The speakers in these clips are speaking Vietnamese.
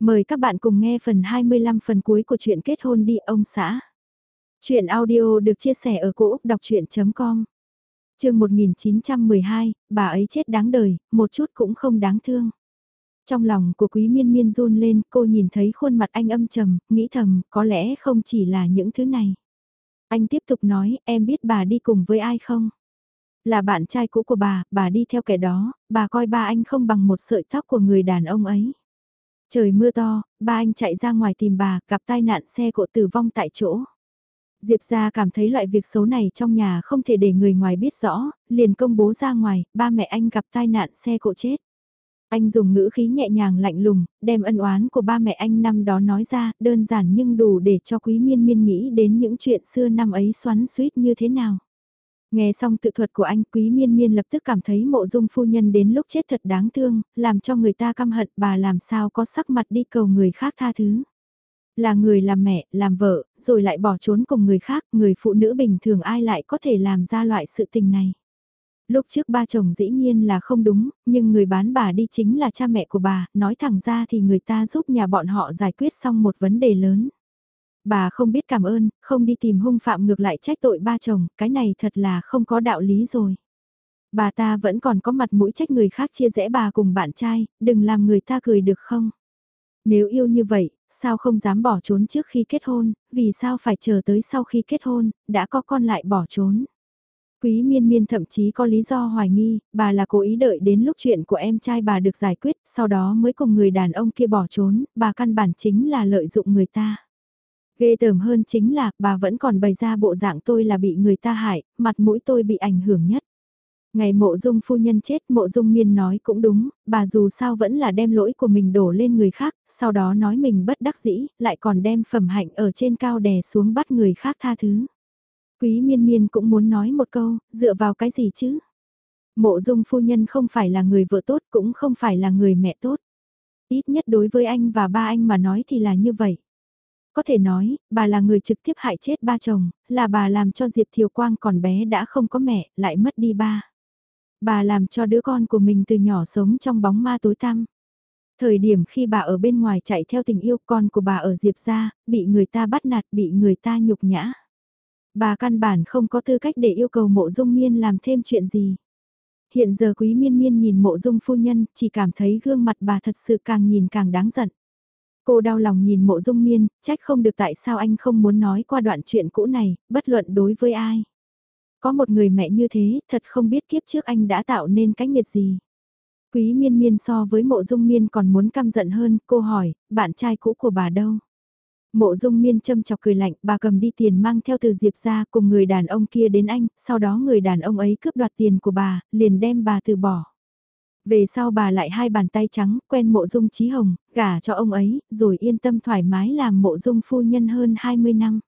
Mời các bạn cùng nghe phần 25 phần cuối của truyện kết hôn đi ông xã. Chuyện audio được chia sẻ ở cỗ đọc chuyện.com Trường 1912, bà ấy chết đáng đời, một chút cũng không đáng thương. Trong lòng của quý miên miên run lên, cô nhìn thấy khuôn mặt anh âm trầm, nghĩ thầm, có lẽ không chỉ là những thứ này. Anh tiếp tục nói, em biết bà đi cùng với ai không? Là bạn trai cũ của bà, bà đi theo kẻ đó, bà coi ba anh không bằng một sợi tóc của người đàn ông ấy. Trời mưa to, ba anh chạy ra ngoài tìm bà, gặp tai nạn xe cộ tử vong tại chỗ. Diệp ra cảm thấy loại việc xấu này trong nhà không thể để người ngoài biết rõ, liền công bố ra ngoài, ba mẹ anh gặp tai nạn xe cộ chết. Anh dùng ngữ khí nhẹ nhàng lạnh lùng, đem ân oán của ba mẹ anh năm đó nói ra, đơn giản nhưng đủ để cho quý miên miên nghĩ đến những chuyện xưa năm ấy xoắn suýt như thế nào. Nghe xong tự thuật của anh quý miên miên lập tức cảm thấy mộ dung phu nhân đến lúc chết thật đáng thương, làm cho người ta căm hận bà làm sao có sắc mặt đi cầu người khác tha thứ. Là người làm mẹ, làm vợ, rồi lại bỏ trốn cùng người khác, người phụ nữ bình thường ai lại có thể làm ra loại sự tình này. Lúc trước ba chồng dĩ nhiên là không đúng, nhưng người bán bà đi chính là cha mẹ của bà, nói thẳng ra thì người ta giúp nhà bọn họ giải quyết xong một vấn đề lớn. Bà không biết cảm ơn, không đi tìm hung phạm ngược lại trách tội ba chồng, cái này thật là không có đạo lý rồi. Bà ta vẫn còn có mặt mũi trách người khác chia rẽ bà cùng bạn trai, đừng làm người ta cười được không? Nếu yêu như vậy, sao không dám bỏ trốn trước khi kết hôn, vì sao phải chờ tới sau khi kết hôn, đã có con lại bỏ trốn? Quý miên miên thậm chí có lý do hoài nghi, bà là cố ý đợi đến lúc chuyện của em trai bà được giải quyết, sau đó mới cùng người đàn ông kia bỏ trốn, bà căn bản chính là lợi dụng người ta. Ghê tởm hơn chính là, bà vẫn còn bày ra bộ dạng tôi là bị người ta hại, mặt mũi tôi bị ảnh hưởng nhất. Ngày mộ dung phu nhân chết mộ dung miên nói cũng đúng, bà dù sao vẫn là đem lỗi của mình đổ lên người khác, sau đó nói mình bất đắc dĩ, lại còn đem phẩm hạnh ở trên cao đè xuống bắt người khác tha thứ. Quý miên miên cũng muốn nói một câu, dựa vào cái gì chứ? Mộ dung phu nhân không phải là người vợ tốt cũng không phải là người mẹ tốt. Ít nhất đối với anh và ba anh mà nói thì là như vậy. Có thể nói, bà là người trực tiếp hại chết ba chồng, là bà làm cho Diệp Thiều Quang còn bé đã không có mẹ, lại mất đi ba. Bà làm cho đứa con của mình từ nhỏ sống trong bóng ma tối tăm. Thời điểm khi bà ở bên ngoài chạy theo tình yêu con của bà ở Diệp ra, bị người ta bắt nạt, bị người ta nhục nhã. Bà căn bản không có tư cách để yêu cầu mộ dung miên làm thêm chuyện gì. Hiện giờ quý miên miên nhìn mộ dung phu nhân, chỉ cảm thấy gương mặt bà thật sự càng nhìn càng đáng giận. Cô đau lòng nhìn mộ dung miên, trách không được tại sao anh không muốn nói qua đoạn chuyện cũ này, bất luận đối với ai. Có một người mẹ như thế, thật không biết kiếp trước anh đã tạo nên cái nghiệt gì. Quý miên miên so với mộ dung miên còn muốn căm giận hơn, cô hỏi, bạn trai cũ của bà đâu? Mộ dung miên châm chọc cười lạnh, bà cầm đi tiền mang theo từ Diệp ra cùng người đàn ông kia đến anh, sau đó người đàn ông ấy cướp đoạt tiền của bà, liền đem bà từ bỏ. Về sau bà lại hai bàn tay trắng, quen mộ dung trí hồng, gả cho ông ấy, rồi yên tâm thoải mái làm mộ dung phu nhân hơn 20 năm.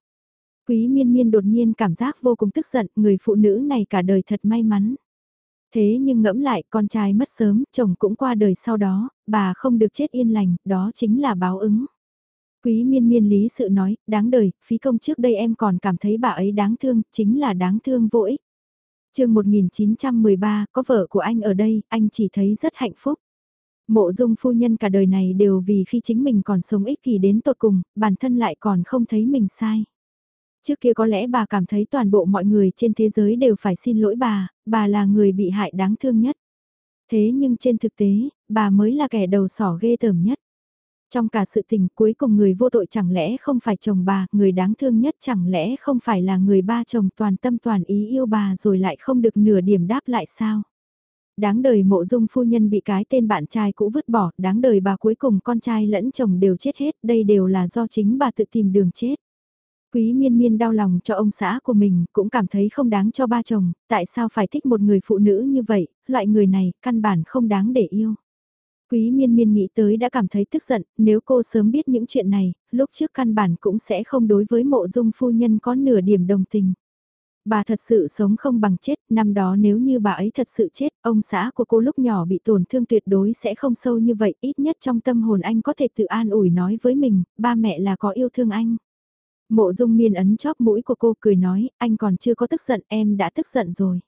Quý miên miên đột nhiên cảm giác vô cùng tức giận, người phụ nữ này cả đời thật may mắn. Thế nhưng ngẫm lại, con trai mất sớm, chồng cũng qua đời sau đó, bà không được chết yên lành, đó chính là báo ứng. Quý miên miên lý sự nói, đáng đời, phí công trước đây em còn cảm thấy bà ấy đáng thương, chính là đáng thương vô ích chương 1913, có vợ của anh ở đây, anh chỉ thấy rất hạnh phúc. Mộ dung phu nhân cả đời này đều vì khi chính mình còn sống ích kỷ đến tột cùng, bản thân lại còn không thấy mình sai. Trước kia có lẽ bà cảm thấy toàn bộ mọi người trên thế giới đều phải xin lỗi bà, bà là người bị hại đáng thương nhất. Thế nhưng trên thực tế, bà mới là kẻ đầu sỏ ghê tởm nhất. Trong cả sự tình cuối cùng người vô tội chẳng lẽ không phải chồng bà, người đáng thương nhất chẳng lẽ không phải là người ba chồng toàn tâm toàn ý yêu bà rồi lại không được nửa điểm đáp lại sao? Đáng đời mộ dung phu nhân bị cái tên bạn trai cũ vứt bỏ, đáng đời bà cuối cùng con trai lẫn chồng đều chết hết, đây đều là do chính bà tự tìm đường chết. Quý miên miên đau lòng cho ông xã của mình, cũng cảm thấy không đáng cho ba chồng, tại sao phải thích một người phụ nữ như vậy, loại người này, căn bản không đáng để yêu. Quý miên miên nghĩ tới đã cảm thấy tức giận, nếu cô sớm biết những chuyện này, lúc trước căn bản cũng sẽ không đối với mộ dung phu nhân có nửa điểm đồng tình. Bà thật sự sống không bằng chết, năm đó nếu như bà ấy thật sự chết, ông xã của cô lúc nhỏ bị tổn thương tuyệt đối sẽ không sâu như vậy, ít nhất trong tâm hồn anh có thể tự an ủi nói với mình, ba mẹ là có yêu thương anh. Mộ dung miên ấn chóp mũi của cô cười nói, anh còn chưa có tức giận, em đã tức giận rồi.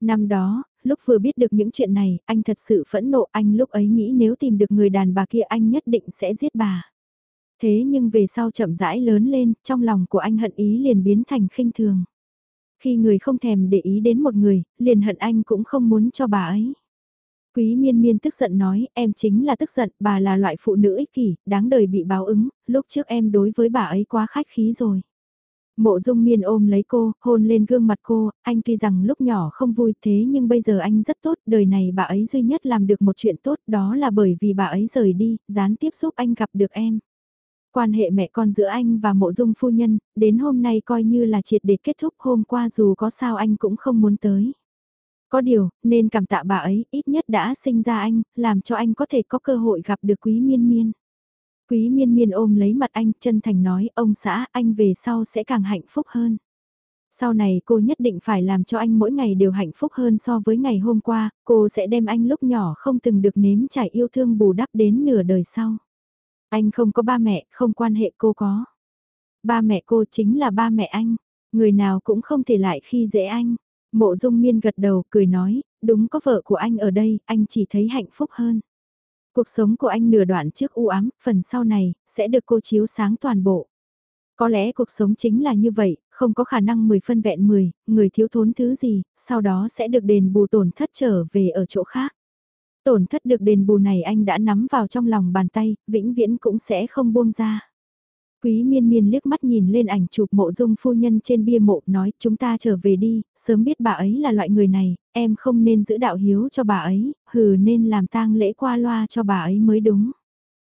Năm đó, lúc vừa biết được những chuyện này, anh thật sự phẫn nộ, anh lúc ấy nghĩ nếu tìm được người đàn bà kia anh nhất định sẽ giết bà. Thế nhưng về sau chậm rãi lớn lên, trong lòng của anh hận ý liền biến thành khinh thường. Khi người không thèm để ý đến một người, liền hận anh cũng không muốn cho bà ấy. Quý miên miên tức giận nói, em chính là tức giận, bà là loại phụ nữ ích kỷ, đáng đời bị báo ứng, lúc trước em đối với bà ấy quá khách khí rồi. Mộ dung miên ôm lấy cô, hôn lên gương mặt cô, anh tuy rằng lúc nhỏ không vui thế nhưng bây giờ anh rất tốt, đời này bà ấy duy nhất làm được một chuyện tốt đó là bởi vì bà ấy rời đi, gián tiếp giúp anh gặp được em. Quan hệ mẹ con giữa anh và mộ dung phu nhân, đến hôm nay coi như là triệt để kết thúc hôm qua dù có sao anh cũng không muốn tới. Có điều, nên cảm tạ bà ấy, ít nhất đã sinh ra anh, làm cho anh có thể có cơ hội gặp được quý miên miên. Quý miên miên ôm lấy mặt anh, chân thành nói, ông xã, anh về sau sẽ càng hạnh phúc hơn. Sau này cô nhất định phải làm cho anh mỗi ngày đều hạnh phúc hơn so với ngày hôm qua, cô sẽ đem anh lúc nhỏ không từng được nếm trải yêu thương bù đắp đến nửa đời sau. Anh không có ba mẹ, không quan hệ cô có. Ba mẹ cô chính là ba mẹ anh, người nào cũng không thể lại khi dễ anh. Mộ dung miên gật đầu, cười nói, đúng có vợ của anh ở đây, anh chỉ thấy hạnh phúc hơn. Cuộc sống của anh nửa đoạn trước u ám, phần sau này, sẽ được cô chiếu sáng toàn bộ. Có lẽ cuộc sống chính là như vậy, không có khả năng 10 phân vẹn 10, người thiếu thốn thứ gì, sau đó sẽ được đền bù tổn thất trở về ở chỗ khác. Tổn thất được đền bù này anh đã nắm vào trong lòng bàn tay, vĩnh viễn cũng sẽ không buông ra. Quý miên miên liếc mắt nhìn lên ảnh chụp mộ dung phu nhân trên bia mộ nói chúng ta trở về đi, sớm biết bà ấy là loại người này, em không nên giữ đạo hiếu cho bà ấy, hừ nên làm tang lễ qua loa cho bà ấy mới đúng.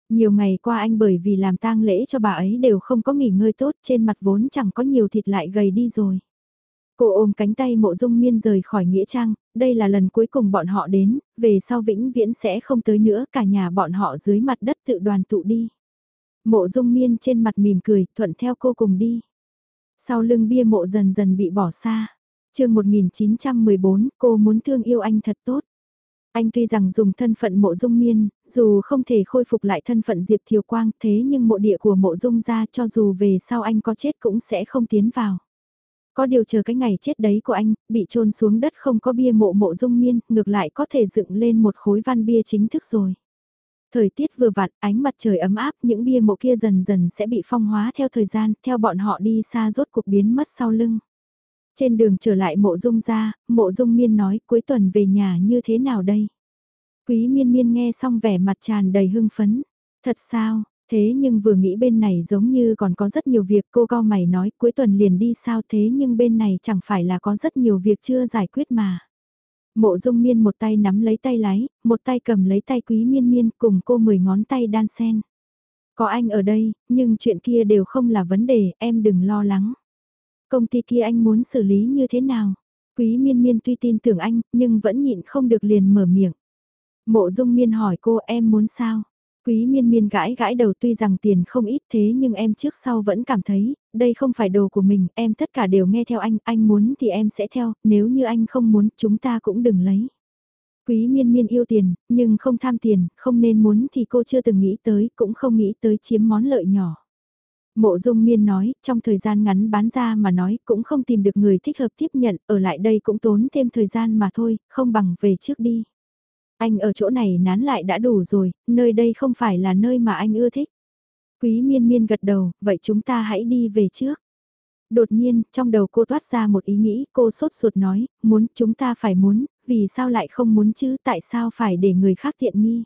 Nhiều ngày qua anh bởi vì làm tang lễ cho bà ấy đều không có nghỉ ngơi tốt trên mặt vốn chẳng có nhiều thịt lại gầy đi rồi. Cô ôm cánh tay mộ dung miên rời khỏi Nghĩa Trang, đây là lần cuối cùng bọn họ đến, về sau vĩnh viễn sẽ không tới nữa cả nhà bọn họ dưới mặt đất tự đoàn tụ đi. Mộ dung miên trên mặt mỉm cười, thuận theo cô cùng đi. Sau lưng bia mộ dần dần bị bỏ xa. chương 1914, cô muốn thương yêu anh thật tốt. Anh tuy rằng dùng thân phận mộ dung miên, dù không thể khôi phục lại thân phận Diệp Thiều Quang thế nhưng mộ địa của mộ dung ra cho dù về sau anh có chết cũng sẽ không tiến vào. Có điều chờ cái ngày chết đấy của anh, bị trôn xuống đất không có bia mộ mộ dung miên, ngược lại có thể dựng lên một khối văn bia chính thức rồi. Thời tiết vừa vặn, ánh mặt trời ấm áp, những bia mộ kia dần dần sẽ bị phong hóa theo thời gian, theo bọn họ đi xa rốt cuộc biến mất sau lưng. Trên đường trở lại mộ dung ra, mộ dung miên nói cuối tuần về nhà như thế nào đây? Quý miên miên nghe xong vẻ mặt tràn đầy hưng phấn. Thật sao, thế nhưng vừa nghĩ bên này giống như còn có rất nhiều việc cô cao mày nói cuối tuần liền đi sao thế nhưng bên này chẳng phải là có rất nhiều việc chưa giải quyết mà. Mộ dung miên một tay nắm lấy tay lái, một tay cầm lấy tay quý miên miên cùng cô mười ngón tay đan sen. Có anh ở đây, nhưng chuyện kia đều không là vấn đề, em đừng lo lắng. Công ty kia anh muốn xử lý như thế nào? Quý miên miên tuy tin tưởng anh, nhưng vẫn nhịn không được liền mở miệng. Mộ dung miên hỏi cô em muốn sao? Quý miên miên gãi gãi đầu tuy rằng tiền không ít thế nhưng em trước sau vẫn cảm thấy, đây không phải đồ của mình, em tất cả đều nghe theo anh, anh muốn thì em sẽ theo, nếu như anh không muốn chúng ta cũng đừng lấy. Quý miên miên yêu tiền, nhưng không tham tiền, không nên muốn thì cô chưa từng nghĩ tới, cũng không nghĩ tới chiếm món lợi nhỏ. Mộ dung miên nói, trong thời gian ngắn bán ra mà nói cũng không tìm được người thích hợp tiếp nhận, ở lại đây cũng tốn thêm thời gian mà thôi, không bằng về trước đi. Anh ở chỗ này nán lại đã đủ rồi, nơi đây không phải là nơi mà anh ưa thích. Quý miên miên gật đầu, vậy chúng ta hãy đi về trước. Đột nhiên, trong đầu cô toát ra một ý nghĩ, cô sốt ruột nói, muốn, chúng ta phải muốn, vì sao lại không muốn chứ, tại sao phải để người khác tiện nghi.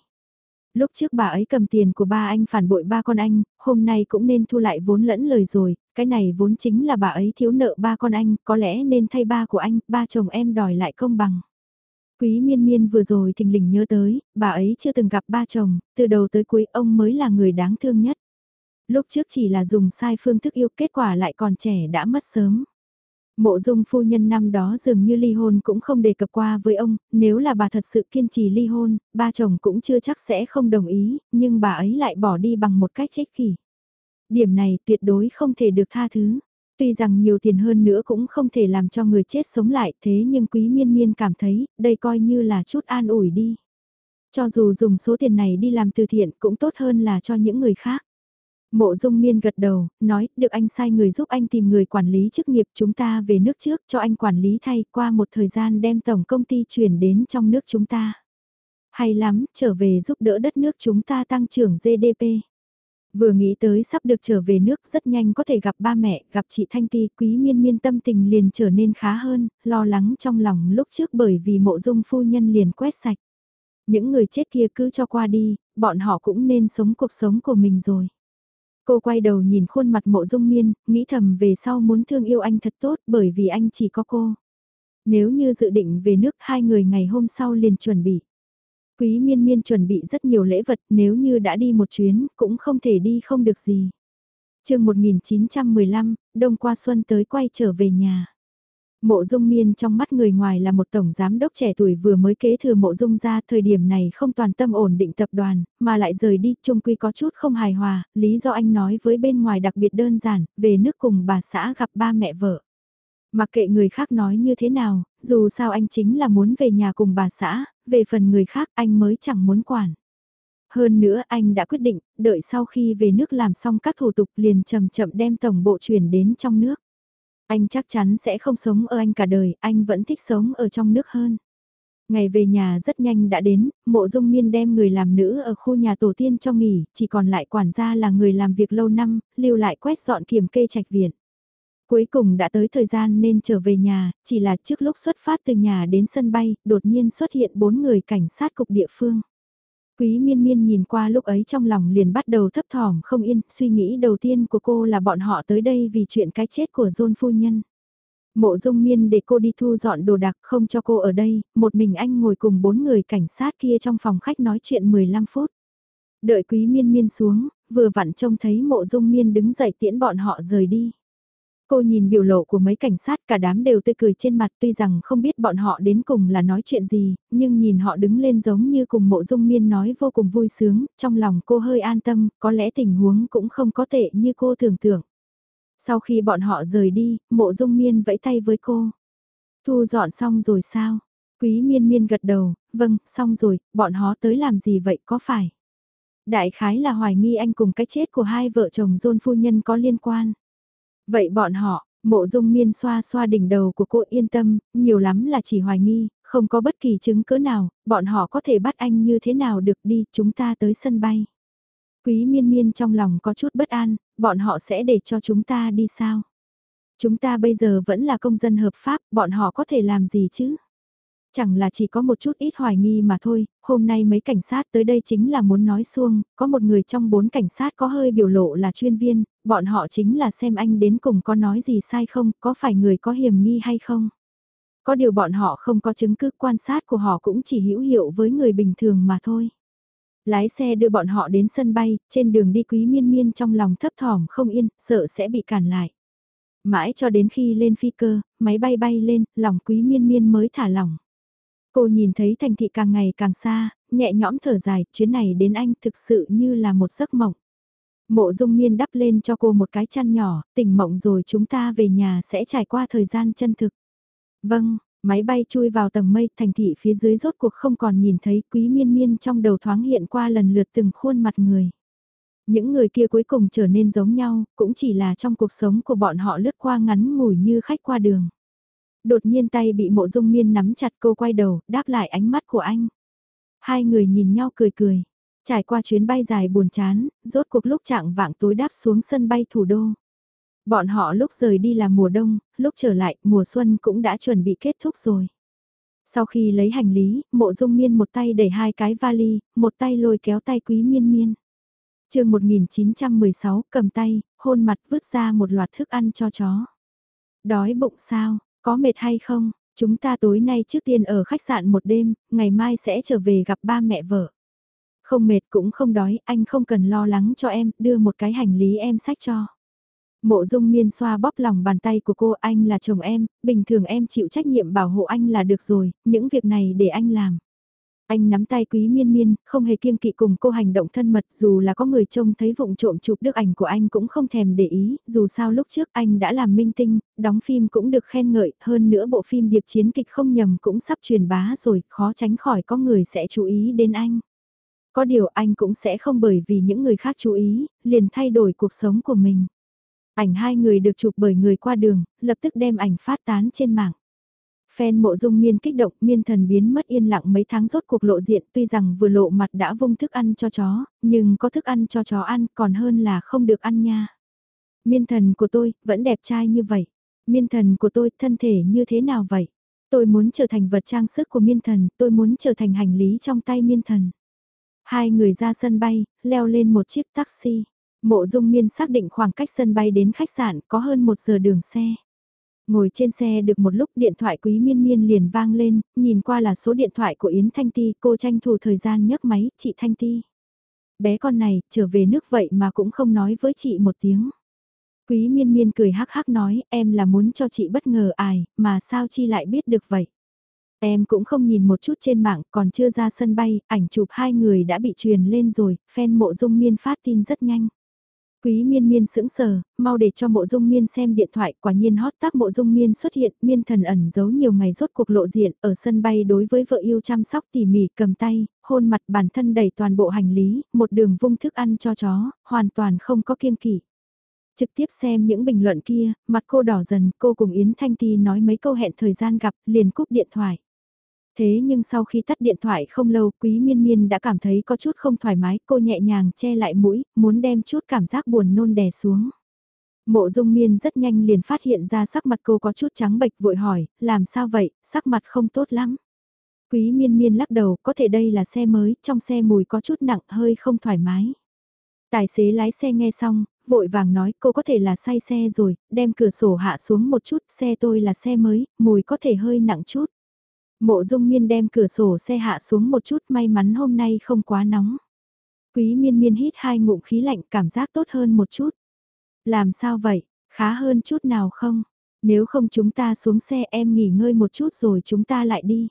Lúc trước bà ấy cầm tiền của ba anh phản bội ba con anh, hôm nay cũng nên thu lại vốn lẫn lời rồi, cái này vốn chính là bà ấy thiếu nợ ba con anh, có lẽ nên thay ba của anh, ba chồng em đòi lại công bằng. Quý miên miên vừa rồi thình lình nhớ tới, bà ấy chưa từng gặp ba chồng, từ đầu tới cuối ông mới là người đáng thương nhất. Lúc trước chỉ là dùng sai phương thức yêu kết quả lại còn trẻ đã mất sớm. Mộ dung phu nhân năm đó dường như ly hôn cũng không đề cập qua với ông, nếu là bà thật sự kiên trì ly hôn, ba chồng cũng chưa chắc sẽ không đồng ý, nhưng bà ấy lại bỏ đi bằng một cách trách kỷ. Điểm này tuyệt đối không thể được tha thứ. Tuy rằng nhiều tiền hơn nữa cũng không thể làm cho người chết sống lại thế nhưng quý miên miên cảm thấy đây coi như là chút an ủi đi. Cho dù dùng số tiền này đi làm từ thiện cũng tốt hơn là cho những người khác. Mộ dung miên gật đầu, nói, được anh sai người giúp anh tìm người quản lý chức nghiệp chúng ta về nước trước cho anh quản lý thay qua một thời gian đem tổng công ty chuyển đến trong nước chúng ta. Hay lắm, trở về giúp đỡ đất nước chúng ta tăng trưởng GDP. Vừa nghĩ tới sắp được trở về nước rất nhanh có thể gặp ba mẹ, gặp chị Thanh Ti, quý miên miên tâm tình liền trở nên khá hơn, lo lắng trong lòng lúc trước bởi vì mộ dung phu nhân liền quét sạch. Những người chết kia cứ cho qua đi, bọn họ cũng nên sống cuộc sống của mình rồi. Cô quay đầu nhìn khuôn mặt mộ dung miên, nghĩ thầm về sau muốn thương yêu anh thật tốt bởi vì anh chỉ có cô. Nếu như dự định về nước hai người ngày hôm sau liền chuẩn bị. Quý miên miên chuẩn bị rất nhiều lễ vật nếu như đã đi một chuyến cũng không thể đi không được gì. chương 1915, đông qua xuân tới quay trở về nhà. Mộ dung miên trong mắt người ngoài là một tổng giám đốc trẻ tuổi vừa mới kế thừa mộ dung ra thời điểm này không toàn tâm ổn định tập đoàn, mà lại rời đi chung quy có chút không hài hòa, lý do anh nói với bên ngoài đặc biệt đơn giản, về nước cùng bà xã gặp ba mẹ vợ. Mặc kệ người khác nói như thế nào, dù sao anh chính là muốn về nhà cùng bà xã, về phần người khác anh mới chẳng muốn quản. Hơn nữa anh đã quyết định, đợi sau khi về nước làm xong các thủ tục liền chậm chậm đem tổng bộ chuyển đến trong nước. Anh chắc chắn sẽ không sống ở anh cả đời, anh vẫn thích sống ở trong nước hơn. Ngày về nhà rất nhanh đã đến, mộ dung miên đem người làm nữ ở khu nhà tổ tiên cho nghỉ, chỉ còn lại quản gia là người làm việc lâu năm, lưu lại quét dọn kiểm kê trạch viện. Cuối cùng đã tới thời gian nên trở về nhà, chỉ là trước lúc xuất phát từ nhà đến sân bay, đột nhiên xuất hiện bốn người cảnh sát cục địa phương. Quý miên miên nhìn qua lúc ấy trong lòng liền bắt đầu thấp thỏm không yên, suy nghĩ đầu tiên của cô là bọn họ tới đây vì chuyện cái chết của John phu nhân. Mộ dung miên để cô đi thu dọn đồ đạc không cho cô ở đây, một mình anh ngồi cùng bốn người cảnh sát kia trong phòng khách nói chuyện 15 phút. Đợi quý miên miên xuống, vừa vặn trông thấy mộ dung miên đứng dậy tiễn bọn họ rời đi. Cô nhìn biểu lộ của mấy cảnh sát cả đám đều tươi cười trên mặt tuy rằng không biết bọn họ đến cùng là nói chuyện gì, nhưng nhìn họ đứng lên giống như cùng mộ dung miên nói vô cùng vui sướng, trong lòng cô hơi an tâm, có lẽ tình huống cũng không có tệ như cô tưởng tượng. Sau khi bọn họ rời đi, mộ dung miên vẫy tay với cô. Thu dọn xong rồi sao? Quý miên miên gật đầu, vâng, xong rồi, bọn họ tới làm gì vậy có phải? Đại khái là hoài nghi anh cùng cái chết của hai vợ chồng dôn phu nhân có liên quan. Vậy bọn họ, mộ dung miên xoa xoa đỉnh đầu của cô yên tâm, nhiều lắm là chỉ hoài nghi, không có bất kỳ chứng cứ nào, bọn họ có thể bắt anh như thế nào được đi, chúng ta tới sân bay. Quý miên miên trong lòng có chút bất an, bọn họ sẽ để cho chúng ta đi sao? Chúng ta bây giờ vẫn là công dân hợp pháp, bọn họ có thể làm gì chứ? Chẳng là chỉ có một chút ít hoài nghi mà thôi, hôm nay mấy cảnh sát tới đây chính là muốn nói xuông, có một người trong bốn cảnh sát có hơi biểu lộ là chuyên viên, bọn họ chính là xem anh đến cùng có nói gì sai không, có phải người có hiểm nghi hay không. Có điều bọn họ không có chứng cứ quan sát của họ cũng chỉ hữu hiệu với người bình thường mà thôi. Lái xe đưa bọn họ đến sân bay, trên đường đi quý miên miên trong lòng thấp thỏm không yên, sợ sẽ bị cản lại. Mãi cho đến khi lên phi cơ, máy bay bay lên, lòng quý miên miên mới thả lỏng. Cô nhìn thấy thành thị càng ngày càng xa, nhẹ nhõm thở dài, chuyến này đến anh thực sự như là một giấc mộng. Mộ dung miên đắp lên cho cô một cái chăn nhỏ, tỉnh mộng rồi chúng ta về nhà sẽ trải qua thời gian chân thực. Vâng, máy bay chui vào tầng mây, thành thị phía dưới rốt cuộc không còn nhìn thấy quý miên miên trong đầu thoáng hiện qua lần lượt từng khuôn mặt người. Những người kia cuối cùng trở nên giống nhau, cũng chỉ là trong cuộc sống của bọn họ lướt qua ngắn ngủi như khách qua đường đột nhiên tay bị mộ dung miên nắm chặt cô quay đầu, đáp lại ánh mắt của anh. Hai người nhìn nhau cười cười. Trải qua chuyến bay dài buồn chán, rốt cuộc lúc trạng vạng tối đáp xuống sân bay thủ đô. Bọn họ lúc rời đi là mùa đông, lúc trở lại mùa xuân cũng đã chuẩn bị kết thúc rồi. Sau khi lấy hành lý, mộ dung miên một tay đẩy hai cái vali, một tay lôi kéo tay quý miên miên. chương 1916 cầm tay, hôn mặt vứt ra một loạt thức ăn cho chó. Đói bụng sao, có mệt hay không? Chúng ta tối nay trước tiên ở khách sạn một đêm, ngày mai sẽ trở về gặp ba mẹ vợ. Không mệt cũng không đói, anh không cần lo lắng cho em, đưa một cái hành lý em sách cho. Mộ dung miên xoa bóp lòng bàn tay của cô, anh là chồng em, bình thường em chịu trách nhiệm bảo hộ anh là được rồi, những việc này để anh làm. Anh nắm tay quý miên miên, không hề kiêng kỵ cùng cô hành động thân mật dù là có người trông thấy vụng trộm chụp được ảnh của anh cũng không thèm để ý, dù sao lúc trước anh đã làm minh tinh, đóng phim cũng được khen ngợi, hơn nữa bộ phim điệp chiến kịch không nhầm cũng sắp truyền bá rồi, khó tránh khỏi có người sẽ chú ý đến anh. Có điều anh cũng sẽ không bởi vì những người khác chú ý, liền thay đổi cuộc sống của mình. Ảnh hai người được chụp bởi người qua đường, lập tức đem ảnh phát tán trên mạng. Fan mộ dung miên kích động, miên thần biến mất yên lặng mấy tháng rốt cuộc lộ diện tuy rằng vừa lộ mặt đã vung thức ăn cho chó, nhưng có thức ăn cho chó ăn còn hơn là không được ăn nha. Miên thần của tôi, vẫn đẹp trai như vậy. Miên thần của tôi, thân thể như thế nào vậy? Tôi muốn trở thành vật trang sức của miên thần, tôi muốn trở thành hành lý trong tay miên thần. Hai người ra sân bay, leo lên một chiếc taxi. Mộ dung miên xác định khoảng cách sân bay đến khách sạn có hơn một giờ đường xe. Ngồi trên xe được một lúc điện thoại quý miên miên liền vang lên, nhìn qua là số điện thoại của Yến Thanh Ti, cô tranh thủ thời gian nhấc máy, chị Thanh Ti. Bé con này, trở về nước vậy mà cũng không nói với chị một tiếng. Quý miên miên cười hắc hắc nói, em là muốn cho chị bất ngờ ai, mà sao chi lại biết được vậy. Em cũng không nhìn một chút trên mạng, còn chưa ra sân bay, ảnh chụp hai người đã bị truyền lên rồi, fan mộ dung miên phát tin rất nhanh. Quý miên miên sững sờ, mau để cho mộ dung miên xem điện thoại, quả nhiên hot tác mộ dung miên xuất hiện, miên thần ẩn giấu nhiều ngày rốt cuộc lộ diện, ở sân bay đối với vợ yêu chăm sóc tỉ mỉ, cầm tay, hôn mặt bản thân đẩy toàn bộ hành lý, một đường vung thức ăn cho chó, hoàn toàn không có kiêng kỵ. Trực tiếp xem những bình luận kia, mặt cô đỏ dần, cô cùng Yến Thanh Ti nói mấy câu hẹn thời gian gặp, liền cúp điện thoại. Thế nhưng sau khi tắt điện thoại không lâu, quý miên miên đã cảm thấy có chút không thoải mái, cô nhẹ nhàng che lại mũi, muốn đem chút cảm giác buồn nôn đè xuống. Mộ dung miên rất nhanh liền phát hiện ra sắc mặt cô có chút trắng bệch vội hỏi, làm sao vậy, sắc mặt không tốt lắm. Quý miên miên lắc đầu, có thể đây là xe mới, trong xe mùi có chút nặng hơi không thoải mái. Tài xế lái xe nghe xong, vội vàng nói cô có thể là say xe rồi, đem cửa sổ hạ xuống một chút, xe tôi là xe mới, mùi có thể hơi nặng chút. Mộ dung miên đem cửa sổ xe hạ xuống một chút may mắn hôm nay không quá nóng. Quý miên miên hít hai ngụm khí lạnh cảm giác tốt hơn một chút. Làm sao vậy, khá hơn chút nào không? Nếu không chúng ta xuống xe em nghỉ ngơi một chút rồi chúng ta lại đi.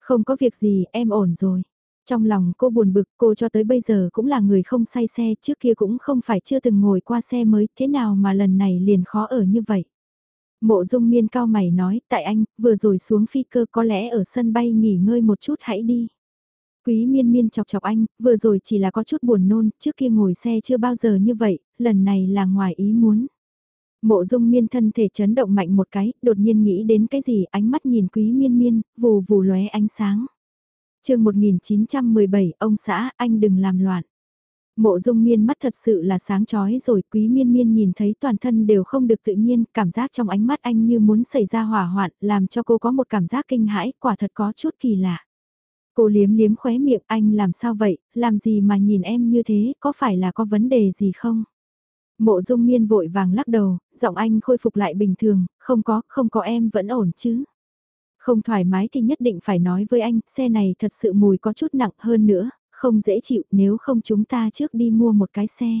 Không có việc gì em ổn rồi. Trong lòng cô buồn bực cô cho tới bây giờ cũng là người không say xe trước kia cũng không phải chưa từng ngồi qua xe mới thế nào mà lần này liền khó ở như vậy. Mộ dung miên cao mày nói, tại anh, vừa rồi xuống phi cơ có lẽ ở sân bay nghỉ ngơi một chút hãy đi. Quý miên miên chọc chọc anh, vừa rồi chỉ là có chút buồn nôn, trước kia ngồi xe chưa bao giờ như vậy, lần này là ngoài ý muốn. Mộ dung miên thân thể chấn động mạnh một cái, đột nhiên nghĩ đến cái gì, ánh mắt nhìn quý miên miên, vù vù lóe ánh sáng. chương 1917, ông xã, anh đừng làm loạn. Mộ dung miên mắt thật sự là sáng chói rồi quý miên miên nhìn thấy toàn thân đều không được tự nhiên, cảm giác trong ánh mắt anh như muốn xảy ra hỏa hoạn, làm cho cô có một cảm giác kinh hãi, quả thật có chút kỳ lạ. Cô liếm liếm khóe miệng anh làm sao vậy, làm gì mà nhìn em như thế, có phải là có vấn đề gì không? Mộ dung miên vội vàng lắc đầu, giọng anh khôi phục lại bình thường, không có, không có em vẫn ổn chứ. Không thoải mái thì nhất định phải nói với anh, xe này thật sự mùi có chút nặng hơn nữa, không dễ chịu nếu không chúng ta trước đi mua một cái xe.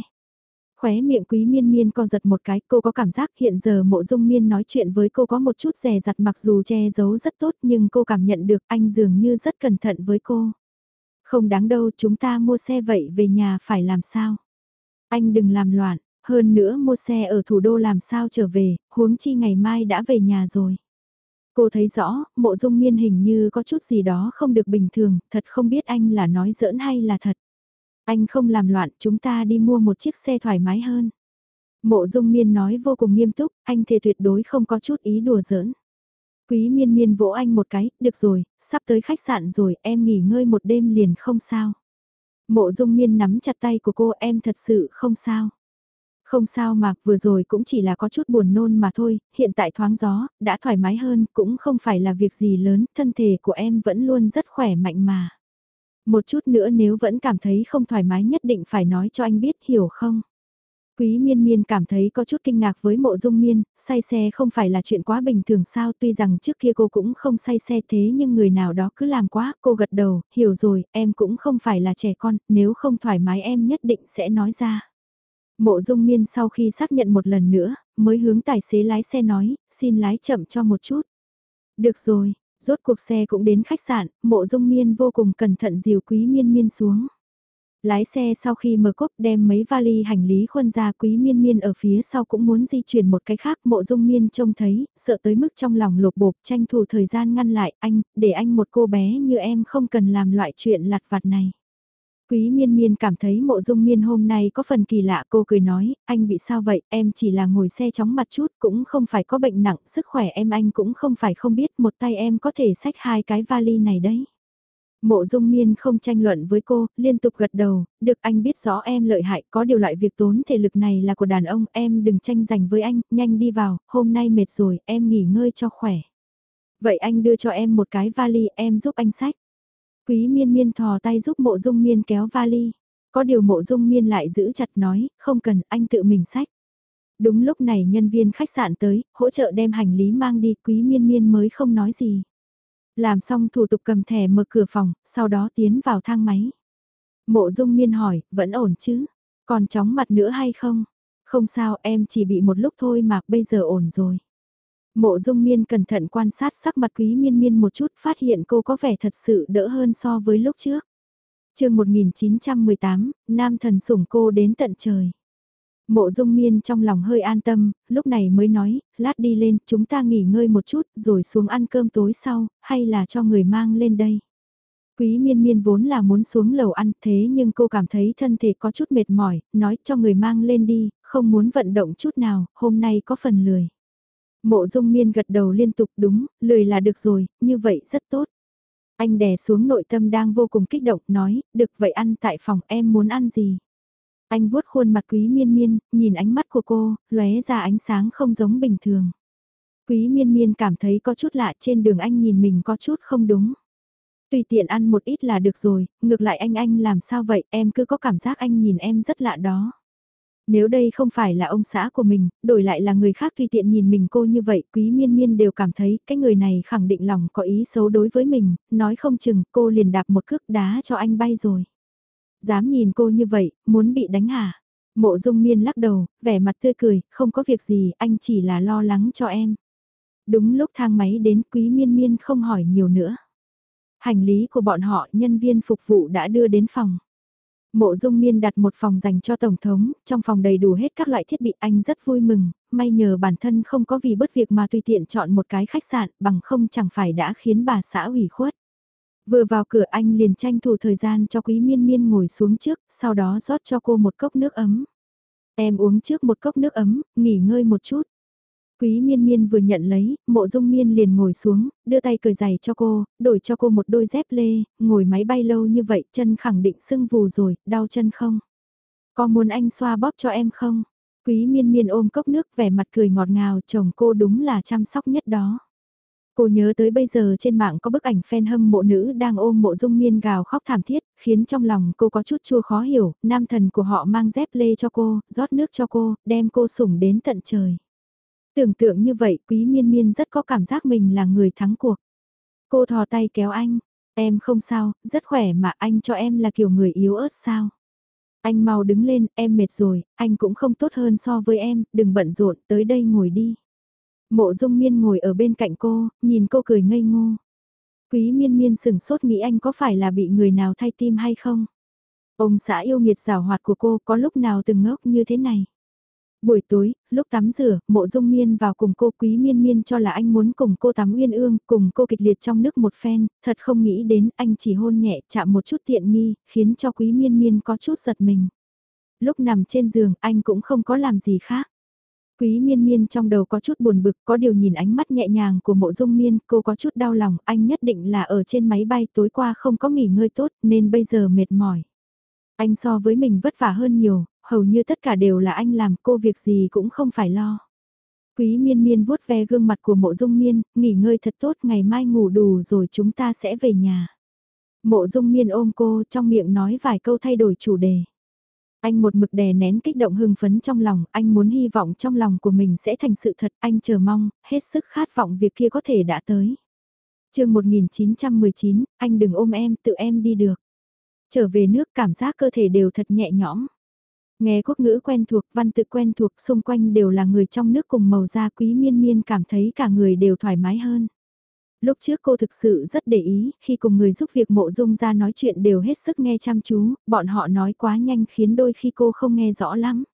Khóe miệng quý miên miên co giật một cái, cô có cảm giác hiện giờ mộ dung miên nói chuyện với cô có một chút rè rặt mặc dù che giấu rất tốt nhưng cô cảm nhận được anh dường như rất cẩn thận với cô. Không đáng đâu chúng ta mua xe vậy về nhà phải làm sao? Anh đừng làm loạn, hơn nữa mua xe ở thủ đô làm sao trở về, huống chi ngày mai đã về nhà rồi. Cô thấy rõ, mộ dung miên hình như có chút gì đó không được bình thường, thật không biết anh là nói giỡn hay là thật. Anh không làm loạn, chúng ta đi mua một chiếc xe thoải mái hơn. Mộ dung miên nói vô cùng nghiêm túc, anh thề tuyệt đối không có chút ý đùa giỡn. Quý miên miên vỗ anh một cái, được rồi, sắp tới khách sạn rồi, em nghỉ ngơi một đêm liền không sao. Mộ dung miên nắm chặt tay của cô em thật sự không sao. Không sao mà, vừa rồi cũng chỉ là có chút buồn nôn mà thôi, hiện tại thoáng gió, đã thoải mái hơn, cũng không phải là việc gì lớn, thân thể của em vẫn luôn rất khỏe mạnh mà. Một chút nữa nếu vẫn cảm thấy không thoải mái nhất định phải nói cho anh biết hiểu không? Quý miên miên cảm thấy có chút kinh ngạc với mộ dung miên, say xe không phải là chuyện quá bình thường sao tuy rằng trước kia cô cũng không say xe thế nhưng người nào đó cứ làm quá, cô gật đầu, hiểu rồi, em cũng không phải là trẻ con, nếu không thoải mái em nhất định sẽ nói ra. Mộ dung miên sau khi xác nhận một lần nữa, mới hướng tài xế lái xe nói, xin lái chậm cho một chút. Được rồi, rốt cuộc xe cũng đến khách sạn, mộ dung miên vô cùng cẩn thận dìu quý miên miên xuống. Lái xe sau khi mở cốp đem mấy vali hành lý khuân ra quý miên miên ở phía sau cũng muốn di chuyển một cái khác mộ dung miên trông thấy, sợ tới mức trong lòng lột bột tranh thủ thời gian ngăn lại anh, để anh một cô bé như em không cần làm loại chuyện lặt vặt này. Quý miên miên cảm thấy mộ dung miên hôm nay có phần kỳ lạ cô cười nói, anh bị sao vậy, em chỉ là ngồi xe chóng mặt chút cũng không phải có bệnh nặng, sức khỏe em anh cũng không phải không biết, một tay em có thể xách hai cái vali này đấy. Mộ dung miên không tranh luận với cô, liên tục gật đầu, được anh biết rõ em lợi hại, có điều loại việc tốn thể lực này là của đàn ông, em đừng tranh giành với anh, nhanh đi vào, hôm nay mệt rồi, em nghỉ ngơi cho khỏe. Vậy anh đưa cho em một cái vali, em giúp anh xách. Quý miên miên thò tay giúp mộ dung miên kéo vali. Có điều mộ dung miên lại giữ chặt nói, không cần, anh tự mình xách. Đúng lúc này nhân viên khách sạn tới, hỗ trợ đem hành lý mang đi, quý miên miên mới không nói gì. Làm xong thủ tục cầm thẻ mở cửa phòng, sau đó tiến vào thang máy. Mộ dung miên hỏi, vẫn ổn chứ? Còn chóng mặt nữa hay không? Không sao, em chỉ bị một lúc thôi mà, bây giờ ổn rồi. Mộ dung miên cẩn thận quan sát sắc mặt quý miên miên một chút phát hiện cô có vẻ thật sự đỡ hơn so với lúc trước. chương 1918, nam thần sủng cô đến tận trời. Mộ dung miên trong lòng hơi an tâm, lúc này mới nói, lát đi lên, chúng ta nghỉ ngơi một chút, rồi xuống ăn cơm tối sau, hay là cho người mang lên đây. Quý miên miên vốn là muốn xuống lầu ăn thế nhưng cô cảm thấy thân thể có chút mệt mỏi, nói cho người mang lên đi, không muốn vận động chút nào, hôm nay có phần lười. Mộ dung miên gật đầu liên tục đúng, lười là được rồi, như vậy rất tốt. Anh đè xuống nội tâm đang vô cùng kích động, nói, được vậy ăn tại phòng em muốn ăn gì. Anh vuốt khuôn mặt quý miên miên, nhìn ánh mắt của cô, lóe ra ánh sáng không giống bình thường. Quý miên miên cảm thấy có chút lạ trên đường anh nhìn mình có chút không đúng. Tùy tiện ăn một ít là được rồi, ngược lại anh anh làm sao vậy, em cứ có cảm giác anh nhìn em rất lạ đó. Nếu đây không phải là ông xã của mình, đổi lại là người khác tùy tiện nhìn mình cô như vậy, quý miên miên đều cảm thấy cái người này khẳng định lòng có ý xấu đối với mình, nói không chừng cô liền đạp một cước đá cho anh bay rồi. Dám nhìn cô như vậy, muốn bị đánh hả? Mộ dung miên lắc đầu, vẻ mặt tươi cười, không có việc gì, anh chỉ là lo lắng cho em. Đúng lúc thang máy đến quý miên miên không hỏi nhiều nữa. Hành lý của bọn họ nhân viên phục vụ đã đưa đến phòng. Mộ dung miên đặt một phòng dành cho Tổng thống, trong phòng đầy đủ hết các loại thiết bị anh rất vui mừng, may nhờ bản thân không có vì bất việc mà tùy tiện chọn một cái khách sạn bằng không chẳng phải đã khiến bà xã ủy khuất. Vừa vào cửa anh liền tranh thủ thời gian cho quý miên miên ngồi xuống trước, sau đó rót cho cô một cốc nước ấm. Em uống trước một cốc nước ấm, nghỉ ngơi một chút. Quý miên miên vừa nhận lấy, mộ dung miên liền ngồi xuống, đưa tay cởi giày cho cô, đổi cho cô một đôi dép lê, ngồi máy bay lâu như vậy, chân khẳng định sưng vù rồi, đau chân không? Có muốn anh xoa bóp cho em không? Quý miên miên ôm cốc nước vẻ mặt cười ngọt ngào, chồng cô đúng là chăm sóc nhất đó. Cô nhớ tới bây giờ trên mạng có bức ảnh fan hâm mộ nữ đang ôm mộ dung miên gào khóc thảm thiết, khiến trong lòng cô có chút chua khó hiểu, nam thần của họ mang dép lê cho cô, rót nước cho cô, đem cô sủng đến tận trời. Tưởng tượng như vậy quý miên miên rất có cảm giác mình là người thắng cuộc. Cô thò tay kéo anh, em không sao, rất khỏe mà anh cho em là kiểu người yếu ớt sao. Anh mau đứng lên, em mệt rồi, anh cũng không tốt hơn so với em, đừng bận rộn, tới đây ngồi đi. Mộ dung miên ngồi ở bên cạnh cô, nhìn cô cười ngây ngô. Quý miên miên sừng sốt nghĩ anh có phải là bị người nào thay tim hay không? Ông xã yêu nghiệt rào hoạt của cô có lúc nào từng ngốc như thế này? Buổi tối, lúc tắm rửa, mộ dung miên vào cùng cô quý miên miên cho là anh muốn cùng cô tắm uyên ương, cùng cô kịch liệt trong nước một phen, thật không nghĩ đến anh chỉ hôn nhẹ chạm một chút tiện nghi, khiến cho quý miên miên có chút giật mình. Lúc nằm trên giường, anh cũng không có làm gì khác. Quý miên miên trong đầu có chút buồn bực, có điều nhìn ánh mắt nhẹ nhàng của mộ dung miên, cô có chút đau lòng, anh nhất định là ở trên máy bay tối qua không có nghỉ ngơi tốt nên bây giờ mệt mỏi. Anh so với mình vất vả hơn nhiều, hầu như tất cả đều là anh làm cô việc gì cũng không phải lo. Quý miên miên vuốt ve gương mặt của mộ dung miên, nghỉ ngơi thật tốt ngày mai ngủ đủ rồi chúng ta sẽ về nhà. Mộ dung miên ôm cô trong miệng nói vài câu thay đổi chủ đề. Anh một mực đè nén kích động hưng phấn trong lòng, anh muốn hy vọng trong lòng của mình sẽ thành sự thật, anh chờ mong, hết sức khát vọng việc kia có thể đã tới. chương 1919, anh đừng ôm em, tự em đi được. Trở về nước cảm giác cơ thể đều thật nhẹ nhõm. Nghe quốc ngữ quen thuộc, văn tự quen thuộc, xung quanh đều là người trong nước cùng màu da quý miên miên cảm thấy cả người đều thoải mái hơn. Lúc trước cô thực sự rất để ý, khi cùng người giúp việc mộ dung ra nói chuyện đều hết sức nghe chăm chú, bọn họ nói quá nhanh khiến đôi khi cô không nghe rõ lắm.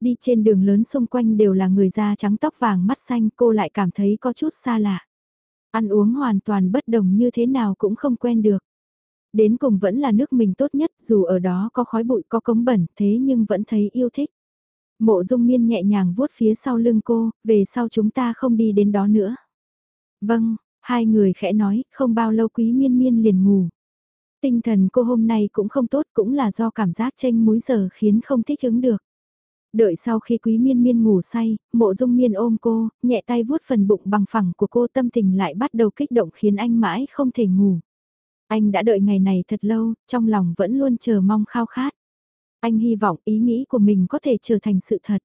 Đi trên đường lớn xung quanh đều là người da trắng tóc vàng mắt xanh cô lại cảm thấy có chút xa lạ. Ăn uống hoàn toàn bất đồng như thế nào cũng không quen được. Đến cùng vẫn là nước mình tốt nhất dù ở đó có khói bụi có cống bẩn thế nhưng vẫn thấy yêu thích. Mộ dung miên nhẹ nhàng vuốt phía sau lưng cô, về sau chúng ta không đi đến đó nữa. Vâng, hai người khẽ nói, không bao lâu quý miên miên liền ngủ. Tinh thần cô hôm nay cũng không tốt cũng là do cảm giác tranh múi giờ khiến không thích ứng được. Đợi sau khi quý miên miên ngủ say, mộ dung miên ôm cô, nhẹ tay vuốt phần bụng bằng phẳng của cô tâm tình lại bắt đầu kích động khiến anh mãi không thể ngủ. Anh đã đợi ngày này thật lâu, trong lòng vẫn luôn chờ mong khao khát. Anh hy vọng ý nghĩ của mình có thể trở thành sự thật.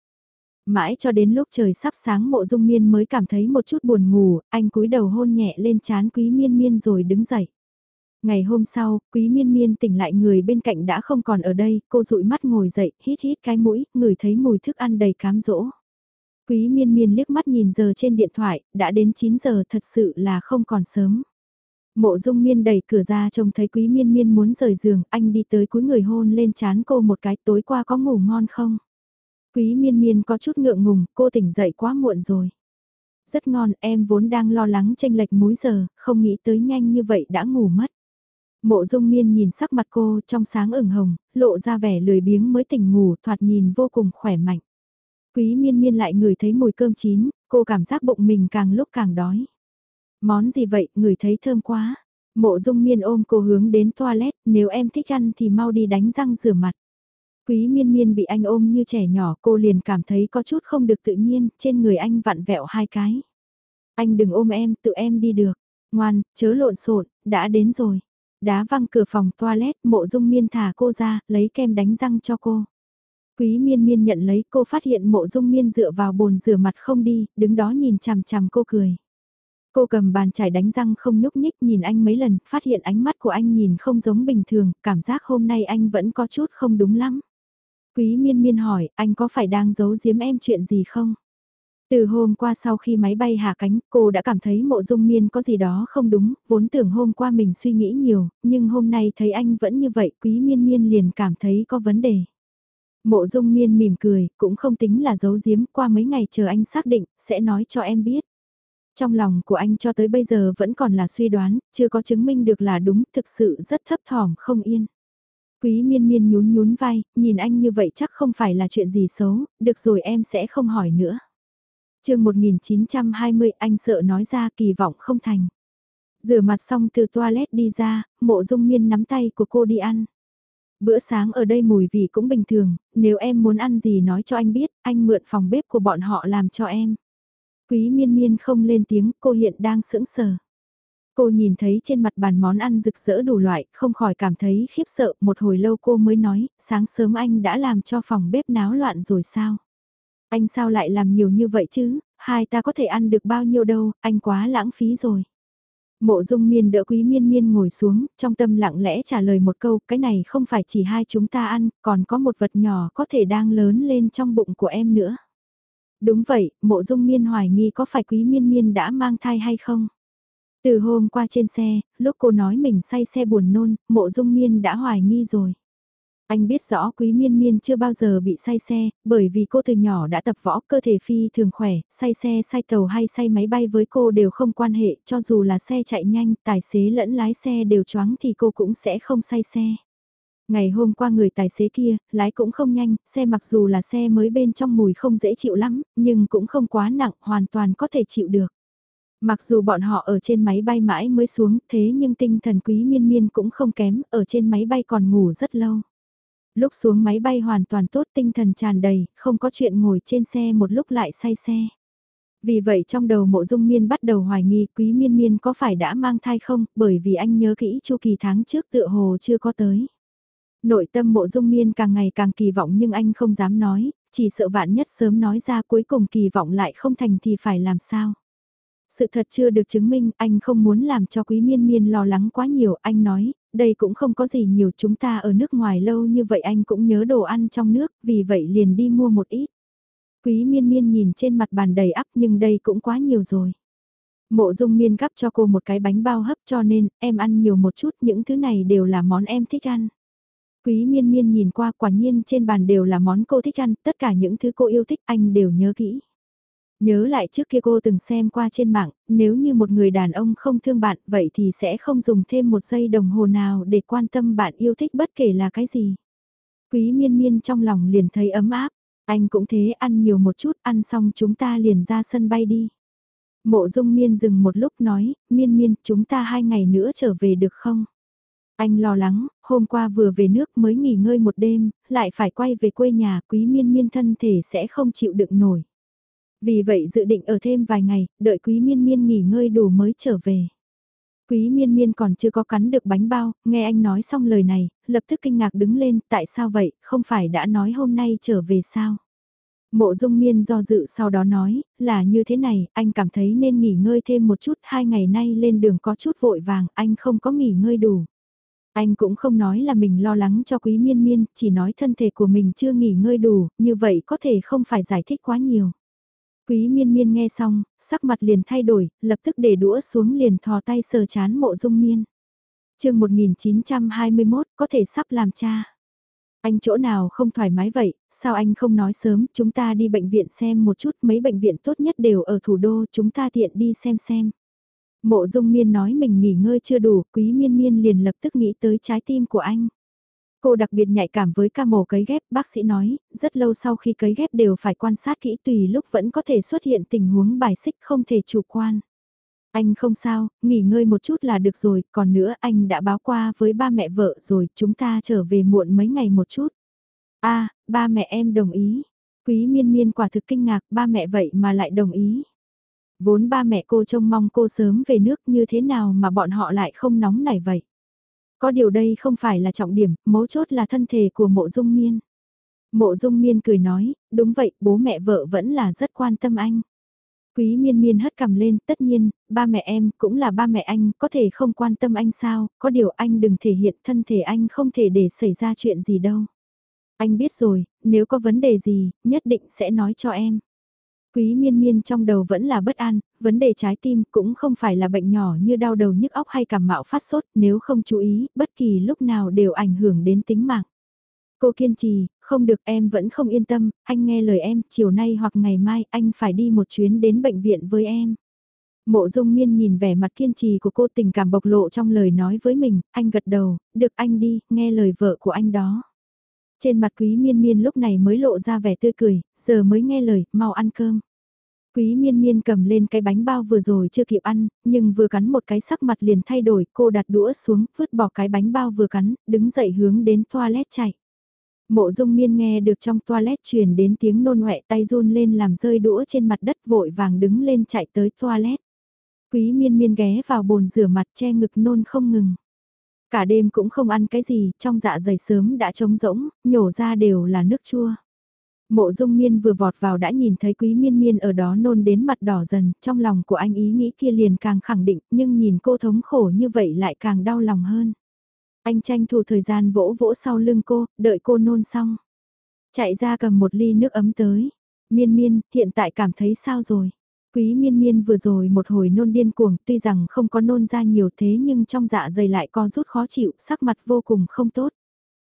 Mãi cho đến lúc trời sắp sáng mộ dung miên mới cảm thấy một chút buồn ngủ, anh cúi đầu hôn nhẹ lên chán quý miên miên rồi đứng dậy. Ngày hôm sau, quý miên miên tỉnh lại người bên cạnh đã không còn ở đây, cô dụi mắt ngồi dậy, hít hít cái mũi, ngửi thấy mùi thức ăn đầy cám dỗ. Quý miên miên liếc mắt nhìn giờ trên điện thoại, đã đến 9 giờ thật sự là không còn sớm. Mộ dung miên đẩy cửa ra trông thấy quý miên miên muốn rời giường, anh đi tới cuối người hôn lên chán cô một cái tối qua có ngủ ngon không? Quý miên miên có chút ngượng ngùng, cô tỉnh dậy quá muộn rồi. Rất ngon, em vốn đang lo lắng tranh lệch múi giờ, không nghĩ tới nhanh như vậy đã ngủ mất. Mộ dung miên nhìn sắc mặt cô trong sáng ửng hồng, lộ ra vẻ lười biếng mới tỉnh ngủ thoạt nhìn vô cùng khỏe mạnh. Quý miên miên lại ngửi thấy mùi cơm chín, cô cảm giác bụng mình càng lúc càng đói. Món gì vậy, ngửi thấy thơm quá. Mộ dung miên ôm cô hướng đến toilet, nếu em thích ăn thì mau đi đánh răng rửa mặt. Quý miên miên bị anh ôm như trẻ nhỏ cô liền cảm thấy có chút không được tự nhiên, trên người anh vặn vẹo hai cái. Anh đừng ôm em, tự em đi được. Ngoan, chớ lộn xộn, đã đến rồi. Đá văng cửa phòng toilet, mộ dung miên thả cô ra, lấy kem đánh răng cho cô. Quý miên miên nhận lấy cô phát hiện mộ dung miên dựa vào bồn rửa mặt không đi, đứng đó nhìn chằm chằm cô cười. Cô cầm bàn chải đánh răng không nhúc nhích nhìn anh mấy lần, phát hiện ánh mắt của anh nhìn không giống bình thường, cảm giác hôm nay anh vẫn có chút không đúng lắm. Quý miên miên hỏi, anh có phải đang giấu giếm em chuyện gì không? Từ hôm qua sau khi máy bay hạ cánh, cô đã cảm thấy mộ dung miên có gì đó không đúng, vốn tưởng hôm qua mình suy nghĩ nhiều, nhưng hôm nay thấy anh vẫn như vậy, quý miên miên liền cảm thấy có vấn đề. Mộ dung miên mỉm cười, cũng không tính là giấu giếm, qua mấy ngày chờ anh xác định, sẽ nói cho em biết. Trong lòng của anh cho tới bây giờ vẫn còn là suy đoán, chưa có chứng minh được là đúng, thực sự rất thấp thỏm không yên. Quý miên miên nhún nhún vai, nhìn anh như vậy chắc không phải là chuyện gì xấu, được rồi em sẽ không hỏi nữa. chương 1920 anh sợ nói ra kỳ vọng không thành. Rửa mặt xong từ toilet đi ra, mộ dung miên nắm tay của cô đi ăn. Bữa sáng ở đây mùi vị cũng bình thường, nếu em muốn ăn gì nói cho anh biết, anh mượn phòng bếp của bọn họ làm cho em. Quý miên miên không lên tiếng, cô hiện đang sững sờ. Cô nhìn thấy trên mặt bàn món ăn rực rỡ đủ loại, không khỏi cảm thấy khiếp sợ, một hồi lâu cô mới nói, sáng sớm anh đã làm cho phòng bếp náo loạn rồi sao? Anh sao lại làm nhiều như vậy chứ, hai ta có thể ăn được bao nhiêu đâu, anh quá lãng phí rồi. Mộ dung miên đỡ quý miên miên ngồi xuống, trong tâm lặng lẽ trả lời một câu, cái này không phải chỉ hai chúng ta ăn, còn có một vật nhỏ có thể đang lớn lên trong bụng của em nữa. Đúng vậy, mộ dung miên hoài nghi có phải quý miên miên đã mang thai hay không? Từ hôm qua trên xe, lúc cô nói mình say xe buồn nôn, mộ dung miên đã hoài nghi rồi. Anh biết rõ quý miên miên chưa bao giờ bị say xe, bởi vì cô từ nhỏ đã tập võ cơ thể phi thường khỏe, say xe say tàu hay say máy bay với cô đều không quan hệ, cho dù là xe chạy nhanh, tài xế lẫn lái xe đều choáng thì cô cũng sẽ không say xe. Ngày hôm qua người tài xế kia, lái cũng không nhanh, xe mặc dù là xe mới bên trong mùi không dễ chịu lắm, nhưng cũng không quá nặng, hoàn toàn có thể chịu được. Mặc dù bọn họ ở trên máy bay mãi mới xuống, thế nhưng tinh thần quý miên miên cũng không kém, ở trên máy bay còn ngủ rất lâu. Lúc xuống máy bay hoàn toàn tốt tinh thần tràn đầy, không có chuyện ngồi trên xe một lúc lại say xe. Vì vậy trong đầu mộ dung miên bắt đầu hoài nghi quý miên miên có phải đã mang thai không, bởi vì anh nhớ kỹ chu kỳ tháng trước tựa hồ chưa có tới. Nội tâm mộ dung miên càng ngày càng kỳ vọng nhưng anh không dám nói, chỉ sợ vạn nhất sớm nói ra cuối cùng kỳ vọng lại không thành thì phải làm sao. Sự thật chưa được chứng minh, anh không muốn làm cho quý miên miên lo lắng quá nhiều, anh nói, đây cũng không có gì nhiều chúng ta ở nước ngoài lâu như vậy anh cũng nhớ đồ ăn trong nước, vì vậy liền đi mua một ít. Quý miên miên nhìn trên mặt bàn đầy ắp nhưng đây cũng quá nhiều rồi. Mộ dung miên gắp cho cô một cái bánh bao hấp cho nên em ăn nhiều một chút những thứ này đều là món em thích ăn. Quý miên miên nhìn qua quả nhiên trên bàn đều là món cô thích ăn, tất cả những thứ cô yêu thích anh đều nhớ kỹ. Nhớ lại trước kia cô từng xem qua trên mạng, nếu như một người đàn ông không thương bạn vậy thì sẽ không dùng thêm một giây đồng hồ nào để quan tâm bạn yêu thích bất kể là cái gì. Quý miên miên trong lòng liền thấy ấm áp, anh cũng thế ăn nhiều một chút, ăn xong chúng ta liền ra sân bay đi. Mộ dung miên dừng một lúc nói, miên miên chúng ta hai ngày nữa trở về được không? Anh lo lắng, hôm qua vừa về nước mới nghỉ ngơi một đêm, lại phải quay về quê nhà, quý miên miên thân thể sẽ không chịu đựng nổi. Vì vậy dự định ở thêm vài ngày, đợi quý miên miên nghỉ ngơi đủ mới trở về. Quý miên miên còn chưa có cắn được bánh bao, nghe anh nói xong lời này, lập tức kinh ngạc đứng lên, tại sao vậy, không phải đã nói hôm nay trở về sao? Mộ dung miên do dự sau đó nói, là như thế này, anh cảm thấy nên nghỉ ngơi thêm một chút, hai ngày nay lên đường có chút vội vàng, anh không có nghỉ ngơi đủ. Anh cũng không nói là mình lo lắng cho quý miên miên, chỉ nói thân thể của mình chưa nghỉ ngơi đủ, như vậy có thể không phải giải thích quá nhiều. Quý miên miên nghe xong, sắc mặt liền thay đổi, lập tức để đũa xuống liền thò tay sờ chán mộ dung miên. chương 1921 có thể sắp làm cha. Anh chỗ nào không thoải mái vậy, sao anh không nói sớm, chúng ta đi bệnh viện xem một chút, mấy bệnh viện tốt nhất đều ở thủ đô, chúng ta tiện đi xem xem. Mộ dung miên nói mình nghỉ ngơi chưa đủ, quý miên miên liền lập tức nghĩ tới trái tim của anh. Cô đặc biệt nhạy cảm với ca mổ cấy ghép, bác sĩ nói, rất lâu sau khi cấy ghép đều phải quan sát kỹ tùy lúc vẫn có thể xuất hiện tình huống bài xích không thể chủ quan. Anh không sao, nghỉ ngơi một chút là được rồi, còn nữa anh đã báo qua với ba mẹ vợ rồi, chúng ta trở về muộn mấy ngày một chút. a à, ba mẹ em đồng ý. Quý miên miên quả thực kinh ngạc, ba mẹ vậy mà lại đồng ý. Vốn ba mẹ cô trông mong cô sớm về nước như thế nào mà bọn họ lại không nóng nảy vậy. Có điều đây không phải là trọng điểm, mấu chốt là thân thể của mộ dung miên. Mộ dung miên cười nói, đúng vậy, bố mẹ vợ vẫn là rất quan tâm anh. Quý miên miên hất cầm lên, tất nhiên, ba mẹ em cũng là ba mẹ anh, có thể không quan tâm anh sao, có điều anh đừng thể hiện thân thể anh không thể để xảy ra chuyện gì đâu. Anh biết rồi, nếu có vấn đề gì, nhất định sẽ nói cho em. Quý miên miên trong đầu vẫn là bất an, vấn đề trái tim cũng không phải là bệnh nhỏ như đau đầu nhức óc hay cảm mạo phát sốt, nếu không chú ý, bất kỳ lúc nào đều ảnh hưởng đến tính mạng. Cô kiên trì, không được em vẫn không yên tâm, anh nghe lời em, chiều nay hoặc ngày mai anh phải đi một chuyến đến bệnh viện với em. Mộ dung miên nhìn vẻ mặt kiên trì của cô tình cảm bộc lộ trong lời nói với mình, anh gật đầu, được anh đi, nghe lời vợ của anh đó. Trên mặt quý miên miên lúc này mới lộ ra vẻ tươi cười, giờ mới nghe lời, mau ăn cơm. Quý miên miên cầm lên cái bánh bao vừa rồi chưa kịp ăn, nhưng vừa cắn một cái sắc mặt liền thay đổi, cô đặt đũa xuống, vứt bỏ cái bánh bao vừa cắn, đứng dậy hướng đến toilet chạy. Mộ dung miên nghe được trong toilet truyền đến tiếng nôn ngoẹ tay run lên làm rơi đũa trên mặt đất vội vàng đứng lên chạy tới toilet. Quý miên miên ghé vào bồn rửa mặt che ngực nôn không ngừng. Cả đêm cũng không ăn cái gì, trong dạ dày sớm đã trống rỗng, nhổ ra đều là nước chua. Mộ dung miên vừa vọt vào đã nhìn thấy quý miên miên ở đó nôn đến mặt đỏ dần, trong lòng của anh ý nghĩ kia liền càng khẳng định, nhưng nhìn cô thống khổ như vậy lại càng đau lòng hơn. Anh tranh thủ thời gian vỗ vỗ sau lưng cô, đợi cô nôn xong. Chạy ra cầm một ly nước ấm tới. Miên miên, hiện tại cảm thấy sao rồi? Quý miên miên vừa rồi một hồi nôn điên cuồng, tuy rằng không có nôn ra nhiều thế nhưng trong dạ dày lại co rút khó chịu, sắc mặt vô cùng không tốt.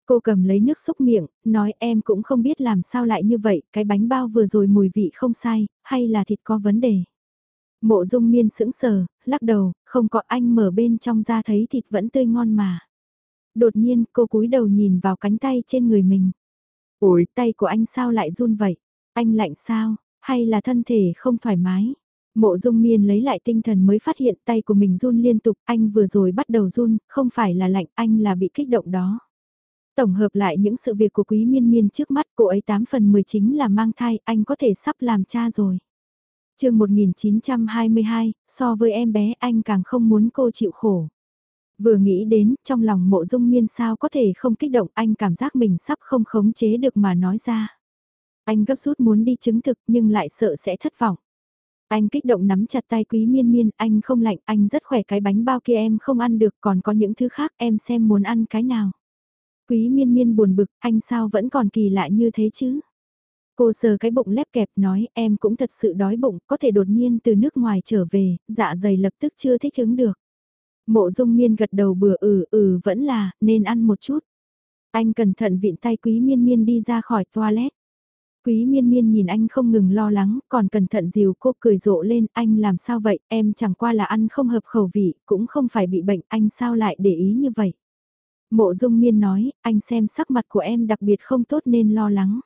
Cô cầm lấy nước xúc miệng, nói em cũng không biết làm sao lại như vậy, cái bánh bao vừa rồi mùi vị không sai, hay là thịt có vấn đề. Mộ dung miên sững sờ, lắc đầu, không có anh mở bên trong ra thấy thịt vẫn tươi ngon mà. Đột nhiên cô cúi đầu nhìn vào cánh tay trên người mình. Ủi tay của anh sao lại run vậy? Anh lạnh sao? Hay là thân thể không thoải mái? Mộ dung miên lấy lại tinh thần mới phát hiện tay của mình run liên tục, anh vừa rồi bắt đầu run, không phải là lạnh, anh là bị kích động đó. Tổng hợp lại những sự việc của quý miên miên trước mắt cô ấy 8 phần 10 chính là mang thai, anh có thể sắp làm cha rồi. chương 1922, so với em bé anh càng không muốn cô chịu khổ. Vừa nghĩ đến, trong lòng mộ dung miên sao có thể không kích động anh cảm giác mình sắp không khống chế được mà nói ra. Anh gấp rút muốn đi chứng thực nhưng lại sợ sẽ thất vọng. Anh kích động nắm chặt tay quý miên miên, anh không lạnh, anh rất khỏe cái bánh bao kia em không ăn được còn có những thứ khác em xem muốn ăn cái nào. Quý miên miên buồn bực, anh sao vẫn còn kỳ lạ như thế chứ? Cô sờ cái bụng lép kẹp nói em cũng thật sự đói bụng, có thể đột nhiên từ nước ngoài trở về, dạ dày lập tức chưa thích ứng được. Mộ dung miên gật đầu bừa ừ ừ vẫn là, nên ăn một chút. Anh cẩn thận vịn tay quý miên miên đi ra khỏi toilet. Quý miên miên nhìn anh không ngừng lo lắng, còn cẩn thận dìu cô cười rộ lên, anh làm sao vậy, em chẳng qua là ăn không hợp khẩu vị, cũng không phải bị bệnh, anh sao lại để ý như vậy. Mộ dung miên nói, anh xem sắc mặt của em đặc biệt không tốt nên lo lắng.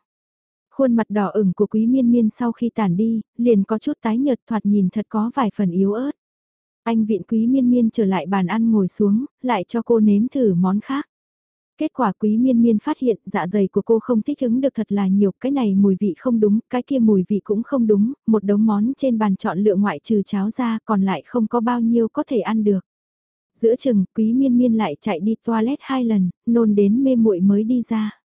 Khuôn mặt đỏ ửng của quý miên miên sau khi tản đi, liền có chút tái nhợt thoạt nhìn thật có vài phần yếu ớt. Anh viện quý miên miên trở lại bàn ăn ngồi xuống, lại cho cô nếm thử món khác. Kết quả quý miên miên phát hiện dạ dày của cô không thích ứng được thật là nhiều, cái này mùi vị không đúng, cái kia mùi vị cũng không đúng, một đống món trên bàn chọn lựa ngoại trừ cháo ra còn lại không có bao nhiêu có thể ăn được. Giữa chừng, quý miên miên lại chạy đi toilet hai lần, nôn đến mê muội mới đi ra.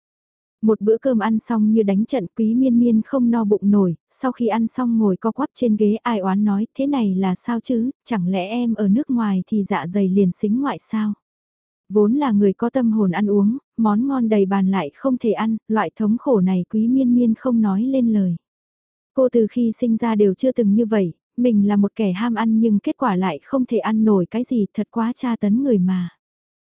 Một bữa cơm ăn xong như đánh trận quý miên miên không no bụng nổi, sau khi ăn xong ngồi co quắp trên ghế ai oán nói thế này là sao chứ, chẳng lẽ em ở nước ngoài thì dạ dày liền xính ngoại sao? Vốn là người có tâm hồn ăn uống, món ngon đầy bàn lại không thể ăn, loại thống khổ này quý miên miên không nói lên lời. Cô từ khi sinh ra đều chưa từng như vậy, mình là một kẻ ham ăn nhưng kết quả lại không thể ăn nổi cái gì thật quá tra tấn người mà.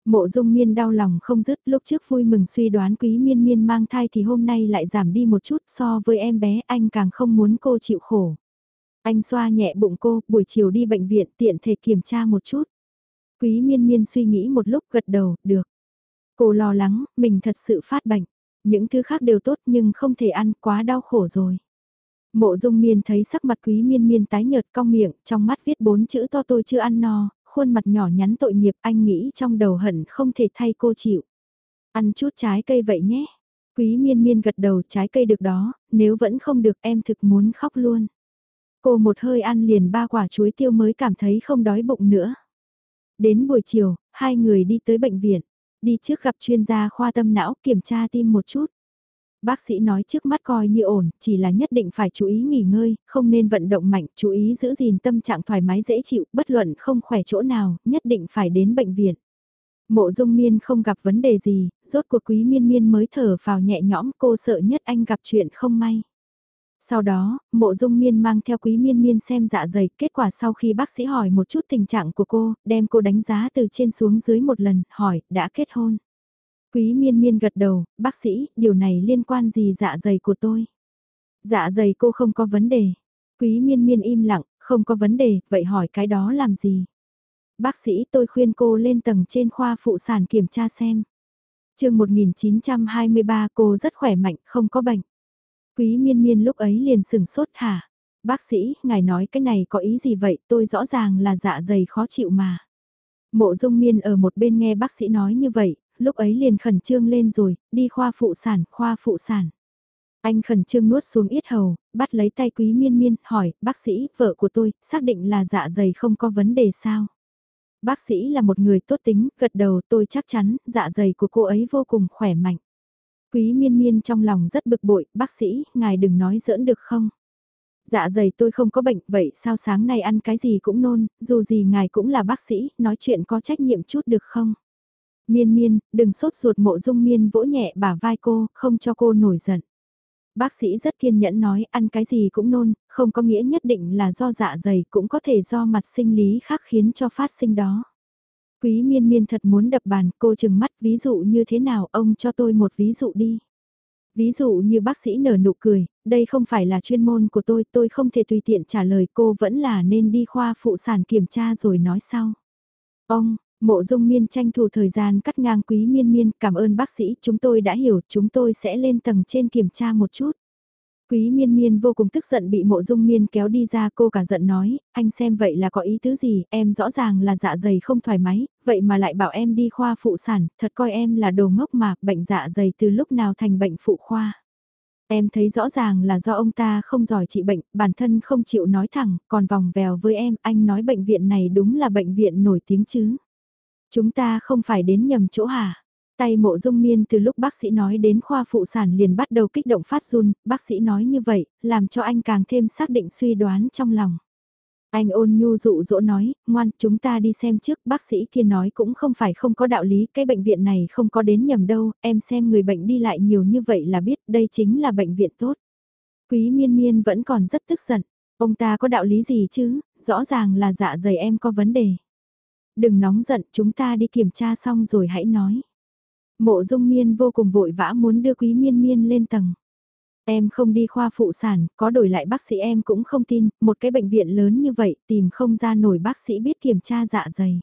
Mộ dung miên đau lòng không dứt lúc trước vui mừng suy đoán quý miên miên mang thai thì hôm nay lại giảm đi một chút so với em bé anh càng không muốn cô chịu khổ. Anh xoa nhẹ bụng cô, buổi chiều đi bệnh viện tiện thể kiểm tra một chút. Quý miên miên suy nghĩ một lúc gật đầu, được. Cô lo lắng, mình thật sự phát bệnh. Những thứ khác đều tốt nhưng không thể ăn quá đau khổ rồi. Mộ dung miên thấy sắc mặt quý miên miên tái nhợt cong miệng, trong mắt viết bốn chữ to tôi chưa ăn no, khuôn mặt nhỏ nhắn tội nghiệp anh nghĩ trong đầu hận không thể thay cô chịu. Ăn chút trái cây vậy nhé. Quý miên miên gật đầu trái cây được đó, nếu vẫn không được em thực muốn khóc luôn. Cô một hơi ăn liền ba quả chuối tiêu mới cảm thấy không đói bụng nữa. Đến buổi chiều, hai người đi tới bệnh viện, đi trước gặp chuyên gia khoa tâm não kiểm tra tim một chút. Bác sĩ nói trước mắt coi như ổn, chỉ là nhất định phải chú ý nghỉ ngơi, không nên vận động mạnh, chú ý giữ gìn tâm trạng thoải mái dễ chịu, bất luận không khỏe chỗ nào, nhất định phải đến bệnh viện. Mộ dung miên không gặp vấn đề gì, rốt cuộc quý miên miên mới thở vào nhẹ nhõm cô sợ nhất anh gặp chuyện không may. Sau đó, mộ dung miên mang theo quý miên miên xem dạ dày, kết quả sau khi bác sĩ hỏi một chút tình trạng của cô, đem cô đánh giá từ trên xuống dưới một lần, hỏi, đã kết hôn. Quý miên miên gật đầu, bác sĩ, điều này liên quan gì dạ dày của tôi? Dạ dày cô không có vấn đề. Quý miên miên im lặng, không có vấn đề, vậy hỏi cái đó làm gì? Bác sĩ tôi khuyên cô lên tầng trên khoa phụ sản kiểm tra xem. chương 1923 cô rất khỏe mạnh, không có bệnh. Quý miên miên lúc ấy liền sừng sốt hả? Bác sĩ, ngài nói cái này có ý gì vậy, tôi rõ ràng là dạ dày khó chịu mà. Mộ dung miên ở một bên nghe bác sĩ nói như vậy, lúc ấy liền khẩn trương lên rồi, đi khoa phụ sản, khoa phụ sản. Anh khẩn trương nuốt xuống yết hầu, bắt lấy tay quý miên miên, hỏi, bác sĩ, vợ của tôi, xác định là dạ dày không có vấn đề sao? Bác sĩ là một người tốt tính, gật đầu tôi chắc chắn, dạ dày của cô ấy vô cùng khỏe mạnh. Quý miên miên trong lòng rất bực bội, bác sĩ, ngài đừng nói giỡn được không? Dạ dày tôi không có bệnh, vậy sao sáng nay ăn cái gì cũng nôn, dù gì ngài cũng là bác sĩ, nói chuyện có trách nhiệm chút được không? Miên miên, đừng sốt ruột mộ dung miên vỗ nhẹ bả vai cô, không cho cô nổi giận. Bác sĩ rất kiên nhẫn nói ăn cái gì cũng nôn, không có nghĩa nhất định là do dạ dày cũng có thể do mặt sinh lý khác khiến cho phát sinh đó. Quý miên miên thật muốn đập bàn, cô chừng mắt ví dụ như thế nào ông cho tôi một ví dụ đi. Ví dụ như bác sĩ nở nụ cười, đây không phải là chuyên môn của tôi, tôi không thể tùy tiện trả lời cô vẫn là nên đi khoa phụ sản kiểm tra rồi nói sau. Ông, mộ dung miên tranh thủ thời gian cắt ngang quý miên miên, cảm ơn bác sĩ, chúng tôi đã hiểu, chúng tôi sẽ lên tầng trên kiểm tra một chút. Quý miên miên vô cùng tức giận bị mộ dung miên kéo đi ra cô cả giận nói, anh xem vậy là có ý tứ gì, em rõ ràng là dạ dày không thoải mái, vậy mà lại bảo em đi khoa phụ sản, thật coi em là đồ ngốc mà, bệnh dạ dày từ lúc nào thành bệnh phụ khoa. Em thấy rõ ràng là do ông ta không giỏi trị bệnh, bản thân không chịu nói thẳng, còn vòng vèo với em, anh nói bệnh viện này đúng là bệnh viện nổi tiếng chứ. Chúng ta không phải đến nhầm chỗ hả? Tay mộ dung miên từ lúc bác sĩ nói đến khoa phụ sản liền bắt đầu kích động phát run, bác sĩ nói như vậy, làm cho anh càng thêm xác định suy đoán trong lòng. Anh ôn nhu dụ dỗ nói, ngoan, chúng ta đi xem trước, bác sĩ kia nói cũng không phải không có đạo lý, cái bệnh viện này không có đến nhầm đâu, em xem người bệnh đi lại nhiều như vậy là biết đây chính là bệnh viện tốt. Quý miên miên vẫn còn rất tức giận, ông ta có đạo lý gì chứ, rõ ràng là dạ dày em có vấn đề. Đừng nóng giận, chúng ta đi kiểm tra xong rồi hãy nói. Mộ dung miên vô cùng vội vã muốn đưa quý miên miên lên tầng. Em không đi khoa phụ sản, có đổi lại bác sĩ em cũng không tin, một cái bệnh viện lớn như vậy tìm không ra nổi bác sĩ biết kiểm tra dạ dày.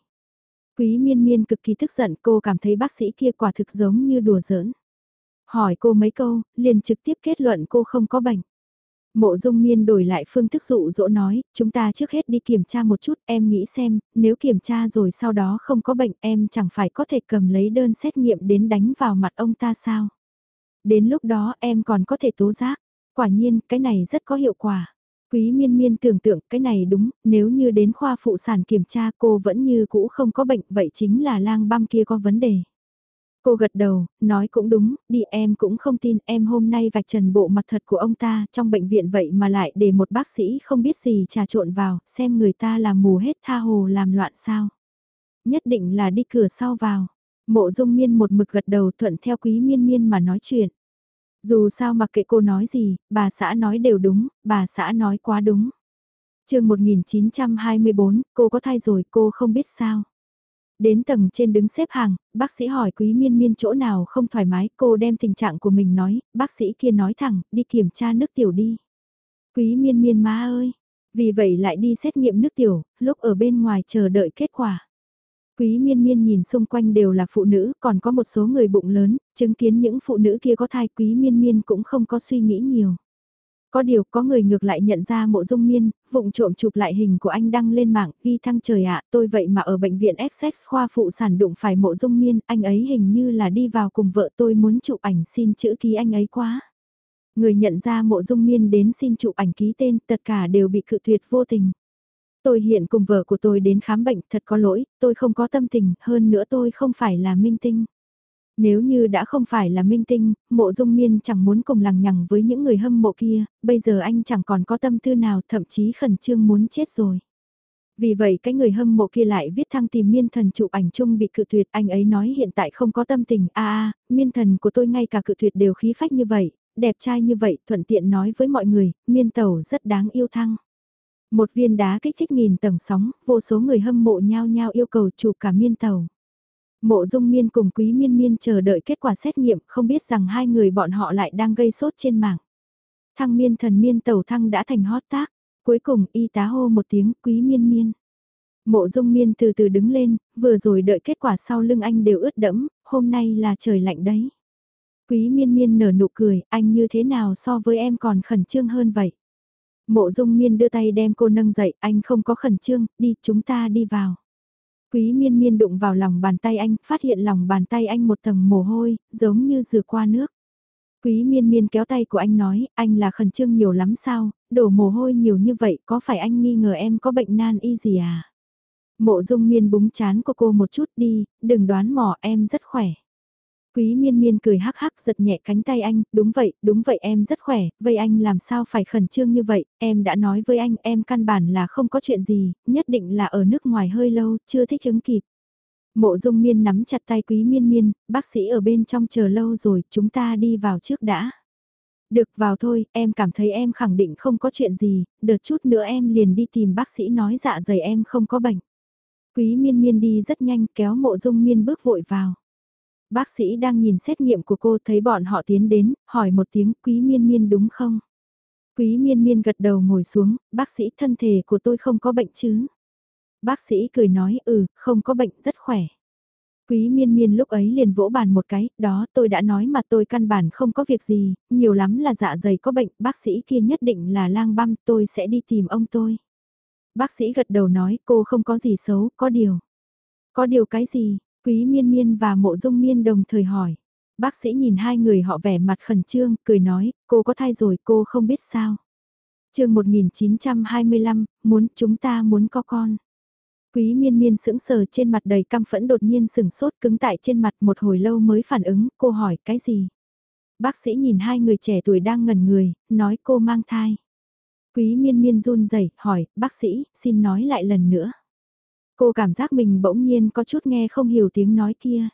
Quý miên miên cực kỳ tức giận cô cảm thấy bác sĩ kia quả thực giống như đùa giỡn. Hỏi cô mấy câu, liền trực tiếp kết luận cô không có bệnh. Mộ dung miên đổi lại phương thức dụ dỗ nói, chúng ta trước hết đi kiểm tra một chút, em nghĩ xem, nếu kiểm tra rồi sau đó không có bệnh em chẳng phải có thể cầm lấy đơn xét nghiệm đến đánh vào mặt ông ta sao. Đến lúc đó em còn có thể tố giác, quả nhiên cái này rất có hiệu quả. Quý miên miên tưởng tượng cái này đúng, nếu như đến khoa phụ sản kiểm tra cô vẫn như cũ không có bệnh vậy chính là lang băm kia có vấn đề. Cô gật đầu, nói cũng đúng, đi em cũng không tin em hôm nay vạch trần bộ mặt thật của ông ta trong bệnh viện vậy mà lại để một bác sĩ không biết gì trà trộn vào, xem người ta làm mù hết tha hồ làm loạn sao. Nhất định là đi cửa sau vào. Mộ dung miên một mực gật đầu thuận theo quý miên miên mà nói chuyện. Dù sao mặc kệ cô nói gì, bà xã nói đều đúng, bà xã nói quá đúng. chương 1924, cô có thai rồi cô không biết sao. Đến tầng trên đứng xếp hàng, bác sĩ hỏi quý miên miên chỗ nào không thoải mái, cô đem tình trạng của mình nói, bác sĩ kia nói thẳng, đi kiểm tra nước tiểu đi. Quý miên miên má ơi, vì vậy lại đi xét nghiệm nước tiểu, lúc ở bên ngoài chờ đợi kết quả. Quý miên miên nhìn xung quanh đều là phụ nữ, còn có một số người bụng lớn, chứng kiến những phụ nữ kia có thai quý miên miên cũng không có suy nghĩ nhiều. Có điều có người ngược lại nhận ra mộ dung miên, vụng trộm chụp lại hình của anh đăng lên mạng, ghi thăng trời ạ, tôi vậy mà ở bệnh viện Essex khoa phụ sản đụng phải mộ dung miên, anh ấy hình như là đi vào cùng vợ tôi muốn chụp ảnh xin chữ ký anh ấy quá. Người nhận ra mộ dung miên đến xin chụp ảnh ký tên, tất cả đều bị cự tuyệt vô tình. Tôi hiện cùng vợ của tôi đến khám bệnh, thật có lỗi, tôi không có tâm tình, hơn nữa tôi không phải là minh tinh. Nếu như đã không phải là minh tinh, mộ dung miên chẳng muốn cùng lằng nhằng với những người hâm mộ kia, bây giờ anh chẳng còn có tâm tư nào thậm chí khẩn trương muốn chết rồi. Vì vậy cái người hâm mộ kia lại viết thăng tìm miên thần chụp ảnh chung bị cự tuyệt anh ấy nói hiện tại không có tâm tình a a miên thần của tôi ngay cả cự tuyệt đều khí phách như vậy, đẹp trai như vậy thuận tiện nói với mọi người, miên tàu rất đáng yêu thăng. Một viên đá kích thích nghìn tầng sóng, vô số người hâm mộ nhau nhau yêu cầu chụp cả miên tàu. Mộ dung miên cùng quý miên miên chờ đợi kết quả xét nghiệm không biết rằng hai người bọn họ lại đang gây sốt trên mạng. Thăng miên thần miên tàu thăng đã thành hot tác. Cuối cùng y tá hô một tiếng quý miên miên. Mộ dung miên từ từ đứng lên, vừa rồi đợi kết quả sau lưng anh đều ướt đẫm, hôm nay là trời lạnh đấy. Quý miên miên nở nụ cười, anh như thế nào so với em còn khẩn trương hơn vậy? Mộ dung miên đưa tay đem cô nâng dậy, anh không có khẩn trương, đi chúng ta đi vào. Quý miên miên đụng vào lòng bàn tay anh, phát hiện lòng bàn tay anh một tầng mồ hôi, giống như rửa qua nước. Quý miên miên kéo tay của anh nói, anh là khẩn trương nhiều lắm sao, đổ mồ hôi nhiều như vậy, có phải anh nghi ngờ em có bệnh nan y gì à? Mộ dung miên búng chán của cô một chút đi, đừng đoán mò em rất khỏe. Quý miên miên cười hắc hắc giật nhẹ cánh tay anh, đúng vậy, đúng vậy em rất khỏe, vậy anh làm sao phải khẩn trương như vậy, em đã nói với anh em căn bản là không có chuyện gì, nhất định là ở nước ngoài hơi lâu, chưa thích ứng kịp. Mộ dung miên nắm chặt tay quý miên miên, bác sĩ ở bên trong chờ lâu rồi, chúng ta đi vào trước đã. Được vào thôi, em cảm thấy em khẳng định không có chuyện gì, đợt chút nữa em liền đi tìm bác sĩ nói dạ dày em không có bệnh. Quý miên miên đi rất nhanh kéo mộ dung miên bước vội vào. Bác sĩ đang nhìn xét nghiệm của cô thấy bọn họ tiến đến, hỏi một tiếng quý miên miên đúng không? Quý miên miên gật đầu ngồi xuống, bác sĩ thân thể của tôi không có bệnh chứ? Bác sĩ cười nói ừ, không có bệnh, rất khỏe. Quý miên miên lúc ấy liền vỗ bàn một cái, đó tôi đã nói mà tôi căn bản không có việc gì, nhiều lắm là dạ dày có bệnh, bác sĩ kia nhất định là lang băm, tôi sẽ đi tìm ông tôi. Bác sĩ gật đầu nói cô không có gì xấu, có điều. Có điều cái gì, Quý miên miên và mộ dung miên đồng thời hỏi. Bác sĩ nhìn hai người họ vẻ mặt khẩn trương, cười nói, cô có thai rồi cô không biết sao. chương 1925, muốn chúng ta muốn có con. Quý miên miên sững sờ trên mặt đầy căm phẫn đột nhiên sừng sốt cứng tại trên mặt một hồi lâu mới phản ứng, cô hỏi cái gì? Bác sĩ nhìn hai người trẻ tuổi đang ngẩn người, nói cô mang thai. Quý miên miên run rẩy hỏi, bác sĩ, xin nói lại lần nữa. Cô cảm giác mình bỗng nhiên có chút nghe không hiểu tiếng nói kia.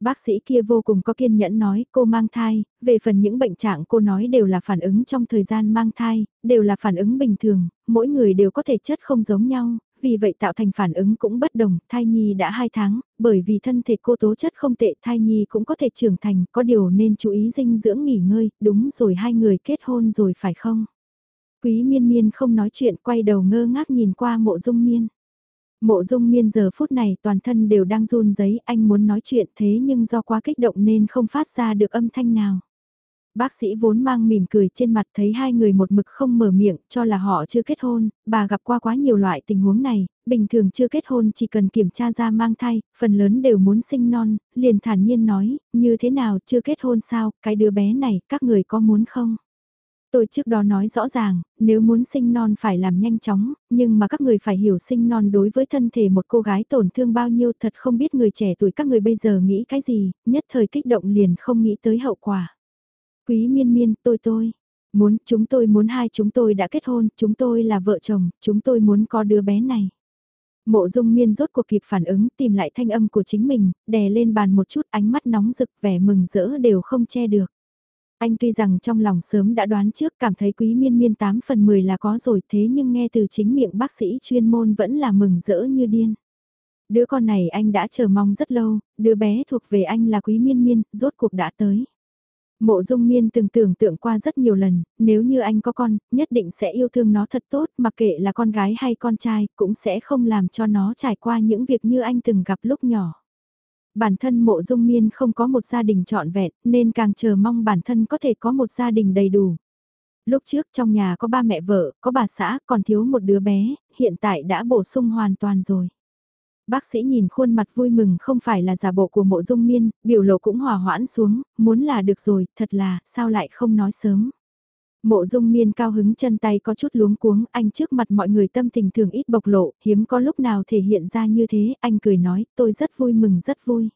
Bác sĩ kia vô cùng có kiên nhẫn nói cô mang thai, về phần những bệnh trạng cô nói đều là phản ứng trong thời gian mang thai, đều là phản ứng bình thường, mỗi người đều có thể chất không giống nhau, vì vậy tạo thành phản ứng cũng bất đồng, thai nhi đã 2 tháng, bởi vì thân thể cô tố chất không tệ thai nhi cũng có thể trưởng thành, có điều nên chú ý dinh dưỡng nghỉ ngơi, đúng rồi hai người kết hôn rồi phải không? Quý miên miên không nói chuyện quay đầu ngơ ngác nhìn qua mộ dung miên. Mộ dung miên giờ phút này toàn thân đều đang run giấy anh muốn nói chuyện thế nhưng do quá kích động nên không phát ra được âm thanh nào. Bác sĩ vốn mang mỉm cười trên mặt thấy hai người một mực không mở miệng cho là họ chưa kết hôn, bà gặp qua quá nhiều loại tình huống này, bình thường chưa kết hôn chỉ cần kiểm tra ra mang thai, phần lớn đều muốn sinh non, liền thản nhiên nói, như thế nào chưa kết hôn sao, cái đứa bé này các người có muốn không? Tôi trước đó nói rõ ràng, nếu muốn sinh non phải làm nhanh chóng, nhưng mà các người phải hiểu sinh non đối với thân thể một cô gái tổn thương bao nhiêu thật không biết người trẻ tuổi các người bây giờ nghĩ cái gì, nhất thời kích động liền không nghĩ tới hậu quả. Quý miên miên, tôi tôi, muốn, chúng tôi muốn hai chúng tôi đã kết hôn, chúng tôi là vợ chồng, chúng tôi muốn có đứa bé này. Mộ dung miên rốt cuộc kịp phản ứng tìm lại thanh âm của chính mình, đè lên bàn một chút ánh mắt nóng rực vẻ mừng rỡ đều không che được. Anh tuy rằng trong lòng sớm đã đoán trước cảm thấy quý miên miên 8 phần 10 là có rồi thế nhưng nghe từ chính miệng bác sĩ chuyên môn vẫn là mừng rỡ như điên. Đứa con này anh đã chờ mong rất lâu, đứa bé thuộc về anh là quý miên miên, rốt cuộc đã tới. Mộ dung miên từng tưởng tượng qua rất nhiều lần, nếu như anh có con, nhất định sẽ yêu thương nó thật tốt, mặc kệ là con gái hay con trai, cũng sẽ không làm cho nó trải qua những việc như anh từng gặp lúc nhỏ. Bản thân mộ dung miên không có một gia đình trọn vẹn, nên càng chờ mong bản thân có thể có một gia đình đầy đủ. Lúc trước trong nhà có ba mẹ vợ, có bà xã, còn thiếu một đứa bé, hiện tại đã bổ sung hoàn toàn rồi. Bác sĩ nhìn khuôn mặt vui mừng không phải là giả bộ của mộ dung miên, biểu lộ cũng hòa hoãn xuống, muốn là được rồi, thật là, sao lại không nói sớm. Mộ dung miên cao hứng chân tay có chút luống cuống, anh trước mặt mọi người tâm tình thường ít bộc lộ, hiếm có lúc nào thể hiện ra như thế, anh cười nói, tôi rất vui mừng rất vui.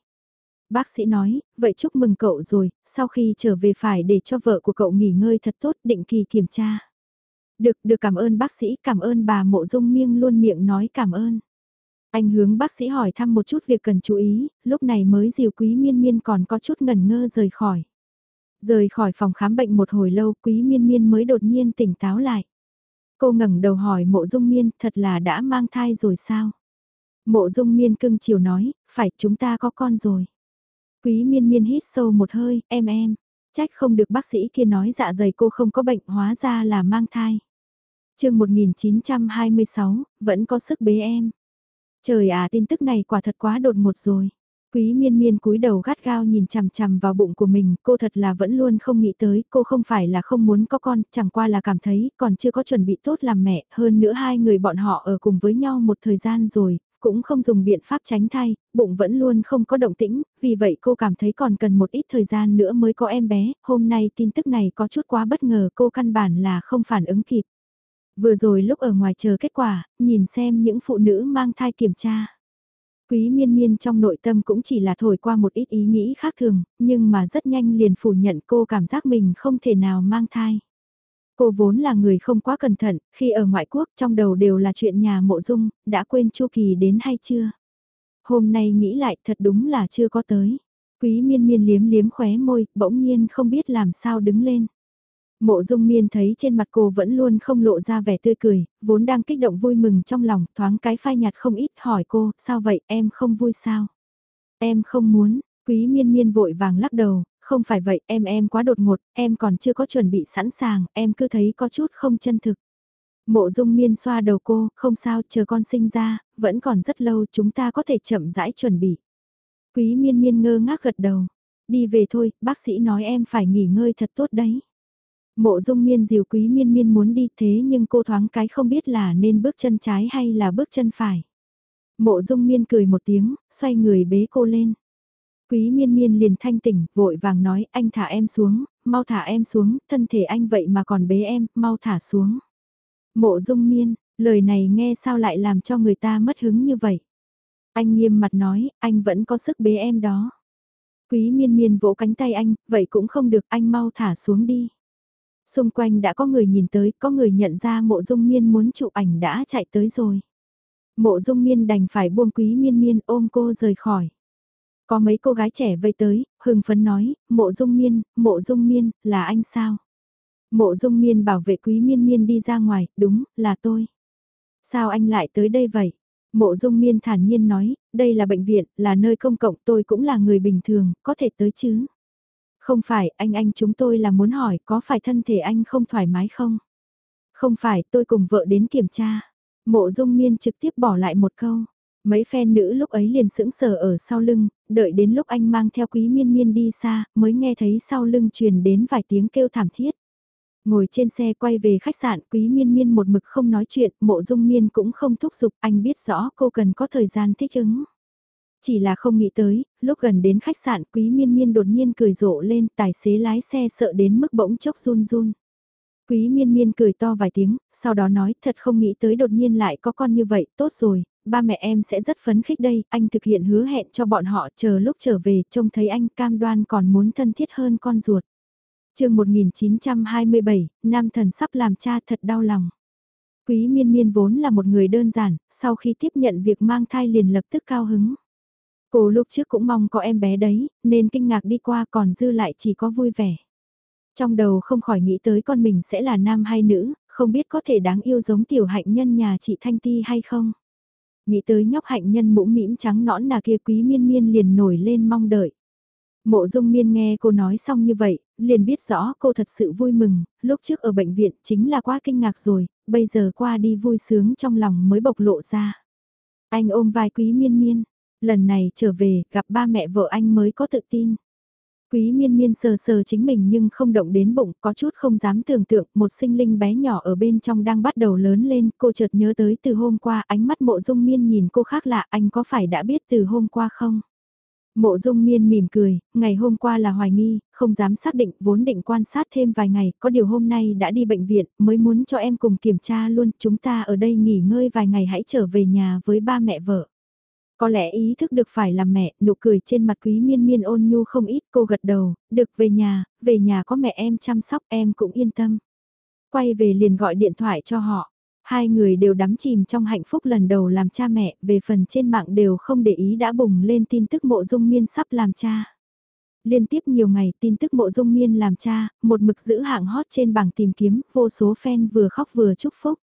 Bác sĩ nói, vậy chúc mừng cậu rồi, sau khi trở về phải để cho vợ của cậu nghỉ ngơi thật tốt, định kỳ kiểm tra. Được, được cảm ơn bác sĩ, cảm ơn bà mộ dung miên luôn miệng nói cảm ơn. Anh hướng bác sĩ hỏi thăm một chút việc cần chú ý, lúc này mới dìu quý miên miên còn có chút ngần ngơ rời khỏi. Rời khỏi phòng khám bệnh một hồi lâu quý miên miên mới đột nhiên tỉnh táo lại. Cô ngẩng đầu hỏi mộ dung miên thật là đã mang thai rồi sao? Mộ dung miên cưng chiều nói, phải chúng ta có con rồi. Quý miên miên hít sâu một hơi, em em. Trách không được bác sĩ kia nói dạ dày cô không có bệnh hóa ra là mang thai. chương 1926, vẫn có sức bế em. Trời à tin tức này quả thật quá đột ngột rồi. Quý miên miên cúi đầu gắt gao nhìn chằm chằm vào bụng của mình, cô thật là vẫn luôn không nghĩ tới, cô không phải là không muốn có con, chẳng qua là cảm thấy còn chưa có chuẩn bị tốt làm mẹ, hơn nữa hai người bọn họ ở cùng với nhau một thời gian rồi, cũng không dùng biện pháp tránh thai, bụng vẫn luôn không có động tĩnh, vì vậy cô cảm thấy còn cần một ít thời gian nữa mới có em bé, hôm nay tin tức này có chút quá bất ngờ cô căn bản là không phản ứng kịp. Vừa rồi lúc ở ngoài chờ kết quả, nhìn xem những phụ nữ mang thai kiểm tra. Quý miên miên trong nội tâm cũng chỉ là thổi qua một ít ý nghĩ khác thường, nhưng mà rất nhanh liền phủ nhận cô cảm giác mình không thể nào mang thai. Cô vốn là người không quá cẩn thận, khi ở ngoại quốc trong đầu đều là chuyện nhà mộ dung, đã quên chu kỳ đến hay chưa? Hôm nay nghĩ lại thật đúng là chưa có tới. Quý miên miên liếm liếm khóe môi, bỗng nhiên không biết làm sao đứng lên. Mộ dung miên thấy trên mặt cô vẫn luôn không lộ ra vẻ tươi cười, vốn đang kích động vui mừng trong lòng, thoáng cái phai nhạt không ít hỏi cô, sao vậy, em không vui sao? Em không muốn, quý miên miên vội vàng lắc đầu, không phải vậy, em em quá đột ngột, em còn chưa có chuẩn bị sẵn sàng, em cứ thấy có chút không chân thực. Mộ dung miên xoa đầu cô, không sao, chờ con sinh ra, vẫn còn rất lâu chúng ta có thể chậm rãi chuẩn bị. Quý miên miên ngơ ngác gật đầu, đi về thôi, bác sĩ nói em phải nghỉ ngơi thật tốt đấy. Mộ dung miên diều quý miên miên muốn đi thế nhưng cô thoáng cái không biết là nên bước chân trái hay là bước chân phải. Mộ dung miên cười một tiếng, xoay người bế cô lên. Quý miên miên liền thanh tỉnh, vội vàng nói anh thả em xuống, mau thả em xuống, thân thể anh vậy mà còn bế em, mau thả xuống. Mộ dung miên, lời này nghe sao lại làm cho người ta mất hứng như vậy. Anh nghiêm mặt nói, anh vẫn có sức bế em đó. Quý miên miên vỗ cánh tay anh, vậy cũng không được anh mau thả xuống đi. Xung quanh đã có người nhìn tới, có người nhận ra mộ dung miên muốn chụp ảnh đã chạy tới rồi. Mộ dung miên đành phải buông quý miên miên ôm cô rời khỏi. Có mấy cô gái trẻ vây tới, hưng phấn nói, mộ dung miên, mộ dung miên, là anh sao? Mộ dung miên bảo vệ quý miên miên đi ra ngoài, đúng, là tôi. Sao anh lại tới đây vậy? Mộ dung miên thản nhiên nói, đây là bệnh viện, là nơi công cộng, tôi cũng là người bình thường, có thể tới chứ? Không phải, anh anh chúng tôi là muốn hỏi, có phải thân thể anh không thoải mái không? Không phải, tôi cùng vợ đến kiểm tra. Mộ dung miên trực tiếp bỏ lại một câu. Mấy phen nữ lúc ấy liền sững sờ ở sau lưng, đợi đến lúc anh mang theo quý miên miên đi xa, mới nghe thấy sau lưng truyền đến vài tiếng kêu thảm thiết. Ngồi trên xe quay về khách sạn quý miên miên một mực không nói chuyện, mộ dung miên cũng không thúc giục, anh biết rõ cô cần có thời gian thích ứng. Chỉ là không nghĩ tới, lúc gần đến khách sạn quý miên miên đột nhiên cười rộ lên, tài xế lái xe sợ đến mức bỗng chốc run run. Quý miên miên cười to vài tiếng, sau đó nói thật không nghĩ tới đột nhiên lại có con như vậy, tốt rồi, ba mẹ em sẽ rất phấn khích đây, anh thực hiện hứa hẹn cho bọn họ chờ lúc trở về, trông thấy anh cam đoan còn muốn thân thiết hơn con ruột. chương 1927, Nam thần sắp làm cha thật đau lòng. Quý miên miên vốn là một người đơn giản, sau khi tiếp nhận việc mang thai liền lập tức cao hứng. Cô lúc trước cũng mong có em bé đấy, nên kinh ngạc đi qua còn dư lại chỉ có vui vẻ. Trong đầu không khỏi nghĩ tới con mình sẽ là nam hay nữ, không biết có thể đáng yêu giống tiểu hạnh nhân nhà chị Thanh Ti hay không. Nghĩ tới nhóc hạnh nhân mũ mĩm trắng nõn nà kia quý miên miên liền nổi lên mong đợi. Mộ dung miên nghe cô nói xong như vậy, liền biết rõ cô thật sự vui mừng, lúc trước ở bệnh viện chính là quá kinh ngạc rồi, bây giờ qua đi vui sướng trong lòng mới bộc lộ ra. Anh ôm vai quý miên miên, lần này trở về gặp ba mẹ vợ anh mới có tự tin. Quý miên miên sờ sờ chính mình nhưng không động đến bụng, có chút không dám tưởng tượng, một sinh linh bé nhỏ ở bên trong đang bắt đầu lớn lên, cô chợt nhớ tới từ hôm qua, ánh mắt mộ dung miên nhìn cô khác lạ, anh có phải đã biết từ hôm qua không? Mộ dung miên mỉm cười, ngày hôm qua là hoài nghi, không dám xác định, vốn định quan sát thêm vài ngày, có điều hôm nay đã đi bệnh viện, mới muốn cho em cùng kiểm tra luôn, chúng ta ở đây nghỉ ngơi vài ngày hãy trở về nhà với ba mẹ vợ. Có lẽ ý thức được phải làm mẹ, nụ cười trên mặt quý miên miên ôn nhu không ít, cô gật đầu, được về nhà, về nhà có mẹ em chăm sóc em cũng yên tâm. Quay về liền gọi điện thoại cho họ. Hai người đều đắm chìm trong hạnh phúc lần đầu làm cha mẹ, về phần trên mạng đều không để ý đã bùng lên tin tức mộ dung miên sắp làm cha. Liên tiếp nhiều ngày tin tức mộ dung miên làm cha, một mực giữ hạng hot trên bảng tìm kiếm, vô số fan vừa khóc vừa chúc phúc.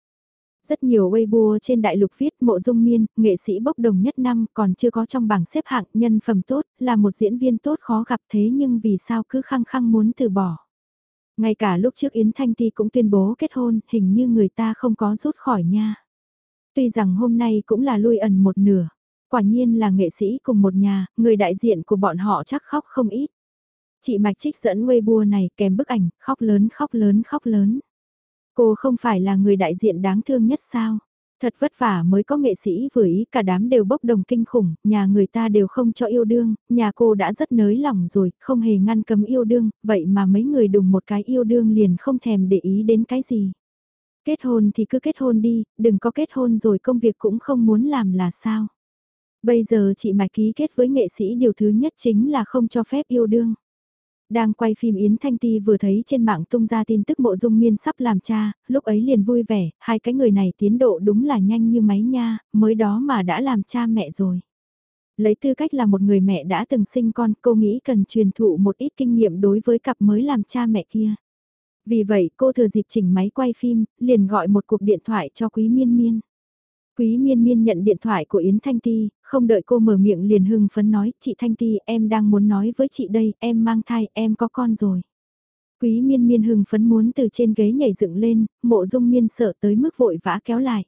Rất nhiều Weibo trên đại lục viết mộ dung miên, nghệ sĩ bốc đồng nhất năm còn chưa có trong bảng xếp hạng nhân phẩm tốt, là một diễn viên tốt khó gặp thế nhưng vì sao cứ khăng khăng muốn từ bỏ. Ngay cả lúc trước Yến Thanh Ti cũng tuyên bố kết hôn, hình như người ta không có rút khỏi nha. Tuy rằng hôm nay cũng là lui ẩn một nửa, quả nhiên là nghệ sĩ cùng một nhà, người đại diện của bọn họ chắc khóc không ít. Chị Mạch trích dẫn Weibo này kèm bức ảnh, khóc lớn khóc lớn khóc lớn. Cô không phải là người đại diện đáng thương nhất sao? Thật vất vả mới có nghệ sĩ vừa ý cả đám đều bốc đồng kinh khủng, nhà người ta đều không cho yêu đương, nhà cô đã rất nới lòng rồi, không hề ngăn cấm yêu đương, vậy mà mấy người đùng một cái yêu đương liền không thèm để ý đến cái gì. Kết hôn thì cứ kết hôn đi, đừng có kết hôn rồi công việc cũng không muốn làm là sao. Bây giờ chị mà ký kết với nghệ sĩ điều thứ nhất chính là không cho phép yêu đương. Đang quay phim Yến Thanh Ti vừa thấy trên mạng tung ra tin tức mộ dung miên sắp làm cha, lúc ấy liền vui vẻ, hai cái người này tiến độ đúng là nhanh như máy nha, mới đó mà đã làm cha mẹ rồi. Lấy tư cách là một người mẹ đã từng sinh con, cô nghĩ cần truyền thụ một ít kinh nghiệm đối với cặp mới làm cha mẹ kia. Vì vậy cô thừa dịp chỉnh máy quay phim, liền gọi một cuộc điện thoại cho Quý Miên Miên. Quý miên miên nhận điện thoại của Yến Thanh Ti, không đợi cô mở miệng liền hưng phấn nói, chị Thanh Ti em đang muốn nói với chị đây, em mang thai, em có con rồi. Quý miên miên hưng phấn muốn từ trên ghế nhảy dựng lên, mộ dung miên sợ tới mức vội vã kéo lại.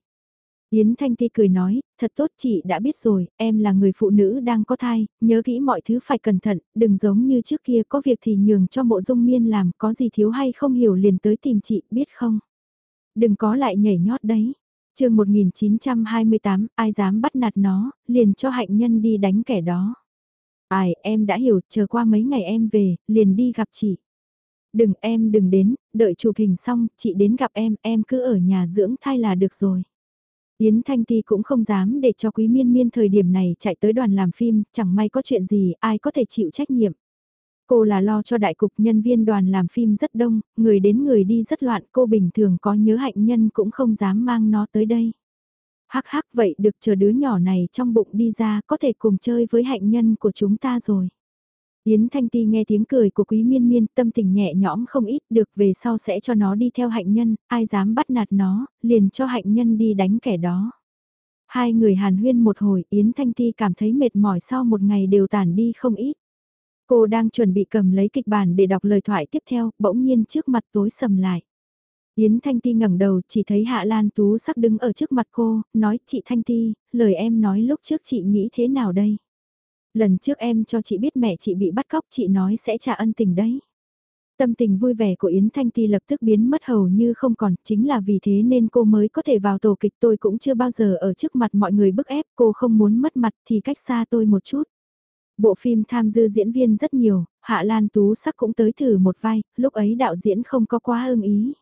Yến Thanh Ti cười nói, thật tốt chị đã biết rồi, em là người phụ nữ đang có thai, nhớ kỹ mọi thứ phải cẩn thận, đừng giống như trước kia có việc thì nhường cho mộ dung miên làm, có gì thiếu hay không hiểu liền tới tìm chị, biết không? Đừng có lại nhảy nhót đấy chương 1928, ai dám bắt nạt nó, liền cho hạnh nhân đi đánh kẻ đó. Ai, em đã hiểu, chờ qua mấy ngày em về, liền đi gặp chị. Đừng em đừng đến, đợi chụp hình xong, chị đến gặp em, em cứ ở nhà dưỡng thai là được rồi. Yến Thanh Ti cũng không dám để cho Quý Miên Miên thời điểm này chạy tới đoàn làm phim, chẳng may có chuyện gì, ai có thể chịu trách nhiệm. Cô là lo cho đại cục nhân viên đoàn làm phim rất đông, người đến người đi rất loạn, cô bình thường có nhớ hạnh nhân cũng không dám mang nó tới đây. Hắc hắc vậy được chờ đứa nhỏ này trong bụng đi ra có thể cùng chơi với hạnh nhân của chúng ta rồi. Yến Thanh Ti nghe tiếng cười của Quý Miên Miên tâm tình nhẹ nhõm không ít được về sau sẽ cho nó đi theo hạnh nhân, ai dám bắt nạt nó, liền cho hạnh nhân đi đánh kẻ đó. Hai người hàn huyên một hồi Yến Thanh Ti cảm thấy mệt mỏi sau một ngày đều tản đi không ít. Cô đang chuẩn bị cầm lấy kịch bản để đọc lời thoại tiếp theo, bỗng nhiên trước mặt tối sầm lại. Yến Thanh Ti ngẩng đầu chỉ thấy Hạ Lan Tú sắc đứng ở trước mặt cô, nói chị Thanh Ti, lời em nói lúc trước chị nghĩ thế nào đây? Lần trước em cho chị biết mẹ chị bị bắt cóc chị nói sẽ trả ân tình đấy. Tâm tình vui vẻ của Yến Thanh Ti lập tức biến mất hầu như không còn, chính là vì thế nên cô mới có thể vào tổ kịch tôi cũng chưa bao giờ ở trước mặt mọi người bức ép cô không muốn mất mặt thì cách xa tôi một chút. Bộ phim tham dư diễn viên rất nhiều, Hạ Lan Tú sắc cũng tới thử một vai, lúc ấy đạo diễn không có quá ưng ý.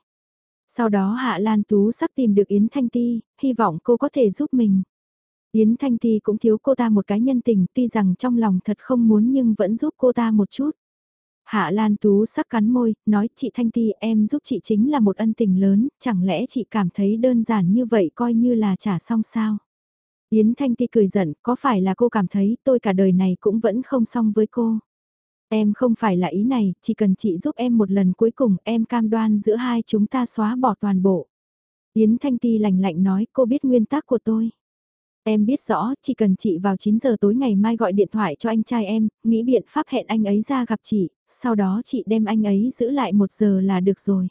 Sau đó Hạ Lan Tú sắc tìm được Yến Thanh Ti, hy vọng cô có thể giúp mình. Yến Thanh Ti cũng thiếu cô ta một cái nhân tình tuy rằng trong lòng thật không muốn nhưng vẫn giúp cô ta một chút. Hạ Lan Tú sắc cắn môi, nói chị Thanh Ti em giúp chị chính là một ân tình lớn, chẳng lẽ chị cảm thấy đơn giản như vậy coi như là trả xong sao? Yến Thanh Ti cười giận, có phải là cô cảm thấy tôi cả đời này cũng vẫn không xong với cô? Em không phải là ý này, chỉ cần chị giúp em một lần cuối cùng em cam đoan giữa hai chúng ta xóa bỏ toàn bộ. Yến Thanh Ti lạnh lạnh nói cô biết nguyên tắc của tôi. Em biết rõ, chỉ cần chị vào 9 giờ tối ngày mai gọi điện thoại cho anh trai em, nghĩ biện pháp hẹn anh ấy ra gặp chị, sau đó chị đem anh ấy giữ lại một giờ là được rồi.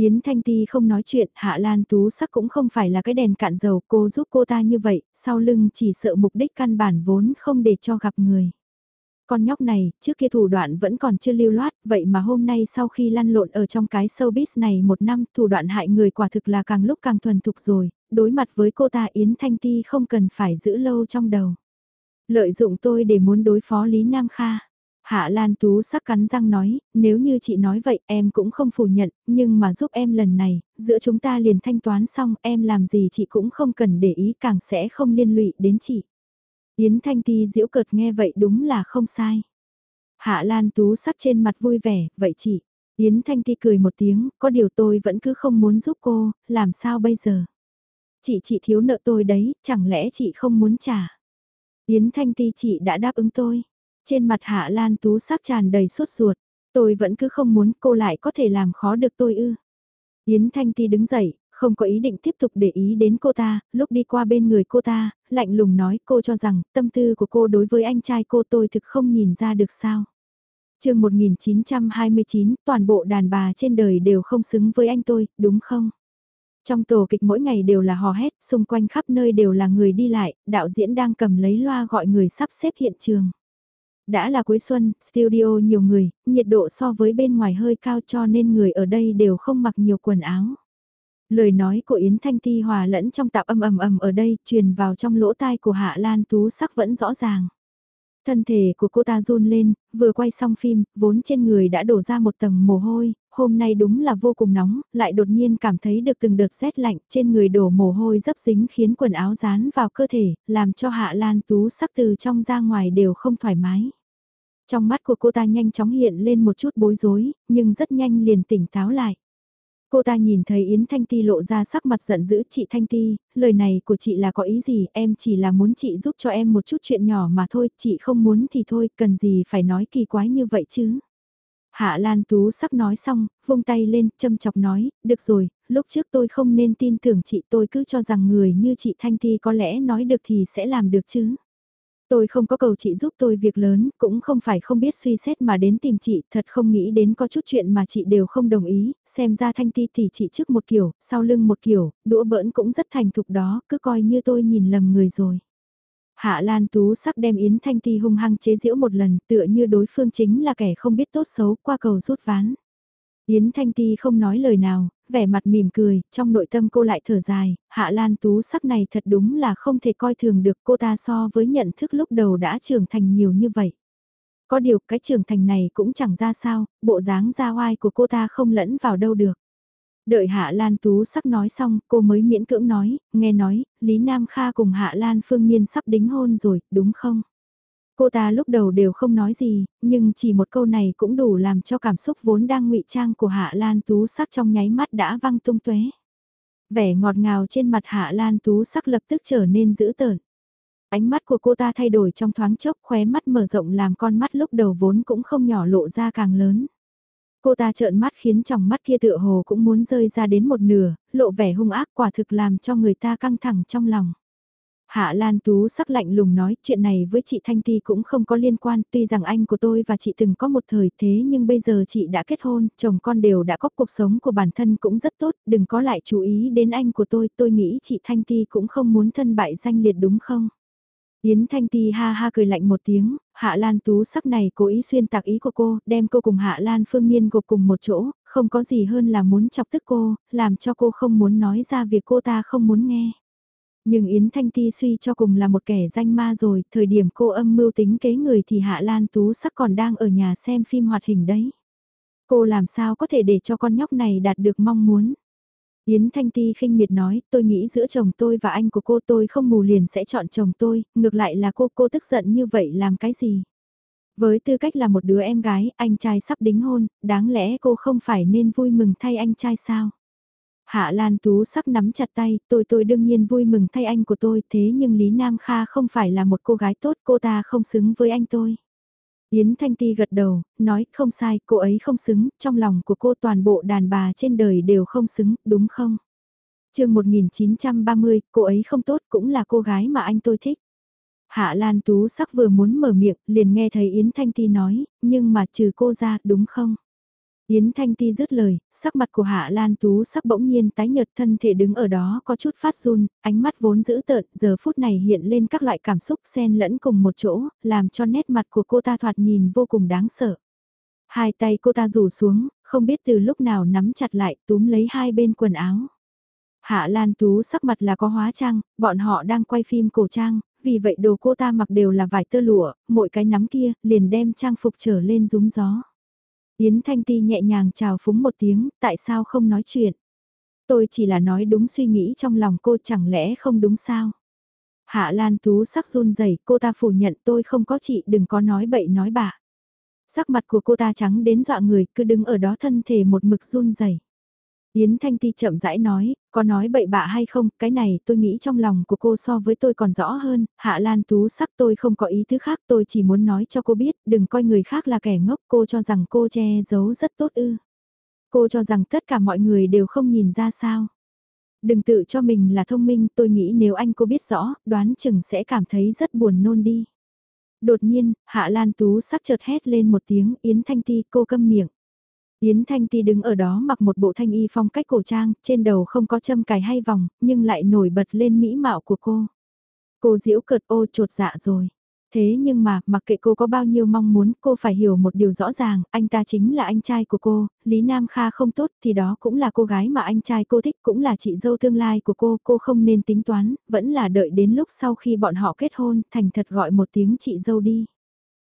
Yến Thanh Ti không nói chuyện, Hạ Lan Tú sắc cũng không phải là cái đèn cạn dầu, cô giúp cô ta như vậy, sau lưng chỉ sợ mục đích căn bản vốn không để cho gặp người. Con nhóc này, trước kia thủ đoạn vẫn còn chưa lưu loát, vậy mà hôm nay sau khi lăn lộn ở trong cái showbiz này một năm, thủ đoạn hại người quả thực là càng lúc càng thuần thục rồi, đối mặt với cô ta Yến Thanh Ti không cần phải giữ lâu trong đầu. Lợi dụng tôi để muốn đối phó Lý Nam Kha. Hạ Lan Tú sắc cắn răng nói, nếu như chị nói vậy em cũng không phủ nhận, nhưng mà giúp em lần này, giữa chúng ta liền thanh toán xong em làm gì chị cũng không cần để ý càng sẽ không liên lụy đến chị. Yến Thanh Ti diễu cợt nghe vậy đúng là không sai. Hạ Lan Tú sắc trên mặt vui vẻ, vậy chị. Yến Thanh Ti cười một tiếng, có điều tôi vẫn cứ không muốn giúp cô, làm sao bây giờ? Chị chị thiếu nợ tôi đấy, chẳng lẽ chị không muốn trả? Yến Thanh Ti chị đã đáp ứng tôi. Trên mặt Hạ Lan Tú sắc tràn đầy sốt ruột. Tôi vẫn cứ không muốn cô lại có thể làm khó được tôi ư. Yến Thanh Ti đứng dậy, không có ý định tiếp tục để ý đến cô ta, lúc đi qua bên người cô ta, lạnh lùng nói cô cho rằng tâm tư của cô đối với anh trai cô tôi thực không nhìn ra được sao. chương 1929, toàn bộ đàn bà trên đời đều không xứng với anh tôi, đúng không? Trong tổ kịch mỗi ngày đều là hò hét, xung quanh khắp nơi đều là người đi lại, đạo diễn đang cầm lấy loa gọi người sắp xếp hiện trường. Đã là cuối xuân, studio nhiều người, nhiệt độ so với bên ngoài hơi cao cho nên người ở đây đều không mặc nhiều quần áo. Lời nói của Yến Thanh Ti hòa lẫn trong tạp âm ầm ầm ở đây, truyền vào trong lỗ tai của Hạ Lan Tú sắc vẫn rõ ràng. Thân thể của cô ta run lên, vừa quay xong phim, vốn trên người đã đổ ra một tầng mồ hôi, hôm nay đúng là vô cùng nóng, lại đột nhiên cảm thấy được từng đợt rét lạnh, trên người đổ mồ hôi dấp dính khiến quần áo dán vào cơ thể, làm cho Hạ Lan Tú sắc từ trong ra ngoài đều không thoải mái. Trong mắt của cô ta nhanh chóng hiện lên một chút bối rối, nhưng rất nhanh liền tỉnh táo lại. Cô ta nhìn thấy Yến Thanh Ti lộ ra sắc mặt giận dữ chị Thanh Ti, lời này của chị là có ý gì, em chỉ là muốn chị giúp cho em một chút chuyện nhỏ mà thôi, chị không muốn thì thôi, cần gì phải nói kỳ quái như vậy chứ. Hạ Lan Tú sắp nói xong, vung tay lên, châm chọc nói, được rồi, lúc trước tôi không nên tin tưởng chị tôi cứ cho rằng người như chị Thanh Ti có lẽ nói được thì sẽ làm được chứ. Tôi không có cầu chị giúp tôi việc lớn, cũng không phải không biết suy xét mà đến tìm chị, thật không nghĩ đến có chút chuyện mà chị đều không đồng ý, xem ra thanh ti thì chị trước một kiểu, sau lưng một kiểu, đũa bỡn cũng rất thành thục đó, cứ coi như tôi nhìn lầm người rồi. Hạ Lan Tú sắc đem Yến Thanh Ti hung hăng chế giễu một lần tựa như đối phương chính là kẻ không biết tốt xấu qua cầu rút ván. Yến Thanh Ti không nói lời nào, vẻ mặt mỉm cười, trong nội tâm cô lại thở dài, Hạ Lan Tú sắc này thật đúng là không thể coi thường được cô ta so với nhận thức lúc đầu đã trưởng thành nhiều như vậy. Có điều cái trưởng thành này cũng chẳng ra sao, bộ dáng ra oai của cô ta không lẫn vào đâu được. Đợi Hạ Lan Tú sắp nói xong, cô mới miễn cưỡng nói, nghe nói, Lý Nam Kha cùng Hạ Lan Phương Niên sắp đính hôn rồi, đúng không? Cô ta lúc đầu đều không nói gì, nhưng chỉ một câu này cũng đủ làm cho cảm xúc vốn đang ngụy trang của Hạ Lan Tú sắc trong nháy mắt đã văng tung tuế. Vẻ ngọt ngào trên mặt Hạ Lan Tú sắc lập tức trở nên dữ tợn. Ánh mắt của cô ta thay đổi trong thoáng chốc khóe mắt mở rộng làm con mắt lúc đầu vốn cũng không nhỏ lộ ra càng lớn. Cô ta trợn mắt khiến tròng mắt kia tựa hồ cũng muốn rơi ra đến một nửa, lộ vẻ hung ác quả thực làm cho người ta căng thẳng trong lòng. Hạ Lan Tú sắc lạnh lùng nói chuyện này với chị Thanh Ti cũng không có liên quan, tuy rằng anh của tôi và chị từng có một thời thế nhưng bây giờ chị đã kết hôn, chồng con đều đã có cuộc sống của bản thân cũng rất tốt, đừng có lại chú ý đến anh của tôi, tôi nghĩ chị Thanh Ti cũng không muốn thân bại danh liệt đúng không? Yến Thanh Ti ha ha cười lạnh một tiếng, Hạ Lan Tú sắc này cố ý xuyên tạc ý của cô, đem cô cùng Hạ Lan Phương Niên gộp cùng một chỗ, không có gì hơn là muốn chọc tức cô, làm cho cô không muốn nói ra việc cô ta không muốn nghe. Nhưng Yến Thanh Ti suy cho cùng là một kẻ danh ma rồi, thời điểm cô âm mưu tính kế người thì Hạ Lan Tú sắc còn đang ở nhà xem phim hoạt hình đấy. Cô làm sao có thể để cho con nhóc này đạt được mong muốn. Yến Thanh Ti khinh miệt nói, tôi nghĩ giữa chồng tôi và anh của cô tôi không mù liền sẽ chọn chồng tôi, ngược lại là cô, cô tức giận như vậy làm cái gì? Với tư cách là một đứa em gái, anh trai sắp đính hôn, đáng lẽ cô không phải nên vui mừng thay anh trai sao? Hạ Lan Tú sắc nắm chặt tay, tôi tôi đương nhiên vui mừng thay anh của tôi, thế nhưng Lý Nam Kha không phải là một cô gái tốt, cô ta không xứng với anh tôi. Yến Thanh Ti gật đầu, nói không sai, cô ấy không xứng, trong lòng của cô toàn bộ đàn bà trên đời đều không xứng, đúng không? chương 1930, cô ấy không tốt cũng là cô gái mà anh tôi thích. Hạ Lan Tú sắc vừa muốn mở miệng, liền nghe thấy Yến Thanh Ti nói, nhưng mà trừ cô ra, đúng không? Yến Thanh Ti dứt lời, sắc mặt của Hạ Lan Tú sắc bỗng nhiên tái nhợt thân thể đứng ở đó có chút phát run, ánh mắt vốn dữ tợn, giờ phút này hiện lên các loại cảm xúc xen lẫn cùng một chỗ, làm cho nét mặt của cô ta thoạt nhìn vô cùng đáng sợ. Hai tay cô ta rủ xuống, không biết từ lúc nào nắm chặt lại túm lấy hai bên quần áo. Hạ Lan Tú sắc mặt là có hóa trang, bọn họ đang quay phim cổ trang, vì vậy đồ cô ta mặc đều là vải tơ lụa, mỗi cái nắm kia liền đem trang phục trở lên rúng gió. Yến Thanh Ti nhẹ nhàng chào phúng một tiếng, tại sao không nói chuyện? Tôi chỉ là nói đúng suy nghĩ trong lòng cô chẳng lẽ không đúng sao? Hạ Lan Tú sắc run rẩy, cô ta phủ nhận tôi không có chị đừng có nói bậy nói bạ. Sắc mặt của cô ta trắng đến dọa người cứ đứng ở đó thân thể một mực run rẩy. Yến Thanh Ti chậm rãi nói, có nói bậy bạ hay không, cái này tôi nghĩ trong lòng của cô so với tôi còn rõ hơn, Hạ Lan Tú sắc tôi không có ý thứ khác tôi chỉ muốn nói cho cô biết, đừng coi người khác là kẻ ngốc cô cho rằng cô che giấu rất tốt ư. Cô cho rằng tất cả mọi người đều không nhìn ra sao. Đừng tự cho mình là thông minh, tôi nghĩ nếu anh cô biết rõ, đoán chừng sẽ cảm thấy rất buồn nôn đi. Đột nhiên, Hạ Lan Tú sắc chợt hét lên một tiếng, Yến Thanh Ti cô câm miệng. Yến Thanh Ti đứng ở đó mặc một bộ thanh y phong cách cổ trang, trên đầu không có châm cài hay vòng, nhưng lại nổi bật lên mỹ mạo của cô. Cô diễu cợt ô trột dạ rồi. Thế nhưng mà, mặc kệ cô có bao nhiêu mong muốn, cô phải hiểu một điều rõ ràng, anh ta chính là anh trai của cô, Lý Nam Kha không tốt thì đó cũng là cô gái mà anh trai cô thích, cũng là chị dâu tương lai của cô, cô không nên tính toán, vẫn là đợi đến lúc sau khi bọn họ kết hôn, thành thật gọi một tiếng chị dâu đi.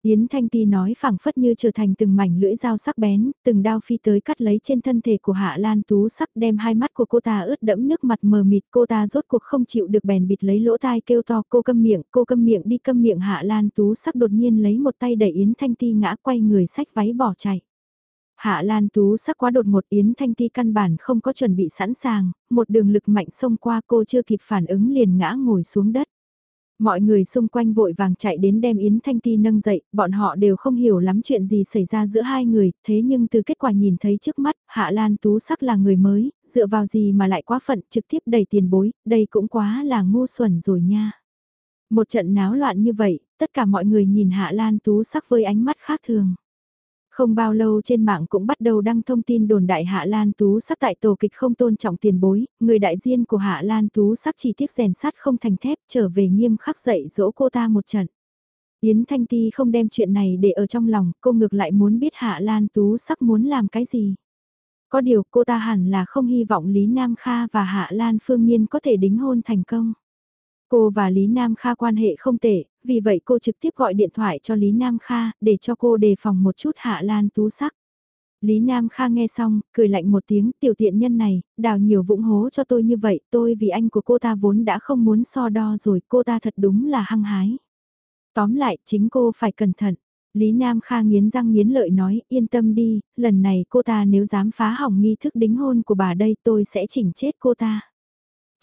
Yến Thanh Ti nói phảng phất như trở thành từng mảnh lưỡi dao sắc bén, từng đao phi tới cắt lấy trên thân thể của Hạ Lan Tú sắc đem hai mắt của cô ta ướt đẫm nước mặt mờ mịt cô ta rốt cuộc không chịu được bèn bịt lấy lỗ tai kêu to cô câm miệng, cô câm miệng đi câm miệng Hạ Lan Tú sắc đột nhiên lấy một tay đẩy Yến Thanh Ti ngã quay người sách váy bỏ chạy. Hạ Lan Tú sắc quá đột một Yến Thanh Ti căn bản không có chuẩn bị sẵn sàng, một đường lực mạnh xông qua cô chưa kịp phản ứng liền ngã ngồi xuống đất. Mọi người xung quanh vội vàng chạy đến đem Yến Thanh Ti nâng dậy, bọn họ đều không hiểu lắm chuyện gì xảy ra giữa hai người, thế nhưng từ kết quả nhìn thấy trước mắt, Hạ Lan Tú sắc là người mới, dựa vào gì mà lại quá phận trực tiếp đầy tiền bối, đây cũng quá là ngu xuẩn rồi nha. Một trận náo loạn như vậy, tất cả mọi người nhìn Hạ Lan Tú sắc với ánh mắt khác thường. Không bao lâu trên mạng cũng bắt đầu đăng thông tin đồn đại Hạ Lan Tú sắc tại tổ kịch không tôn trọng tiền bối, người đại diện của Hạ Lan Tú sắc chỉ tiếc rèn sắt không thành thép trở về nghiêm khắc dạy dỗ cô ta một trận. Yến Thanh Ti không đem chuyện này để ở trong lòng, cô ngược lại muốn biết Hạ Lan Tú sắc muốn làm cái gì. Có điều cô ta hẳn là không hy vọng Lý Nam Kha và Hạ Lan Phương Nhiên có thể đính hôn thành công. Cô và Lý Nam Kha quan hệ không tệ, vì vậy cô trực tiếp gọi điện thoại cho Lý Nam Kha để cho cô đề phòng một chút Hạ Lan Tú sắc. Lý Nam Kha nghe xong, cười lạnh một tiếng tiểu tiện nhân này, đào nhiều vũng hố cho tôi như vậy, tôi vì anh của cô ta vốn đã không muốn so đo rồi, cô ta thật đúng là hăng hái. Tóm lại, chính cô phải cẩn thận. Lý Nam Kha nghiến răng nghiến lợi nói, yên tâm đi, lần này cô ta nếu dám phá hỏng nghi thức đính hôn của bà đây tôi sẽ chỉnh chết cô ta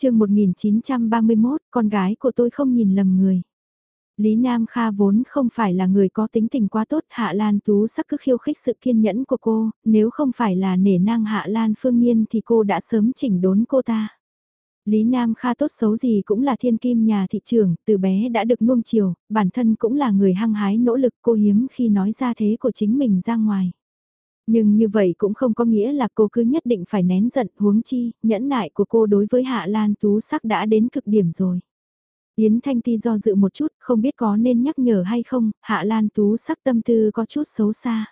chương 1931, con gái của tôi không nhìn lầm người. Lý Nam Kha vốn không phải là người có tính tình quá tốt, Hạ Lan Tú sắc cứ khiêu khích sự kiên nhẫn của cô, nếu không phải là nể nang Hạ Lan Phương Nhiên thì cô đã sớm chỉnh đốn cô ta. Lý Nam Kha tốt xấu gì cũng là thiên kim nhà thị trường, từ bé đã được nuông chiều, bản thân cũng là người hăng hái nỗ lực cô hiếm khi nói ra thế của chính mình ra ngoài. Nhưng như vậy cũng không có nghĩa là cô cứ nhất định phải nén giận huống chi, nhẫn nại của cô đối với Hạ Lan Tú sắc đã đến cực điểm rồi. Yến Thanh Ti do dự một chút, không biết có nên nhắc nhở hay không, Hạ Lan Tú sắc tâm tư có chút xấu xa.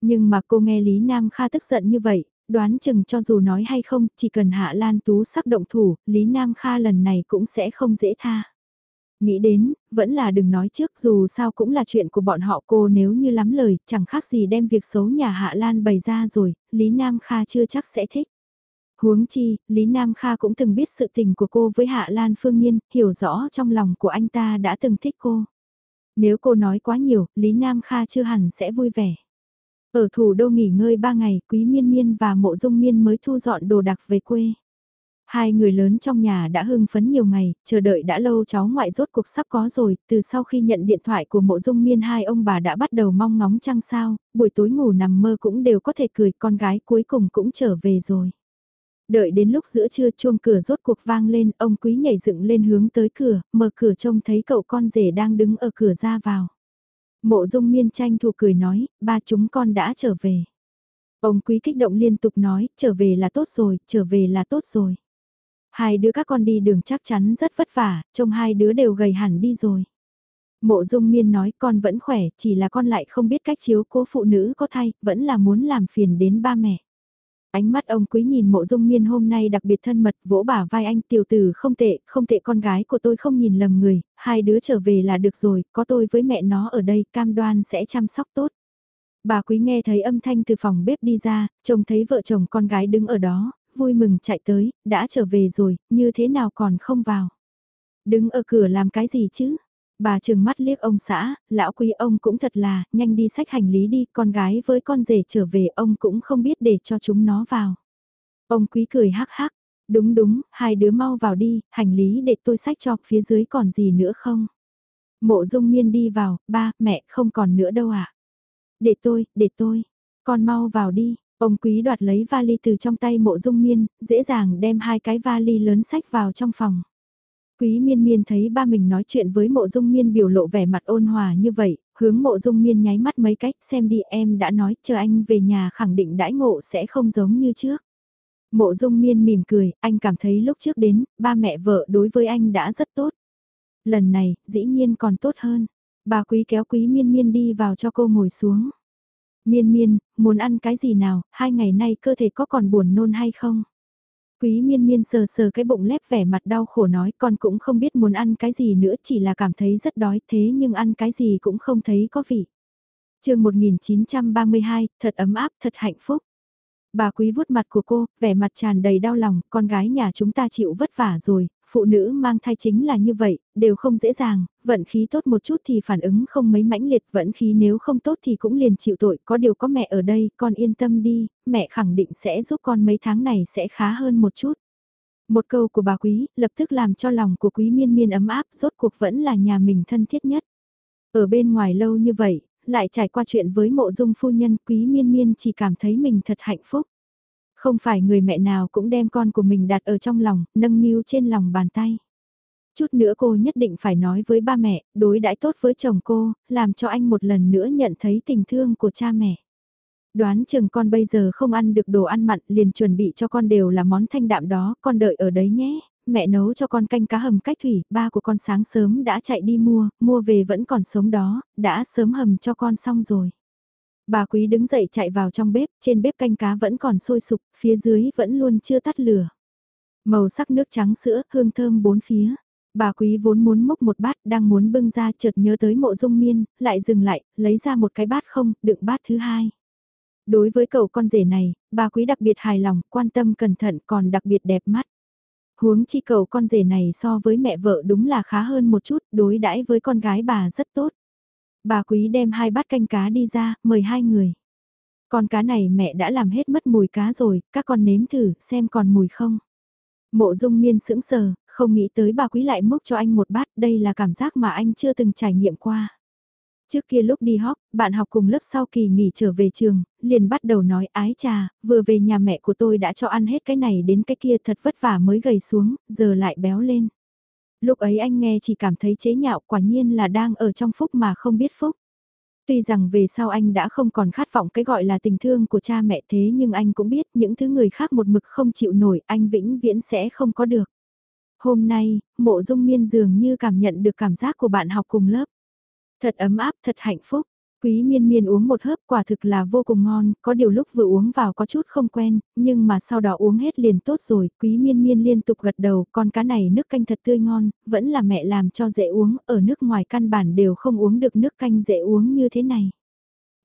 Nhưng mà cô nghe Lý Nam Kha tức giận như vậy, đoán chừng cho dù nói hay không, chỉ cần Hạ Lan Tú sắc động thủ, Lý Nam Kha lần này cũng sẽ không dễ tha. Nghĩ đến, vẫn là đừng nói trước dù sao cũng là chuyện của bọn họ cô nếu như lắm lời, chẳng khác gì đem việc xấu nhà Hạ Lan bày ra rồi, Lý Nam Kha chưa chắc sẽ thích. Huống chi, Lý Nam Kha cũng từng biết sự tình của cô với Hạ Lan Phương Nhiên, hiểu rõ trong lòng của anh ta đã từng thích cô. Nếu cô nói quá nhiều, Lý Nam Kha chưa hẳn sẽ vui vẻ. Ở thủ đô nghỉ ngơi 3 ngày, Quý Miên Miên và Mộ Dung Miên mới thu dọn đồ đạc về quê. Hai người lớn trong nhà đã hưng phấn nhiều ngày, chờ đợi đã lâu cháu ngoại rốt cuộc sắp có rồi, từ sau khi nhận điện thoại của mộ dung miên hai ông bà đã bắt đầu mong ngóng trăng sao, buổi tối ngủ nằm mơ cũng đều có thể cười, con gái cuối cùng cũng trở về rồi. Đợi đến lúc giữa trưa chuông cửa rốt cuộc vang lên, ông quý nhảy dựng lên hướng tới cửa, mở cửa trông thấy cậu con rể đang đứng ở cửa ra vào. Mộ dung miên tranh thủ cười nói, ba chúng con đã trở về. Ông quý kích động liên tục nói, trở về là tốt rồi, trở về là tốt rồi. Hai đứa các con đi đường chắc chắn rất vất vả, trông hai đứa đều gầy hẳn đi rồi. Mộ dung miên nói con vẫn khỏe, chỉ là con lại không biết cách chiếu cố phụ nữ có thai, vẫn là muốn làm phiền đến ba mẹ. Ánh mắt ông quý nhìn mộ dung miên hôm nay đặc biệt thân mật vỗ bả vai anh tiểu tử không tệ, không tệ con gái của tôi không nhìn lầm người, hai đứa trở về là được rồi, có tôi với mẹ nó ở đây cam đoan sẽ chăm sóc tốt. Bà quý nghe thấy âm thanh từ phòng bếp đi ra, trông thấy vợ chồng con gái đứng ở đó, vui mừng chạy tới, đã trở về rồi, như thế nào còn không vào. Đứng ở cửa làm cái gì chứ? Bà trừng mắt liếc ông xã, lão quý ông cũng thật là, nhanh đi sách hành lý đi, con gái với con rể trở về ông cũng không biết để cho chúng nó vào. Ông quý cười hắc hắc, đúng đúng, hai đứa mau vào đi, hành lý để tôi sách cho, phía dưới còn gì nữa không? Mộ dung miên đi vào, ba, mẹ không còn nữa đâu ạ. À? Để tôi, để tôi, con mau vào đi, Ông quý đoạt lấy vali từ trong tay mộ dung miên, dễ dàng đem hai cái vali lớn sách vào trong phòng. Quý miên miên thấy ba mình nói chuyện với mộ dung miên biểu lộ vẻ mặt ôn hòa như vậy, hướng mộ dung miên nháy mắt mấy cách xem đi em đã nói chờ anh về nhà khẳng định đãi ngộ sẽ không giống như trước. Mộ dung miên mỉm cười, anh cảm thấy lúc trước đến, ba mẹ vợ đối với anh đã rất tốt. Lần này, dĩ nhiên còn tốt hơn. Bà quý kéo quý miên miên đi vào cho cô ngồi xuống. Miên miên, muốn ăn cái gì nào, hai ngày nay cơ thể có còn buồn nôn hay không? Quý miên miên sờ sờ cái bụng lép vẻ mặt đau khổ nói con cũng không biết muốn ăn cái gì nữa chỉ là cảm thấy rất đói thế nhưng ăn cái gì cũng không thấy có vị. chương 1932, thật ấm áp, thật hạnh phúc. Bà quý vuốt mặt của cô, vẻ mặt tràn đầy đau lòng, con gái nhà chúng ta chịu vất vả rồi, phụ nữ mang thai chính là như vậy, đều không dễ dàng, vận khí tốt một chút thì phản ứng không mấy mãnh liệt, vận khí nếu không tốt thì cũng liền chịu tội, có điều có mẹ ở đây, con yên tâm đi, mẹ khẳng định sẽ giúp con mấy tháng này sẽ khá hơn một chút. Một câu của bà quý, lập tức làm cho lòng của quý miên miên ấm áp, rốt cuộc vẫn là nhà mình thân thiết nhất. Ở bên ngoài lâu như vậy, lại trải qua chuyện với mộ dung phu nhân, quý miên miên chỉ cảm thấy mình thật hạnh phúc. Không phải người mẹ nào cũng đem con của mình đặt ở trong lòng, nâng niu trên lòng bàn tay. Chút nữa cô nhất định phải nói với ba mẹ, đối đãi tốt với chồng cô, làm cho anh một lần nữa nhận thấy tình thương của cha mẹ. Đoán chừng con bây giờ không ăn được đồ ăn mặn liền chuẩn bị cho con đều là món thanh đạm đó, con đợi ở đấy nhé, mẹ nấu cho con canh cá hầm cách thủy, ba của con sáng sớm đã chạy đi mua, mua về vẫn còn sống đó, đã sớm hầm cho con xong rồi. Bà quý đứng dậy chạy vào trong bếp, trên bếp canh cá vẫn còn sôi sục, phía dưới vẫn luôn chưa tắt lửa. Màu sắc nước trắng sữa, hương thơm bốn phía. Bà quý vốn muốn múc một bát, đang muốn bưng ra chợt nhớ tới mộ dung miên, lại dừng lại, lấy ra một cái bát không, đựng bát thứ hai. Đối với cậu con rể này, bà quý đặc biệt hài lòng, quan tâm cẩn thận còn đặc biệt đẹp mắt. Huống chi cậu con rể này so với mẹ vợ đúng là khá hơn một chút, đối đãi với con gái bà rất tốt. Bà quý đem hai bát canh cá đi ra, mời hai người. Con cá này mẹ đã làm hết mất mùi cá rồi, các con nếm thử, xem còn mùi không. Mộ dung miên sững sờ, không nghĩ tới bà quý lại múc cho anh một bát, đây là cảm giác mà anh chưa từng trải nghiệm qua. Trước kia lúc đi học, bạn học cùng lớp sau kỳ nghỉ trở về trường, liền bắt đầu nói ái trà, vừa về nhà mẹ của tôi đã cho ăn hết cái này đến cái kia thật vất vả mới gầy xuống, giờ lại béo lên. Lúc ấy anh nghe chỉ cảm thấy chế nhạo quả nhiên là đang ở trong phúc mà không biết phúc. Tuy rằng về sau anh đã không còn khát vọng cái gọi là tình thương của cha mẹ thế nhưng anh cũng biết những thứ người khác một mực không chịu nổi anh vĩnh viễn sẽ không có được. Hôm nay, mộ dung miên dường như cảm nhận được cảm giác của bạn học cùng lớp. Thật ấm áp, thật hạnh phúc. Quý miên miên uống một hớp quả thực là vô cùng ngon, có điều lúc vừa uống vào có chút không quen, nhưng mà sau đó uống hết liền tốt rồi, quý miên miên liên tục gật đầu, con cá này nước canh thật tươi ngon, vẫn là mẹ làm cho dễ uống, ở nước ngoài căn bản đều không uống được nước canh dễ uống như thế này.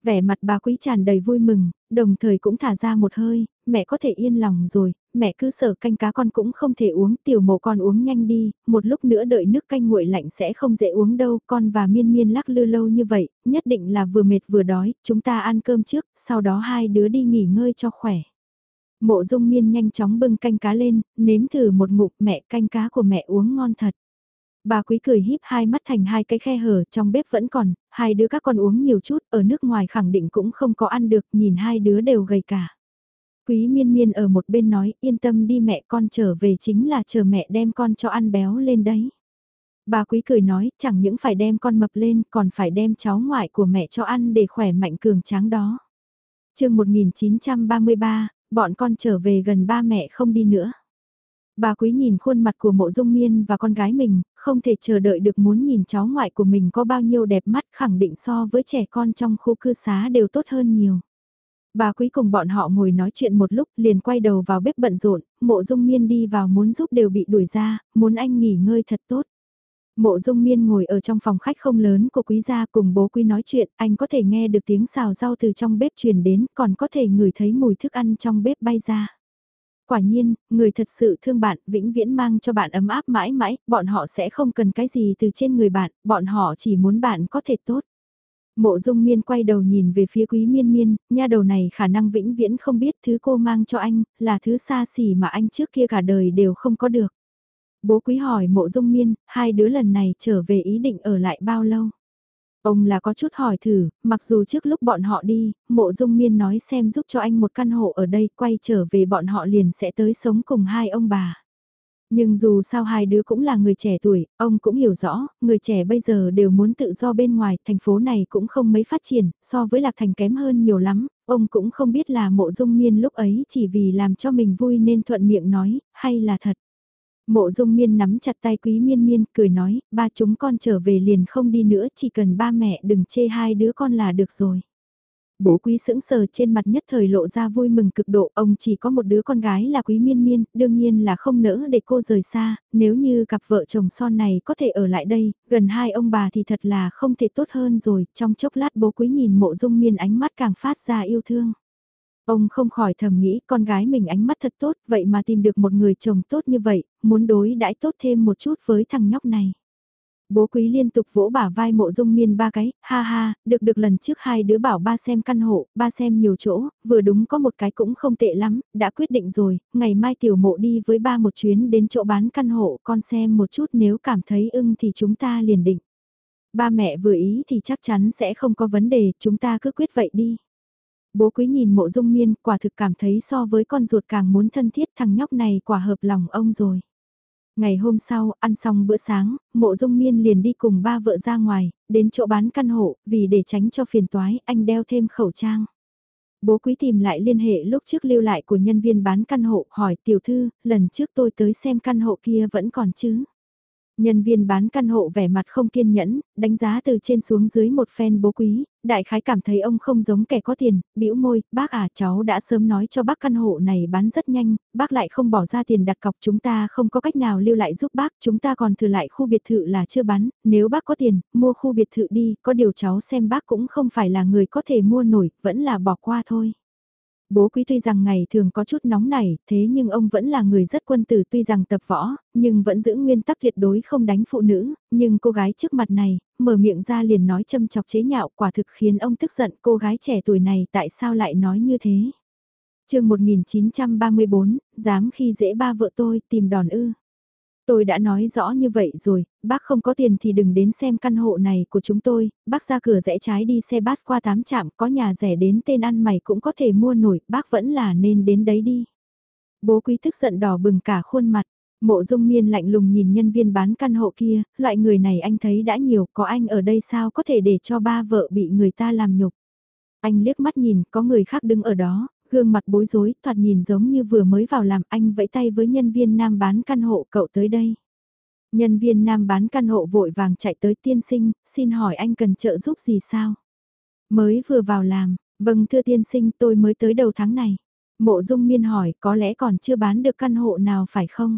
Vẻ mặt bà quý tràn đầy vui mừng, đồng thời cũng thả ra một hơi, mẹ có thể yên lòng rồi, mẹ cứ sợ canh cá con cũng không thể uống, tiểu mộ con uống nhanh đi, một lúc nữa đợi nước canh nguội lạnh sẽ không dễ uống đâu, con và miên miên lắc lư lâu như vậy, nhất định là vừa mệt vừa đói, chúng ta ăn cơm trước, sau đó hai đứa đi nghỉ ngơi cho khỏe. Mộ dung miên nhanh chóng bưng canh cá lên, nếm thử một ngụm mẹ canh cá của mẹ uống ngon thật. Bà quý cười híp hai mắt thành hai cái khe hở trong bếp vẫn còn, hai đứa các con uống nhiều chút, ở nước ngoài khẳng định cũng không có ăn được, nhìn hai đứa đều gầy cả. Quý miên miên ở một bên nói, yên tâm đi mẹ con trở về chính là chờ mẹ đem con cho ăn béo lên đấy. Bà quý cười nói, chẳng những phải đem con mập lên, còn phải đem cháu ngoại của mẹ cho ăn để khỏe mạnh cường tráng đó. chương 1933, bọn con trở về gần ba mẹ không đi nữa. Bà quý nhìn khuôn mặt của mộ dung miên và con gái mình, không thể chờ đợi được muốn nhìn cháu ngoại của mình có bao nhiêu đẹp mắt khẳng định so với trẻ con trong khu cư xá đều tốt hơn nhiều. Bà quý cùng bọn họ ngồi nói chuyện một lúc liền quay đầu vào bếp bận rộn, mộ dung miên đi vào muốn giúp đều bị đuổi ra, muốn anh nghỉ ngơi thật tốt. Mộ dung miên ngồi ở trong phòng khách không lớn của quý gia cùng bố quý nói chuyện, anh có thể nghe được tiếng xào rau từ trong bếp truyền đến, còn có thể ngửi thấy mùi thức ăn trong bếp bay ra. Quả nhiên, người thật sự thương bạn, vĩnh viễn mang cho bạn ấm áp mãi mãi, bọn họ sẽ không cần cái gì từ trên người bạn, bọn họ chỉ muốn bạn có thể tốt. Mộ dung miên quay đầu nhìn về phía quý miên miên, nha đầu này khả năng vĩnh viễn không biết thứ cô mang cho anh, là thứ xa xỉ mà anh trước kia cả đời đều không có được. Bố quý hỏi mộ dung miên, hai đứa lần này trở về ý định ở lại bao lâu? Ông là có chút hỏi thử, mặc dù trước lúc bọn họ đi, mộ dung miên nói xem giúp cho anh một căn hộ ở đây, quay trở về bọn họ liền sẽ tới sống cùng hai ông bà. Nhưng dù sao hai đứa cũng là người trẻ tuổi, ông cũng hiểu rõ, người trẻ bây giờ đều muốn tự do bên ngoài, thành phố này cũng không mấy phát triển, so với Lạc Thành kém hơn nhiều lắm, ông cũng không biết là mộ dung miên lúc ấy chỉ vì làm cho mình vui nên thuận miệng nói, hay là thật. Mộ dung miên nắm chặt tay quý miên miên, cười nói, ba chúng con trở về liền không đi nữa, chỉ cần ba mẹ đừng chê hai đứa con là được rồi. Bố quý sững sờ trên mặt nhất thời lộ ra vui mừng cực độ, ông chỉ có một đứa con gái là quý miên miên, đương nhiên là không nỡ để cô rời xa, nếu như cặp vợ chồng son này có thể ở lại đây, gần hai ông bà thì thật là không thể tốt hơn rồi, trong chốc lát bố quý nhìn mộ dung miên ánh mắt càng phát ra yêu thương. Ông không khỏi thầm nghĩ con gái mình ánh mắt thật tốt, vậy mà tìm được một người chồng tốt như vậy, muốn đối đãi tốt thêm một chút với thằng nhóc này. Bố quý liên tục vỗ bả vai mộ dung miên ba cái, ha ha, được được lần trước hai đứa bảo ba xem căn hộ, ba xem nhiều chỗ, vừa đúng có một cái cũng không tệ lắm, đã quyết định rồi, ngày mai tiểu mộ đi với ba một chuyến đến chỗ bán căn hộ, con xem một chút nếu cảm thấy ưng thì chúng ta liền định. Ba mẹ vừa ý thì chắc chắn sẽ không có vấn đề, chúng ta cứ quyết vậy đi. Bố quý nhìn mộ dung miên quả thực cảm thấy so với con ruột càng muốn thân thiết thằng nhóc này quả hợp lòng ông rồi. Ngày hôm sau, ăn xong bữa sáng, mộ dung miên liền đi cùng ba vợ ra ngoài, đến chỗ bán căn hộ, vì để tránh cho phiền toái, anh đeo thêm khẩu trang. Bố quý tìm lại liên hệ lúc trước lưu lại của nhân viên bán căn hộ, hỏi tiểu thư, lần trước tôi tới xem căn hộ kia vẫn còn chứ? Nhân viên bán căn hộ vẻ mặt không kiên nhẫn, đánh giá từ trên xuống dưới một phen bố quý, đại khái cảm thấy ông không giống kẻ có tiền, bĩu môi, bác à cháu đã sớm nói cho bác căn hộ này bán rất nhanh, bác lại không bỏ ra tiền đặt cọc chúng ta không có cách nào lưu lại giúp bác, chúng ta còn thừa lại khu biệt thự là chưa bán, nếu bác có tiền, mua khu biệt thự đi, có điều cháu xem bác cũng không phải là người có thể mua nổi, vẫn là bỏ qua thôi. Bố quý tuy rằng ngày thường có chút nóng nảy, thế nhưng ông vẫn là người rất quân tử tuy rằng tập võ, nhưng vẫn giữ nguyên tắc tuyệt đối không đánh phụ nữ, nhưng cô gái trước mặt này, mở miệng ra liền nói châm chọc chế nhạo quả thực khiến ông tức giận cô gái trẻ tuổi này tại sao lại nói như thế. chương 1934, dám khi dễ ba vợ tôi tìm đòn ư. Tôi đã nói rõ như vậy rồi, bác không có tiền thì đừng đến xem căn hộ này của chúng tôi, bác ra cửa rẽ trái đi xe bus qua tám trạm, có nhà rẻ đến tên ăn mày cũng có thể mua nổi, bác vẫn là nên đến đấy đi. Bố quý tức giận đỏ bừng cả khuôn mặt, mộ dung miên lạnh lùng nhìn nhân viên bán căn hộ kia, loại người này anh thấy đã nhiều, có anh ở đây sao có thể để cho ba vợ bị người ta làm nhục. Anh liếc mắt nhìn, có người khác đứng ở đó, gương mặt bối rối, thoạt nhìn giống như vừa mới vào làm anh vẫy tay với nhân viên nam bán căn hộ cậu tới đây. Nhân viên nam bán căn hộ vội vàng chạy tới tiên sinh, xin hỏi anh cần trợ giúp gì sao? Mới vừa vào làm, vâng thưa tiên sinh tôi mới tới đầu tháng này. Mộ dung miên hỏi có lẽ còn chưa bán được căn hộ nào phải không?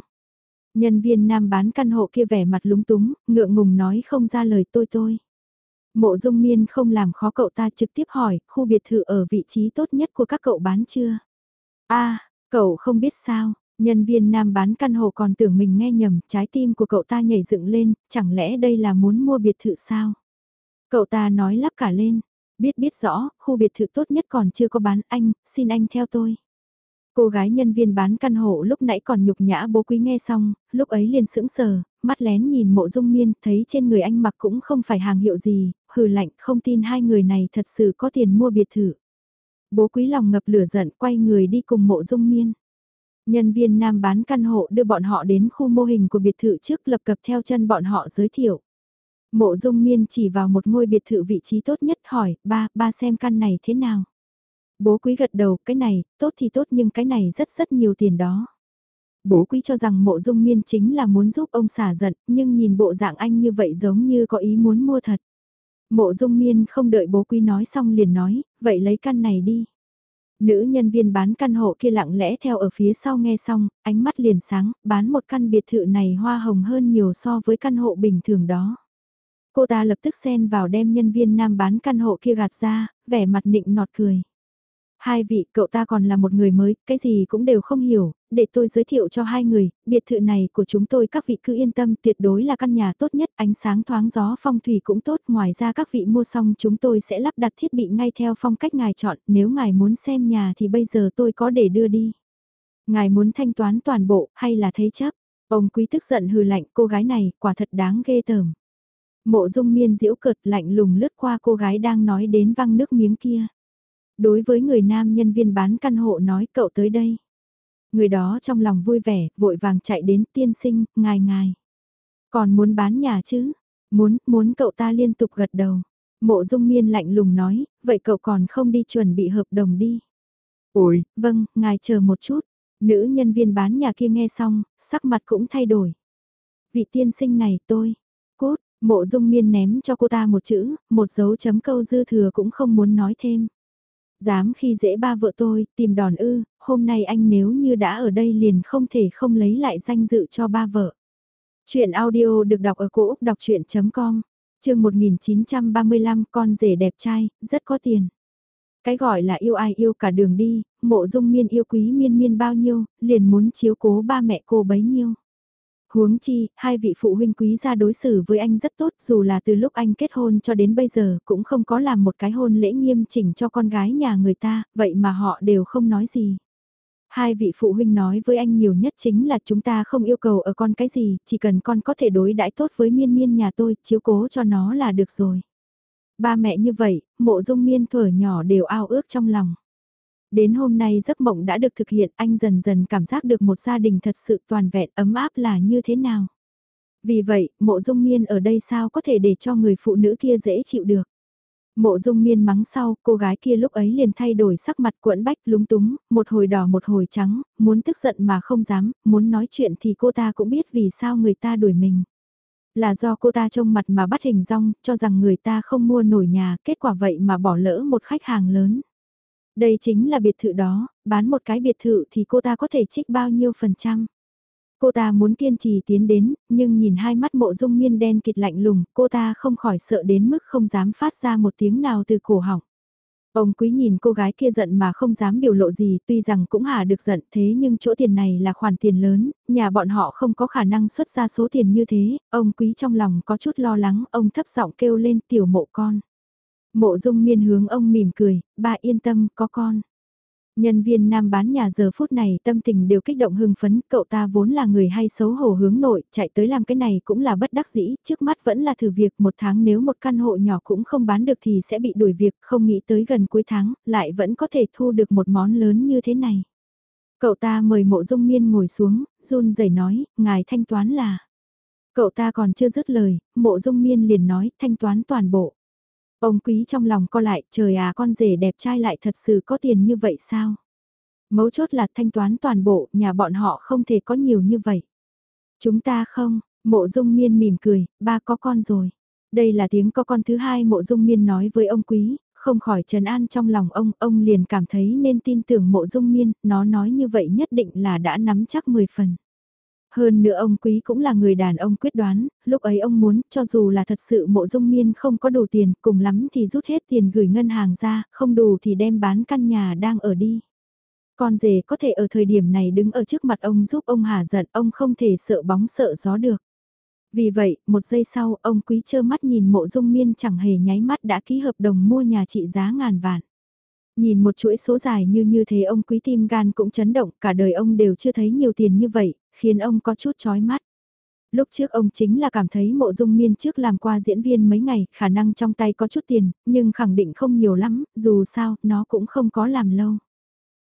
Nhân viên nam bán căn hộ kia vẻ mặt lúng túng, ngượng ngùng nói không ra lời tôi tôi. Mộ dung miên không làm khó cậu ta trực tiếp hỏi, khu biệt thự ở vị trí tốt nhất của các cậu bán chưa? a cậu không biết sao, nhân viên nam bán căn hộ còn tưởng mình nghe nhầm, trái tim của cậu ta nhảy dựng lên, chẳng lẽ đây là muốn mua biệt thự sao? Cậu ta nói lắp cả lên, biết biết rõ, khu biệt thự tốt nhất còn chưa có bán anh, xin anh theo tôi. Cô gái nhân viên bán căn hộ lúc nãy còn nhục nhã bố quý nghe xong, lúc ấy liền sững sờ, mắt lén nhìn mộ dung miên, thấy trên người anh mặc cũng không phải hàng hiệu gì, hừ lạnh không tin hai người này thật sự có tiền mua biệt thự. Bố quý lòng ngập lửa giận quay người đi cùng mộ dung miên. Nhân viên nam bán căn hộ đưa bọn họ đến khu mô hình của biệt thự trước lập cập theo chân bọn họ giới thiệu. Mộ dung miên chỉ vào một ngôi biệt thự vị trí tốt nhất hỏi, ba, ba xem căn này thế nào. Bố quý gật đầu, cái này, tốt thì tốt nhưng cái này rất rất nhiều tiền đó. Bố quý cho rằng mộ dung miên chính là muốn giúp ông xả giận, nhưng nhìn bộ dạng anh như vậy giống như có ý muốn mua thật. Mộ dung miên không đợi bố quý nói xong liền nói, vậy lấy căn này đi. Nữ nhân viên bán căn hộ kia lặng lẽ theo ở phía sau nghe xong, ánh mắt liền sáng, bán một căn biệt thự này hoa hồng hơn nhiều so với căn hộ bình thường đó. Cô ta lập tức xen vào đem nhân viên nam bán căn hộ kia gạt ra, vẻ mặt nịnh nọt cười. Hai vị, cậu ta còn là một người mới, cái gì cũng đều không hiểu, để tôi giới thiệu cho hai người, biệt thự này của chúng tôi các vị cứ yên tâm tuyệt đối là căn nhà tốt nhất, ánh sáng thoáng gió phong thủy cũng tốt, ngoài ra các vị mua xong chúng tôi sẽ lắp đặt thiết bị ngay theo phong cách ngài chọn, nếu ngài muốn xem nhà thì bây giờ tôi có để đưa đi. Ngài muốn thanh toán toàn bộ hay là thế chấp? Ông quý tức giận hừ lạnh cô gái này quả thật đáng ghê tởm. Mộ dung miên diễu cợt lạnh lùng lướt qua cô gái đang nói đến văng nước miếng kia. Đối với người nam nhân viên bán căn hộ nói cậu tới đây. Người đó trong lòng vui vẻ, vội vàng chạy đến tiên sinh, ngài ngài. Còn muốn bán nhà chứ? Muốn, muốn cậu ta liên tục gật đầu. Mộ dung miên lạnh lùng nói, vậy cậu còn không đi chuẩn bị hợp đồng đi. Ôi, vâng, ngài chờ một chút. Nữ nhân viên bán nhà kia nghe xong, sắc mặt cũng thay đổi. Vị tiên sinh này tôi, cốt, mộ dung miên ném cho cô ta một chữ, một dấu chấm câu dư thừa cũng không muốn nói thêm. Dám khi dễ ba vợ tôi, tìm đòn ư, hôm nay anh nếu như đã ở đây liền không thể không lấy lại danh dự cho ba vợ. Chuyện audio được đọc ở cổ Úc đọc chuyện.com, trường 1935 con rể đẹp trai, rất có tiền. Cái gọi là yêu ai yêu cả đường đi, mộ dung miên yêu quý miên miên bao nhiêu, liền muốn chiếu cố ba mẹ cô bấy nhiêu. Huống chi, hai vị phụ huynh quý gia đối xử với anh rất tốt dù là từ lúc anh kết hôn cho đến bây giờ cũng không có làm một cái hôn lễ nghiêm chỉnh cho con gái nhà người ta, vậy mà họ đều không nói gì. Hai vị phụ huynh nói với anh nhiều nhất chính là chúng ta không yêu cầu ở con cái gì, chỉ cần con có thể đối đãi tốt với miên miên nhà tôi, chiếu cố cho nó là được rồi. Ba mẹ như vậy, mộ dung miên thuở nhỏ đều ao ước trong lòng. Đến hôm nay giấc mộng đã được thực hiện anh dần dần cảm giác được một gia đình thật sự toàn vẹn ấm áp là như thế nào. Vì vậy, mộ dung miên ở đây sao có thể để cho người phụ nữ kia dễ chịu được. Mộ dung miên mắng sau, cô gái kia lúc ấy liền thay đổi sắc mặt quẫn bách lúng túng, một hồi đỏ một hồi trắng, muốn tức giận mà không dám, muốn nói chuyện thì cô ta cũng biết vì sao người ta đuổi mình. Là do cô ta trông mặt mà bắt hình rong, cho rằng người ta không mua nổi nhà, kết quả vậy mà bỏ lỡ một khách hàng lớn. Đây chính là biệt thự đó, bán một cái biệt thự thì cô ta có thể trích bao nhiêu phần trăm. Cô ta muốn kiên trì tiến đến, nhưng nhìn hai mắt mộ dung miên đen kịt lạnh lùng, cô ta không khỏi sợ đến mức không dám phát ra một tiếng nào từ cổ họng. Ông quý nhìn cô gái kia giận mà không dám biểu lộ gì, tuy rằng cũng hà được giận thế nhưng chỗ tiền này là khoản tiền lớn, nhà bọn họ không có khả năng xuất ra số tiền như thế, ông quý trong lòng có chút lo lắng, ông thấp giọng kêu lên tiểu mộ con. Mộ dung miên hướng ông mỉm cười, ba yên tâm, có con. Nhân viên nam bán nhà giờ phút này tâm tình đều kích động hưng phấn, cậu ta vốn là người hay xấu hổ hướng nội, chạy tới làm cái này cũng là bất đắc dĩ, trước mắt vẫn là thử việc một tháng nếu một căn hộ nhỏ cũng không bán được thì sẽ bị đuổi việc, không nghĩ tới gần cuối tháng, lại vẫn có thể thu được một món lớn như thế này. Cậu ta mời mộ dung miên ngồi xuống, run rẩy nói, ngài thanh toán là... Cậu ta còn chưa dứt lời, mộ dung miên liền nói, thanh toán toàn bộ. Ông quý trong lòng co lại, trời à con rể đẹp trai lại thật sự có tiền như vậy sao? Mấu chốt là thanh toán toàn bộ, nhà bọn họ không thể có nhiều như vậy. Chúng ta không, mộ dung miên mỉm cười, ba có con rồi. Đây là tiếng có con thứ hai mộ dung miên nói với ông quý, không khỏi trấn an trong lòng ông, ông liền cảm thấy nên tin tưởng mộ dung miên, nó nói như vậy nhất định là đã nắm chắc 10 phần. Hơn nữa ông quý cũng là người đàn ông quyết đoán, lúc ấy ông muốn cho dù là thật sự mộ dung miên không có đủ tiền, cùng lắm thì rút hết tiền gửi ngân hàng ra, không đủ thì đem bán căn nhà đang ở đi. Con rể có thể ở thời điểm này đứng ở trước mặt ông giúp ông hà giận, ông không thể sợ bóng sợ gió được. Vì vậy, một giây sau, ông quý trơ mắt nhìn mộ dung miên chẳng hề nháy mắt đã ký hợp đồng mua nhà trị giá ngàn vạn. Nhìn một chuỗi số dài như như thế ông quý tim gan cũng chấn động, cả đời ông đều chưa thấy nhiều tiền như vậy, khiến ông có chút chói mắt. Lúc trước ông chính là cảm thấy mộ dung miên trước làm qua diễn viên mấy ngày, khả năng trong tay có chút tiền, nhưng khẳng định không nhiều lắm, dù sao, nó cũng không có làm lâu.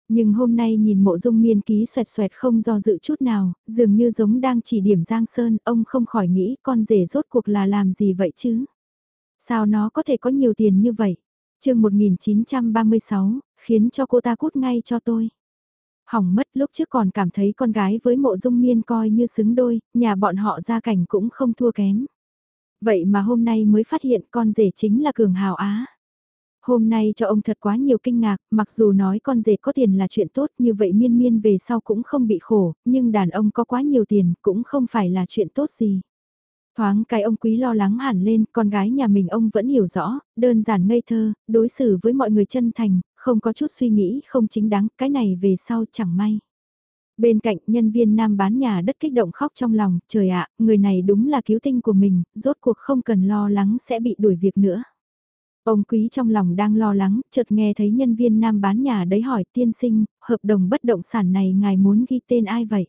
Nhưng hôm nay nhìn mộ dung miên ký xoẹt xoẹt không do dự chút nào, dường như giống đang chỉ điểm Giang Sơn, ông không khỏi nghĩ con rể rốt cuộc là làm gì vậy chứ? Sao nó có thể có nhiều tiền như vậy? chương 1936, khiến cho cô ta cút ngay cho tôi. Hỏng mất lúc trước còn cảm thấy con gái với mộ dung miên coi như xứng đôi, nhà bọn họ gia cảnh cũng không thua kém. Vậy mà hôm nay mới phát hiện con rể chính là cường hào á. Hôm nay cho ông thật quá nhiều kinh ngạc, mặc dù nói con rể có tiền là chuyện tốt như vậy miên miên về sau cũng không bị khổ, nhưng đàn ông có quá nhiều tiền cũng không phải là chuyện tốt gì. Thoáng cái ông quý lo lắng hẳn lên, con gái nhà mình ông vẫn hiểu rõ, đơn giản ngây thơ, đối xử với mọi người chân thành, không có chút suy nghĩ không chính đáng, cái này về sau chẳng may. Bên cạnh nhân viên nam bán nhà đất kích động khóc trong lòng, trời ạ, người này đúng là cứu tinh của mình, rốt cuộc không cần lo lắng sẽ bị đuổi việc nữa. Ông quý trong lòng đang lo lắng, chợt nghe thấy nhân viên nam bán nhà đấy hỏi tiên sinh, hợp đồng bất động sản này ngài muốn ghi tên ai vậy?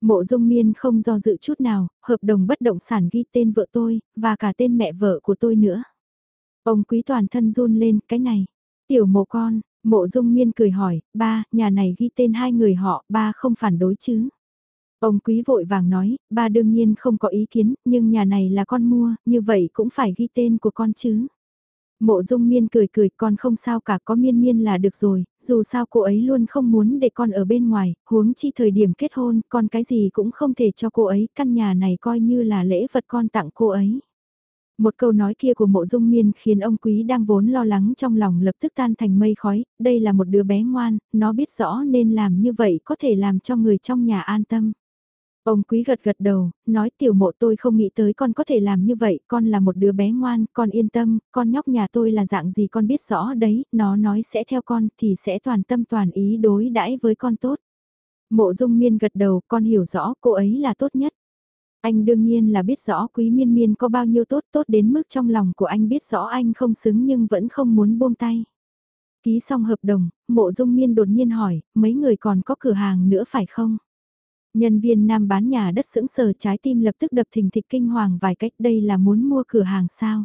Mộ dung miên không do dự chút nào, hợp đồng bất động sản ghi tên vợ tôi, và cả tên mẹ vợ của tôi nữa. Ông quý toàn thân run lên, cái này. Tiểu mộ con, mộ dung miên cười hỏi, ba, nhà này ghi tên hai người họ, ba không phản đối chứ. Ông quý vội vàng nói, ba đương nhiên không có ý kiến, nhưng nhà này là con mua, như vậy cũng phải ghi tên của con chứ. Mộ dung miên cười cười con không sao cả có miên miên là được rồi, dù sao cô ấy luôn không muốn để con ở bên ngoài, huống chi thời điểm kết hôn, con cái gì cũng không thể cho cô ấy, căn nhà này coi như là lễ vật con tặng cô ấy. Một câu nói kia của mộ dung miên khiến ông quý đang vốn lo lắng trong lòng lập tức tan thành mây khói, đây là một đứa bé ngoan, nó biết rõ nên làm như vậy có thể làm cho người trong nhà an tâm. Ông quý gật gật đầu, nói tiểu mộ tôi không nghĩ tới con có thể làm như vậy, con là một đứa bé ngoan, con yên tâm, con nhóc nhà tôi là dạng gì con biết rõ đấy, nó nói sẽ theo con thì sẽ toàn tâm toàn ý đối đãi với con tốt. Mộ dung miên gật đầu, con hiểu rõ cô ấy là tốt nhất. Anh đương nhiên là biết rõ quý miên miên có bao nhiêu tốt tốt đến mức trong lòng của anh biết rõ anh không xứng nhưng vẫn không muốn buông tay. Ký xong hợp đồng, mộ dung miên đột nhiên hỏi, mấy người còn có cửa hàng nữa phải không? Nhân viên nam bán nhà đất sững sờ trái tim lập tức đập thình thịch kinh hoàng vài cách đây là muốn mua cửa hàng sao.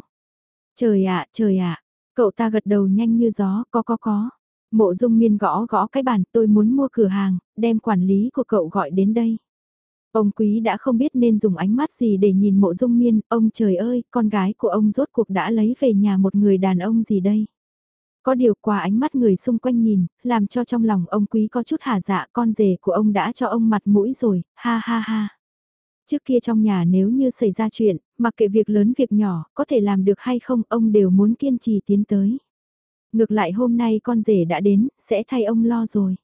Trời ạ, trời ạ, cậu ta gật đầu nhanh như gió, có có có. Mộ dung miên gõ gõ cái bàn tôi muốn mua cửa hàng, đem quản lý của cậu gọi đến đây. Ông quý đã không biết nên dùng ánh mắt gì để nhìn mộ dung miên, ông trời ơi, con gái của ông rốt cuộc đã lấy về nhà một người đàn ông gì đây. Có điều qua ánh mắt người xung quanh nhìn, làm cho trong lòng ông quý có chút hà dạ con rể của ông đã cho ông mặt mũi rồi, ha ha ha. Trước kia trong nhà nếu như xảy ra chuyện, mặc kệ việc lớn việc nhỏ, có thể làm được hay không, ông đều muốn kiên trì tiến tới. Ngược lại hôm nay con rể đã đến, sẽ thay ông lo rồi.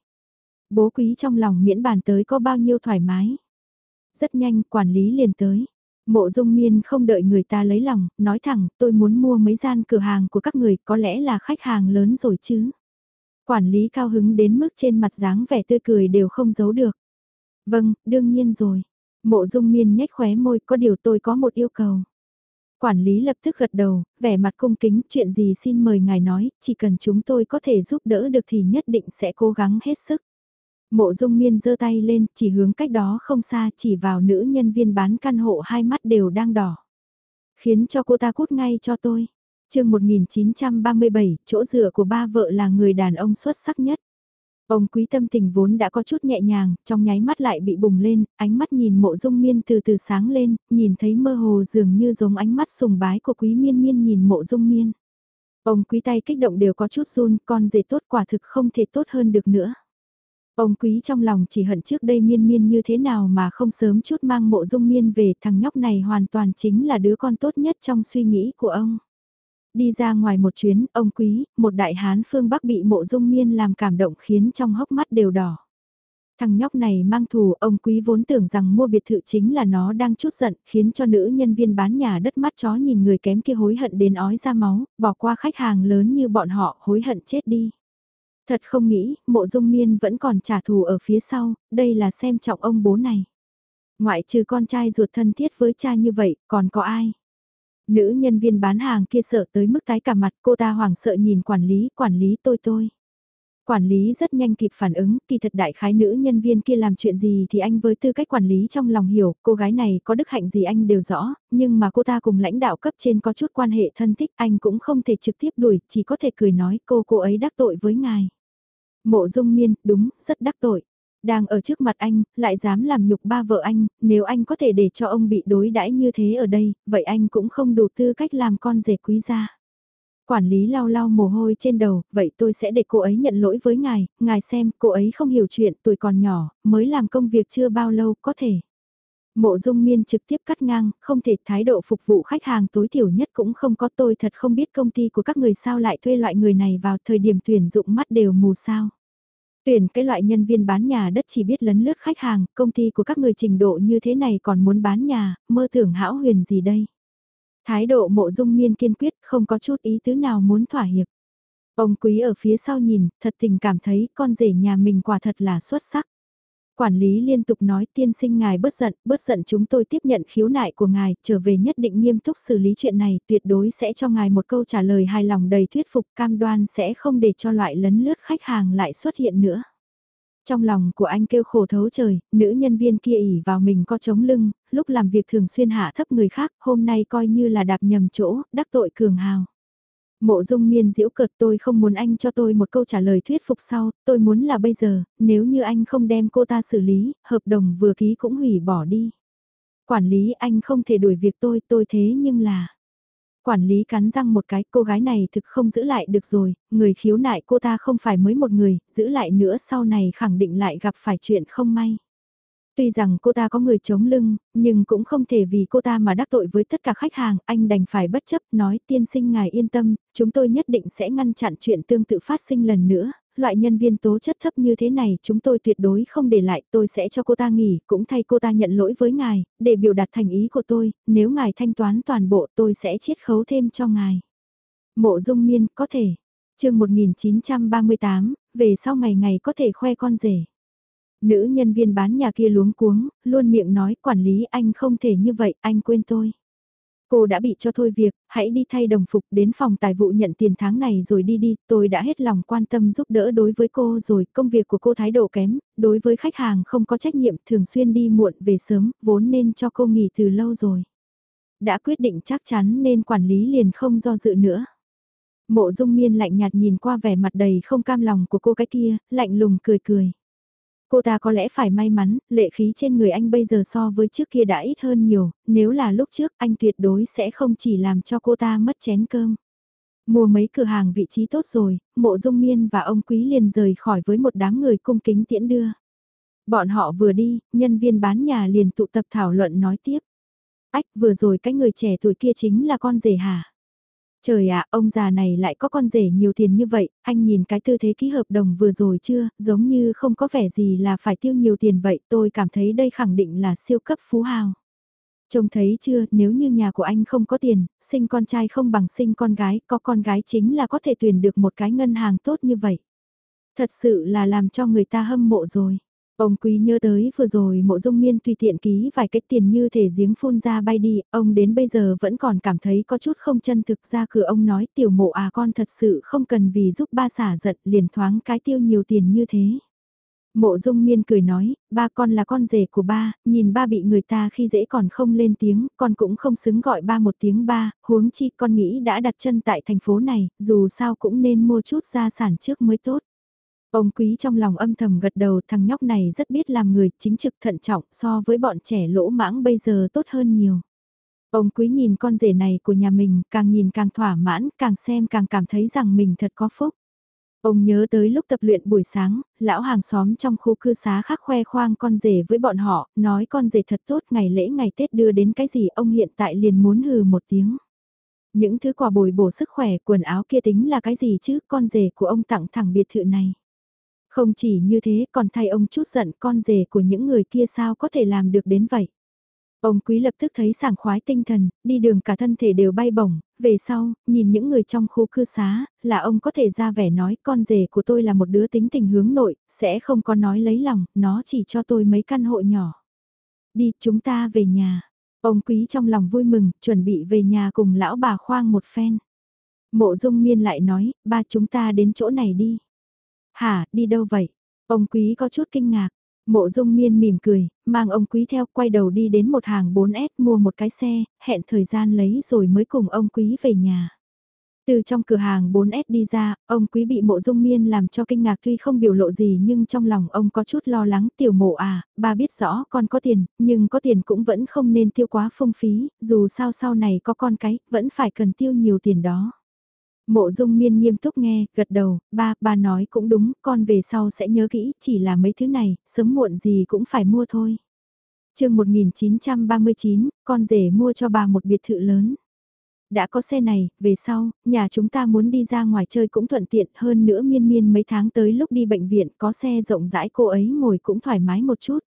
Bố quý trong lòng miễn bàn tới có bao nhiêu thoải mái. Rất nhanh, quản lý liền tới. Mộ dung miên không đợi người ta lấy lòng, nói thẳng, tôi muốn mua mấy gian cửa hàng của các người, có lẽ là khách hàng lớn rồi chứ. Quản lý cao hứng đến mức trên mặt dáng vẻ tươi cười đều không giấu được. Vâng, đương nhiên rồi. Mộ dung miên nhếch khóe môi, có điều tôi có một yêu cầu. Quản lý lập tức gật đầu, vẻ mặt cung kính, chuyện gì xin mời ngài nói, chỉ cần chúng tôi có thể giúp đỡ được thì nhất định sẽ cố gắng hết sức. Mộ dung miên giơ tay lên, chỉ hướng cách đó không xa, chỉ vào nữ nhân viên bán căn hộ hai mắt đều đang đỏ. Khiến cho cô ta cút ngay cho tôi. chương 1937, chỗ dựa của ba vợ là người đàn ông xuất sắc nhất. Ông quý tâm tình vốn đã có chút nhẹ nhàng, trong nháy mắt lại bị bùng lên, ánh mắt nhìn mộ dung miên từ từ sáng lên, nhìn thấy mơ hồ dường như giống ánh mắt sùng bái của quý miên miên nhìn mộ dung miên. Ông quý tay kích động đều có chút run, con dệt tốt quả thực không thể tốt hơn được nữa. Ông quý trong lòng chỉ hận trước đây miên miên như thế nào mà không sớm chút mang mộ dung miên về thằng nhóc này hoàn toàn chính là đứa con tốt nhất trong suy nghĩ của ông. Đi ra ngoài một chuyến, ông quý, một đại hán phương Bắc bị mộ dung miên làm cảm động khiến trong hốc mắt đều đỏ. Thằng nhóc này mang thù, ông quý vốn tưởng rằng mua biệt thự chính là nó đang chút giận, khiến cho nữ nhân viên bán nhà đất mắt chó nhìn người kém kia hối hận đến ói ra máu, bỏ qua khách hàng lớn như bọn họ hối hận chết đi. Thật không nghĩ, mộ dung miên vẫn còn trả thù ở phía sau, đây là xem trọng ông bố này. Ngoại trừ con trai ruột thân thiết với cha như vậy, còn có ai? Nữ nhân viên bán hàng kia sợ tới mức tái cả mặt, cô ta hoảng sợ nhìn quản lý, quản lý tôi tôi. Quản lý rất nhanh kịp phản ứng, kỳ thật đại khái nữ nhân viên kia làm chuyện gì thì anh với tư cách quản lý trong lòng hiểu, cô gái này có đức hạnh gì anh đều rõ, nhưng mà cô ta cùng lãnh đạo cấp trên có chút quan hệ thân thích anh cũng không thể trực tiếp đuổi, chỉ có thể cười nói cô cô ấy đắc tội với ngài. Mộ dung miên, đúng, rất đắc tội. Đang ở trước mặt anh, lại dám làm nhục ba vợ anh, nếu anh có thể để cho ông bị đối đãi như thế ở đây, vậy anh cũng không đủ tư cách làm con rể quý gia. Quản lý lau lau mồ hôi trên đầu, vậy tôi sẽ để cô ấy nhận lỗi với ngài, ngài xem, cô ấy không hiểu chuyện, tuổi còn nhỏ, mới làm công việc chưa bao lâu, có thể. Mộ dung miên trực tiếp cắt ngang, không thể thái độ phục vụ khách hàng tối thiểu nhất cũng không có tôi thật không biết công ty của các người sao lại thuê loại người này vào thời điểm tuyển dụng mắt đều mù sao. Tuyển cái loại nhân viên bán nhà đất chỉ biết lấn lướt khách hàng, công ty của các người trình độ như thế này còn muốn bán nhà, mơ tưởng hão huyền gì đây. Thái độ mộ dung miên kiên quyết không có chút ý tứ nào muốn thỏa hiệp. Ông quý ở phía sau nhìn, thật tình cảm thấy con rể nhà mình quả thật là xuất sắc. Quản lý liên tục nói tiên sinh ngài bớt giận, bớt giận chúng tôi tiếp nhận khiếu nại của ngài, trở về nhất định nghiêm túc xử lý chuyện này, tuyệt đối sẽ cho ngài một câu trả lời hài lòng đầy thuyết phục cam đoan sẽ không để cho loại lấn lướt khách hàng lại xuất hiện nữa. Trong lòng của anh kêu khổ thấu trời, nữ nhân viên kia ỉ vào mình có chống lưng, lúc làm việc thường xuyên hạ thấp người khác, hôm nay coi như là đạp nhầm chỗ, đắc tội cường hào. Mộ dung miên diễu cợt tôi không muốn anh cho tôi một câu trả lời thuyết phục sau, tôi muốn là bây giờ, nếu như anh không đem cô ta xử lý, hợp đồng vừa ký cũng hủy bỏ đi. Quản lý anh không thể đuổi việc tôi, tôi thế nhưng là... Quản lý cắn răng một cái, cô gái này thực không giữ lại được rồi, người khiếu nại cô ta không phải mới một người, giữ lại nữa sau này khẳng định lại gặp phải chuyện không may. Tuy rằng cô ta có người chống lưng, nhưng cũng không thể vì cô ta mà đắc tội với tất cả khách hàng, anh đành phải bất chấp nói tiên sinh ngài yên tâm, chúng tôi nhất định sẽ ngăn chặn chuyện tương tự phát sinh lần nữa, loại nhân viên tố chất thấp như thế này chúng tôi tuyệt đối không để lại, tôi sẽ cho cô ta nghỉ, cũng thay cô ta nhận lỗi với ngài, để biểu đạt thành ý của tôi, nếu ngài thanh toán toàn bộ tôi sẽ chiết khấu thêm cho ngài. Mộ dung miên, có thể. chương 1938, về sau ngày ngày có thể khoe con rể. Nữ nhân viên bán nhà kia luống cuống, luôn miệng nói quản lý anh không thể như vậy, anh quên tôi. Cô đã bị cho thôi việc, hãy đi thay đồng phục đến phòng tài vụ nhận tiền tháng này rồi đi đi, tôi đã hết lòng quan tâm giúp đỡ đối với cô rồi, công việc của cô thái độ kém, đối với khách hàng không có trách nhiệm, thường xuyên đi muộn về sớm, vốn nên cho cô nghỉ từ lâu rồi. Đã quyết định chắc chắn nên quản lý liền không do dự nữa. Mộ dung miên lạnh nhạt nhìn qua vẻ mặt đầy không cam lòng của cô cái kia, lạnh lùng cười cười. Cô ta có lẽ phải may mắn, lệ khí trên người anh bây giờ so với trước kia đã ít hơn nhiều, nếu là lúc trước anh tuyệt đối sẽ không chỉ làm cho cô ta mất chén cơm. Mua mấy cửa hàng vị trí tốt rồi, mộ dung miên và ông quý liền rời khỏi với một đám người cung kính tiễn đưa. Bọn họ vừa đi, nhân viên bán nhà liền tụ tập thảo luận nói tiếp. Ách vừa rồi cái người trẻ tuổi kia chính là con rể hả? Trời ạ, ông già này lại có con rể nhiều tiền như vậy, anh nhìn cái tư thế ký hợp đồng vừa rồi chưa, giống như không có vẻ gì là phải tiêu nhiều tiền vậy, tôi cảm thấy đây khẳng định là siêu cấp phú hào. Trông thấy chưa, nếu như nhà của anh không có tiền, sinh con trai không bằng sinh con gái, có con gái chính là có thể tuyển được một cái ngân hàng tốt như vậy. Thật sự là làm cho người ta hâm mộ rồi. Ông quý nhớ tới vừa rồi mộ dung miên tùy tiện ký vài cái tiền như thể giếng phun ra bay đi, ông đến bây giờ vẫn còn cảm thấy có chút không chân thực ra cửa ông nói tiểu mộ à con thật sự không cần vì giúp ba xả giận liền thoáng cái tiêu nhiều tiền như thế. Mộ dung miên cười nói, ba con là con rể của ba, nhìn ba bị người ta khi dễ còn không lên tiếng, con cũng không xứng gọi ba một tiếng ba, huống chi con nghĩ đã đặt chân tại thành phố này, dù sao cũng nên mua chút gia sản trước mới tốt. Ông quý trong lòng âm thầm gật đầu thằng nhóc này rất biết làm người chính trực thận trọng so với bọn trẻ lỗ mãng bây giờ tốt hơn nhiều. Ông quý nhìn con rể này của nhà mình càng nhìn càng thỏa mãn càng xem càng cảm thấy rằng mình thật có phúc. Ông nhớ tới lúc tập luyện buổi sáng, lão hàng xóm trong khu cư xá khác khoe khoang con rể với bọn họ, nói con rể thật tốt ngày lễ ngày Tết đưa đến cái gì ông hiện tại liền muốn hừ một tiếng. Những thứ quà bồi bổ sức khỏe quần áo kia tính là cái gì chứ con rể của ông tặng thẳng biệt thự này. Không chỉ như thế còn thay ông chút giận con rể của những người kia sao có thể làm được đến vậy. Ông quý lập tức thấy sảng khoái tinh thần, đi đường cả thân thể đều bay bổng, về sau, nhìn những người trong khu cư xá, là ông có thể ra vẻ nói con rể của tôi là một đứa tính tình hướng nội, sẽ không có nói lấy lòng, nó chỉ cho tôi mấy căn hộ nhỏ. Đi, chúng ta về nhà. Ông quý trong lòng vui mừng, chuẩn bị về nhà cùng lão bà khoang một phen. Mộ dung miên lại nói, ba chúng ta đến chỗ này đi. Hả, đi đâu vậy? Ông quý có chút kinh ngạc. Mộ dung miên mỉm cười, mang ông quý theo quay đầu đi đến một hàng 4S mua một cái xe, hẹn thời gian lấy rồi mới cùng ông quý về nhà. Từ trong cửa hàng 4S đi ra, ông quý bị mộ dung miên làm cho kinh ngạc tuy không biểu lộ gì nhưng trong lòng ông có chút lo lắng tiểu mộ à, ba biết rõ con có tiền, nhưng có tiền cũng vẫn không nên tiêu quá phung phí, dù sao sau này có con cái, vẫn phải cần tiêu nhiều tiền đó. Mộ dung miên nghiêm túc nghe, gật đầu, ba, ba nói cũng đúng, con về sau sẽ nhớ kỹ, chỉ là mấy thứ này, sớm muộn gì cũng phải mua thôi. chương 1939, con rể mua cho bà một biệt thự lớn. Đã có xe này, về sau, nhà chúng ta muốn đi ra ngoài chơi cũng thuận tiện hơn nữa miên miên mấy tháng tới lúc đi bệnh viện có xe rộng rãi cô ấy ngồi cũng thoải mái một chút.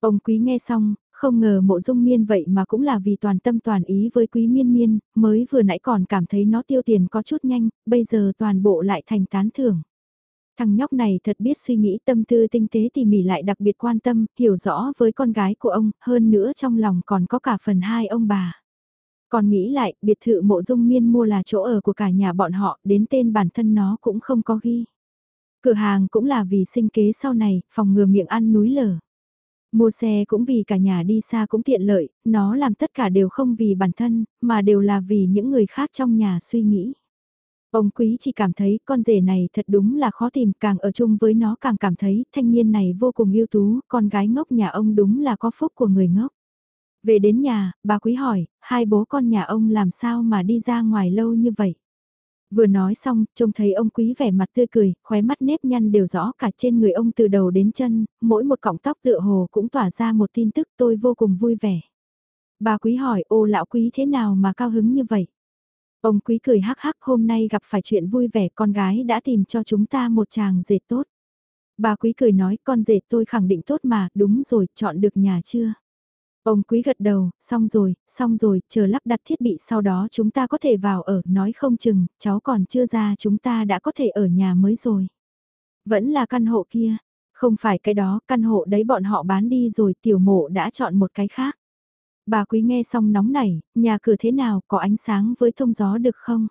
Ông quý nghe xong, không ngờ mộ dung miên vậy mà cũng là vì toàn tâm toàn ý với quý miên miên, mới vừa nãy còn cảm thấy nó tiêu tiền có chút nhanh, bây giờ toàn bộ lại thành tán thưởng. Thằng nhóc này thật biết suy nghĩ tâm tư tinh tế tỉ mỉ lại đặc biệt quan tâm, hiểu rõ với con gái của ông, hơn nữa trong lòng còn có cả phần hai ông bà. Còn nghĩ lại, biệt thự mộ dung miên mua là chỗ ở của cả nhà bọn họ, đến tên bản thân nó cũng không có ghi. Cửa hàng cũng là vì sinh kế sau này, phòng ngừa miệng ăn núi lở. Mua xe cũng vì cả nhà đi xa cũng tiện lợi, nó làm tất cả đều không vì bản thân, mà đều là vì những người khác trong nhà suy nghĩ. Ông quý chỉ cảm thấy con rể này thật đúng là khó tìm, càng ở chung với nó càng cảm thấy thanh niên này vô cùng ưu tú, con gái ngốc nhà ông đúng là có phúc của người ngốc. Về đến nhà, bà quý hỏi, hai bố con nhà ông làm sao mà đi ra ngoài lâu như vậy? Vừa nói xong, trông thấy ông quý vẻ mặt tươi cười, khóe mắt nếp nhăn đều rõ cả trên người ông từ đầu đến chân, mỗi một cọng tóc tựa hồ cũng tỏa ra một tin tức tôi vô cùng vui vẻ. Bà quý hỏi ô lão quý thế nào mà cao hứng như vậy? Ông quý cười hắc hắc hôm nay gặp phải chuyện vui vẻ con gái đã tìm cho chúng ta một chàng dệt tốt. Bà quý cười nói con dệt tôi khẳng định tốt mà, đúng rồi, chọn được nhà chưa? Ông quý gật đầu, xong rồi, xong rồi, chờ lắp đặt thiết bị sau đó chúng ta có thể vào ở, nói không chừng, cháu còn chưa ra chúng ta đã có thể ở nhà mới rồi. Vẫn là căn hộ kia, không phải cái đó, căn hộ đấy bọn họ bán đi rồi tiểu mộ đã chọn một cái khác. Bà quý nghe xong nóng nảy, nhà cửa thế nào, có ánh sáng với thông gió được không?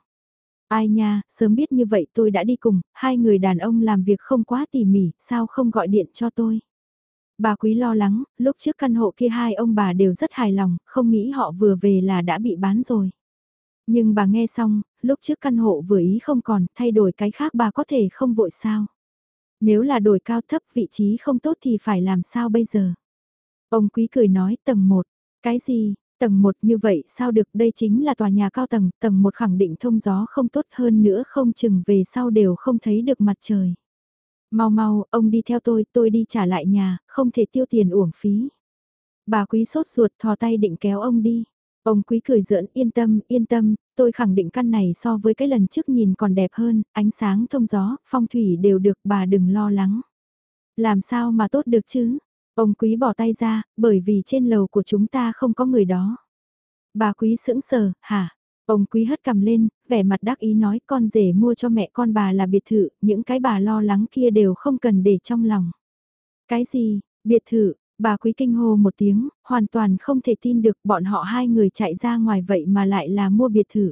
Ai nha, sớm biết như vậy tôi đã đi cùng, hai người đàn ông làm việc không quá tỉ mỉ, sao không gọi điện cho tôi? Bà quý lo lắng, lúc trước căn hộ kia hai ông bà đều rất hài lòng, không nghĩ họ vừa về là đã bị bán rồi. Nhưng bà nghe xong, lúc trước căn hộ vừa ý không còn, thay đổi cái khác bà có thể không vội sao. Nếu là đổi cao thấp vị trí không tốt thì phải làm sao bây giờ? Ông quý cười nói tầng 1, cái gì, tầng 1 như vậy sao được đây chính là tòa nhà cao tầng, tầng 1 khẳng định thông gió không tốt hơn nữa không chừng về sau đều không thấy được mặt trời. Mau mau, ông đi theo tôi, tôi đi trả lại nhà, không thể tiêu tiền uổng phí. Bà quý sốt ruột thò tay định kéo ông đi. Ông quý cười giỡn yên tâm, yên tâm, tôi khẳng định căn này so với cái lần trước nhìn còn đẹp hơn, ánh sáng thông gió, phong thủy đều được bà đừng lo lắng. Làm sao mà tốt được chứ? Ông quý bỏ tay ra, bởi vì trên lầu của chúng ta không có người đó. Bà quý sững sờ, hả? Ông quý hất cầm lên, vẻ mặt đắc ý nói con rể mua cho mẹ con bà là biệt thự, những cái bà lo lắng kia đều không cần để trong lòng. Cái gì, Biệt thự, bà quý kinh hô một tiếng, hoàn toàn không thể tin được bọn họ hai người chạy ra ngoài vậy mà lại là mua biệt thự.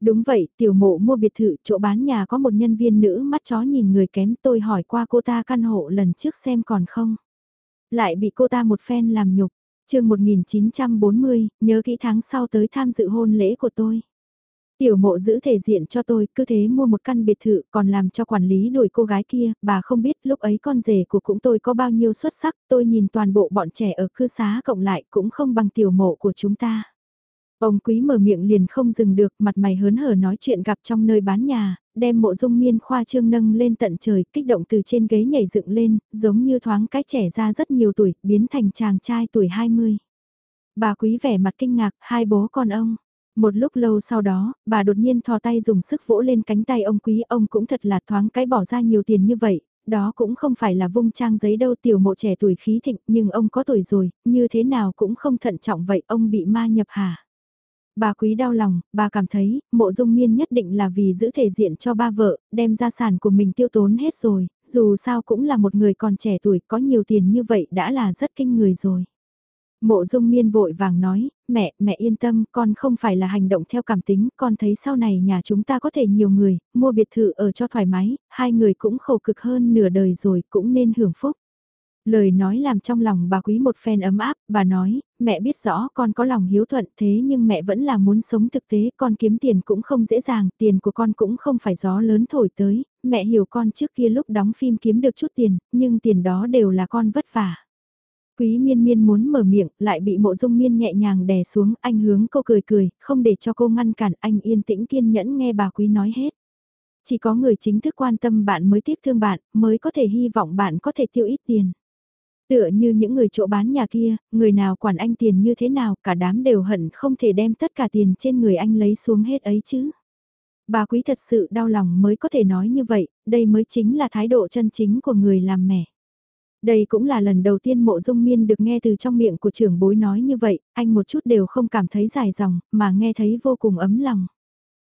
Đúng vậy, tiểu mộ mua biệt thự, chỗ bán nhà có một nhân viên nữ mắt chó nhìn người kém tôi hỏi qua cô ta căn hộ lần trước xem còn không. Lại bị cô ta một phen làm nhục. chương 1940, nhớ kỹ tháng sau tới tham dự hôn lễ của tôi. Tiểu mộ giữ thể diện cho tôi, cứ thế mua một căn biệt thự, còn làm cho quản lý đuổi cô gái kia, bà không biết lúc ấy con rể của cũng tôi có bao nhiêu xuất sắc, tôi nhìn toàn bộ bọn trẻ ở cư xá cộng lại cũng không bằng tiểu mộ của chúng ta. Ông quý mở miệng liền không dừng được, mặt mày hớn hở nói chuyện gặp trong nơi bán nhà, đem mộ dung miên khoa trương nâng lên tận trời, kích động từ trên ghế nhảy dựng lên, giống như thoáng cái trẻ ra rất nhiều tuổi, biến thành chàng trai tuổi 20. Bà quý vẻ mặt kinh ngạc, hai bố con ông. Một lúc lâu sau đó, bà đột nhiên thò tay dùng sức vỗ lên cánh tay ông quý, ông cũng thật là thoáng cái bỏ ra nhiều tiền như vậy, đó cũng không phải là vung trang giấy đâu tiểu mộ trẻ tuổi khí thịnh, nhưng ông có tuổi rồi, như thế nào cũng không thận trọng vậy, ông bị ma nhập hả? Bà quý đau lòng, bà cảm thấy, mộ dung miên nhất định là vì giữ thể diện cho ba vợ, đem gia sản của mình tiêu tốn hết rồi, dù sao cũng là một người còn trẻ tuổi có nhiều tiền như vậy đã là rất kinh người rồi. Mộ dung miên vội vàng nói, mẹ, mẹ yên tâm, con không phải là hành động theo cảm tính, con thấy sau này nhà chúng ta có thể nhiều người, mua biệt thự ở cho thoải mái, hai người cũng khổ cực hơn nửa đời rồi, cũng nên hưởng phúc. Lời nói làm trong lòng bà quý một phen ấm áp, bà nói, mẹ biết rõ con có lòng hiếu thuận thế nhưng mẹ vẫn là muốn sống thực tế, con kiếm tiền cũng không dễ dàng, tiền của con cũng không phải gió lớn thổi tới, mẹ hiểu con trước kia lúc đóng phim kiếm được chút tiền, nhưng tiền đó đều là con vất vả. Quý miên miên muốn mở miệng, lại bị mộ dung miên nhẹ nhàng đè xuống, anh hướng cô cười cười, không để cho cô ngăn cản, anh yên tĩnh kiên nhẫn nghe bà quý nói hết. Chỉ có người chính thức quan tâm bạn mới tiếc thương bạn, mới có thể hy vọng bạn có thể tiêu ít tiền. Tựa như những người chỗ bán nhà kia, người nào quản anh tiền như thế nào, cả đám đều hận không thể đem tất cả tiền trên người anh lấy xuống hết ấy chứ. Bà quý thật sự đau lòng mới có thể nói như vậy, đây mới chính là thái độ chân chính của người làm mẹ. Đây cũng là lần đầu tiên mộ dung miên được nghe từ trong miệng của trưởng bối nói như vậy, anh một chút đều không cảm thấy dài dòng, mà nghe thấy vô cùng ấm lòng.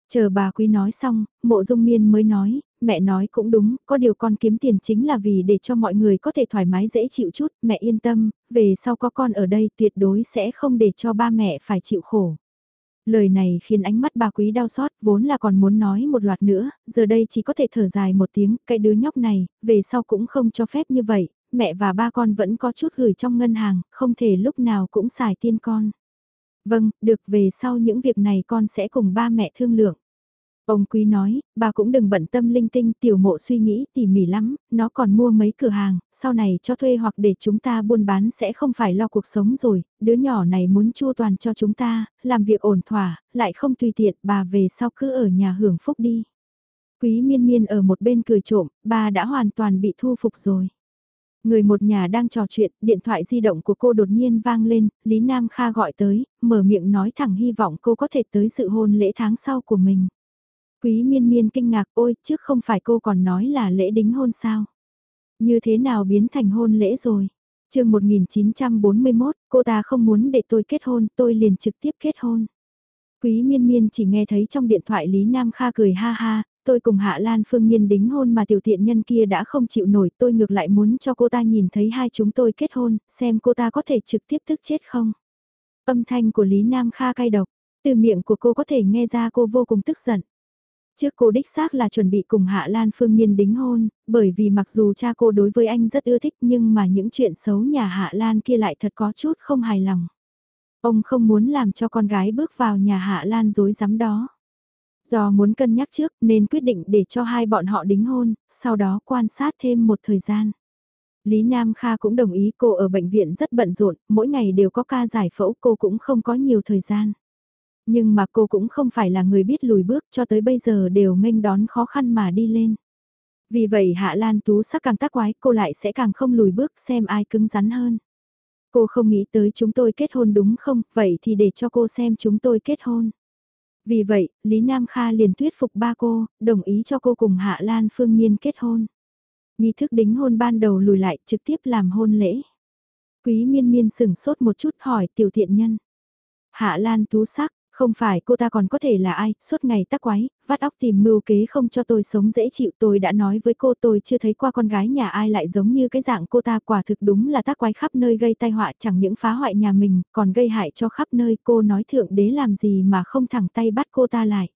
Chờ bà quý nói xong, mộ dung miên mới nói, mẹ nói cũng đúng, có điều con kiếm tiền chính là vì để cho mọi người có thể thoải mái dễ chịu chút, mẹ yên tâm, về sau có con ở đây tuyệt đối sẽ không để cho ba mẹ phải chịu khổ. Lời này khiến ánh mắt bà quý đau xót, vốn là còn muốn nói một loạt nữa, giờ đây chỉ có thể thở dài một tiếng, cái đứa nhóc này, về sau cũng không cho phép như vậy, mẹ và ba con vẫn có chút gửi trong ngân hàng, không thể lúc nào cũng xài tiên con. Vâng, được về sau những việc này con sẽ cùng ba mẹ thương lượng. Ông Quý nói, bà cũng đừng bận tâm linh tinh, tiểu mộ suy nghĩ tỉ mỉ lắm, nó còn mua mấy cửa hàng, sau này cho thuê hoặc để chúng ta buôn bán sẽ không phải lo cuộc sống rồi, đứa nhỏ này muốn chua toàn cho chúng ta, làm việc ổn thỏa, lại không tùy tiện, bà về sau cứ ở nhà hưởng phúc đi. Quý miên miên ở một bên cười trộm, bà đã hoàn toàn bị thu phục rồi. Người một nhà đang trò chuyện, điện thoại di động của cô đột nhiên vang lên, Lý Nam Kha gọi tới, mở miệng nói thẳng hy vọng cô có thể tới sự hôn lễ tháng sau của mình. Quý miên miên kinh ngạc ôi, trước không phải cô còn nói là lễ đính hôn sao? Như thế nào biến thành hôn lễ rồi? chương 1941, cô ta không muốn để tôi kết hôn, tôi liền trực tiếp kết hôn. Quý miên miên chỉ nghe thấy trong điện thoại Lý Nam Kha cười ha ha, tôi cùng Hạ Lan Phương Nhiên đính hôn mà tiểu tiện nhân kia đã không chịu nổi, tôi ngược lại muốn cho cô ta nhìn thấy hai chúng tôi kết hôn, xem cô ta có thể trực tiếp tức chết không. Âm thanh của Lý Nam Kha cay độc, từ miệng của cô có thể nghe ra cô vô cùng tức giận. Trước cô đích xác là chuẩn bị cùng Hạ Lan Phương Nhiên đính hôn, bởi vì mặc dù cha cô đối với anh rất ưa thích nhưng mà những chuyện xấu nhà Hạ Lan kia lại thật có chút không hài lòng. Ông không muốn làm cho con gái bước vào nhà Hạ Lan dối rắm đó. Do muốn cân nhắc trước nên quyết định để cho hai bọn họ đính hôn, sau đó quan sát thêm một thời gian. Lý Nam Kha cũng đồng ý cô ở bệnh viện rất bận rộn, mỗi ngày đều có ca giải phẫu cô cũng không có nhiều thời gian. Nhưng mà cô cũng không phải là người biết lùi bước cho tới bây giờ đều nghênh đón khó khăn mà đi lên. Vì vậy Hạ Lan Tú sắc càng tác quái cô lại sẽ càng không lùi bước xem ai cứng rắn hơn. Cô không nghĩ tới chúng tôi kết hôn đúng không, vậy thì để cho cô xem chúng tôi kết hôn. Vì vậy, Lý Nam Kha liền thuyết phục ba cô, đồng ý cho cô cùng Hạ Lan Phương Nhiên kết hôn. Nghi thức đính hôn ban đầu lùi lại trực tiếp làm hôn lễ. Quý miên miên sừng sốt một chút hỏi tiểu thiện nhân. Hạ Lan tú sắc, không phải cô ta còn có thể là ai, suốt ngày tắc quái, vắt óc tìm mưu kế không cho tôi sống dễ chịu. Tôi đã nói với cô tôi chưa thấy qua con gái nhà ai lại giống như cái dạng cô ta quả thực đúng là tác quái khắp nơi gây tai họa chẳng những phá hoại nhà mình, còn gây hại cho khắp nơi. Cô nói thượng đế làm gì mà không thẳng tay bắt cô ta lại.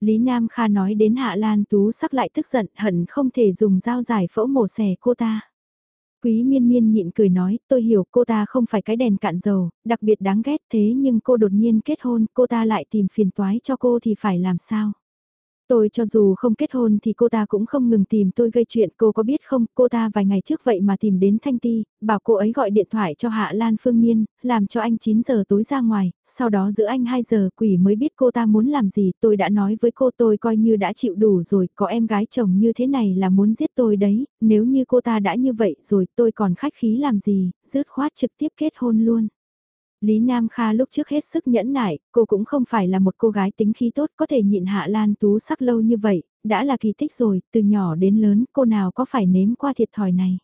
Lý Nam Kha nói đến Hạ Lan Tú sắc lại tức giận hận không thể dùng dao giải phẫu mổ xẻ cô ta. Quý miên miên nhịn cười nói, tôi hiểu cô ta không phải cái đèn cạn dầu, đặc biệt đáng ghét thế nhưng cô đột nhiên kết hôn, cô ta lại tìm phiền toái cho cô thì phải làm sao? Tôi cho dù không kết hôn thì cô ta cũng không ngừng tìm tôi gây chuyện cô có biết không, cô ta vài ngày trước vậy mà tìm đến Thanh Ti, bảo cô ấy gọi điện thoại cho Hạ Lan Phương Niên, làm cho anh 9 giờ tối ra ngoài, sau đó giữa anh 2 giờ quỷ mới biết cô ta muốn làm gì, tôi đã nói với cô tôi coi như đã chịu đủ rồi, có em gái chồng như thế này là muốn giết tôi đấy, nếu như cô ta đã như vậy rồi tôi còn khách khí làm gì, dứt khoát trực tiếp kết hôn luôn. Lý Nam Kha lúc trước hết sức nhẫn nại, cô cũng không phải là một cô gái tính khí tốt có thể nhịn Hạ Lan Tú sắc lâu như vậy, đã là kỳ tích rồi, từ nhỏ đến lớn cô nào có phải nếm qua thiệt thòi này.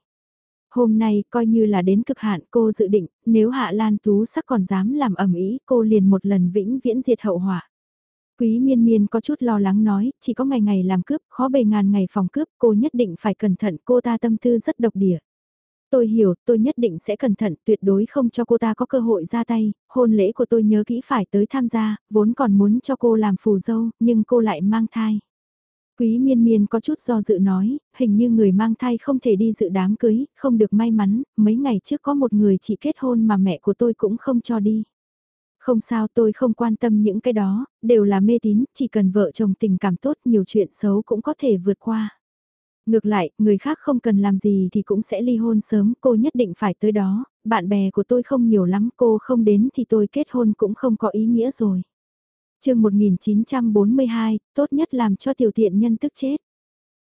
Hôm nay coi như là đến cực hạn cô dự định, nếu Hạ Lan Tú sắc còn dám làm ẩm ý cô liền một lần vĩnh viễn diệt hậu họa. Quý miên miên có chút lo lắng nói, chỉ có ngày ngày làm cướp, khó bề ngàn ngày phòng cướp, cô nhất định phải cẩn thận, cô ta tâm tư rất độc địa. Tôi hiểu, tôi nhất định sẽ cẩn thận, tuyệt đối không cho cô ta có cơ hội ra tay, hôn lễ của tôi nhớ kỹ phải tới tham gia, vốn còn muốn cho cô làm phù dâu, nhưng cô lại mang thai. Quý miên miên có chút do dự nói, hình như người mang thai không thể đi dự đám cưới, không được may mắn, mấy ngày trước có một người chỉ kết hôn mà mẹ của tôi cũng không cho đi. Không sao tôi không quan tâm những cái đó, đều là mê tín, chỉ cần vợ chồng tình cảm tốt nhiều chuyện xấu cũng có thể vượt qua. Ngược lại, người khác không cần làm gì thì cũng sẽ ly hôn sớm, cô nhất định phải tới đó, bạn bè của tôi không nhiều lắm, cô không đến thì tôi kết hôn cũng không có ý nghĩa rồi. chương 1942, tốt nhất làm cho tiểu tiện nhân tức chết.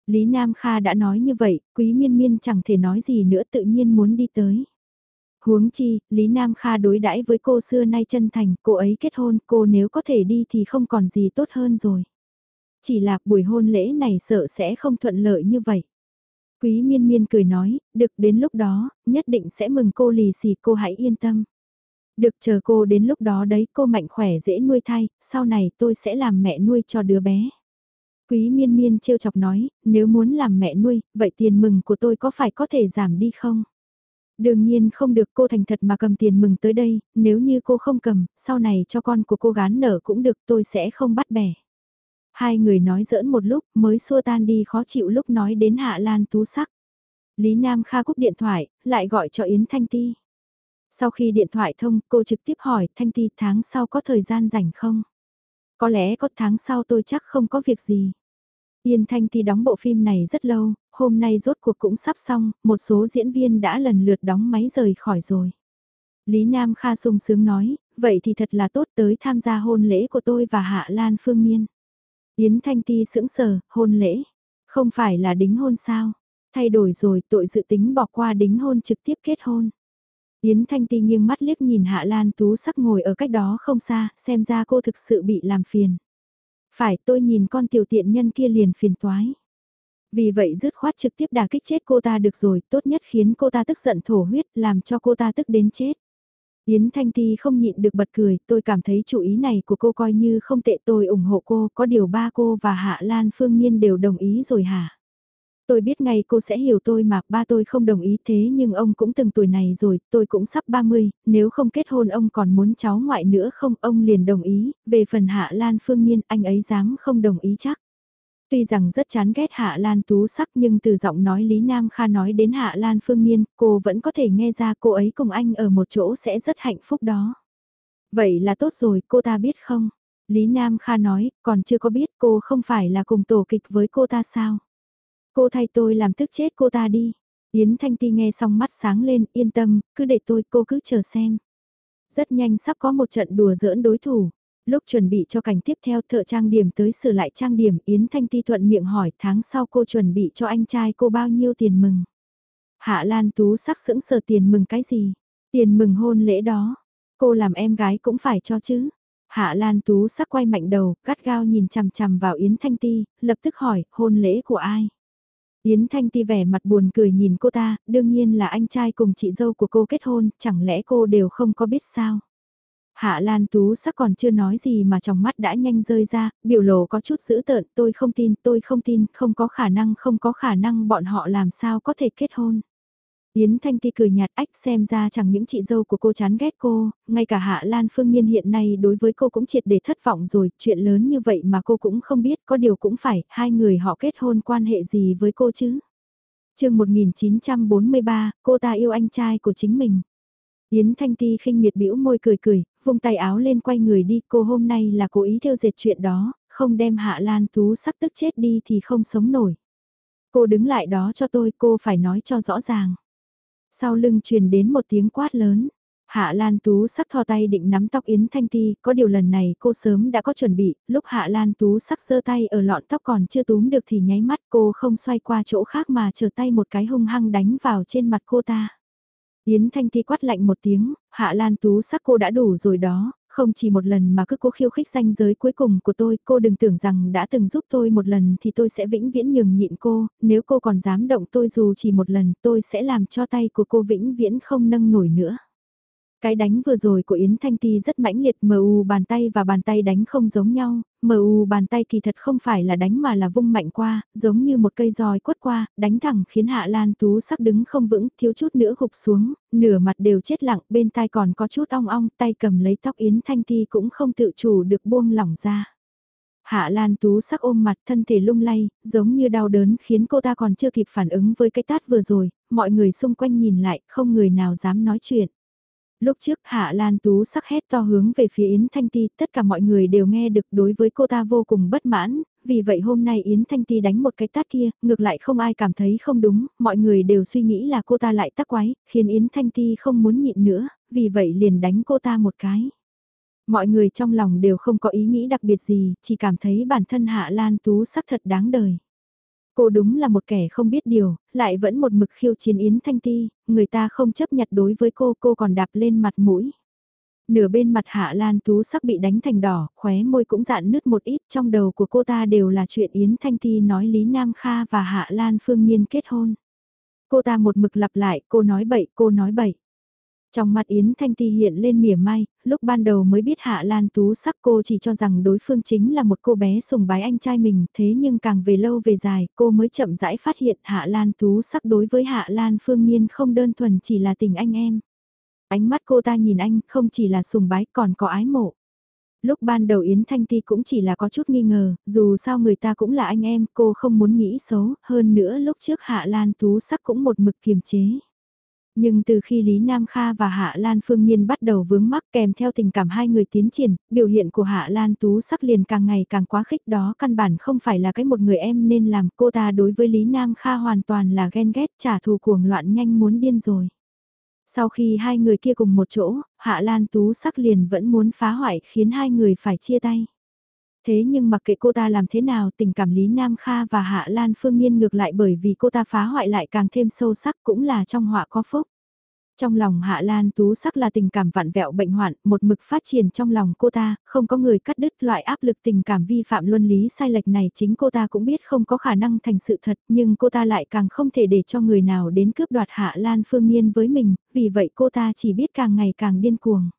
Lý Nam Kha đã nói như vậy, quý miên miên chẳng thể nói gì nữa tự nhiên muốn đi tới. Huống chi, Lý Nam Kha đối đãi với cô xưa nay chân thành, cô ấy kết hôn, cô nếu có thể đi thì không còn gì tốt hơn rồi. Chỉ là buổi hôn lễ này sợ sẽ không thuận lợi như vậy. Quý miên miên cười nói, được đến lúc đó, nhất định sẽ mừng cô lì xì cô hãy yên tâm. Được chờ cô đến lúc đó đấy cô mạnh khỏe dễ nuôi thai, sau này tôi sẽ làm mẹ nuôi cho đứa bé. Quý miên miên trêu chọc nói, nếu muốn làm mẹ nuôi, vậy tiền mừng của tôi có phải có thể giảm đi không? Đương nhiên không được cô thành thật mà cầm tiền mừng tới đây, nếu như cô không cầm, sau này cho con của cô gán nở cũng được tôi sẽ không bắt bẻ. Hai người nói giỡn một lúc mới xua tan đi khó chịu lúc nói đến Hạ Lan Tú Sắc. Lý Nam Kha cúp điện thoại, lại gọi cho Yến Thanh Ti. Sau khi điện thoại thông, cô trực tiếp hỏi Thanh Ti tháng sau có thời gian rảnh không? Có lẽ có tháng sau tôi chắc không có việc gì. Yên Thanh Ti đóng bộ phim này rất lâu, hôm nay rốt cuộc cũng sắp xong, một số diễn viên đã lần lượt đóng máy rời khỏi rồi. Lý Nam Kha sung sướng nói, vậy thì thật là tốt tới tham gia hôn lễ của tôi và Hạ Lan Phương Miên. Yến Thanh Ti sững sờ, hôn lễ. Không phải là đính hôn sao? Thay đổi rồi tội dự tính bỏ qua đính hôn trực tiếp kết hôn. Yến Thanh Ti nghiêng mắt liếc nhìn Hạ Lan Tú sắc ngồi ở cách đó không xa, xem ra cô thực sự bị làm phiền. Phải tôi nhìn con tiểu tiện nhân kia liền phiền toái. Vì vậy dứt khoát trực tiếp đà kích chết cô ta được rồi, tốt nhất khiến cô ta tức giận thổ huyết, làm cho cô ta tức đến chết. Yến Thanh Ti không nhịn được bật cười, tôi cảm thấy chủ ý này của cô coi như không tệ tôi ủng hộ cô, có điều ba cô và Hạ Lan Phương Nhiên đều đồng ý rồi hả? Tôi biết ngay cô sẽ hiểu tôi mà ba tôi không đồng ý thế nhưng ông cũng từng tuổi này rồi, tôi cũng sắp 30, nếu không kết hôn ông còn muốn cháu ngoại nữa không ông liền đồng ý, về phần Hạ Lan Phương Nhiên anh ấy dám không đồng ý chắc. Tuy rằng rất chán ghét Hạ Lan Tú sắc nhưng từ giọng nói Lý Nam Kha nói đến Hạ Lan Phương Niên, cô vẫn có thể nghe ra cô ấy cùng anh ở một chỗ sẽ rất hạnh phúc đó. Vậy là tốt rồi, cô ta biết không? Lý Nam Kha nói, còn chưa có biết cô không phải là cùng tổ kịch với cô ta sao? Cô thay tôi làm tức chết cô ta đi. Yến Thanh Ti nghe xong mắt sáng lên, yên tâm, cứ để tôi, cô cứ chờ xem. Rất nhanh sắp có một trận đùa giỡn đối thủ. Lúc chuẩn bị cho cảnh tiếp theo thợ trang điểm tới sửa lại trang điểm Yến Thanh Ti thuận miệng hỏi tháng sau cô chuẩn bị cho anh trai cô bao nhiêu tiền mừng. Hạ Lan Tú sắc sững sờ tiền mừng cái gì? Tiền mừng hôn lễ đó. Cô làm em gái cũng phải cho chứ. Hạ Lan Tú sắc quay mạnh đầu, gắt gao nhìn chằm chằm vào Yến Thanh Ti, lập tức hỏi, hôn lễ của ai? Yến Thanh Ti vẻ mặt buồn cười nhìn cô ta, đương nhiên là anh trai cùng chị dâu của cô kết hôn, chẳng lẽ cô đều không có biết sao? Hạ Lan Tú sắc còn chưa nói gì mà trong mắt đã nhanh rơi ra, biểu lộ có chút dữ tợn, tôi không tin, tôi không tin, không có khả năng, không có khả năng bọn họ làm sao có thể kết hôn. Yến Thanh Ti cười nhạt ách xem ra chẳng những chị dâu của cô chán ghét cô, ngay cả Hạ Lan Phương Nhiên hiện nay đối với cô cũng triệt để thất vọng rồi, chuyện lớn như vậy mà cô cũng không biết, có điều cũng phải, hai người họ kết hôn quan hệ gì với cô chứ. Trường 1943, cô ta yêu anh trai của chính mình. Yến Thanh Ti khinh miệt bĩu môi cười cười, vung tay áo lên quay người đi, cô hôm nay là cố ý theo dệt chuyện đó, không đem Hạ Lan Tú sắc tức chết đi thì không sống nổi. Cô đứng lại đó cho tôi, cô phải nói cho rõ ràng. Sau lưng truyền đến một tiếng quát lớn. Hạ Lan Tú sắc thò tay định nắm tóc Yến Thanh Ti, có điều lần này cô sớm đã có chuẩn bị, lúc Hạ Lan Tú sắc giơ tay ở lọn tóc còn chưa túm được thì nháy mắt cô không xoay qua chỗ khác mà trở tay một cái hung hăng đánh vào trên mặt cô ta. Yến Thanh Ti quát lạnh một tiếng, Hạ Lan Tú sắc cô đã đủ rồi đó, không chỉ một lần mà cứ cố khiêu khích danh giới cuối cùng của tôi, cô đừng tưởng rằng đã từng giúp tôi một lần thì tôi sẽ vĩnh viễn nhường nhịn cô, nếu cô còn dám động tôi dù chỉ một lần tôi sẽ làm cho tay của cô vĩnh viễn không nâng nổi nữa. Cái đánh vừa rồi của Yến Thanh Ti rất mãnh liệt MU bàn tay và bàn tay đánh không giống nhau, MU bàn tay kỳ thật không phải là đánh mà là vung mạnh qua, giống như một cây roi quất qua, đánh thẳng khiến Hạ Lan Tú sắc đứng không vững, thiếu chút nữa gục xuống, nửa mặt đều chết lặng, bên tai còn có chút ong ong, tay cầm lấy tóc Yến Thanh Ti cũng không tự chủ được buông lỏng ra. Hạ Lan Tú sắc ôm mặt thân thể lung lay, giống như đau đớn khiến cô ta còn chưa kịp phản ứng với cái tát vừa rồi, mọi người xung quanh nhìn lại, không người nào dám nói chuyện. Lúc trước Hạ Lan Tú sắc hét to hướng về phía Yến Thanh Ti, tất cả mọi người đều nghe được đối với cô ta vô cùng bất mãn, vì vậy hôm nay Yến Thanh Ti đánh một cái tát kia, ngược lại không ai cảm thấy không đúng, mọi người đều suy nghĩ là cô ta lại tắc quái, khiến Yến Thanh Ti không muốn nhịn nữa, vì vậy liền đánh cô ta một cái. Mọi người trong lòng đều không có ý nghĩ đặc biệt gì, chỉ cảm thấy bản thân Hạ Lan Tú sắc thật đáng đời. Cô đúng là một kẻ không biết điều, lại vẫn một mực khiêu chiến Yến Thanh Ti, người ta không chấp nhận đối với cô, cô còn đạp lên mặt mũi. Nửa bên mặt Hạ Lan Tú sắc bị đánh thành đỏ, khóe môi cũng dạn nứt một ít, trong đầu của cô ta đều là chuyện Yến Thanh Ti nói Lý Nam Kha và Hạ Lan Phương Nhiên kết hôn. Cô ta một mực lặp lại, cô nói bậy, cô nói bậy. Trong mặt Yến Thanh Ti hiện lên mỉa mai, lúc ban đầu mới biết Hạ Lan Tú sắc cô chỉ cho rằng đối phương chính là một cô bé sùng bái anh trai mình, thế nhưng càng về lâu về dài, cô mới chậm rãi phát hiện Hạ Lan Tú sắc đối với Hạ Lan Phương Nhiên không đơn thuần chỉ là tình anh em. Ánh mắt cô ta nhìn anh không chỉ là sùng bái còn có ái mộ. Lúc ban đầu Yến Thanh Ti cũng chỉ là có chút nghi ngờ, dù sao người ta cũng là anh em, cô không muốn nghĩ xấu, hơn nữa lúc trước Hạ Lan Tú sắc cũng một mực kiềm chế. Nhưng từ khi Lý Nam Kha và Hạ Lan Phương Nhiên bắt đầu vướng mắc kèm theo tình cảm hai người tiến triển, biểu hiện của Hạ Lan Tú sắc liền càng ngày càng quá khích đó căn bản không phải là cái một người em nên làm cô ta đối với Lý Nam Kha hoàn toàn là ghen ghét trả thù cuồng loạn nhanh muốn điên rồi. Sau khi hai người kia cùng một chỗ, Hạ Lan Tú sắc liền vẫn muốn phá hoại khiến hai người phải chia tay. Thế nhưng mặc kệ cô ta làm thế nào tình cảm Lý Nam Kha và Hạ Lan Phương Nhiên ngược lại bởi vì cô ta phá hoại lại càng thêm sâu sắc cũng là trong họa có phúc. Trong lòng Hạ Lan Tú sắc là tình cảm vạn vẹo bệnh hoạn, một mực phát triển trong lòng cô ta, không có người cắt đứt loại áp lực tình cảm vi phạm luân lý sai lệch này chính cô ta cũng biết không có khả năng thành sự thật, nhưng cô ta lại càng không thể để cho người nào đến cướp đoạt Hạ Lan Phương Nhiên với mình, vì vậy cô ta chỉ biết càng ngày càng điên cuồng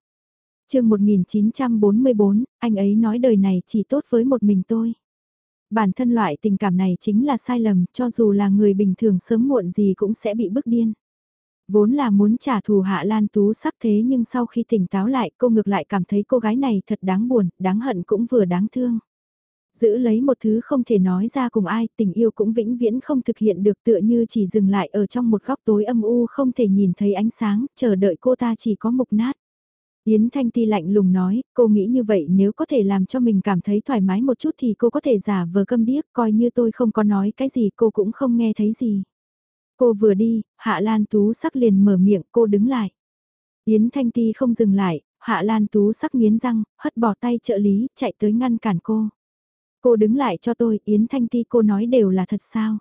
chương 1944, anh ấy nói đời này chỉ tốt với một mình tôi. Bản thân loại tình cảm này chính là sai lầm, cho dù là người bình thường sớm muộn gì cũng sẽ bị bức điên. Vốn là muốn trả thù Hạ Lan Tú sắc thế nhưng sau khi tỉnh táo lại cô ngược lại cảm thấy cô gái này thật đáng buồn, đáng hận cũng vừa đáng thương. Giữ lấy một thứ không thể nói ra cùng ai, tình yêu cũng vĩnh viễn không thực hiện được tựa như chỉ dừng lại ở trong một góc tối âm u không thể nhìn thấy ánh sáng, chờ đợi cô ta chỉ có mục nát. Yến Thanh Ti lạnh lùng nói, cô nghĩ như vậy nếu có thể làm cho mình cảm thấy thoải mái một chút thì cô có thể giả vờ câm điếc, coi như tôi không có nói cái gì cô cũng không nghe thấy gì. Cô vừa đi, Hạ Lan Tú sắc liền mở miệng cô đứng lại. Yến Thanh Ti không dừng lại, Hạ Lan Tú sắc nghiến răng, hất bỏ tay trợ lý, chạy tới ngăn cản cô. Cô đứng lại cho tôi, Yến Thanh Ti cô nói đều là thật sao?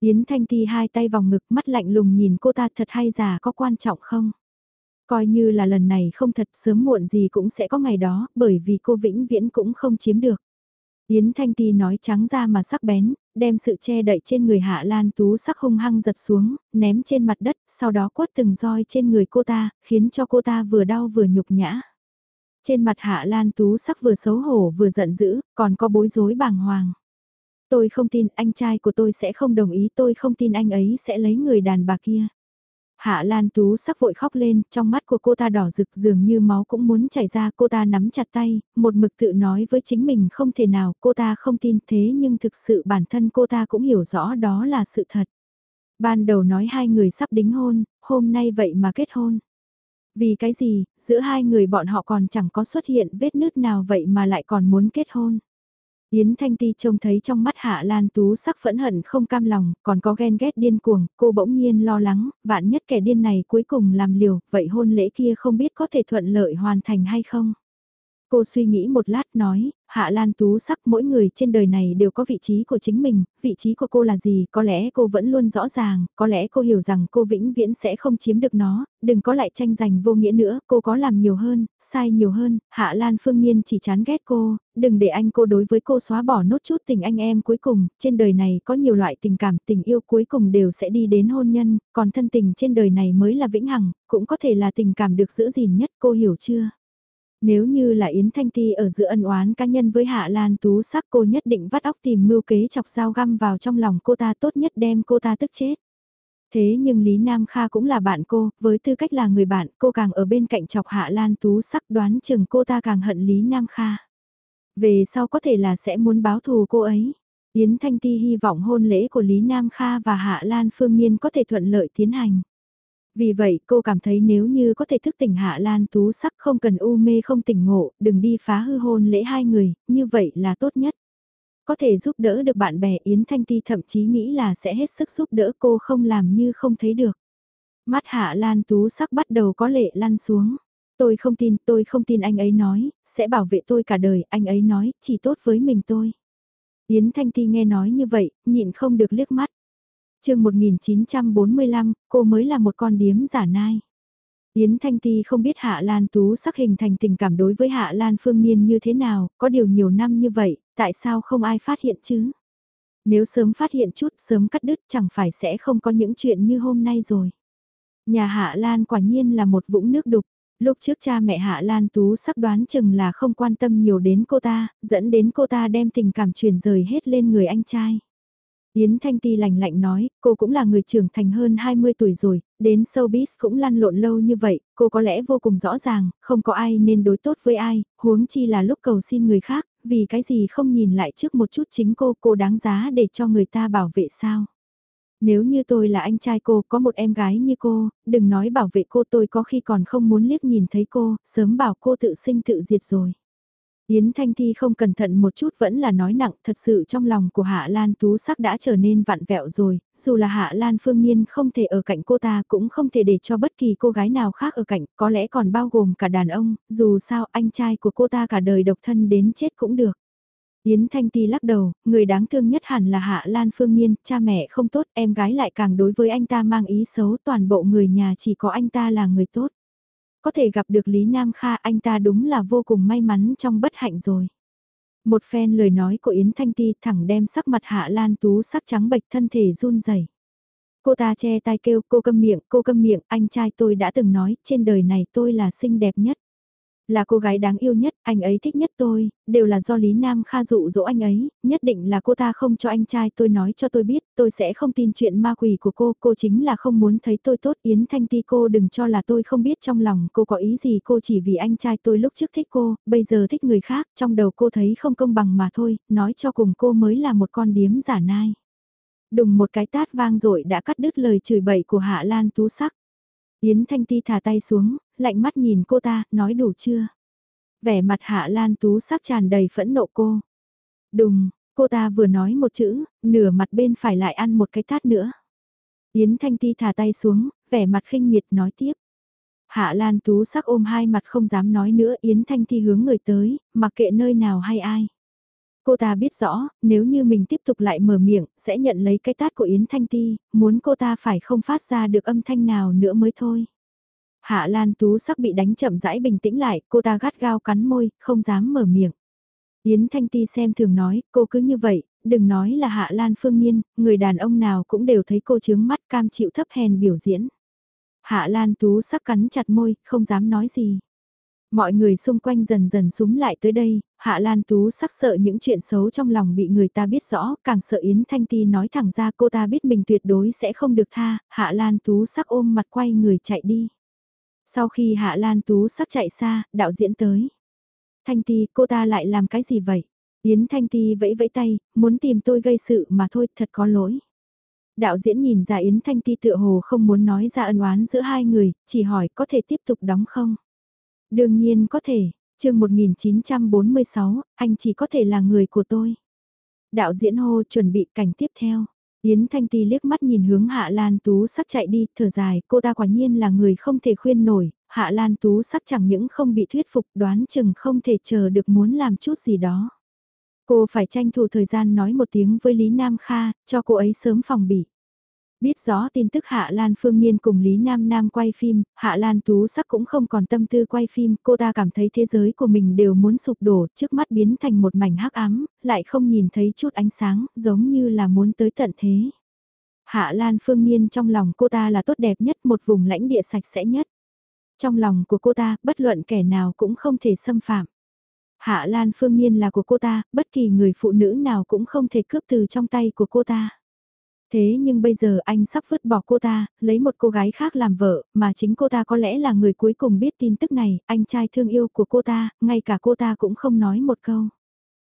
Yến Thanh Ti hai tay vòng ngực mắt lạnh lùng nhìn cô ta thật hay giả có quan trọng không? Coi như là lần này không thật sớm muộn gì cũng sẽ có ngày đó, bởi vì cô vĩnh viễn cũng không chiếm được. Yến Thanh Ti nói trắng ra mà sắc bén, đem sự che đậy trên người Hạ Lan Tú sắc hung hăng giật xuống, ném trên mặt đất, sau đó quất từng roi trên người cô ta, khiến cho cô ta vừa đau vừa nhục nhã. Trên mặt Hạ Lan Tú sắc vừa xấu hổ vừa giận dữ, còn có bối rối bàng hoàng. Tôi không tin anh trai của tôi sẽ không đồng ý tôi không tin anh ấy sẽ lấy người đàn bà kia. Hạ Lan Tú sắc vội khóc lên, trong mắt của cô ta đỏ rực dường như máu cũng muốn chảy ra, cô ta nắm chặt tay, một mực tự nói với chính mình không thể nào, cô ta không tin thế nhưng thực sự bản thân cô ta cũng hiểu rõ đó là sự thật. Ban đầu nói hai người sắp đính hôn, hôm nay vậy mà kết hôn. Vì cái gì, giữa hai người bọn họ còn chẳng có xuất hiện vết nứt nào vậy mà lại còn muốn kết hôn. Yến Thanh Ti trông thấy trong mắt Hạ Lan Tú sắc phẫn hận không cam lòng, còn có ghen ghét điên cuồng, cô bỗng nhiên lo lắng, vạn nhất kẻ điên này cuối cùng làm liều, vậy hôn lễ kia không biết có thể thuận lợi hoàn thành hay không. Cô suy nghĩ một lát nói, Hạ Lan Tú sắc mỗi người trên đời này đều có vị trí của chính mình, vị trí của cô là gì, có lẽ cô vẫn luôn rõ ràng, có lẽ cô hiểu rằng cô vĩnh viễn sẽ không chiếm được nó, đừng có lại tranh giành vô nghĩa nữa, cô có làm nhiều hơn, sai nhiều hơn, Hạ Lan Phương Nhiên chỉ chán ghét cô, đừng để anh cô đối với cô xóa bỏ nốt chút tình anh em cuối cùng, trên đời này có nhiều loại tình cảm, tình yêu cuối cùng đều sẽ đi đến hôn nhân, còn thân tình trên đời này mới là vĩnh hằng, cũng có thể là tình cảm được giữ gìn nhất, cô hiểu chưa? Nếu như là Yến Thanh Ti ở giữa ân oán cá nhân với Hạ Lan Tú sắc cô nhất định vắt óc tìm mưu kế chọc dao găm vào trong lòng cô ta tốt nhất đem cô ta tức chết. Thế nhưng Lý Nam Kha cũng là bạn cô, với tư cách là người bạn cô càng ở bên cạnh chọc Hạ Lan Tú sắc đoán chừng cô ta càng hận Lý Nam Kha. Về sau có thể là sẽ muốn báo thù cô ấy. Yến Thanh Ti hy vọng hôn lễ của Lý Nam Kha và Hạ Lan Phương Nhiên có thể thuận lợi tiến hành. Vì vậy cô cảm thấy nếu như có thể thức tỉnh Hạ Lan Tú sắc không cần u mê không tỉnh ngộ, đừng đi phá hư hôn lễ hai người, như vậy là tốt nhất. Có thể giúp đỡ được bạn bè Yến Thanh Ti thậm chí nghĩ là sẽ hết sức giúp đỡ cô không làm như không thấy được. Mắt Hạ Lan Tú sắc bắt đầu có lệ lăn xuống. Tôi không tin, tôi không tin anh ấy nói, sẽ bảo vệ tôi cả đời, anh ấy nói, chỉ tốt với mình tôi. Yến Thanh Ti nghe nói như vậy, nhịn không được liếc mắt chương 1945, cô mới là một con điếm giả nai. Yến Thanh Ti không biết Hạ Lan Tú sắc hình thành tình cảm đối với Hạ Lan Phương Niên như thế nào, có điều nhiều năm như vậy, tại sao không ai phát hiện chứ? Nếu sớm phát hiện chút, sớm cắt đứt chẳng phải sẽ không có những chuyện như hôm nay rồi. Nhà Hạ Lan quả nhiên là một vũng nước đục. Lúc trước cha mẹ Hạ Lan Tú sắc đoán chừng là không quan tâm nhiều đến cô ta, dẫn đến cô ta đem tình cảm truyền rời hết lên người anh trai. Yến Thanh Ti lạnh lạnh nói, cô cũng là người trưởng thành hơn 20 tuổi rồi, đến showbiz cũng lăn lộn lâu như vậy, cô có lẽ vô cùng rõ ràng, không có ai nên đối tốt với ai, huống chi là lúc cầu xin người khác, vì cái gì không nhìn lại trước một chút chính cô, cô đáng giá để cho người ta bảo vệ sao. Nếu như tôi là anh trai cô, có một em gái như cô, đừng nói bảo vệ cô tôi có khi còn không muốn liếc nhìn thấy cô, sớm bảo cô tự sinh tự diệt rồi. Yến Thanh Thi không cẩn thận một chút vẫn là nói nặng, thật sự trong lòng của Hạ Lan Tú sắc đã trở nên vặn vẹo rồi, dù là Hạ Lan Phương Nhiên không thể ở cạnh cô ta cũng không thể để cho bất kỳ cô gái nào khác ở cạnh, có lẽ còn bao gồm cả đàn ông, dù sao anh trai của cô ta cả đời độc thân đến chết cũng được. Yến Thanh Ti lắc đầu, người đáng thương nhất hẳn là Hạ Lan Phương Nhiên, cha mẹ không tốt, em gái lại càng đối với anh ta mang ý xấu, toàn bộ người nhà chỉ có anh ta là người tốt có thể gặp được Lý Nam Kha anh ta đúng là vô cùng may mắn trong bất hạnh rồi. Một phen lời nói của Yến Thanh Ti thẳng đem sắc mặt Hạ Lan Tú sắc trắng bệch thân thể run rẩy. Cô ta che tai kêu cô câm miệng, cô câm miệng, anh trai tôi đã từng nói trên đời này tôi là xinh đẹp nhất. Là cô gái đáng yêu nhất, anh ấy thích nhất tôi, đều là do Lý Nam Kha dụ dỗ anh ấy, nhất định là cô ta không cho anh trai tôi nói cho tôi biết, tôi sẽ không tin chuyện ma quỷ của cô, cô chính là không muốn thấy tôi tốt, Yến Thanh Ti cô đừng cho là tôi không biết trong lòng cô có ý gì, cô chỉ vì anh trai tôi lúc trước thích cô, bây giờ thích người khác, trong đầu cô thấy không công bằng mà thôi, nói cho cùng cô mới là một con điếm giả nai. Đùng một cái tát vang rồi đã cắt đứt lời chửi bậy của Hạ Lan Tú Sắc. Yến Thanh Ti thả tay xuống, lạnh mắt nhìn cô ta, nói đủ chưa? Vẻ mặt Hạ Lan Tú sắc tràn đầy phẫn nộ cô. Đùng, cô ta vừa nói một chữ, nửa mặt bên phải lại ăn một cái tát nữa. Yến Thanh Ti thả tay xuống, vẻ mặt khinh miệt nói tiếp. Hạ Lan Tú sắc ôm hai mặt không dám nói nữa Yến Thanh Ti hướng người tới, mặc kệ nơi nào hay ai. Cô ta biết rõ, nếu như mình tiếp tục lại mở miệng, sẽ nhận lấy cái tát của Yến Thanh Ti, muốn cô ta phải không phát ra được âm thanh nào nữa mới thôi. Hạ Lan Tú sắc bị đánh chậm rãi bình tĩnh lại, cô ta gắt gao cắn môi, không dám mở miệng. Yến Thanh Ti xem thường nói, cô cứ như vậy, đừng nói là Hạ Lan Phương Nhiên, người đàn ông nào cũng đều thấy cô chướng mắt cam chịu thấp hèn biểu diễn. Hạ Lan Tú sắc cắn chặt môi, không dám nói gì. Mọi người xung quanh dần dần súng lại tới đây, Hạ Lan Tú sắc sợ những chuyện xấu trong lòng bị người ta biết rõ, càng sợ Yến Thanh Ti nói thẳng ra cô ta biết mình tuyệt đối sẽ không được tha, Hạ Lan Tú sắc ôm mặt quay người chạy đi. Sau khi Hạ Lan Tú sắc chạy xa, đạo diễn tới. Thanh Ti, cô ta lại làm cái gì vậy? Yến Thanh Ti vẫy vẫy tay, muốn tìm tôi gây sự mà thôi, thật có lỗi. Đạo diễn nhìn ra Yến Thanh Ti tựa hồ không muốn nói ra ân oán giữa hai người, chỉ hỏi có thể tiếp tục đóng không? Đương nhiên có thể, chương 1946, anh chỉ có thể là người của tôi. Đạo diễn hô chuẩn bị cảnh tiếp theo. Yến Thanh Ti liếc mắt nhìn hướng Hạ Lan Tú sắc chạy đi, thở dài, cô ta quả nhiên là người không thể khuyên nổi, Hạ Lan Tú sắc chẳng những không bị thuyết phục đoán chừng không thể chờ được muốn làm chút gì đó. Cô phải tranh thủ thời gian nói một tiếng với Lý Nam Kha, cho cô ấy sớm phòng bị. Biết rõ tin tức Hạ Lan Phương Nhiên cùng Lý Nam Nam quay phim, Hạ Lan Tú sắc cũng không còn tâm tư quay phim, cô ta cảm thấy thế giới của mình đều muốn sụp đổ, trước mắt biến thành một mảnh hắc ám, lại không nhìn thấy chút ánh sáng, giống như là muốn tới tận thế. Hạ Lan Phương Nhiên trong lòng cô ta là tốt đẹp nhất, một vùng lãnh địa sạch sẽ nhất. Trong lòng của cô ta, bất luận kẻ nào cũng không thể xâm phạm. Hạ Lan Phương Nhiên là của cô ta, bất kỳ người phụ nữ nào cũng không thể cướp từ trong tay của cô ta. Thế nhưng bây giờ anh sắp vứt bỏ cô ta, lấy một cô gái khác làm vợ, mà chính cô ta có lẽ là người cuối cùng biết tin tức này, anh trai thương yêu của cô ta, ngay cả cô ta cũng không nói một câu.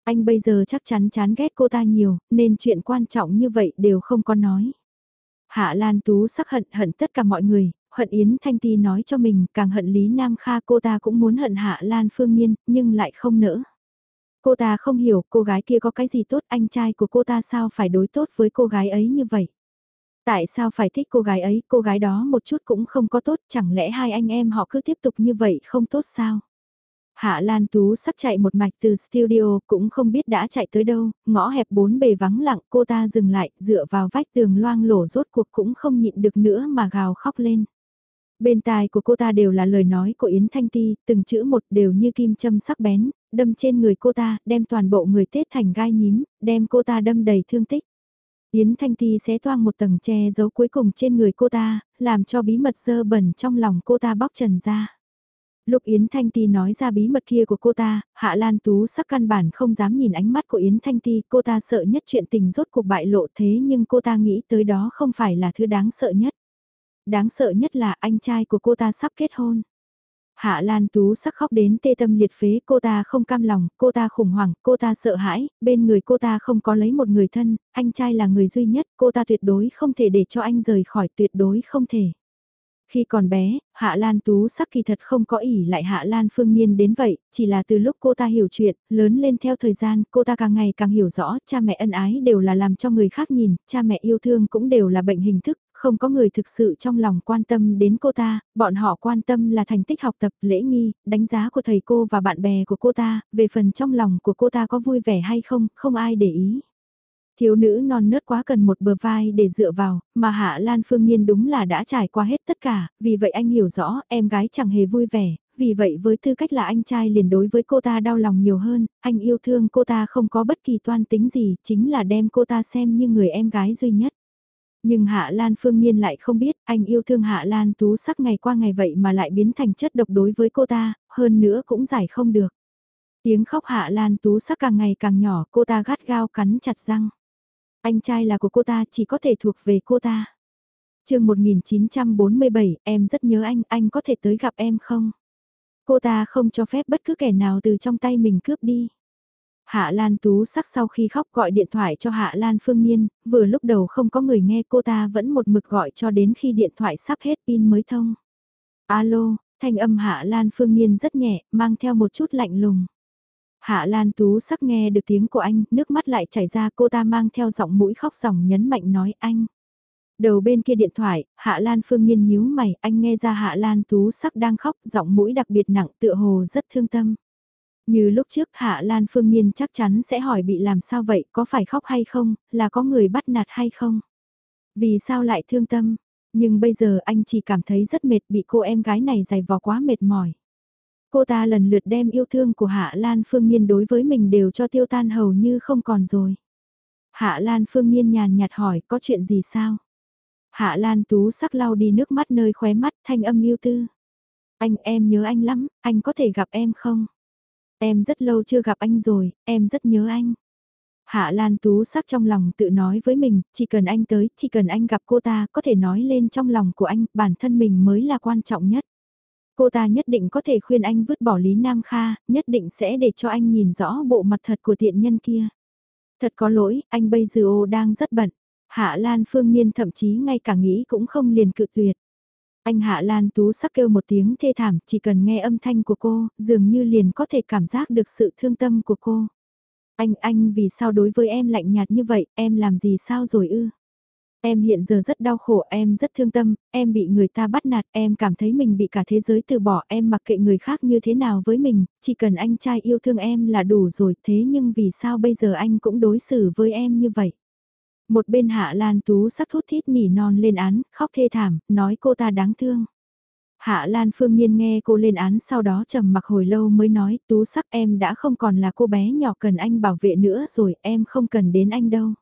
Anh bây giờ chắc chắn chán ghét cô ta nhiều, nên chuyện quan trọng như vậy đều không có nói. Hạ Lan Tú sắc hận hận tất cả mọi người, hận Yến Thanh Ti nói cho mình, càng hận Lý Nam Kha cô ta cũng muốn hận Hạ Lan Phương Nhiên, nhưng lại không nỡ. Cô ta không hiểu cô gái kia có cái gì tốt, anh trai của cô ta sao phải đối tốt với cô gái ấy như vậy. Tại sao phải thích cô gái ấy, cô gái đó một chút cũng không có tốt, chẳng lẽ hai anh em họ cứ tiếp tục như vậy không tốt sao? Hạ Lan Tú sắp chạy một mạch từ studio cũng không biết đã chạy tới đâu, ngõ hẹp bốn bề vắng lặng cô ta dừng lại dựa vào vách tường loang lổ rốt cuộc cũng không nhịn được nữa mà gào khóc lên. Bên tai của cô ta đều là lời nói của Yến Thanh Ti, từng chữ một đều như kim châm sắc bén, đâm trên người cô ta, đem toàn bộ người tết thành gai nhím, đem cô ta đâm đầy thương tích. Yến Thanh Ti xé toang một tầng che giấu cuối cùng trên người cô ta, làm cho bí mật dơ bẩn trong lòng cô ta bóc trần ra. Lúc Yến Thanh Ti nói ra bí mật kia của cô ta, Hạ Lan Tú sắc căn bản không dám nhìn ánh mắt của Yến Thanh Ti, cô ta sợ nhất chuyện tình rốt cuộc bại lộ thế nhưng cô ta nghĩ tới đó không phải là thứ đáng sợ nhất. Đáng sợ nhất là anh trai của cô ta sắp kết hôn. Hạ Lan Tú sắc khóc đến tê tâm liệt phế, cô ta không cam lòng, cô ta khủng hoảng, cô ta sợ hãi, bên người cô ta không có lấy một người thân, anh trai là người duy nhất, cô ta tuyệt đối không thể để cho anh rời khỏi, tuyệt đối không thể. Khi còn bé, Hạ Lan Tú sắc kỳ thật không có ỉ lại Hạ Lan Phương Nhiên đến vậy, chỉ là từ lúc cô ta hiểu chuyện, lớn lên theo thời gian, cô ta càng ngày càng hiểu rõ, cha mẹ ân ái đều là làm cho người khác nhìn, cha mẹ yêu thương cũng đều là bệnh hình thức, không có người thực sự trong lòng quan tâm đến cô ta, bọn họ quan tâm là thành tích học tập, lễ nghi, đánh giá của thầy cô và bạn bè của cô ta, về phần trong lòng của cô ta có vui vẻ hay không, không ai để ý. Thiếu nữ non nớt quá cần một bờ vai để dựa vào, mà Hạ Lan Phương Nhiên đúng là đã trải qua hết tất cả, vì vậy anh hiểu rõ em gái chẳng hề vui vẻ, vì vậy với tư cách là anh trai liền đối với cô ta đau lòng nhiều hơn, anh yêu thương cô ta không có bất kỳ toan tính gì, chính là đem cô ta xem như người em gái duy nhất. Nhưng Hạ Lan Phương Nhiên lại không biết, anh yêu thương Hạ Lan Tú sắc ngày qua ngày vậy mà lại biến thành chất độc đối với cô ta, hơn nữa cũng giải không được. Tiếng khóc Hạ Lan Tú sắc càng ngày càng nhỏ, cô ta gắt gao cắn chặt răng. Anh trai là của cô ta, chỉ có thể thuộc về cô ta. chương 1947, em rất nhớ anh, anh có thể tới gặp em không? Cô ta không cho phép bất cứ kẻ nào từ trong tay mình cướp đi. Hạ Lan Tú sắc sau khi khóc gọi điện thoại cho Hạ Lan Phương Nhiên, vừa lúc đầu không có người nghe cô ta vẫn một mực gọi cho đến khi điện thoại sắp hết pin mới thông. Alo, thanh âm Hạ Lan Phương Nhiên rất nhẹ, mang theo một chút lạnh lùng. Hạ Lan Tú sắc nghe được tiếng của anh, nước mắt lại chảy ra cô ta mang theo giọng mũi khóc ròng nhấn mạnh nói anh. Đầu bên kia điện thoại, Hạ Lan Phương Nhiên nhíu mày, anh nghe ra Hạ Lan Tú sắc đang khóc, giọng mũi đặc biệt nặng tựa hồ rất thương tâm. Như lúc trước Hạ Lan Phương Nhiên chắc chắn sẽ hỏi bị làm sao vậy, có phải khóc hay không, là có người bắt nạt hay không. Vì sao lại thương tâm, nhưng bây giờ anh chỉ cảm thấy rất mệt bị cô em gái này dày vò quá mệt mỏi. Cô ta lần lượt đem yêu thương của Hạ Lan Phương Nhiên đối với mình đều cho tiêu tan hầu như không còn rồi. Hạ Lan Phương Nhiên nhàn nhạt hỏi có chuyện gì sao? Hạ Lan Tú sắc lau đi nước mắt nơi khóe mắt thanh âm yêu tư. Anh em nhớ anh lắm, anh có thể gặp em không? Em rất lâu chưa gặp anh rồi, em rất nhớ anh. Hạ Lan Tú sắc trong lòng tự nói với mình, chỉ cần anh tới, chỉ cần anh gặp cô ta, có thể nói lên trong lòng của anh, bản thân mình mới là quan trọng nhất. Cô ta nhất định có thể khuyên anh vứt bỏ Lý Nam Kha, nhất định sẽ để cho anh nhìn rõ bộ mặt thật của tiện nhân kia. Thật có lỗi, anh bây giờ đang rất bận. Hạ Lan Phương Nhiên thậm chí ngay cả nghĩ cũng không liền cự tuyệt. Anh Hạ Lan Tú sắc kêu một tiếng thê thảm, chỉ cần nghe âm thanh của cô, dường như liền có thể cảm giác được sự thương tâm của cô. Anh, anh vì sao đối với em lạnh nhạt như vậy, em làm gì sao rồi ư? Em hiện giờ rất đau khổ, em rất thương tâm, em bị người ta bắt nạt, em cảm thấy mình bị cả thế giới từ bỏ, em mặc kệ người khác như thế nào với mình, chỉ cần anh trai yêu thương em là đủ rồi, thế nhưng vì sao bây giờ anh cũng đối xử với em như vậy? Một bên Hạ Lan Tú sắc thút thít nỉ non lên án, khóc thê thảm, nói cô ta đáng thương. Hạ Lan Phương Nhiên nghe cô lên án sau đó trầm mặc hồi lâu mới nói Tú sắc em đã không còn là cô bé nhỏ cần anh bảo vệ nữa rồi em không cần đến anh đâu.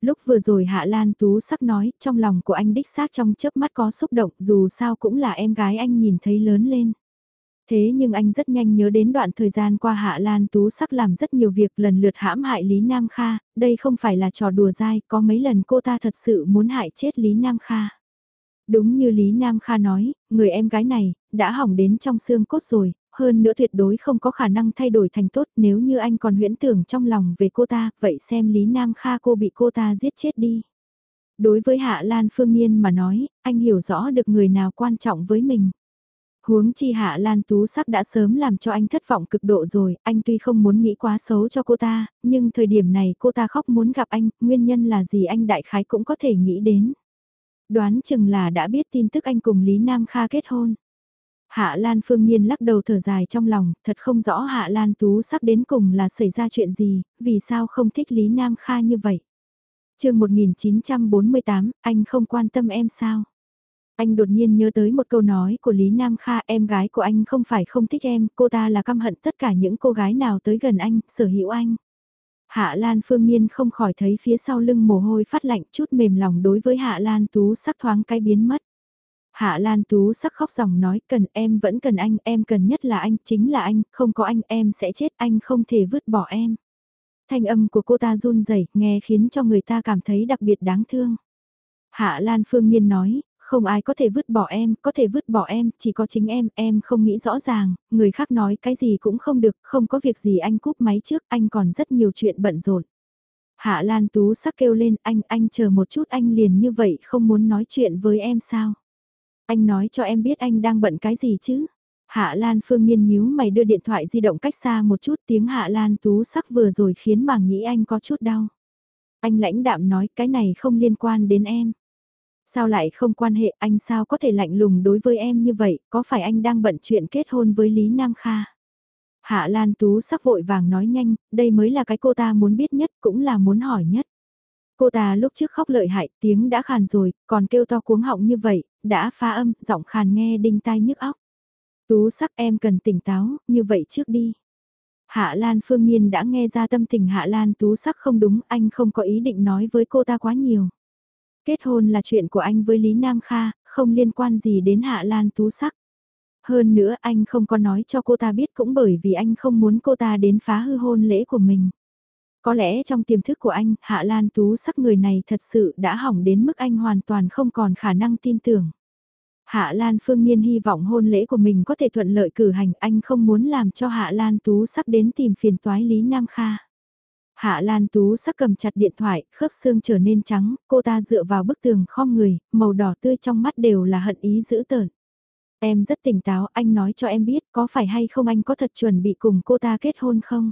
Lúc vừa rồi Hạ Lan Tú sắc nói trong lòng của anh đích xác trong chớp mắt có xúc động dù sao cũng là em gái anh nhìn thấy lớn lên. Thế nhưng anh rất nhanh nhớ đến đoạn thời gian qua Hạ Lan Tú sắc làm rất nhiều việc lần lượt hãm hại Lý Nam Kha, đây không phải là trò đùa dai, có mấy lần cô ta thật sự muốn hại chết Lý Nam Kha. Đúng như Lý Nam Kha nói, người em gái này, đã hỏng đến trong xương cốt rồi, hơn nữa tuyệt đối không có khả năng thay đổi thành tốt nếu như anh còn huyễn tưởng trong lòng về cô ta, vậy xem Lý Nam Kha cô bị cô ta giết chết đi. Đối với Hạ Lan Phương Nhiên mà nói, anh hiểu rõ được người nào quan trọng với mình. Huống chi Hạ Lan Tú sắc đã sớm làm cho anh thất vọng cực độ rồi, anh tuy không muốn nghĩ quá xấu cho cô ta, nhưng thời điểm này cô ta khóc muốn gặp anh, nguyên nhân là gì anh đại khái cũng có thể nghĩ đến. Đoán chừng là đã biết tin tức anh cùng Lý Nam Kha kết hôn. Hạ Lan Phương Nhiên lắc đầu thở dài trong lòng, thật không rõ Hạ Lan Tú sắp đến cùng là xảy ra chuyện gì, vì sao không thích Lý Nam Kha như vậy. chương 1948, anh không quan tâm em sao? Anh đột nhiên nhớ tới một câu nói của Lý Nam Kha, em gái của anh không phải không thích em, cô ta là căm hận tất cả những cô gái nào tới gần anh, sở hữu anh. Hạ Lan Phương Nhiên không khỏi thấy phía sau lưng mồ hôi phát lạnh chút mềm lòng đối với Hạ Lan Tú sắc thoáng cái biến mất. Hạ Lan Tú sắc khóc dòng nói cần em vẫn cần anh, em cần nhất là anh, chính là anh, không có anh em sẽ chết, anh không thể vứt bỏ em. Thanh âm của cô ta run rẩy nghe khiến cho người ta cảm thấy đặc biệt đáng thương. Hạ Lan Phương Nhiên nói, không ai có thể vứt bỏ em, có thể vứt bỏ em, chỉ có chính em, em không nghĩ rõ ràng, người khác nói cái gì cũng không được, không có việc gì anh cúp máy trước, anh còn rất nhiều chuyện bận rộn. Hạ Lan Tú sắc kêu lên, anh, anh chờ một chút anh liền như vậy không muốn nói chuyện với em sao? Anh nói cho em biết anh đang bận cái gì chứ? Hạ Lan Phương Nhiên nhíu mày đưa điện thoại di động cách xa một chút tiếng Hạ Lan Tú sắc vừa rồi khiến màng nhĩ anh có chút đau. Anh lãnh đạm nói cái này không liên quan đến em. Sao lại không quan hệ anh sao có thể lạnh lùng đối với em như vậy, có phải anh đang bận chuyện kết hôn với Lý Nam Kha? Hạ Lan Tú sắc vội vàng nói nhanh, đây mới là cái cô ta muốn biết nhất, cũng là muốn hỏi nhất. Cô ta lúc trước khóc lợi hại, tiếng đã khàn rồi, còn kêu to cuống họng như vậy, đã phá âm, giọng khàn nghe đinh tai nhức óc. Tú sắc em cần tỉnh táo, như vậy trước đi. Hạ Lan Phương Nhiên đã nghe ra tâm tình Hạ Lan Tú sắc không đúng, anh không có ý định nói với cô ta quá nhiều. Kết hôn là chuyện của anh với Lý Nam Kha, không liên quan gì đến Hạ Lan Tú sắc. Hơn nữa anh không có nói cho cô ta biết cũng bởi vì anh không muốn cô ta đến phá hư hôn lễ của mình. Có lẽ trong tiềm thức của anh, Hạ Lan Tú sắc người này thật sự đã hỏng đến mức anh hoàn toàn không còn khả năng tin tưởng. Hạ Lan Phương Nhiên hy vọng hôn lễ của mình có thể thuận lợi cử hành, anh không muốn làm cho Hạ Lan Tú sắc đến tìm phiền toái Lý Nam Kha. Hạ Lan Tú sắc cầm chặt điện thoại, khớp xương trở nên trắng, cô ta dựa vào bức tường khom người, màu đỏ tươi trong mắt đều là hận ý dữ tợn. Em rất tỉnh táo, anh nói cho em biết có phải hay không anh có thật chuẩn bị cùng cô ta kết hôn không?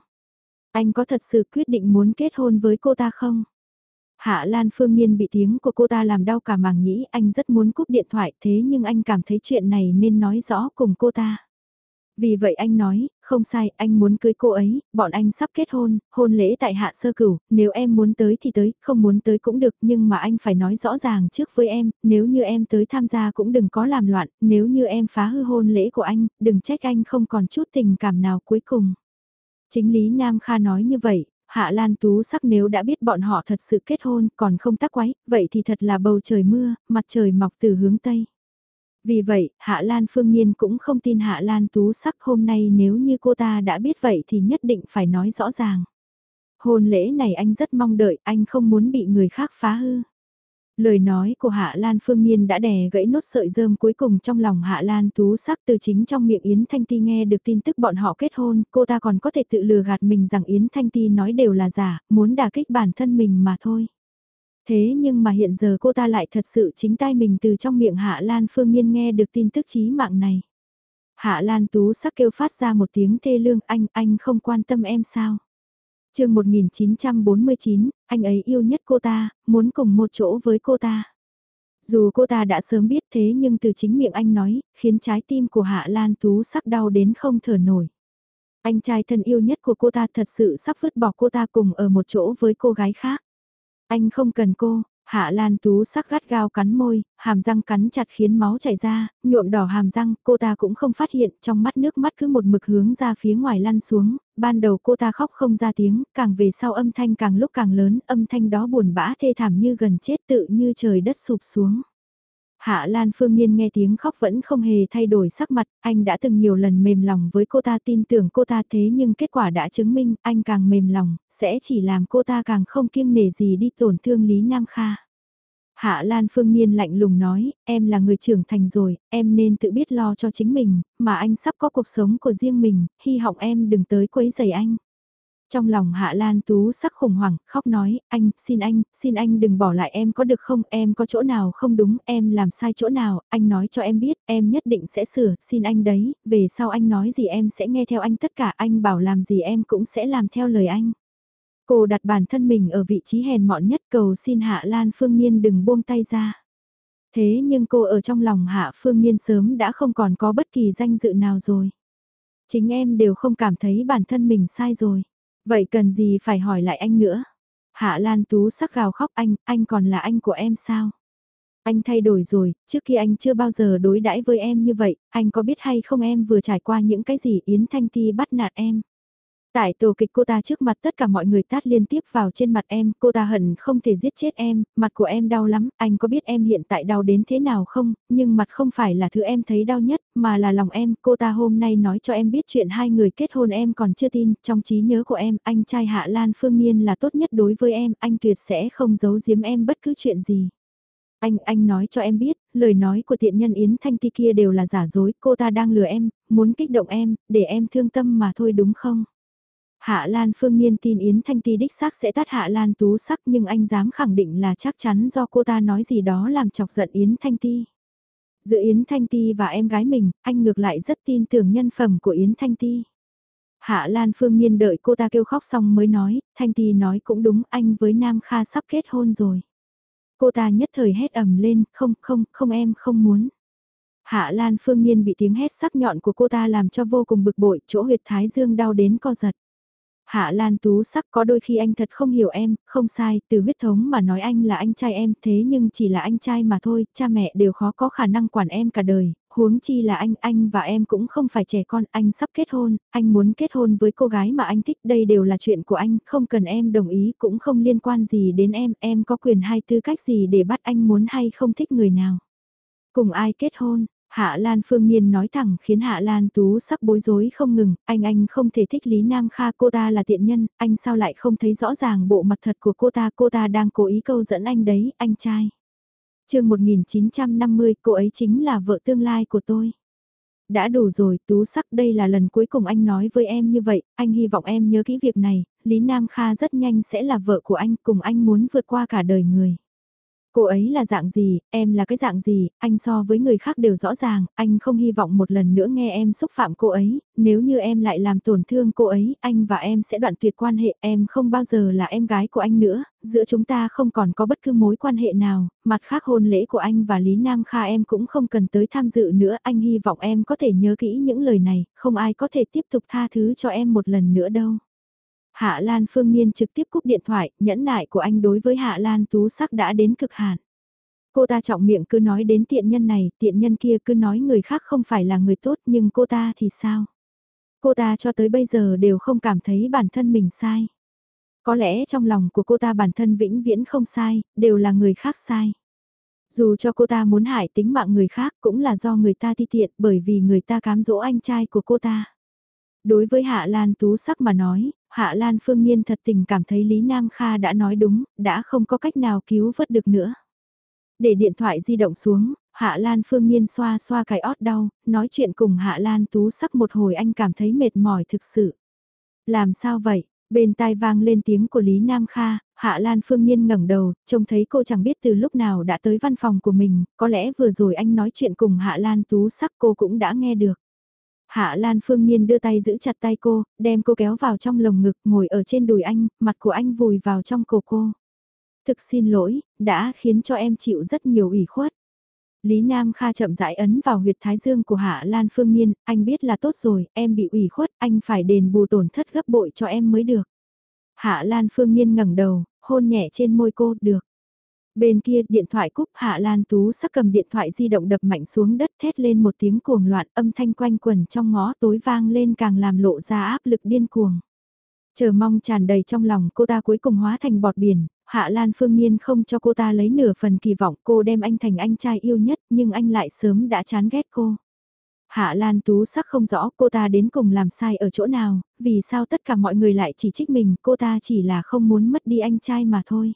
Anh có thật sự quyết định muốn kết hôn với cô ta không? Hạ Lan Phương Niên bị tiếng của cô ta làm đau cả màng nhĩ, anh rất muốn cúp điện thoại thế nhưng anh cảm thấy chuyện này nên nói rõ cùng cô ta. Vì vậy anh nói, không sai, anh muốn cưới cô ấy, bọn anh sắp kết hôn, hôn lễ tại hạ sơ cửu, nếu em muốn tới thì tới, không muốn tới cũng được, nhưng mà anh phải nói rõ ràng trước với em, nếu như em tới tham gia cũng đừng có làm loạn, nếu như em phá hư hôn lễ của anh, đừng trách anh không còn chút tình cảm nào cuối cùng. Chính Lý Nam Kha nói như vậy, Hạ Lan Tú sắc nếu đã biết bọn họ thật sự kết hôn còn không tác quái, vậy thì thật là bầu trời mưa, mặt trời mọc từ hướng Tây. Vì vậy, Hạ Lan Phương Nhiên cũng không tin Hạ Lan Tú sắc hôm nay nếu như cô ta đã biết vậy thì nhất định phải nói rõ ràng. Hôn lễ này anh rất mong đợi, anh không muốn bị người khác phá hư. Lời nói của Hạ Lan Phương Nhiên đã đè gãy nốt sợi rơm cuối cùng trong lòng Hạ Lan Tú sắc từ chính trong miệng Yến Thanh Ti nghe được tin tức bọn họ kết hôn, cô ta còn có thể tự lừa gạt mình rằng Yến Thanh Ti nói đều là giả, muốn đả kích bản thân mình mà thôi. Thế nhưng mà hiện giờ cô ta lại thật sự chính tay mình từ trong miệng Hạ Lan Phương Nhiên nghe được tin tức chí mạng này. Hạ Lan Tú sắc kêu phát ra một tiếng thê lương anh, anh không quan tâm em sao? chương 1949, anh ấy yêu nhất cô ta, muốn cùng một chỗ với cô ta. Dù cô ta đã sớm biết thế nhưng từ chính miệng anh nói, khiến trái tim của Hạ Lan Tú sắc đau đến không thở nổi. Anh trai thân yêu nhất của cô ta thật sự sắp vứt bỏ cô ta cùng ở một chỗ với cô gái khác. Anh không cần cô, Hạ Lan Tú sắc gắt gao cắn môi, hàm răng cắn chặt khiến máu chảy ra, nhuộm đỏ hàm răng, cô ta cũng không phát hiện, trong mắt nước mắt cứ một mực hướng ra phía ngoài lăn xuống, ban đầu cô ta khóc không ra tiếng, càng về sau âm thanh càng lúc càng lớn, âm thanh đó buồn bã thê thảm như gần chết tự như trời đất sụp xuống. Hạ Lan Phương Nhiên nghe tiếng khóc vẫn không hề thay đổi sắc mặt, anh đã từng nhiều lần mềm lòng với cô ta tin tưởng cô ta thế nhưng kết quả đã chứng minh anh càng mềm lòng, sẽ chỉ làm cô ta càng không kiêng nể gì đi tổn thương Lý Nam Kha. Hạ Lan Phương Nhiên lạnh lùng nói, em là người trưởng thành rồi, em nên tự biết lo cho chính mình, mà anh sắp có cuộc sống của riêng mình, hy vọng em đừng tới quấy rầy anh. Trong lòng Hạ Lan Tú sắc khủng hoảng, khóc nói, anh, xin anh, xin anh đừng bỏ lại em có được không, em có chỗ nào không đúng, em làm sai chỗ nào, anh nói cho em biết, em nhất định sẽ sửa, xin anh đấy, về sau anh nói gì em sẽ nghe theo anh tất cả, anh bảo làm gì em cũng sẽ làm theo lời anh. Cô đặt bản thân mình ở vị trí hèn mọn nhất cầu xin Hạ Lan Phương Nhiên đừng buông tay ra. Thế nhưng cô ở trong lòng Hạ Phương Nhiên sớm đã không còn có bất kỳ danh dự nào rồi. Chính em đều không cảm thấy bản thân mình sai rồi. Vậy cần gì phải hỏi lại anh nữa? Hạ Lan Tú sắc gào khóc anh, anh còn là anh của em sao? Anh thay đổi rồi, trước kia anh chưa bao giờ đối đãi với em như vậy, anh có biết hay không em vừa trải qua những cái gì Yến Thanh Ti bắt nạt em? Tại tổ kịch cô ta trước mặt tất cả mọi người tát liên tiếp vào trên mặt em, cô ta hận không thể giết chết em, mặt của em đau lắm, anh có biết em hiện tại đau đến thế nào không, nhưng mặt không phải là thứ em thấy đau nhất, mà là lòng em, cô ta hôm nay nói cho em biết chuyện hai người kết hôn em còn chưa tin, trong trí nhớ của em, anh trai Hạ Lan Phương Nhiên là tốt nhất đối với em, anh tuyệt sẽ không giấu giếm em bất cứ chuyện gì. Anh, anh nói cho em biết, lời nói của tiện nhân Yến Thanh Ti kia đều là giả dối, cô ta đang lừa em, muốn kích động em, để em thương tâm mà thôi đúng không? Hạ Lan Phương Nhiên tin Yến Thanh Ti đích xác sẽ tát Hạ Lan Tú sắc nhưng anh dám khẳng định là chắc chắn do cô ta nói gì đó làm chọc giận Yến Thanh Ti. Giữa Yến Thanh Ti và em gái mình, anh ngược lại rất tin tưởng nhân phẩm của Yến Thanh Ti. Hạ Lan Phương Nhiên đợi cô ta kêu khóc xong mới nói, Thanh Ti nói cũng đúng anh với Nam Kha sắp kết hôn rồi. Cô ta nhất thời hét ầm lên, không không, không em không muốn. Hạ Lan Phương Nhiên bị tiếng hét sắc nhọn của cô ta làm cho vô cùng bực bội, chỗ huyệt thái dương đau đến co giật. Hạ Lan Tú sắc có đôi khi anh thật không hiểu em, không sai, từ huyết thống mà nói anh là anh trai em thế nhưng chỉ là anh trai mà thôi, cha mẹ đều khó có khả năng quản em cả đời, huống chi là anh, anh và em cũng không phải trẻ con, anh sắp kết hôn, anh muốn kết hôn với cô gái mà anh thích, đây đều là chuyện của anh, không cần em đồng ý cũng không liên quan gì đến em, em có quyền hay tư cách gì để bắt anh muốn hay không thích người nào. Cùng ai kết hôn, Hạ Lan Phương Nhiên nói thẳng khiến Hạ Lan Tú sắp bối rối không ngừng, anh anh không thể thích Lý Nam Kha cô ta là tiện nhân, anh sao lại không thấy rõ ràng bộ mặt thật của cô ta, cô ta đang cố ý câu dẫn anh đấy, anh trai. chương 1950, cô ấy chính là vợ tương lai của tôi. Đã đủ rồi, Tú sắc đây là lần cuối cùng anh nói với em như vậy, anh hy vọng em nhớ kỹ việc này, Lý Nam Kha rất nhanh sẽ là vợ của anh, cùng anh muốn vượt qua cả đời người. Cô ấy là dạng gì, em là cái dạng gì, anh so với người khác đều rõ ràng, anh không hy vọng một lần nữa nghe em xúc phạm cô ấy, nếu như em lại làm tổn thương cô ấy, anh và em sẽ đoạn tuyệt quan hệ, em không bao giờ là em gái của anh nữa, giữa chúng ta không còn có bất cứ mối quan hệ nào, mặt khác hôn lễ của anh và Lý Nam Kha em cũng không cần tới tham dự nữa, anh hy vọng em có thể nhớ kỹ những lời này, không ai có thể tiếp tục tha thứ cho em một lần nữa đâu. Hạ Lan Phương Niên trực tiếp cúp điện thoại, nhẫn nại của anh đối với Hạ Lan Tú sắc đã đến cực hạn. Cô ta trọng miệng cứ nói đến tiện nhân này, tiện nhân kia cứ nói người khác không phải là người tốt nhưng cô ta thì sao? Cô ta cho tới bây giờ đều không cảm thấy bản thân mình sai. Có lẽ trong lòng của cô ta bản thân vĩnh viễn không sai, đều là người khác sai. Dù cho cô ta muốn hại tính mạng người khác cũng là do người ta ti tiện bởi vì người ta cám dỗ anh trai của cô ta. Đối với Hạ Lan Tú sắc mà nói, Hạ Lan Phương Nhiên thật tình cảm thấy Lý Nam Kha đã nói đúng, đã không có cách nào cứu vớt được nữa. Để điện thoại di động xuống, Hạ Lan Phương Nhiên xoa xoa cái ót đau, nói chuyện cùng Hạ Lan Tú sắc một hồi anh cảm thấy mệt mỏi thực sự. Làm sao vậy? Bên tai vang lên tiếng của Lý Nam Kha, Hạ Lan Phương Nhiên ngẩng đầu, trông thấy cô chẳng biết từ lúc nào đã tới văn phòng của mình, có lẽ vừa rồi anh nói chuyện cùng Hạ Lan Tú sắc cô cũng đã nghe được. Hạ Lan Phương Nhiên đưa tay giữ chặt tay cô, đem cô kéo vào trong lồng ngực, ngồi ở trên đùi anh, mặt của anh vùi vào trong cổ cô. Thực xin lỗi, đã khiến cho em chịu rất nhiều ủy khuất. Lý Nam Kha chậm rãi ấn vào huyệt thái dương của Hạ Lan Phương Nhiên, anh biết là tốt rồi, em bị ủy khuất, anh phải đền bù tổn thất gấp bội cho em mới được. Hạ Lan Phương Nhiên ngẩng đầu, hôn nhẹ trên môi cô, được. Bên kia điện thoại cúp Hạ Lan Tú sắc cầm điện thoại di động đập mạnh xuống đất thét lên một tiếng cuồng loạn âm thanh quanh quần trong ngõ tối vang lên càng làm lộ ra áp lực điên cuồng. Chờ mong tràn đầy trong lòng cô ta cuối cùng hóa thành bọt biển, Hạ Lan Phương Nhiên không cho cô ta lấy nửa phần kỳ vọng cô đem anh thành anh trai yêu nhất nhưng anh lại sớm đã chán ghét cô. Hạ Lan Tú sắc không rõ cô ta đến cùng làm sai ở chỗ nào, vì sao tất cả mọi người lại chỉ trích mình, cô ta chỉ là không muốn mất đi anh trai mà thôi.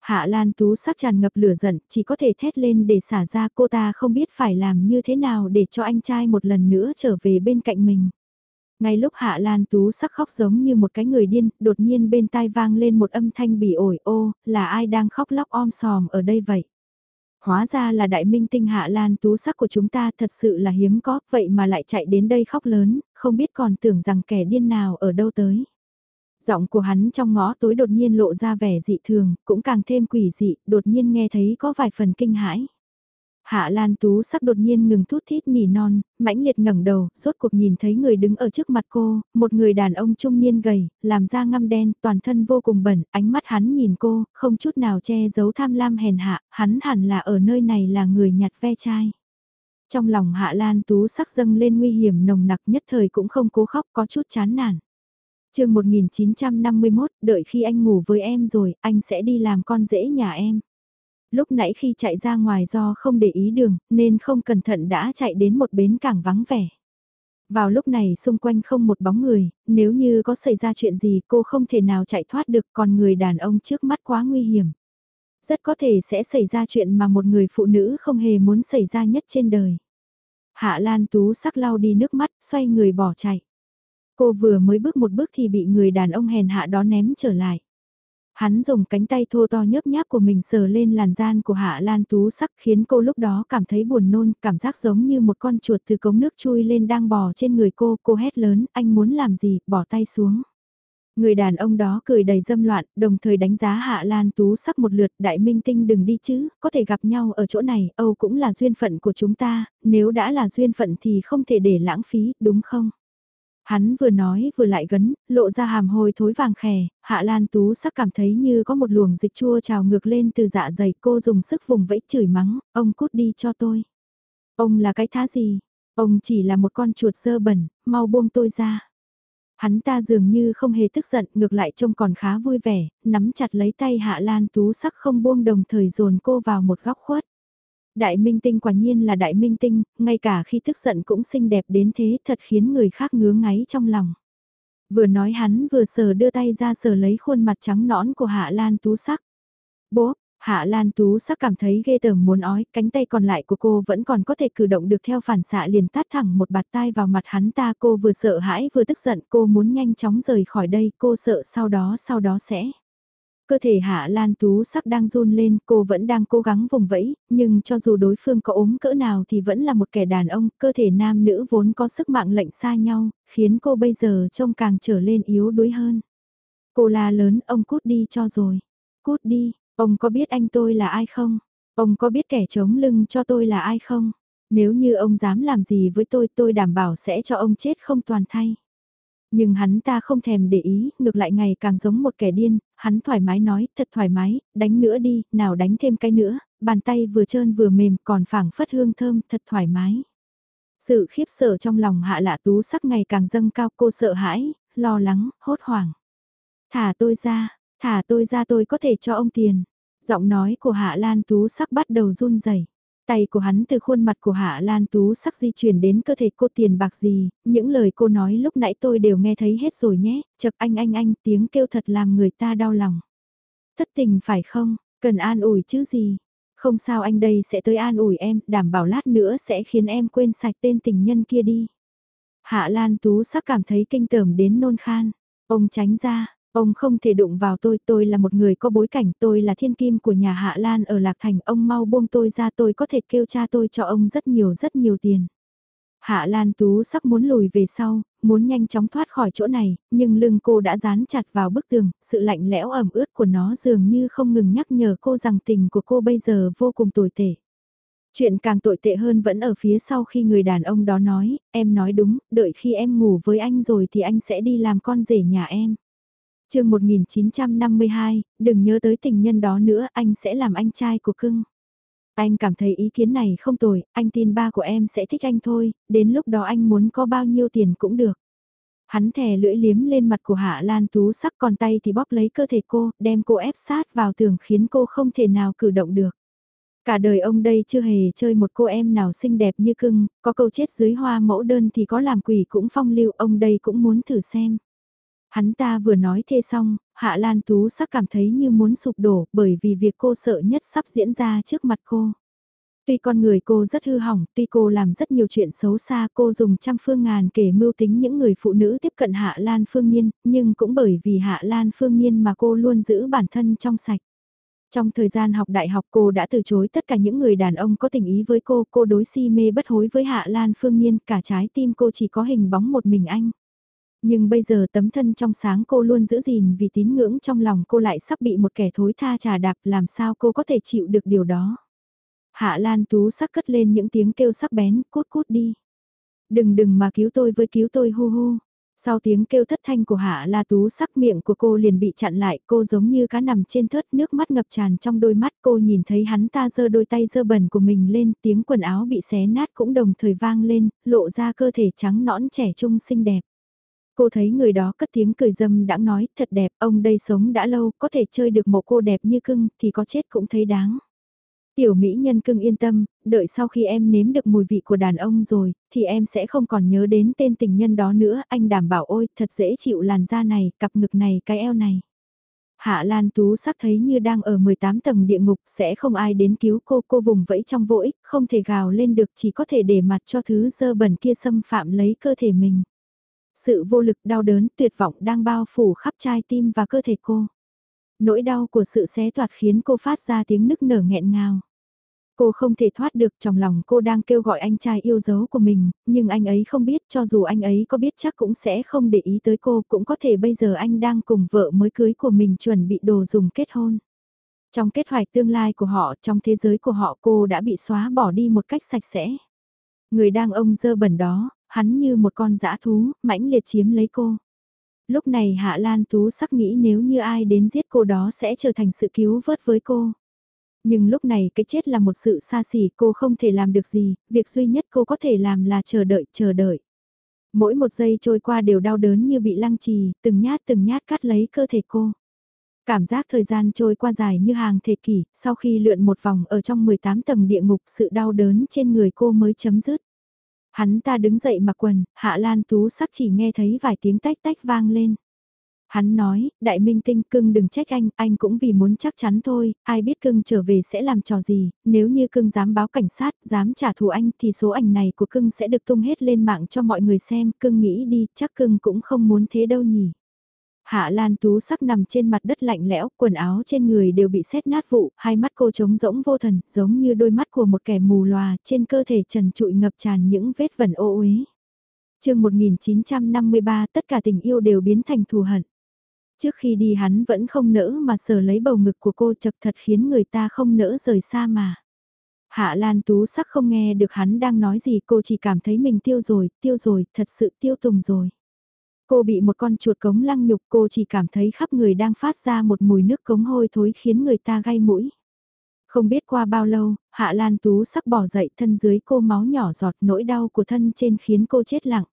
Hạ Lan Tú sắc tràn ngập lửa giận, chỉ có thể thét lên để xả ra cô ta không biết phải làm như thế nào để cho anh trai một lần nữa trở về bên cạnh mình. Ngay lúc Hạ Lan Tú sắc khóc giống như một cái người điên, đột nhiên bên tai vang lên một âm thanh bỉ ổi ô, là ai đang khóc lóc om sòm ở đây vậy? Hóa ra là đại minh tinh Hạ Lan Tú sắc của chúng ta thật sự là hiếm có, vậy mà lại chạy đến đây khóc lớn, không biết còn tưởng rằng kẻ điên nào ở đâu tới. Giọng của hắn trong ngõ tối đột nhiên lộ ra vẻ dị thường, cũng càng thêm quỷ dị, đột nhiên nghe thấy có vài phần kinh hãi. Hạ Lan Tú sắc đột nhiên ngừng thút thít nỉ non, mãnh liệt ngẩng đầu, rốt cuộc nhìn thấy người đứng ở trước mặt cô, một người đàn ông trung niên gầy, làm da ngăm đen, toàn thân vô cùng bẩn, ánh mắt hắn nhìn cô, không chút nào che giấu tham lam hèn hạ, hắn hẳn là ở nơi này là người nhặt ve chai. Trong lòng Hạ Lan Tú sắc dâng lên nguy hiểm nồng nặc nhất thời cũng không cố khóc có chút chán nản chương 1951, đợi khi anh ngủ với em rồi, anh sẽ đi làm con rể nhà em lúc nãy khi chạy ra ngoài do không để ý đường, nên không cẩn thận đã chạy đến một bến cảng vắng vẻ. Vào lúc này xung quanh không một bóng người, nếu như có xảy ra chuyện gì cô không thể nào chạy thoát được còn người đàn ông trước mắt quá nguy hiểm. Rất có thể sẽ xảy ra chuyện mà một người phụ nữ không hề muốn xảy ra nhất trên đời. Hạ Lan Tú sắc lau đi nước mắt, xoay người bỏ chạy. Cô vừa mới bước một bước thì bị người đàn ông hèn hạ đó ném trở lại. Hắn dùng cánh tay thô to nhấp nháp của mình sờ lên làn gian của Hạ Lan Tú sắc khiến cô lúc đó cảm thấy buồn nôn, cảm giác giống như một con chuột từ cống nước chui lên đang bò trên người cô, cô hét lớn, anh muốn làm gì, bỏ tay xuống. Người đàn ông đó cười đầy dâm loạn, đồng thời đánh giá Hạ Lan Tú sắc một lượt, đại minh tinh đừng đi chứ, có thể gặp nhau ở chỗ này, Âu cũng là duyên phận của chúng ta, nếu đã là duyên phận thì không thể để lãng phí, đúng không? Hắn vừa nói vừa lại gấn, lộ ra hàm hôi thối vàng khè, Hạ Lan Tú sắc cảm thấy như có một luồng dịch chua trào ngược lên từ dạ dày cô dùng sức vùng vẫy chửi mắng, ông cút đi cho tôi. Ông là cái thá gì? Ông chỉ là một con chuột sơ bẩn, mau buông tôi ra. Hắn ta dường như không hề tức giận, ngược lại trông còn khá vui vẻ, nắm chặt lấy tay Hạ Lan Tú sắc không buông đồng thời dồn cô vào một góc khuất. Đại minh tinh quả nhiên là đại minh tinh, ngay cả khi tức giận cũng xinh đẹp đến thế thật khiến người khác ngứa ngáy trong lòng. Vừa nói hắn vừa sờ đưa tay ra sờ lấy khuôn mặt trắng nõn của Hạ Lan Tú sắc. Bố, Hạ Lan Tú sắc cảm thấy ghê tởm muốn ói, cánh tay còn lại của cô vẫn còn có thể cử động được theo phản xạ liền tát thẳng một bạt tai vào mặt hắn ta cô vừa sợ hãi vừa tức giận cô muốn nhanh chóng rời khỏi đây cô sợ sau đó sau đó sẽ. Cơ thể Hạ Lan Tú sắc đang run lên, cô vẫn đang cố gắng vùng vẫy, nhưng cho dù đối phương có ốm cỡ nào thì vẫn là một kẻ đàn ông, cơ thể nam nữ vốn có sức mạng lệnh xa nhau, khiến cô bây giờ trông càng trở lên yếu đuối hơn. Cô la lớn, ông cút đi cho rồi. Cút đi, ông có biết anh tôi là ai không? Ông có biết kẻ chống lưng cho tôi là ai không? Nếu như ông dám làm gì với tôi tôi đảm bảo sẽ cho ông chết không toàn thay. Nhưng hắn ta không thèm để ý, ngược lại ngày càng giống một kẻ điên, hắn thoải mái nói, thật thoải mái, đánh nữa đi, nào đánh thêm cái nữa, bàn tay vừa trơn vừa mềm còn phảng phất hương thơm, thật thoải mái. Sự khiếp sợ trong lòng hạ lạ tú sắc ngày càng dâng cao cô sợ hãi, lo lắng, hốt hoảng. Thả tôi ra, thả tôi ra tôi có thể cho ông tiền. Giọng nói của Hạ Lan Tú sắc bắt đầu run rẩy. Tay của hắn từ khuôn mặt của Hạ Lan Tú sắc di chuyển đến cơ thể cô tiền bạc gì, những lời cô nói lúc nãy tôi đều nghe thấy hết rồi nhé, chật anh anh anh tiếng kêu thật làm người ta đau lòng. Thất tình phải không, cần an ủi chứ gì, không sao anh đây sẽ tới an ủi em, đảm bảo lát nữa sẽ khiến em quên sạch tên tình nhân kia đi. Hạ Lan Tú sắc cảm thấy kinh tởm đến nôn khan, ông tránh ra, Ông không thể đụng vào tôi, tôi là một người có bối cảnh, tôi là thiên kim của nhà Hạ Lan ở Lạc Thành, ông mau buông tôi ra tôi có thể kêu cha tôi cho ông rất nhiều rất nhiều tiền. Hạ Lan Tú sắp muốn lùi về sau, muốn nhanh chóng thoát khỏi chỗ này, nhưng lưng cô đã dán chặt vào bức tường, sự lạnh lẽo ẩm ướt của nó dường như không ngừng nhắc nhở cô rằng tình của cô bây giờ vô cùng tồi tệ. Chuyện càng tồi tệ hơn vẫn ở phía sau khi người đàn ông đó nói, em nói đúng, đợi khi em ngủ với anh rồi thì anh sẽ đi làm con rể nhà em chương 1952, đừng nhớ tới tình nhân đó nữa, anh sẽ làm anh trai của cưng. Anh cảm thấy ý kiến này không tồi, anh tin ba của em sẽ thích anh thôi, đến lúc đó anh muốn có bao nhiêu tiền cũng được. Hắn thè lưỡi liếm lên mặt của Hạ Lan Tú sắc còn tay thì bóp lấy cơ thể cô, đem cô ép sát vào tường khiến cô không thể nào cử động được. Cả đời ông đây chưa hề chơi một cô em nào xinh đẹp như cưng, có câu chết dưới hoa mẫu đơn thì có làm quỷ cũng phong lưu, ông đây cũng muốn thử xem. Hắn ta vừa nói thê xong, Hạ Lan Tú sắc cảm thấy như muốn sụp đổ bởi vì việc cô sợ nhất sắp diễn ra trước mặt cô. Tuy con người cô rất hư hỏng, tuy cô làm rất nhiều chuyện xấu xa, cô dùng trăm phương ngàn kể mưu tính những người phụ nữ tiếp cận Hạ Lan Phương Nhiên, nhưng cũng bởi vì Hạ Lan Phương Nhiên mà cô luôn giữ bản thân trong sạch. Trong thời gian học đại học cô đã từ chối tất cả những người đàn ông có tình ý với cô, cô đối si mê bất hối với Hạ Lan Phương Nhiên, cả trái tim cô chỉ có hình bóng một mình anh. Nhưng bây giờ tấm thân trong sáng cô luôn giữ gìn vì tín ngưỡng trong lòng cô lại sắp bị một kẻ thối tha trà đạp làm sao cô có thể chịu được điều đó. Hạ Lan Tú sắc cất lên những tiếng kêu sắc bén, cút cút đi. Đừng đừng mà cứu tôi với cứu tôi hu hu. Sau tiếng kêu thất thanh của Hạ La Tú sắc miệng của cô liền bị chặn lại, cô giống như cá nằm trên thớt nước mắt ngập tràn trong đôi mắt cô nhìn thấy hắn ta giơ đôi tay dơ bẩn của mình lên, tiếng quần áo bị xé nát cũng đồng thời vang lên, lộ ra cơ thể trắng nõn trẻ trung xinh đẹp. Cô thấy người đó cất tiếng cười dâm đã nói, thật đẹp, ông đây sống đã lâu, có thể chơi được một cô đẹp như cưng, thì có chết cũng thấy đáng. Tiểu Mỹ nhân cưng yên tâm, đợi sau khi em nếm được mùi vị của đàn ông rồi, thì em sẽ không còn nhớ đến tên tình nhân đó nữa, anh đảm bảo ôi, thật dễ chịu làn da này, cặp ngực này, cái eo này. Hạ Lan Tú sắc thấy như đang ở 18 tầng địa ngục, sẽ không ai đến cứu cô, cô vùng vẫy trong vô ích, không thể gào lên được, chỉ có thể để mặt cho thứ dơ bẩn kia xâm phạm lấy cơ thể mình. Sự vô lực đau đớn tuyệt vọng đang bao phủ khắp trái tim và cơ thể cô. Nỗi đau của sự xé toạt khiến cô phát ra tiếng nức nở nghẹn ngào. Cô không thể thoát được trong lòng cô đang kêu gọi anh trai yêu dấu của mình, nhưng anh ấy không biết cho dù anh ấy có biết chắc cũng sẽ không để ý tới cô cũng có thể bây giờ anh đang cùng vợ mới cưới của mình chuẩn bị đồ dùng kết hôn. Trong kết hoạch tương lai của họ, trong thế giới của họ cô đã bị xóa bỏ đi một cách sạch sẽ. Người đang ông dơ bẩn đó, hắn như một con dã thú, mãnh liệt chiếm lấy cô. Lúc này Hạ Lan Tú sắc nghĩ nếu như ai đến giết cô đó sẽ trở thành sự cứu vớt với cô. Nhưng lúc này cái chết là một sự xa xỉ cô không thể làm được gì, việc duy nhất cô có thể làm là chờ đợi, chờ đợi. Mỗi một giây trôi qua đều đau đớn như bị lăng trì, từng nhát từng nhát cắt lấy cơ thể cô. Cảm giác thời gian trôi qua dài như hàng thế kỷ, sau khi lượn một vòng ở trong 18 tầng địa ngục sự đau đớn trên người cô mới chấm dứt. Hắn ta đứng dậy mặc quần, Hạ Lan Tú sắc chỉ nghe thấy vài tiếng tách tách vang lên. Hắn nói, đại minh tinh cưng đừng trách anh, anh cũng vì muốn chắc chắn thôi, ai biết cưng trở về sẽ làm trò gì, nếu như cưng dám báo cảnh sát, dám trả thù anh thì số ảnh này của cưng sẽ được tung hết lên mạng cho mọi người xem, cưng nghĩ đi, chắc cưng cũng không muốn thế đâu nhỉ. Hạ Lan Tú sắc nằm trên mặt đất lạnh lẽo, quần áo trên người đều bị xét nát vụ, hai mắt cô trống rỗng vô thần, giống như đôi mắt của một kẻ mù lòa, trên cơ thể trần trụi ngập tràn những vết vẩn ô uế. chương 1953 tất cả tình yêu đều biến thành thù hận. Trước khi đi hắn vẫn không nỡ mà sờ lấy bầu ngực của cô chật thật khiến người ta không nỡ rời xa mà. Hạ Lan Tú sắc không nghe được hắn đang nói gì cô chỉ cảm thấy mình tiêu rồi, tiêu rồi, thật sự tiêu tùng rồi. Cô bị một con chuột cống lăng nhục cô chỉ cảm thấy khắp người đang phát ra một mùi nước cống hôi thối khiến người ta gai mũi. Không biết qua bao lâu, Hạ Lan Tú sắc bỏ dậy thân dưới cô máu nhỏ giọt nỗi đau của thân trên khiến cô chết lặng.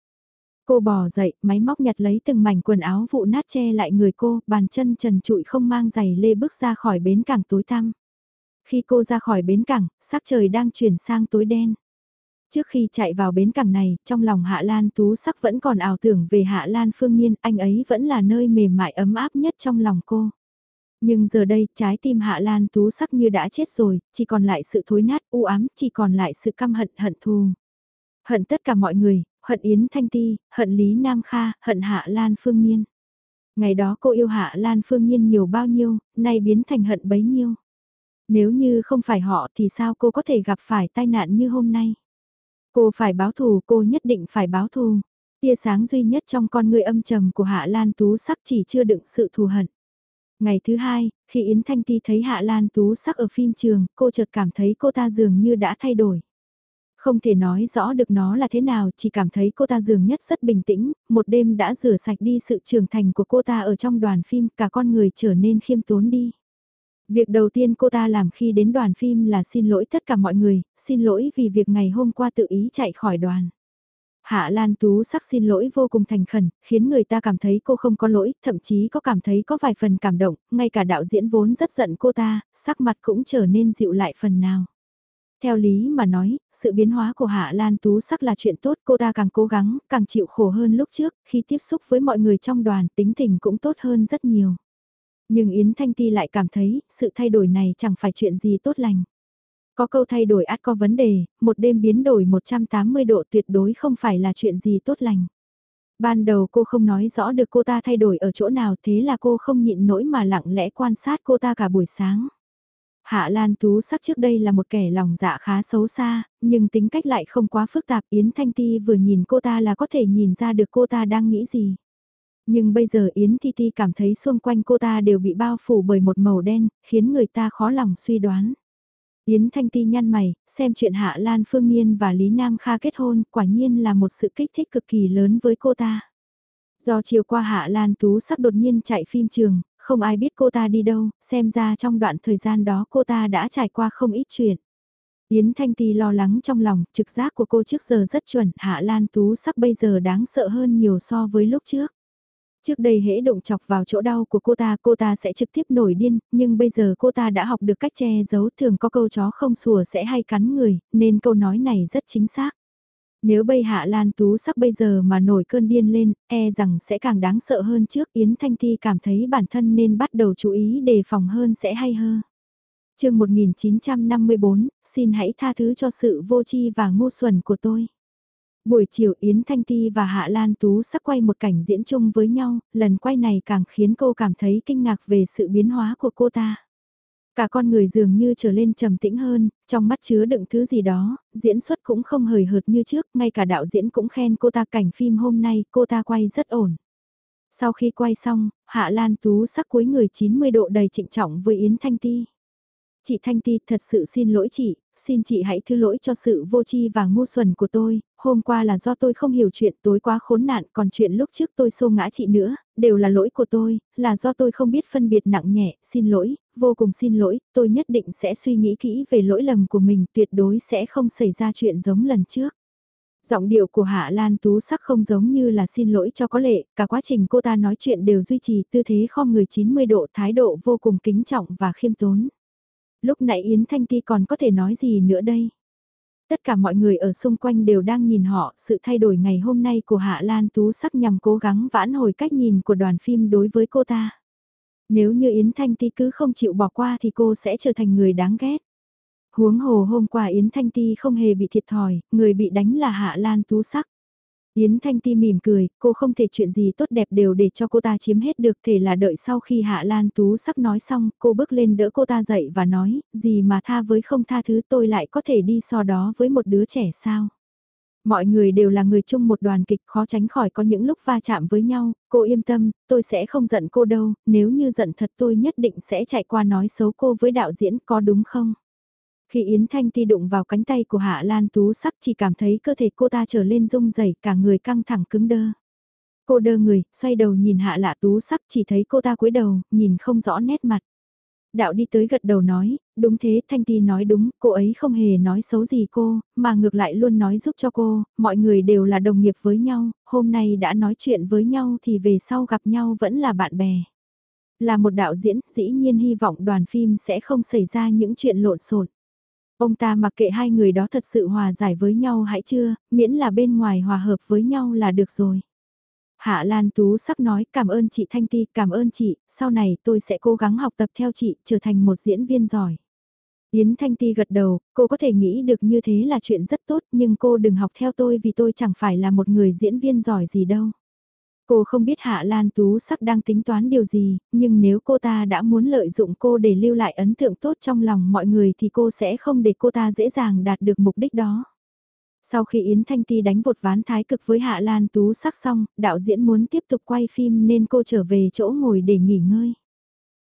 Cô bò dậy, máy móc nhặt lấy từng mảnh quần áo vụ nát che lại người cô, bàn chân trần trụi không mang giày lê bước ra khỏi bến cảng tối tăm. Khi cô ra khỏi bến cảng, sắc trời đang chuyển sang tối đen. Trước khi chạy vào bến cảng này, trong lòng Hạ Lan Tú sắc vẫn còn ảo tưởng về Hạ Lan Phương Nhiên, anh ấy vẫn là nơi mềm mại ấm áp nhất trong lòng cô. Nhưng giờ đây, trái tim Hạ Lan Tú sắc như đã chết rồi, chỉ còn lại sự thối nát, u ám, chỉ còn lại sự căm hận, hận thù. Hận tất cả mọi người, hận Yến Thanh Ti, hận Lý Nam Kha, hận Hạ Lan Phương Nhiên. Ngày đó cô yêu Hạ Lan Phương Nhiên nhiều bao nhiêu, nay biến thành hận bấy nhiêu. Nếu như không phải họ thì sao cô có thể gặp phải tai nạn như hôm nay? Cô phải báo thù, cô nhất định phải báo thù. Tia sáng duy nhất trong con người âm trầm của Hạ Lan Tú sắc chỉ chưa đựng sự thù hận. Ngày thứ hai, khi Yến Thanh Ti thấy Hạ Lan Tú sắc ở phim trường, cô chợt cảm thấy cô ta dường như đã thay đổi. Không thể nói rõ được nó là thế nào, chỉ cảm thấy cô ta dường nhất rất bình tĩnh, một đêm đã rửa sạch đi sự trưởng thành của cô ta ở trong đoàn phim, cả con người trở nên khiêm tốn đi. Việc đầu tiên cô ta làm khi đến đoàn phim là xin lỗi tất cả mọi người, xin lỗi vì việc ngày hôm qua tự ý chạy khỏi đoàn. Hạ Lan Tú sắc xin lỗi vô cùng thành khẩn, khiến người ta cảm thấy cô không có lỗi, thậm chí có cảm thấy có vài phần cảm động, ngay cả đạo diễn vốn rất giận cô ta, sắc mặt cũng trở nên dịu lại phần nào. Theo lý mà nói, sự biến hóa của Hạ Lan Tú sắc là chuyện tốt, cô ta càng cố gắng, càng chịu khổ hơn lúc trước, khi tiếp xúc với mọi người trong đoàn tính tình cũng tốt hơn rất nhiều. Nhưng Yến Thanh Ti lại cảm thấy, sự thay đổi này chẳng phải chuyện gì tốt lành. Có câu thay đổi át có vấn đề, một đêm biến đổi 180 độ tuyệt đối không phải là chuyện gì tốt lành. Ban đầu cô không nói rõ được cô ta thay đổi ở chỗ nào thế là cô không nhịn nổi mà lặng lẽ quan sát cô ta cả buổi sáng. Hạ Lan Tú sắc trước đây là một kẻ lòng dạ khá xấu xa, nhưng tính cách lại không quá phức tạp. Yến Thanh Ti vừa nhìn cô ta là có thể nhìn ra được cô ta đang nghĩ gì. Nhưng bây giờ Yến Ti Ti cảm thấy xung quanh cô ta đều bị bao phủ bởi một màu đen, khiến người ta khó lòng suy đoán. Yến Thanh Ti nhăn mày, xem chuyện Hạ Lan Phương Nhiên và Lý Nam Kha kết hôn quả nhiên là một sự kích thích cực kỳ lớn với cô ta. Do chiều qua Hạ Lan Tú sắp đột nhiên chạy phim trường, không ai biết cô ta đi đâu, xem ra trong đoạn thời gian đó cô ta đã trải qua không ít chuyện. Yến Thanh Ti lo lắng trong lòng, trực giác của cô trước giờ rất chuẩn, Hạ Lan Tú sắc bây giờ đáng sợ hơn nhiều so với lúc trước. Trước đây hễ động chọc vào chỗ đau của cô ta, cô ta sẽ trực tiếp nổi điên, nhưng bây giờ cô ta đã học được cách che giấu thường có câu chó không sủa sẽ hay cắn người, nên câu nói này rất chính xác. Nếu bây hạ Lan Tú sắc bây giờ mà nổi cơn điên lên, e rằng sẽ càng đáng sợ hơn trước Yến Thanh Ti cảm thấy bản thân nên bắt đầu chú ý đề phòng hơn sẽ hay hơn. chương 1954, xin hãy tha thứ cho sự vô tri và ngu xuẩn của tôi. Buổi chiều Yến Thanh Ti và Hạ Lan Tú sắp quay một cảnh diễn chung với nhau, lần quay này càng khiến cô cảm thấy kinh ngạc về sự biến hóa của cô ta. Cả con người dường như trở lên trầm tĩnh hơn, trong mắt chứa đựng thứ gì đó, diễn xuất cũng không hời hợt như trước, ngay cả đạo diễn cũng khen cô ta cảnh phim hôm nay, cô ta quay rất ổn. Sau khi quay xong, Hạ Lan Tú sắc cuối người 90 độ đầy trịnh trọng với Yến Thanh Ti. Chị Thanh Ti thật sự xin lỗi chị, xin chị hãy thứ lỗi cho sự vô tri và ngu xuẩn của tôi, hôm qua là do tôi không hiểu chuyện tối quá khốn nạn, còn chuyện lúc trước tôi xô ngã chị nữa, đều là lỗi của tôi, là do tôi không biết phân biệt nặng nhẹ, xin lỗi, vô cùng xin lỗi, tôi nhất định sẽ suy nghĩ kỹ về lỗi lầm của mình, tuyệt đối sẽ không xảy ra chuyện giống lần trước. Giọng điệu của Hạ Lan Tú sắc không giống như là xin lỗi cho có lệ, cả quá trình cô ta nói chuyện đều duy trì tư thế khom người 90 độ thái độ vô cùng kính trọng và khiêm tốn. Lúc nãy Yến Thanh Ti còn có thể nói gì nữa đây? Tất cả mọi người ở xung quanh đều đang nhìn họ, sự thay đổi ngày hôm nay của Hạ Lan Tú sắc nhằm cố gắng vãn hồi cách nhìn của đoàn phim đối với cô ta. Nếu như Yến Thanh Ti cứ không chịu bỏ qua thì cô sẽ trở thành người đáng ghét. Huống hồ hôm qua Yến Thanh Ti không hề bị thiệt thòi, người bị đánh là Hạ Lan Tú sắc. Yến Thanh Ti mỉm cười, cô không thể chuyện gì tốt đẹp đều để cho cô ta chiếm hết được thể là đợi sau khi Hạ Lan Tú sắc nói xong, cô bước lên đỡ cô ta dậy và nói, gì mà tha với không tha thứ tôi lại có thể đi so đó với một đứa trẻ sao. Mọi người đều là người chung một đoàn kịch khó tránh khỏi có những lúc va chạm với nhau, cô yên tâm, tôi sẽ không giận cô đâu, nếu như giận thật tôi nhất định sẽ chạy qua nói xấu cô với đạo diễn có đúng không? Khi Yến Thanh Ti đụng vào cánh tay của Hạ Lan Tú sắc chỉ cảm thấy cơ thể cô ta trở lên rung rẩy cả người căng thẳng cứng đơ. Cô đơ người, xoay đầu nhìn Hạ Lạ Tú sắc chỉ thấy cô ta cúi đầu, nhìn không rõ nét mặt. Đạo đi tới gật đầu nói, đúng thế Thanh Ti nói đúng, cô ấy không hề nói xấu gì cô, mà ngược lại luôn nói giúp cho cô, mọi người đều là đồng nghiệp với nhau, hôm nay đã nói chuyện với nhau thì về sau gặp nhau vẫn là bạn bè. Là một đạo diễn, dĩ nhiên hy vọng đoàn phim sẽ không xảy ra những chuyện lộn xộn. Ông ta mặc kệ hai người đó thật sự hòa giải với nhau hãy chưa, miễn là bên ngoài hòa hợp với nhau là được rồi. Hạ Lan Tú sắc nói cảm ơn chị Thanh Ti, cảm ơn chị, sau này tôi sẽ cố gắng học tập theo chị, trở thành một diễn viên giỏi. Yến Thanh Ti gật đầu, cô có thể nghĩ được như thế là chuyện rất tốt nhưng cô đừng học theo tôi vì tôi chẳng phải là một người diễn viên giỏi gì đâu. Cô không biết Hạ Lan Tú sắc đang tính toán điều gì, nhưng nếu cô ta đã muốn lợi dụng cô để lưu lại ấn tượng tốt trong lòng mọi người thì cô sẽ không để cô ta dễ dàng đạt được mục đích đó. Sau khi Yến Thanh Ti đánh vột ván thái cực với Hạ Lan Tú sắc xong, đạo diễn muốn tiếp tục quay phim nên cô trở về chỗ ngồi để nghỉ ngơi.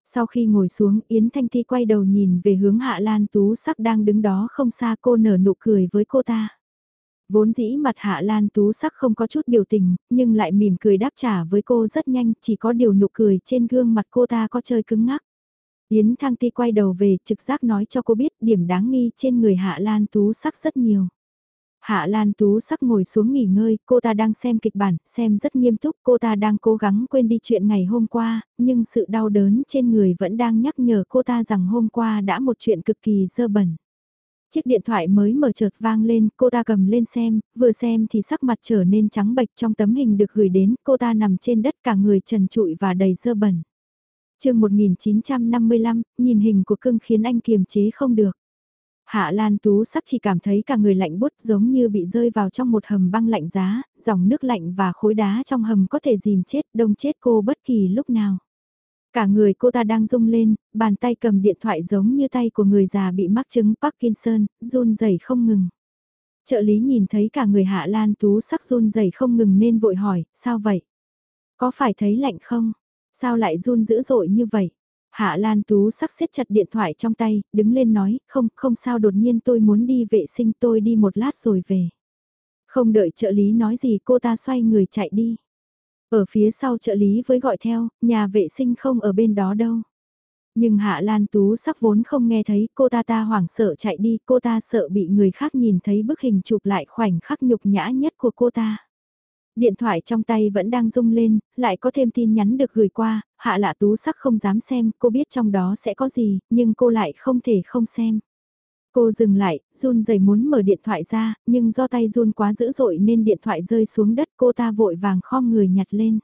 Sau khi ngồi xuống, Yến Thanh Ti quay đầu nhìn về hướng Hạ Lan Tú sắc đang đứng đó không xa cô nở nụ cười với cô ta. Vốn dĩ mặt Hạ Lan Tú sắc không có chút biểu tình, nhưng lại mỉm cười đáp trả với cô rất nhanh, chỉ có điều nụ cười trên gương mặt cô ta có chơi cứng ngắc. Yến Thăng Ti quay đầu về, trực giác nói cho cô biết điểm đáng nghi trên người Hạ Lan Tú sắc rất nhiều. Hạ Lan Tú sắc ngồi xuống nghỉ ngơi, cô ta đang xem kịch bản, xem rất nghiêm túc, cô ta đang cố gắng quên đi chuyện ngày hôm qua, nhưng sự đau đớn trên người vẫn đang nhắc nhở cô ta rằng hôm qua đã một chuyện cực kỳ dơ bẩn. Chiếc điện thoại mới mở chợt vang lên, cô ta cầm lên xem, vừa xem thì sắc mặt trở nên trắng bệch trong tấm hình được gửi đến, cô ta nằm trên đất cả người trần trụi và đầy dơ bẩn. chương 1955, nhìn hình của cưng khiến anh kiềm chế không được. Hạ Lan Tú sắc chỉ cảm thấy cả người lạnh bút giống như bị rơi vào trong một hầm băng lạnh giá, dòng nước lạnh và khối đá trong hầm có thể dìm chết, đông chết cô bất kỳ lúc nào. Cả người cô ta đang rung lên, bàn tay cầm điện thoại giống như tay của người già bị mắc chứng Parkinson, run rẩy không ngừng. Trợ lý nhìn thấy cả người Hạ Lan Tú sắc run rẩy không ngừng nên vội hỏi, sao vậy? Có phải thấy lạnh không? Sao lại run dữ dội như vậy? Hạ Lan Tú sắc siết chặt điện thoại trong tay, đứng lên nói, không, không sao đột nhiên tôi muốn đi vệ sinh tôi đi một lát rồi về. Không đợi trợ lý nói gì cô ta xoay người chạy đi. Ở phía sau trợ lý với gọi theo, nhà vệ sinh không ở bên đó đâu. Nhưng Hạ Lan Tú sắc vốn không nghe thấy cô ta ta hoảng sợ chạy đi, cô ta sợ bị người khác nhìn thấy bức hình chụp lại khoảnh khắc nhục nhã nhất của cô ta. Điện thoại trong tay vẫn đang rung lên, lại có thêm tin nhắn được gửi qua, Hạ Lạ Tú sắc không dám xem, cô biết trong đó sẽ có gì, nhưng cô lại không thể không xem. Cô dừng lại, run rẩy muốn mở điện thoại ra, nhưng do tay run quá dữ dội nên điện thoại rơi xuống đất cô ta vội vàng khom người nhặt lên.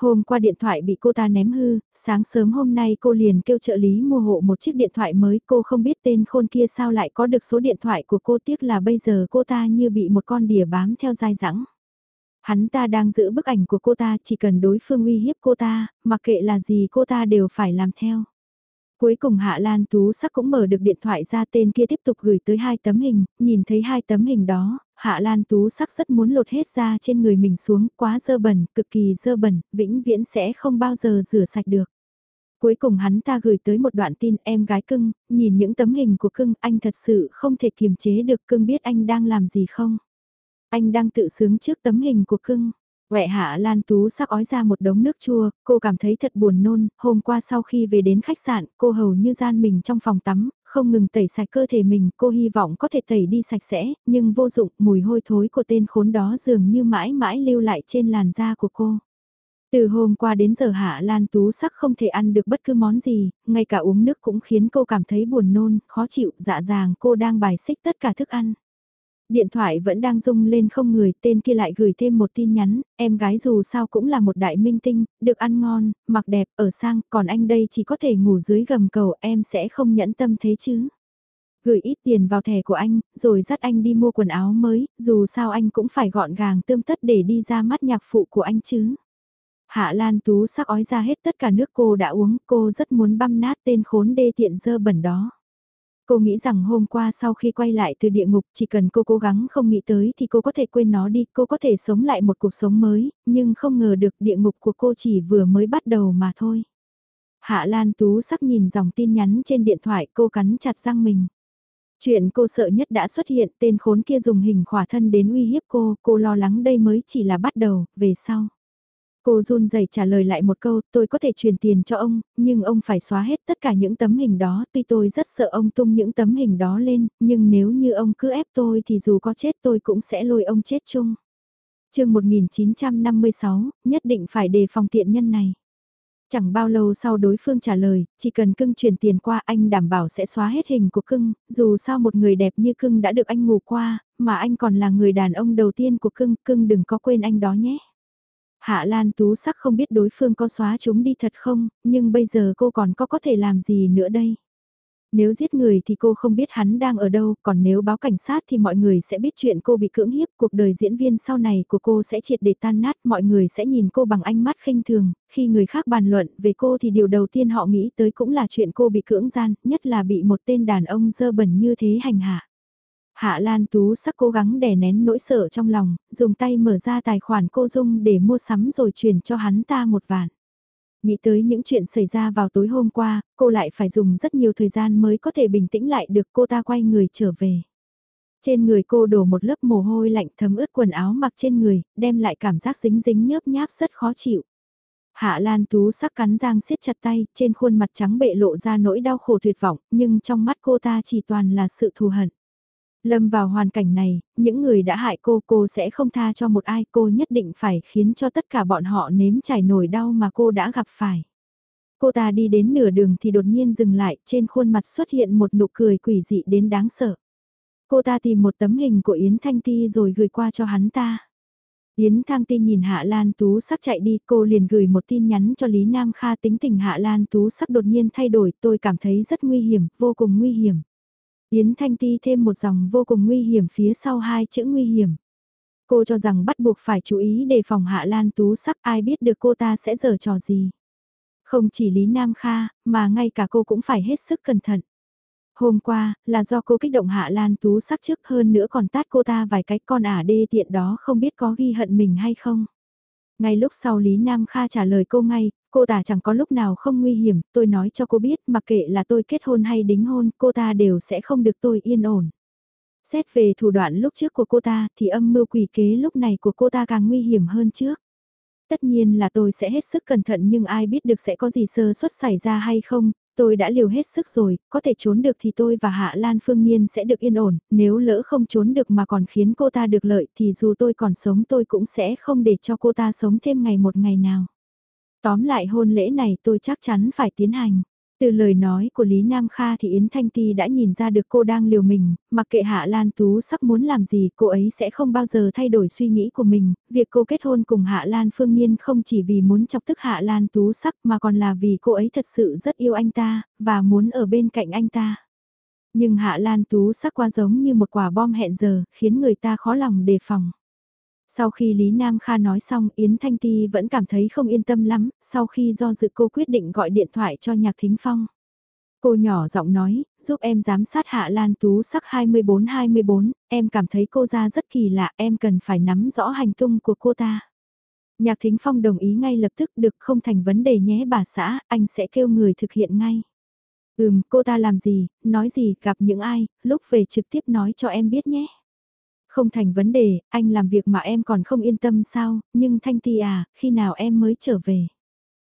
Hôm qua điện thoại bị cô ta ném hư, sáng sớm hôm nay cô liền kêu trợ lý mua hộ một chiếc điện thoại mới cô không biết tên khôn kia sao lại có được số điện thoại của cô tiếc là bây giờ cô ta như bị một con đỉa bám theo dai dẳng. Hắn ta đang giữ bức ảnh của cô ta chỉ cần đối phương uy hiếp cô ta, mặc kệ là gì cô ta đều phải làm theo. Cuối cùng Hạ Lan Tú sắc cũng mở được điện thoại ra tên kia tiếp tục gửi tới hai tấm hình, nhìn thấy hai tấm hình đó, Hạ Lan Tú sắc rất muốn lột hết ra trên người mình xuống, quá dơ bẩn, cực kỳ dơ bẩn, vĩnh viễn sẽ không bao giờ rửa sạch được. Cuối cùng hắn ta gửi tới một đoạn tin em gái cưng, nhìn những tấm hình của cưng, anh thật sự không thể kiềm chế được cưng biết anh đang làm gì không. Anh đang tự sướng trước tấm hình của cưng. Quẹ hạ Lan Tú sắc ói ra một đống nước chua, cô cảm thấy thật buồn nôn, hôm qua sau khi về đến khách sạn, cô hầu như gian mình trong phòng tắm, không ngừng tẩy sạch cơ thể mình, cô hy vọng có thể tẩy đi sạch sẽ, nhưng vô dụng, mùi hôi thối của tên khốn đó dường như mãi mãi lưu lại trên làn da của cô. Từ hôm qua đến giờ Hạ Lan Tú sắc không thể ăn được bất cứ món gì, ngay cả uống nước cũng khiến cô cảm thấy buồn nôn, khó chịu, dạ dàng cô đang bài xích tất cả thức ăn. Điện thoại vẫn đang rung lên không người, tên kia lại gửi thêm một tin nhắn, em gái dù sao cũng là một đại minh tinh, được ăn ngon, mặc đẹp, ở sang, còn anh đây chỉ có thể ngủ dưới gầm cầu, em sẽ không nhẫn tâm thế chứ. Gửi ít tiền vào thẻ của anh, rồi dắt anh đi mua quần áo mới, dù sao anh cũng phải gọn gàng tươm tất để đi ra mắt nhạc phụ của anh chứ. Hạ Lan Tú sắc ói ra hết tất cả nước cô đã uống, cô rất muốn băm nát tên khốn đê tiện dơ bẩn đó. Cô nghĩ rằng hôm qua sau khi quay lại từ địa ngục chỉ cần cô cố gắng không nghĩ tới thì cô có thể quên nó đi, cô có thể sống lại một cuộc sống mới, nhưng không ngờ được địa ngục của cô chỉ vừa mới bắt đầu mà thôi. Hạ Lan Tú sắc nhìn dòng tin nhắn trên điện thoại cô cắn chặt răng mình. Chuyện cô sợ nhất đã xuất hiện tên khốn kia dùng hình khỏa thân đến uy hiếp cô, cô lo lắng đây mới chỉ là bắt đầu, về sau. Cô run rẩy trả lời lại một câu, tôi có thể truyền tiền cho ông, nhưng ông phải xóa hết tất cả những tấm hình đó, tuy tôi rất sợ ông tung những tấm hình đó lên, nhưng nếu như ông cứ ép tôi thì dù có chết tôi cũng sẽ lôi ông chết chung. chương 1956, nhất định phải đề phòng tiện nhân này. Chẳng bao lâu sau đối phương trả lời, chỉ cần cưng chuyển tiền qua anh đảm bảo sẽ xóa hết hình của cưng, dù sao một người đẹp như cưng đã được anh ngủ qua, mà anh còn là người đàn ông đầu tiên của cưng, cưng đừng có quên anh đó nhé. Hạ Lan Tú sắc không biết đối phương có xóa chúng đi thật không, nhưng bây giờ cô còn có có thể làm gì nữa đây. Nếu giết người thì cô không biết hắn đang ở đâu, còn nếu báo cảnh sát thì mọi người sẽ biết chuyện cô bị cưỡng hiếp, cuộc đời diễn viên sau này của cô sẽ triệt để tan nát, mọi người sẽ nhìn cô bằng ánh mắt khinh thường, khi người khác bàn luận về cô thì điều đầu tiên họ nghĩ tới cũng là chuyện cô bị cưỡng gian, nhất là bị một tên đàn ông dơ bẩn như thế hành hạ. Hạ Lan Tú sắc cố gắng đè nén nỗi sợ trong lòng, dùng tay mở ra tài khoản cô Dung để mua sắm rồi chuyển cho hắn ta một vạn. Nghĩ tới những chuyện xảy ra vào tối hôm qua, cô lại phải dùng rất nhiều thời gian mới có thể bình tĩnh lại được cô ta quay người trở về. Trên người cô đổ một lớp mồ hôi lạnh thấm ướt quần áo mặc trên người, đem lại cảm giác dính dính nhớp nháp rất khó chịu. Hạ Lan Tú sắc cắn răng siết chặt tay, trên khuôn mặt trắng bệ lộ ra nỗi đau khổ tuyệt vọng, nhưng trong mắt cô ta chỉ toàn là sự thù hận. Lâm vào hoàn cảnh này, những người đã hại cô cô sẽ không tha cho một ai cô nhất định phải khiến cho tất cả bọn họ nếm trải nổi đau mà cô đã gặp phải. Cô ta đi đến nửa đường thì đột nhiên dừng lại, trên khuôn mặt xuất hiện một nụ cười quỷ dị đến đáng sợ. Cô ta tìm một tấm hình của Yến Thanh Ti rồi gửi qua cho hắn ta. Yến Thang Ti nhìn Hạ Lan Tú sắc chạy đi, cô liền gửi một tin nhắn cho Lý Nam Kha tính tình Hạ Lan Tú sắc đột nhiên thay đổi, tôi cảm thấy rất nguy hiểm, vô cùng nguy hiểm. Yến Thanh Ti thêm một dòng vô cùng nguy hiểm phía sau hai chữ nguy hiểm. Cô cho rằng bắt buộc phải chú ý đề phòng Hạ Lan Tú sắc ai biết được cô ta sẽ giở trò gì. Không chỉ Lý Nam Kha, mà ngay cả cô cũng phải hết sức cẩn thận. Hôm qua, là do cô kích động Hạ Lan Tú sắc trước hơn nữa còn tát cô ta vài cái con ả đê tiện đó không biết có ghi hận mình hay không. Ngay lúc sau Lý Nam Kha trả lời cô ngay, cô ta chẳng có lúc nào không nguy hiểm, tôi nói cho cô biết mặc kệ là tôi kết hôn hay đính hôn, cô ta đều sẽ không được tôi yên ổn. Xét về thủ đoạn lúc trước của cô ta thì âm mưu quỷ kế lúc này của cô ta càng nguy hiểm hơn trước. Tất nhiên là tôi sẽ hết sức cẩn thận nhưng ai biết được sẽ có gì sơ suất xảy ra hay không, tôi đã liều hết sức rồi, có thể trốn được thì tôi và Hạ Lan Phương Nhiên sẽ được yên ổn, nếu lỡ không trốn được mà còn khiến cô ta được lợi thì dù tôi còn sống tôi cũng sẽ không để cho cô ta sống thêm ngày một ngày nào. Tóm lại hôn lễ này tôi chắc chắn phải tiến hành. Từ lời nói của Lý Nam Kha thì Yến Thanh Ti đã nhìn ra được cô đang liều mình, mặc kệ Hạ Lan Tú sắp muốn làm gì cô ấy sẽ không bao giờ thay đổi suy nghĩ của mình, việc cô kết hôn cùng Hạ Lan Phương Nhiên không chỉ vì muốn chọc tức Hạ Lan Tú sắc mà còn là vì cô ấy thật sự rất yêu anh ta, và muốn ở bên cạnh anh ta. Nhưng Hạ Lan Tú sắc qua giống như một quả bom hẹn giờ, khiến người ta khó lòng đề phòng. Sau khi Lý Nam Kha nói xong Yến Thanh Ti vẫn cảm thấy không yên tâm lắm, sau khi do dự cô quyết định gọi điện thoại cho Nhạc Thính Phong. Cô nhỏ giọng nói, giúp em giám sát Hạ Lan Tú sắc 24-24, em cảm thấy cô ra rất kỳ lạ, em cần phải nắm rõ hành tung của cô ta. Nhạc Thính Phong đồng ý ngay lập tức được không thành vấn đề nhé bà xã, anh sẽ kêu người thực hiện ngay. Ừm, cô ta làm gì, nói gì, gặp những ai, lúc về trực tiếp nói cho em biết nhé. Không thành vấn đề, anh làm việc mà em còn không yên tâm sao, nhưng Thanh Ti à, khi nào em mới trở về?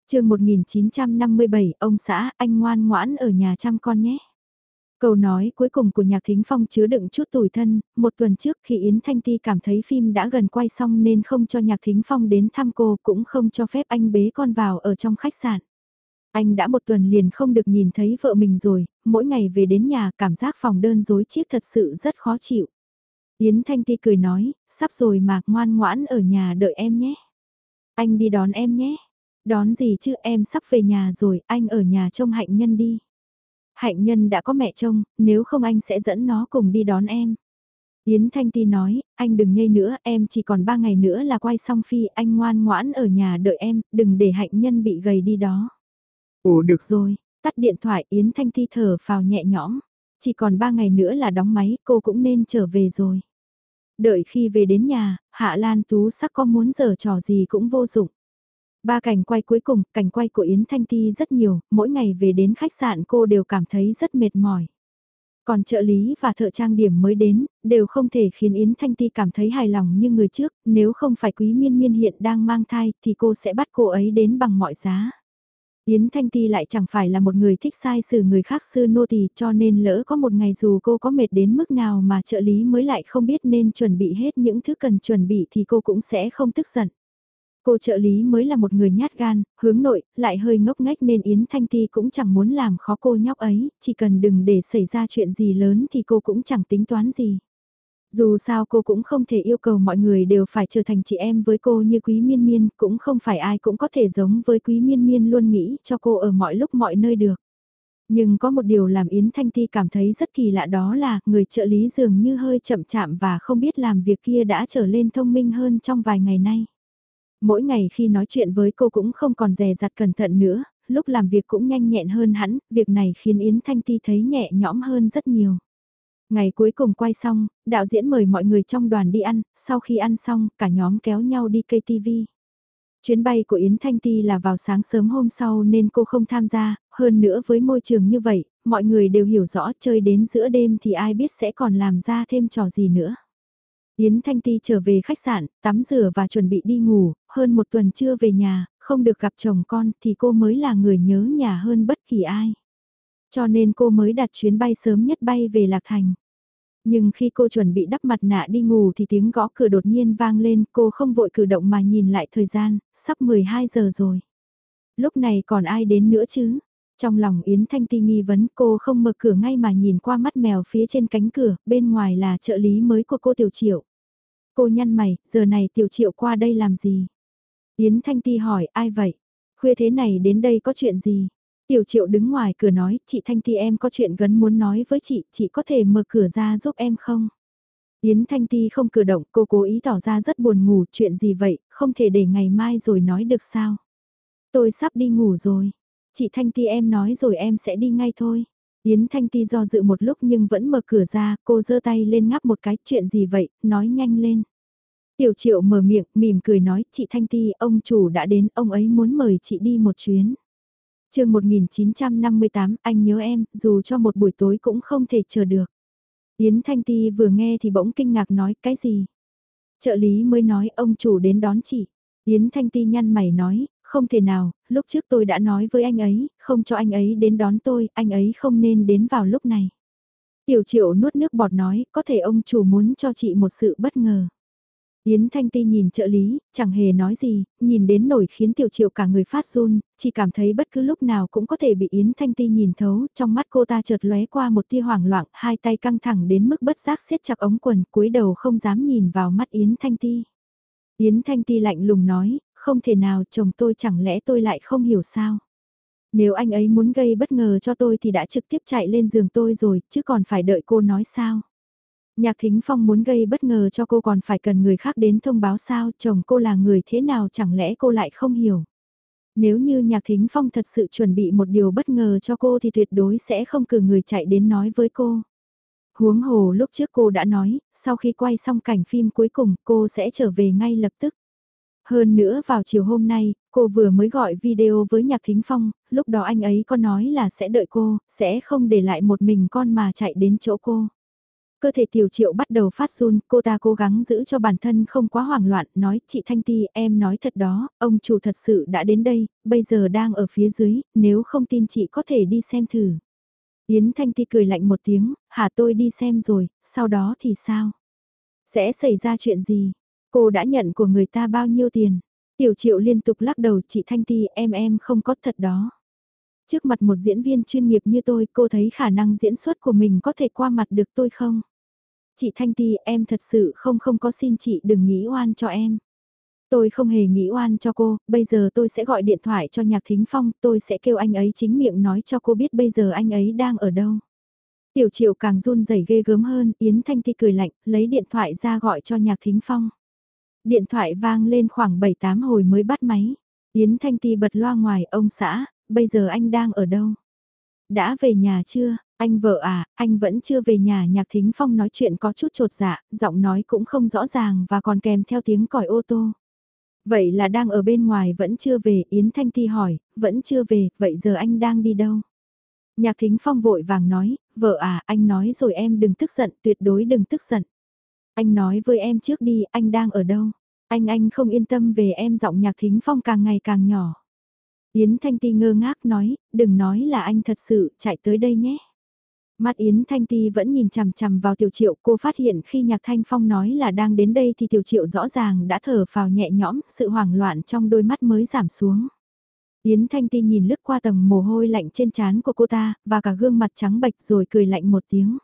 chương 1957, ông xã, anh ngoan ngoãn ở nhà chăm con nhé. Câu nói cuối cùng của Nhạc Thính Phong chứa đựng chút tủi thân, một tuần trước khi Yến Thanh Ti cảm thấy phim đã gần quay xong nên không cho Nhạc Thính Phong đến thăm cô cũng không cho phép anh bế con vào ở trong khách sạn. Anh đã một tuần liền không được nhìn thấy vợ mình rồi, mỗi ngày về đến nhà cảm giác phòng đơn dối chiếc thật sự rất khó chịu. Yến Thanh Ti cười nói, sắp rồi mà ngoan ngoãn ở nhà đợi em nhé. Anh đi đón em nhé. Đón gì chứ em sắp về nhà rồi, anh ở nhà trông hạnh nhân đi. Hạnh nhân đã có mẹ trông, nếu không anh sẽ dẫn nó cùng đi đón em. Yến Thanh Ti nói, anh đừng nhây nữa, em chỉ còn 3 ngày nữa là quay xong phi, anh ngoan ngoãn ở nhà đợi em, đừng để hạnh nhân bị gầy đi đó. Ồ được rồi, tắt điện thoại Yến Thanh Ti thở phào nhẹ nhõm. Chỉ còn 3 ngày nữa là đóng máy, cô cũng nên trở về rồi. Đợi khi về đến nhà, Hạ Lan Tú sắc có muốn giở trò gì cũng vô dụng. Ba cảnh quay cuối cùng, cảnh quay của Yến Thanh Ti rất nhiều, mỗi ngày về đến khách sạn cô đều cảm thấy rất mệt mỏi. Còn trợ lý và thợ trang điểm mới đến, đều không thể khiến Yến Thanh Ti cảm thấy hài lòng như người trước, nếu không phải quý miên miên hiện đang mang thai thì cô sẽ bắt cô ấy đến bằng mọi giá. Yến Thanh Ti lại chẳng phải là một người thích sai xử người khác sư nô tỳ cho nên lỡ có một ngày dù cô có mệt đến mức nào mà trợ lý mới lại không biết nên chuẩn bị hết những thứ cần chuẩn bị thì cô cũng sẽ không tức giận. Cô trợ lý mới là một người nhát gan, hướng nội, lại hơi ngốc nghếch nên Yến Thanh Ti cũng chẳng muốn làm khó cô nhóc ấy, chỉ cần đừng để xảy ra chuyện gì lớn thì cô cũng chẳng tính toán gì. Dù sao cô cũng không thể yêu cầu mọi người đều phải trở thành chị em với cô như Quý Miên Miên, cũng không phải ai cũng có thể giống với Quý Miên Miên luôn nghĩ cho cô ở mọi lúc mọi nơi được. Nhưng có một điều làm Yến Thanh Ti cảm thấy rất kỳ lạ đó là người trợ lý dường như hơi chậm chạm và không biết làm việc kia đã trở lên thông minh hơn trong vài ngày nay. Mỗi ngày khi nói chuyện với cô cũng không còn dè dặt cẩn thận nữa, lúc làm việc cũng nhanh nhẹn hơn hẳn, việc này khiến Yến Thanh Ti thấy nhẹ nhõm hơn rất nhiều. Ngày cuối cùng quay xong, đạo diễn mời mọi người trong đoàn đi ăn, sau khi ăn xong, cả nhóm kéo nhau đi cây KTV. Chuyến bay của Yến Thanh Ti là vào sáng sớm hôm sau nên cô không tham gia, hơn nữa với môi trường như vậy, mọi người đều hiểu rõ chơi đến giữa đêm thì ai biết sẽ còn làm ra thêm trò gì nữa. Yến Thanh Ti trở về khách sạn, tắm rửa và chuẩn bị đi ngủ, hơn một tuần chưa về nhà, không được gặp chồng con thì cô mới là người nhớ nhà hơn bất kỳ ai. Cho nên cô mới đặt chuyến bay sớm nhất bay về Lạc Thành. Nhưng khi cô chuẩn bị đắp mặt nạ đi ngủ thì tiếng gõ cửa đột nhiên vang lên, cô không vội cử động mà nhìn lại thời gian, sắp 12 giờ rồi. Lúc này còn ai đến nữa chứ? Trong lòng Yến Thanh Ti nghi vấn cô không mở cửa ngay mà nhìn qua mắt mèo phía trên cánh cửa, bên ngoài là trợ lý mới của cô Tiểu Triệu. Cô nhăn mày, giờ này Tiểu Triệu qua đây làm gì? Yến Thanh Ti hỏi, ai vậy? Khuya thế này đến đây có chuyện gì? Tiểu Triệu đứng ngoài cửa nói, chị Thanh Ti em có chuyện gấn muốn nói với chị, chị có thể mở cửa ra giúp em không? Yến Thanh Ti không cử động, cô cố ý tỏ ra rất buồn ngủ, chuyện gì vậy, không thể để ngày mai rồi nói được sao? Tôi sắp đi ngủ rồi. Chị Thanh Ti em nói rồi em sẽ đi ngay thôi. Yến Thanh Ti do dự một lúc nhưng vẫn mở cửa ra, cô giơ tay lên ngáp một cái, chuyện gì vậy, nói nhanh lên. Tiểu triệu mở miệng, mỉm cười nói, chị Thanh Ti, ông chủ đã đến, ông ấy muốn mời chị đi một chuyến chương 1958, anh nhớ em, dù cho một buổi tối cũng không thể chờ được. Yến Thanh Ti vừa nghe thì bỗng kinh ngạc nói, cái gì? Trợ lý mới nói, ông chủ đến đón chị. Yến Thanh Ti nhăn mày nói, không thể nào, lúc trước tôi đã nói với anh ấy, không cho anh ấy đến đón tôi, anh ấy không nên đến vào lúc này. Tiểu triệu nuốt nước bọt nói, có thể ông chủ muốn cho chị một sự bất ngờ. Yến Thanh Ti nhìn trợ lý, chẳng hề nói gì, nhìn đến nổi khiến tiểu triệu cả người phát run, chỉ cảm thấy bất cứ lúc nào cũng có thể bị Yến Thanh Ti nhìn thấu, trong mắt cô ta chợt lóe qua một tia hoảng loạn, hai tay căng thẳng đến mức bất giác siết chặt ống quần, cúi đầu không dám nhìn vào mắt Yến Thanh Ti. Yến Thanh Ti lạnh lùng nói, không thể nào chồng tôi chẳng lẽ tôi lại không hiểu sao. Nếu anh ấy muốn gây bất ngờ cho tôi thì đã trực tiếp chạy lên giường tôi rồi, chứ còn phải đợi cô nói sao. Nhạc Thính Phong muốn gây bất ngờ cho cô còn phải cần người khác đến thông báo sao, chồng cô là người thế nào chẳng lẽ cô lại không hiểu. Nếu như Nhạc Thính Phong thật sự chuẩn bị một điều bất ngờ cho cô thì tuyệt đối sẽ không cử người chạy đến nói với cô. Huống hồ lúc trước cô đã nói, sau khi quay xong cảnh phim cuối cùng cô sẽ trở về ngay lập tức. Hơn nữa vào chiều hôm nay, cô vừa mới gọi video với Nhạc Thính Phong, lúc đó anh ấy có nói là sẽ đợi cô, sẽ không để lại một mình con mà chạy đến chỗ cô. Cơ thể tiểu triệu bắt đầu phát run, cô ta cố gắng giữ cho bản thân không quá hoảng loạn, nói chị Thanh Ti em nói thật đó, ông chủ thật sự đã đến đây, bây giờ đang ở phía dưới, nếu không tin chị có thể đi xem thử. Yến Thanh Ti cười lạnh một tiếng, hả tôi đi xem rồi, sau đó thì sao? Sẽ xảy ra chuyện gì? Cô đã nhận của người ta bao nhiêu tiền? Tiểu triệu liên tục lắc đầu chị Thanh Ti em em không có thật đó. Trước mặt một diễn viên chuyên nghiệp như tôi cô thấy khả năng diễn xuất của mình có thể qua mặt được tôi không? Chị Thanh Ti em thật sự không không có xin chị đừng nghĩ oan cho em. Tôi không hề nghĩ oan cho cô, bây giờ tôi sẽ gọi điện thoại cho Nhạc Thính Phong, tôi sẽ kêu anh ấy chính miệng nói cho cô biết bây giờ anh ấy đang ở đâu. Tiểu triệu càng run rẩy ghê gớm hơn, Yến Thanh Ti cười lạnh, lấy điện thoại ra gọi cho Nhạc Thính Phong. Điện thoại vang lên khoảng 7-8 hồi mới bắt máy. Yến Thanh Ti bật loa ngoài, ông xã, bây giờ anh đang ở đâu? Đã về nhà chưa? Anh vợ à, anh vẫn chưa về nhà nhạc thính phong nói chuyện có chút trột dạ, giọng nói cũng không rõ ràng và còn kèm theo tiếng còi ô tô. Vậy là đang ở bên ngoài vẫn chưa về, Yến Thanh Ti hỏi, vẫn chưa về, vậy giờ anh đang đi đâu? Nhạc thính phong vội vàng nói, vợ à, anh nói rồi em đừng tức giận, tuyệt đối đừng tức giận. Anh nói với em trước đi, anh đang ở đâu? Anh anh không yên tâm về em giọng nhạc thính phong càng ngày càng nhỏ. Yến Thanh Ti ngơ ngác nói, đừng nói là anh thật sự chạy tới đây nhé. Mắt Yến Thanh Ti vẫn nhìn chằm chằm vào Tiểu Triệu, cô phát hiện khi Nhạc Thanh Phong nói là đang đến đây thì Tiểu Triệu rõ ràng đã thở vào nhẹ nhõm, sự hoảng loạn trong đôi mắt mới giảm xuống. Yến Thanh Ti nhìn lướt qua tầng mồ hôi lạnh trên trán của cô ta, và cả gương mặt trắng bệch rồi cười lạnh một tiếng.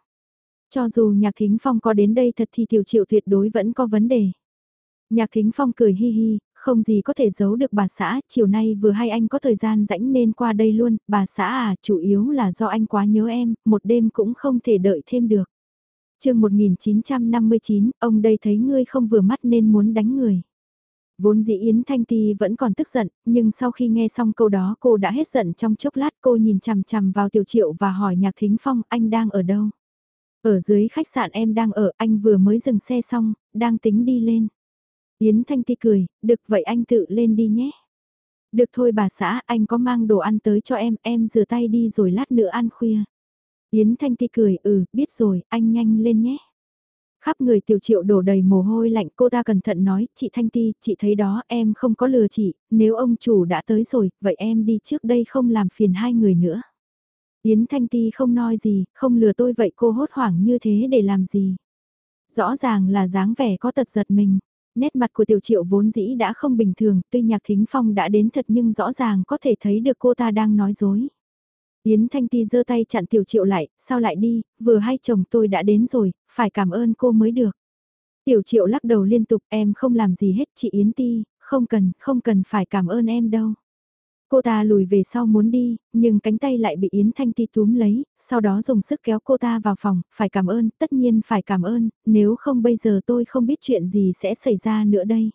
Cho dù Nhạc Thính Phong có đến đây thật thì Tiểu Triệu tuyệt đối vẫn có vấn đề. Nhạc Thính Phong cười hi hi, không gì có thể giấu được bà xã, chiều nay vừa hay anh có thời gian rảnh nên qua đây luôn, bà xã à, chủ yếu là do anh quá nhớ em, một đêm cũng không thể đợi thêm được. chương 1959, ông đây thấy ngươi không vừa mắt nên muốn đánh người. Vốn dĩ Yến Thanh Ti vẫn còn tức giận, nhưng sau khi nghe xong câu đó cô đã hết giận trong chốc lát cô nhìn chằm chằm vào tiểu triệu và hỏi nhạc thính phong anh đang ở đâu. Ở dưới khách sạn em đang ở anh vừa mới dừng xe xong, đang tính đi lên. Yến Thanh Ti cười, được vậy anh tự lên đi nhé. Được thôi bà xã, anh có mang đồ ăn tới cho em, em rửa tay đi rồi lát nữa ăn khuya. Yến Thanh Ti cười, ừ, biết rồi, anh nhanh lên nhé. Khắp người tiểu triệu đổ đầy mồ hôi lạnh cô ta cẩn thận nói, chị Thanh Ti, chị thấy đó em không có lừa chị, nếu ông chủ đã tới rồi, vậy em đi trước đây không làm phiền hai người nữa. Yến Thanh Ti không nói gì, không lừa tôi vậy cô hốt hoảng như thế để làm gì. Rõ ràng là dáng vẻ có tật giật mình. Nét mặt của tiểu triệu vốn dĩ đã không bình thường, tuy nhạc thính phong đã đến thật nhưng rõ ràng có thể thấy được cô ta đang nói dối. Yến Thanh Ti giơ tay chặn tiểu triệu lại, sao lại đi, vừa hay chồng tôi đã đến rồi, phải cảm ơn cô mới được. Tiểu triệu lắc đầu liên tục, em không làm gì hết chị Yến Ti, không cần, không cần phải cảm ơn em đâu. Cô ta lùi về sau muốn đi, nhưng cánh tay lại bị Yến Thanh Ti túm lấy, sau đó dùng sức kéo cô ta vào phòng, phải cảm ơn, tất nhiên phải cảm ơn, nếu không bây giờ tôi không biết chuyện gì sẽ xảy ra nữa đây.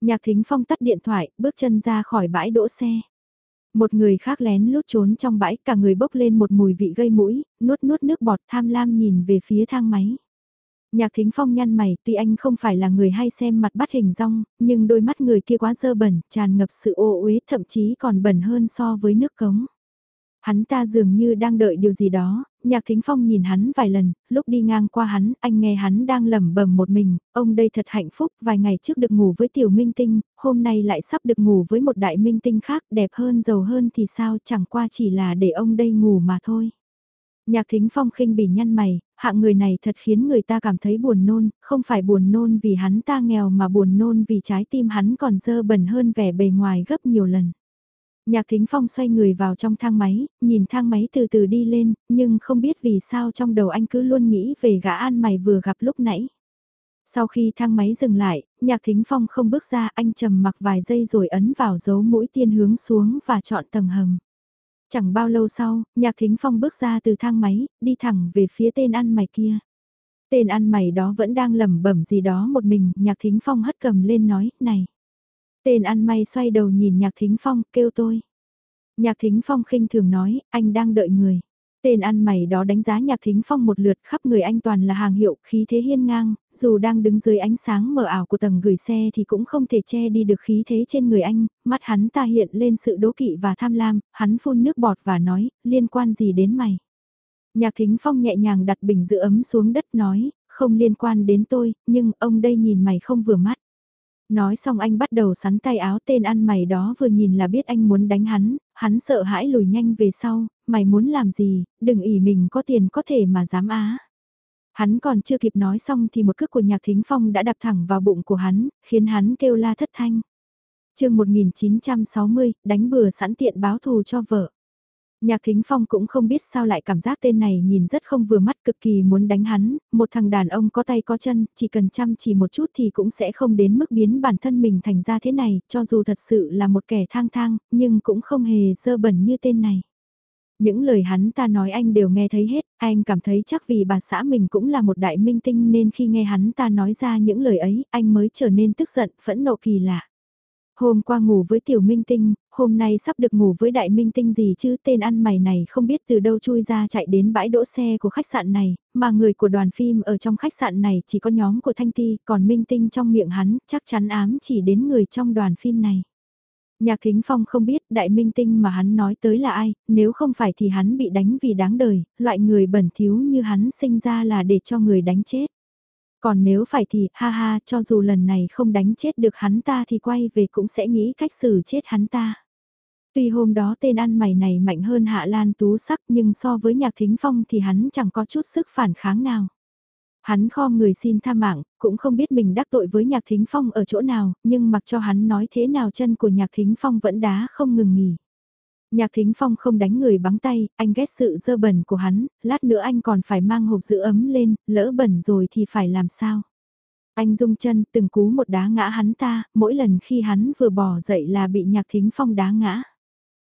Nhạc Thính Phong tắt điện thoại, bước chân ra khỏi bãi đỗ xe. Một người khác lén lút trốn trong bãi, cả người bốc lên một mùi vị gây mũi, nuốt nuốt nước bọt tham lam nhìn về phía thang máy. Nhạc thính phong nhăn mày, tuy anh không phải là người hay xem mặt bắt hình rong, nhưng đôi mắt người kia quá dơ bẩn, tràn ngập sự ô uế thậm chí còn bẩn hơn so với nước cống. Hắn ta dường như đang đợi điều gì đó, nhạc thính phong nhìn hắn vài lần, lúc đi ngang qua hắn, anh nghe hắn đang lẩm bẩm một mình, ông đây thật hạnh phúc, vài ngày trước được ngủ với tiểu minh tinh, hôm nay lại sắp được ngủ với một đại minh tinh khác, đẹp hơn giàu hơn thì sao, chẳng qua chỉ là để ông đây ngủ mà thôi. Nhạc thính phong khinh bỉ nhăn mày, hạng người này thật khiến người ta cảm thấy buồn nôn, không phải buồn nôn vì hắn ta nghèo mà buồn nôn vì trái tim hắn còn dơ bẩn hơn vẻ bề ngoài gấp nhiều lần. Nhạc thính phong xoay người vào trong thang máy, nhìn thang máy từ từ đi lên, nhưng không biết vì sao trong đầu anh cứ luôn nghĩ về gã an mày vừa gặp lúc nãy. Sau khi thang máy dừng lại, nhạc thính phong không bước ra anh trầm mặc vài giây rồi ấn vào dấu mũi tiên hướng xuống và chọn tầng hầm. Chẳng bao lâu sau, nhạc thính phong bước ra từ thang máy, đi thẳng về phía tên ăn mày kia. Tên ăn mày đó vẫn đang lẩm bẩm gì đó một mình, nhạc thính phong hất cầm lên nói, này. Tên ăn mày xoay đầu nhìn nhạc thính phong, kêu tôi. Nhạc thính phong khinh thường nói, anh đang đợi người. Tên ăn mày đó đánh giá nhạc thính phong một lượt khắp người anh toàn là hàng hiệu, khí thế hiên ngang, dù đang đứng dưới ánh sáng mờ ảo của tầng gửi xe thì cũng không thể che đi được khí thế trên người anh, mắt hắn ta hiện lên sự đố kỵ và tham lam, hắn phun nước bọt và nói, liên quan gì đến mày. Nhạc thính phong nhẹ nhàng đặt bình giữ ấm xuống đất nói, không liên quan đến tôi, nhưng ông đây nhìn mày không vừa mắt. Nói xong anh bắt đầu sắn tay áo tên ăn mày đó vừa nhìn là biết anh muốn đánh hắn, hắn sợ hãi lùi nhanh về sau, mày muốn làm gì, đừng ỉ mình có tiền có thể mà dám á. Hắn còn chưa kịp nói xong thì một cước của nhạc thính phong đã đập thẳng vào bụng của hắn, khiến hắn kêu la thất thanh. chương 1960, đánh bừa sẵn tiện báo thù cho vợ. Nhạc Thính Phong cũng không biết sao lại cảm giác tên này nhìn rất không vừa mắt cực kỳ muốn đánh hắn, một thằng đàn ông có tay có chân, chỉ cần chăm chỉ một chút thì cũng sẽ không đến mức biến bản thân mình thành ra thế này, cho dù thật sự là một kẻ thang thang, nhưng cũng không hề dơ bẩn như tên này. Những lời hắn ta nói anh đều nghe thấy hết, anh cảm thấy chắc vì bà xã mình cũng là một đại minh tinh nên khi nghe hắn ta nói ra những lời ấy, anh mới trở nên tức giận, phẫn nộ kỳ lạ. Hôm qua ngủ với tiểu minh tinh, hôm nay sắp được ngủ với đại minh tinh gì chứ tên ăn mày này không biết từ đâu chui ra chạy đến bãi đỗ xe của khách sạn này, mà người của đoàn phim ở trong khách sạn này chỉ có nhóm của Thanh Ti, còn minh tinh trong miệng hắn chắc chắn ám chỉ đến người trong đoàn phim này. Nhạc Thính Phong không biết đại minh tinh mà hắn nói tới là ai, nếu không phải thì hắn bị đánh vì đáng đời, loại người bẩn thiếu như hắn sinh ra là để cho người đánh chết. Còn nếu phải thì, ha ha, cho dù lần này không đánh chết được hắn ta thì quay về cũng sẽ nghĩ cách xử chết hắn ta. Tuy hôm đó tên ăn mày này mạnh hơn Hạ Lan Tú sắc nhưng so với Nhạc Thính Phong thì hắn chẳng có chút sức phản kháng nào. Hắn kho người xin tha mạng, cũng không biết mình đắc tội với Nhạc Thính Phong ở chỗ nào, nhưng mặc cho hắn nói thế nào chân của Nhạc Thính Phong vẫn đá không ngừng nghỉ. Nhạc Thính Phong không đánh người bắn tay, anh ghét sự dơ bẩn của hắn, lát nữa anh còn phải mang hộp giữ ấm lên, lỡ bẩn rồi thì phải làm sao. Anh rung chân từng cú một đá ngã hắn ta, mỗi lần khi hắn vừa bỏ dậy là bị Nhạc Thính Phong đá ngã.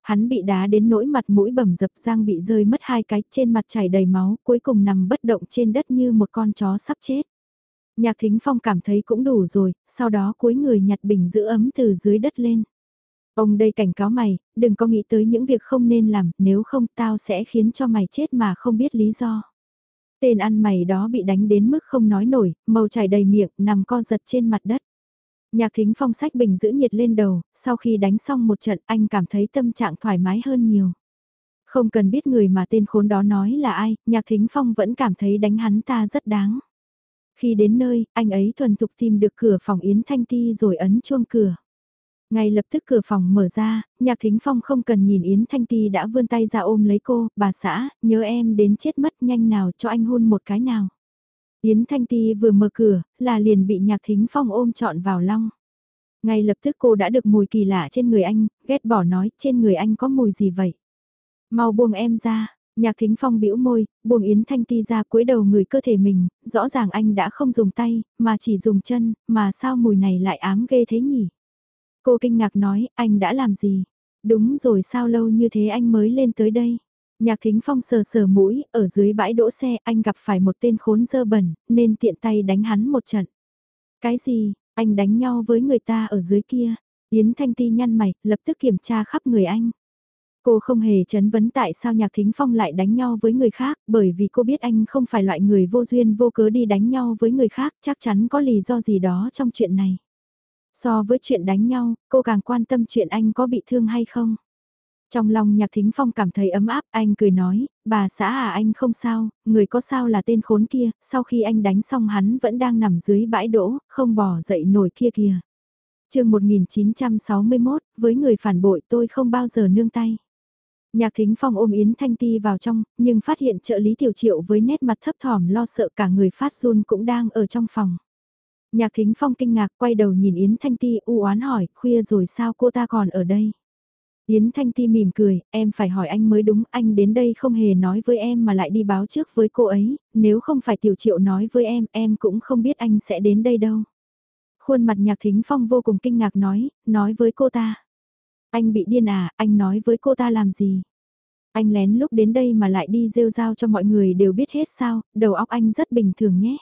Hắn bị đá đến nỗi mặt mũi bầm dập răng bị rơi mất hai cái trên mặt chảy đầy máu, cuối cùng nằm bất động trên đất như một con chó sắp chết. Nhạc Thính Phong cảm thấy cũng đủ rồi, sau đó cuối người nhặt bình giữ ấm từ dưới đất lên. Ông đây cảnh cáo mày, đừng có nghĩ tới những việc không nên làm, nếu không tao sẽ khiến cho mày chết mà không biết lý do. Tên ăn mày đó bị đánh đến mức không nói nổi, màu chảy đầy miệng, nằm co giật trên mặt đất. Nhạc thính phong sách bình giữ nhiệt lên đầu, sau khi đánh xong một trận anh cảm thấy tâm trạng thoải mái hơn nhiều. Không cần biết người mà tên khốn đó nói là ai, nhạc thính phong vẫn cảm thấy đánh hắn ta rất đáng. Khi đến nơi, anh ấy thuần thục tìm được cửa phòng Yến Thanh Ti rồi ấn chuông cửa. Ngay lập tức cửa phòng mở ra, nhạc thính phong không cần nhìn Yến Thanh Ti đã vươn tay ra ôm lấy cô, bà xã, nhớ em đến chết mất nhanh nào cho anh hôn một cái nào. Yến Thanh Ti vừa mở cửa, là liền bị nhạc thính phong ôm trọn vào long. Ngay lập tức cô đã được mùi kỳ lạ trên người anh, ghét bỏ nói trên người anh có mùi gì vậy. Mau buông em ra, nhạc thính phong bĩu môi, buông Yến Thanh Ti ra cuối đầu người cơ thể mình, rõ ràng anh đã không dùng tay, mà chỉ dùng chân, mà sao mùi này lại ám ghê thế nhỉ? Cô kinh ngạc nói, anh đã làm gì? Đúng rồi sao lâu như thế anh mới lên tới đây? Nhạc thính phong sờ sờ mũi, ở dưới bãi đỗ xe anh gặp phải một tên khốn dơ bẩn, nên tiện tay đánh hắn một trận. Cái gì, anh đánh nhau với người ta ở dưới kia? Yến Thanh Ti nhăn mày, lập tức kiểm tra khắp người anh. Cô không hề chấn vấn tại sao Nhạc Thính Phong lại đánh nhau với người khác, bởi vì cô biết anh không phải loại người vô duyên vô cớ đi đánh nhau với người khác, chắc chắn có lý do gì đó trong chuyện này. So với chuyện đánh nhau, cô càng quan tâm chuyện anh có bị thương hay không. Trong lòng nhạc thính phong cảm thấy ấm áp, anh cười nói, bà xã à anh không sao, người có sao là tên khốn kia, sau khi anh đánh xong hắn vẫn đang nằm dưới bãi đỗ, không bỏ dậy nổi kia kìa. chương 1961, với người phản bội tôi không bao giờ nương tay. Nhạc thính phong ôm Yến Thanh Ti vào trong, nhưng phát hiện trợ lý tiểu triệu với nét mặt thấp thỏm lo sợ cả người phát run cũng đang ở trong phòng. Nhạc thính phong kinh ngạc quay đầu nhìn Yến Thanh Ti u oán hỏi, khuya rồi sao cô ta còn ở đây? Yến Thanh Ti mỉm cười, em phải hỏi anh mới đúng, anh đến đây không hề nói với em mà lại đi báo trước với cô ấy, nếu không phải tiểu triệu nói với em, em cũng không biết anh sẽ đến đây đâu. Khuôn mặt nhạc thính phong vô cùng kinh ngạc nói, nói với cô ta. Anh bị điên à, anh nói với cô ta làm gì? Anh lén lúc đến đây mà lại đi rêu rao cho mọi người đều biết hết sao, đầu óc anh rất bình thường nhé.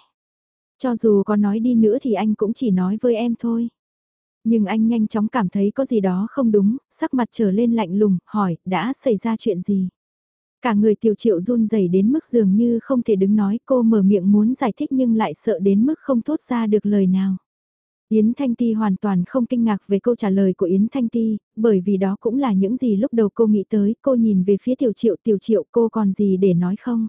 Cho dù có nói đi nữa thì anh cũng chỉ nói với em thôi. Nhưng anh nhanh chóng cảm thấy có gì đó không đúng, sắc mặt trở lên lạnh lùng, hỏi, đã xảy ra chuyện gì? Cả người tiểu triệu run rẩy đến mức dường như không thể đứng nói cô mở miệng muốn giải thích nhưng lại sợ đến mức không thốt ra được lời nào. Yến Thanh Ti hoàn toàn không kinh ngạc về câu trả lời của Yến Thanh Ti, bởi vì đó cũng là những gì lúc đầu cô nghĩ tới, cô nhìn về phía tiểu triệu tiểu triệu cô còn gì để nói không?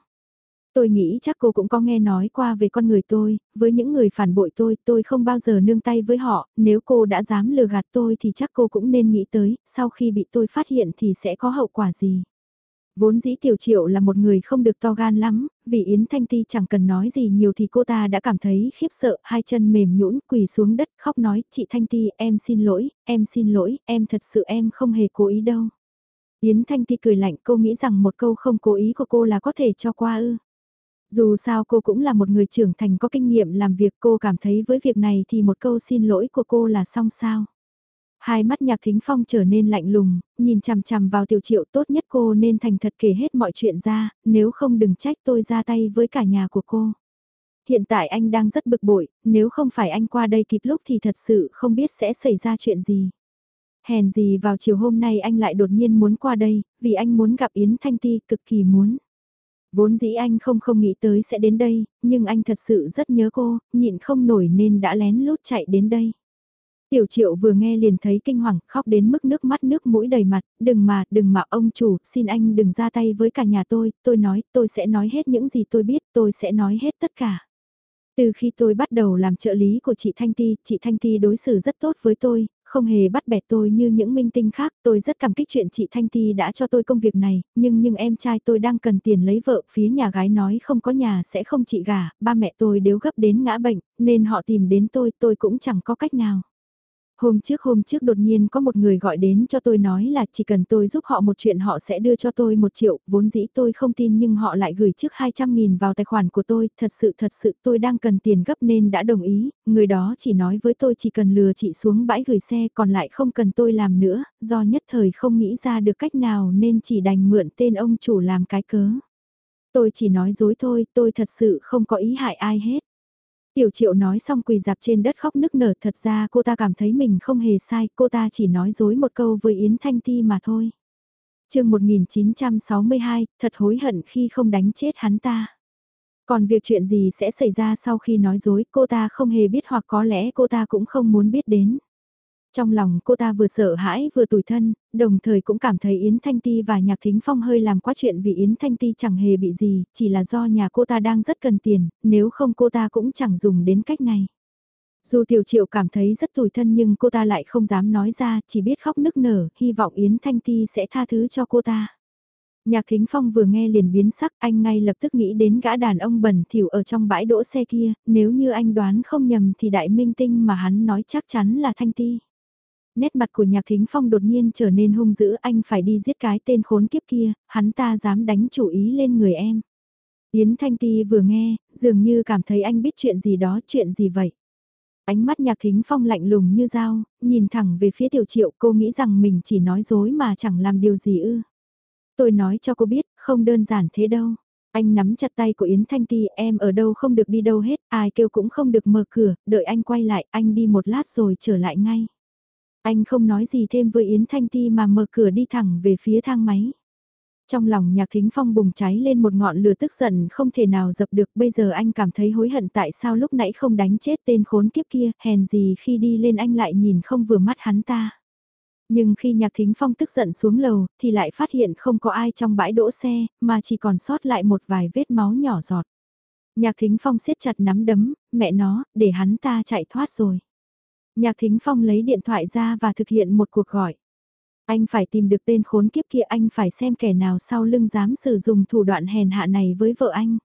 Tôi nghĩ chắc cô cũng có nghe nói qua về con người tôi, với những người phản bội tôi, tôi không bao giờ nương tay với họ, nếu cô đã dám lừa gạt tôi thì chắc cô cũng nên nghĩ tới, sau khi bị tôi phát hiện thì sẽ có hậu quả gì. Vốn dĩ Tiểu Triệu là một người không được to gan lắm, vì Yến Thanh Ti chẳng cần nói gì nhiều thì cô ta đã cảm thấy khiếp sợ, hai chân mềm nhũn quỳ xuống đất khóc nói, chị Thanh Ti em xin lỗi, em xin lỗi, em thật sự em không hề cố ý đâu. Yến Thanh Ti cười lạnh cô nghĩ rằng một câu không cố ý của cô là có thể cho qua ư. Dù sao cô cũng là một người trưởng thành có kinh nghiệm làm việc cô cảm thấy với việc này thì một câu xin lỗi của cô là xong sao. Hai mắt nhạc thính phong trở nên lạnh lùng, nhìn chằm chằm vào tiểu triệu tốt nhất cô nên thành thật kể hết mọi chuyện ra, nếu không đừng trách tôi ra tay với cả nhà của cô. Hiện tại anh đang rất bực bội, nếu không phải anh qua đây kịp lúc thì thật sự không biết sẽ xảy ra chuyện gì. Hèn gì vào chiều hôm nay anh lại đột nhiên muốn qua đây, vì anh muốn gặp Yến Thanh Ti cực kỳ muốn. Vốn dĩ anh không không nghĩ tới sẽ đến đây, nhưng anh thật sự rất nhớ cô, nhịn không nổi nên đã lén lút chạy đến đây. Tiểu triệu vừa nghe liền thấy kinh hoàng, khóc đến mức nước mắt nước mũi đầy mặt, đừng mà, đừng mà ông chủ, xin anh đừng ra tay với cả nhà tôi, tôi nói, tôi sẽ nói hết những gì tôi biết, tôi sẽ nói hết tất cả. Từ khi tôi bắt đầu làm trợ lý của chị Thanh Ti, chị Thanh Ti đối xử rất tốt với tôi, không hề bắt bẻ tôi như những minh tinh khác, tôi rất cảm kích chuyện chị Thanh Ti đã cho tôi công việc này, nhưng nhưng em trai tôi đang cần tiền lấy vợ, phía nhà gái nói không có nhà sẽ không chị gả, ba mẹ tôi đều gấp đến ngã bệnh, nên họ tìm đến tôi, tôi cũng chẳng có cách nào. Hôm trước hôm trước đột nhiên có một người gọi đến cho tôi nói là chỉ cần tôi giúp họ một chuyện họ sẽ đưa cho tôi một triệu, vốn dĩ tôi không tin nhưng họ lại gửi trước 200 nghìn vào tài khoản của tôi, thật sự thật sự tôi đang cần tiền gấp nên đã đồng ý, người đó chỉ nói với tôi chỉ cần lừa chị xuống bãi gửi xe còn lại không cần tôi làm nữa, do nhất thời không nghĩ ra được cách nào nên chỉ đành mượn tên ông chủ làm cái cớ. Tôi chỉ nói dối thôi, tôi thật sự không có ý hại ai hết. Tiểu triệu nói xong quỳ dạp trên đất khóc nức nở thật ra cô ta cảm thấy mình không hề sai, cô ta chỉ nói dối một câu với Yến Thanh Ti mà thôi. chương 1962, thật hối hận khi không đánh chết hắn ta. Còn việc chuyện gì sẽ xảy ra sau khi nói dối cô ta không hề biết hoặc có lẽ cô ta cũng không muốn biết đến. Trong lòng cô ta vừa sợ hãi vừa tủi thân, đồng thời cũng cảm thấy Yến Thanh Ti và Nhạc Thính Phong hơi làm quá chuyện vì Yến Thanh Ti chẳng hề bị gì, chỉ là do nhà cô ta đang rất cần tiền, nếu không cô ta cũng chẳng dùng đến cách này. Dù Tiểu Triệu cảm thấy rất tủi thân nhưng cô ta lại không dám nói ra, chỉ biết khóc nức nở, hy vọng Yến Thanh Ti sẽ tha thứ cho cô ta. Nhạc Thính Phong vừa nghe liền biến sắc, anh ngay lập tức nghĩ đến gã đàn ông bẩn thỉu ở trong bãi đỗ xe kia, nếu như anh đoán không nhầm thì đại minh tinh mà hắn nói chắc chắn là Thanh Ti nét mặt của nhạc thính phong đột nhiên trở nên hung dữ anh phải đi giết cái tên khốn kiếp kia, hắn ta dám đánh chủ ý lên người em. Yến Thanh Ti vừa nghe, dường như cảm thấy anh biết chuyện gì đó, chuyện gì vậy. Ánh mắt nhạc thính phong lạnh lùng như dao, nhìn thẳng về phía tiểu triệu cô nghĩ rằng mình chỉ nói dối mà chẳng làm điều gì ư. Tôi nói cho cô biết, không đơn giản thế đâu. Anh nắm chặt tay của Yến Thanh Ti, em ở đâu không được đi đâu hết, ai kêu cũng không được mở cửa, đợi anh quay lại, anh đi một lát rồi trở lại ngay. Anh không nói gì thêm với Yến Thanh Ti mà mở cửa đi thẳng về phía thang máy. Trong lòng nhạc thính phong bùng cháy lên một ngọn lửa tức giận không thể nào dập được bây giờ anh cảm thấy hối hận tại sao lúc nãy không đánh chết tên khốn kiếp kia, hèn gì khi đi lên anh lại nhìn không vừa mắt hắn ta. Nhưng khi nhạc thính phong tức giận xuống lầu thì lại phát hiện không có ai trong bãi đỗ xe mà chỉ còn sót lại một vài vết máu nhỏ giọt. Nhạc thính phong siết chặt nắm đấm, mẹ nó, để hắn ta chạy thoát rồi. Nhạc Thính Phong lấy điện thoại ra và thực hiện một cuộc gọi. Anh phải tìm được tên khốn kiếp kia anh phải xem kẻ nào sau lưng dám sử dụng thủ đoạn hèn hạ này với vợ anh.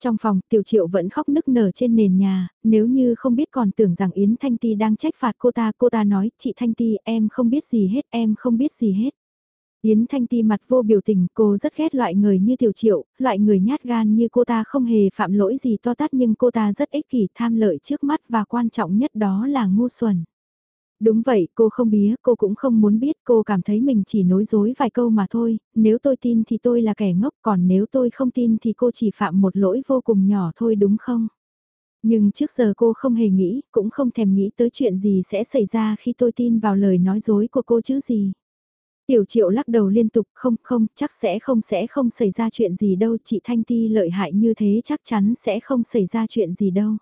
Trong phòng, Tiểu Triệu vẫn khóc nức nở trên nền nhà, nếu như không biết còn tưởng rằng Yến Thanh Ti đang trách phạt cô ta, cô ta nói, chị Thanh Ti, em không biết gì hết, em không biết gì hết. Yến Thanh Ti mặt vô biểu tình, cô rất ghét loại người như Tiểu Triệu, loại người nhát gan như cô ta không hề phạm lỗi gì to tát nhưng cô ta rất ích kỷ tham lợi trước mắt và quan trọng nhất đó là ngu xuẩn. Đúng vậy, cô không bía, cô cũng không muốn biết, cô cảm thấy mình chỉ nói dối vài câu mà thôi, nếu tôi tin thì tôi là kẻ ngốc, còn nếu tôi không tin thì cô chỉ phạm một lỗi vô cùng nhỏ thôi đúng không? Nhưng trước giờ cô không hề nghĩ, cũng không thèm nghĩ tới chuyện gì sẽ xảy ra khi tôi tin vào lời nói dối của cô chứ gì. Tiểu triệu lắc đầu liên tục không không chắc sẽ không sẽ không xảy ra chuyện gì đâu chị Thanh Ti lợi hại như thế chắc chắn sẽ không xảy ra chuyện gì đâu.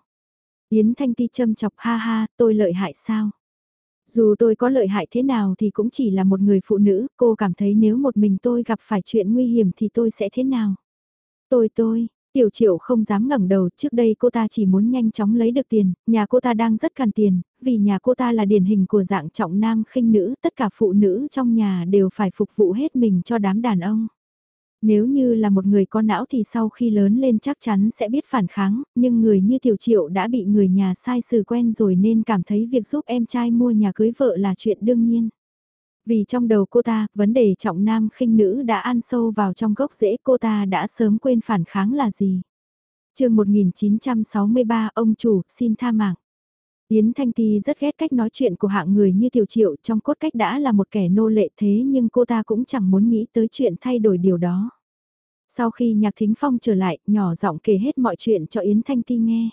Yến Thanh Ti châm chọc ha ha tôi lợi hại sao? Dù tôi có lợi hại thế nào thì cũng chỉ là một người phụ nữ, cô cảm thấy nếu một mình tôi gặp phải chuyện nguy hiểm thì tôi sẽ thế nào? Tôi tôi, Tiểu triệu không dám ngẩng đầu, trước đây cô ta chỉ muốn nhanh chóng lấy được tiền, nhà cô ta đang rất cần tiền, vì nhà cô ta là điển hình của dạng trọng nam khinh nữ, tất cả phụ nữ trong nhà đều phải phục vụ hết mình cho đám đàn ông. Nếu như là một người có não thì sau khi lớn lên chắc chắn sẽ biết phản kháng, nhưng người như tiểu triệu đã bị người nhà sai sự quen rồi nên cảm thấy việc giúp em trai mua nhà cưới vợ là chuyện đương nhiên. Vì trong đầu cô ta, vấn đề trọng nam khinh nữ đã ăn sâu vào trong gốc rễ cô ta đã sớm quên phản kháng là gì. chương 1963 ông chủ xin tha mạng. Yến Thanh Ti rất ghét cách nói chuyện của hạng người như Tiểu Triệu trong cốt cách đã là một kẻ nô lệ thế nhưng cô ta cũng chẳng muốn nghĩ tới chuyện thay đổi điều đó. Sau khi Nhạc Thính Phong trở lại, nhỏ giọng kể hết mọi chuyện cho Yến Thanh Ti nghe.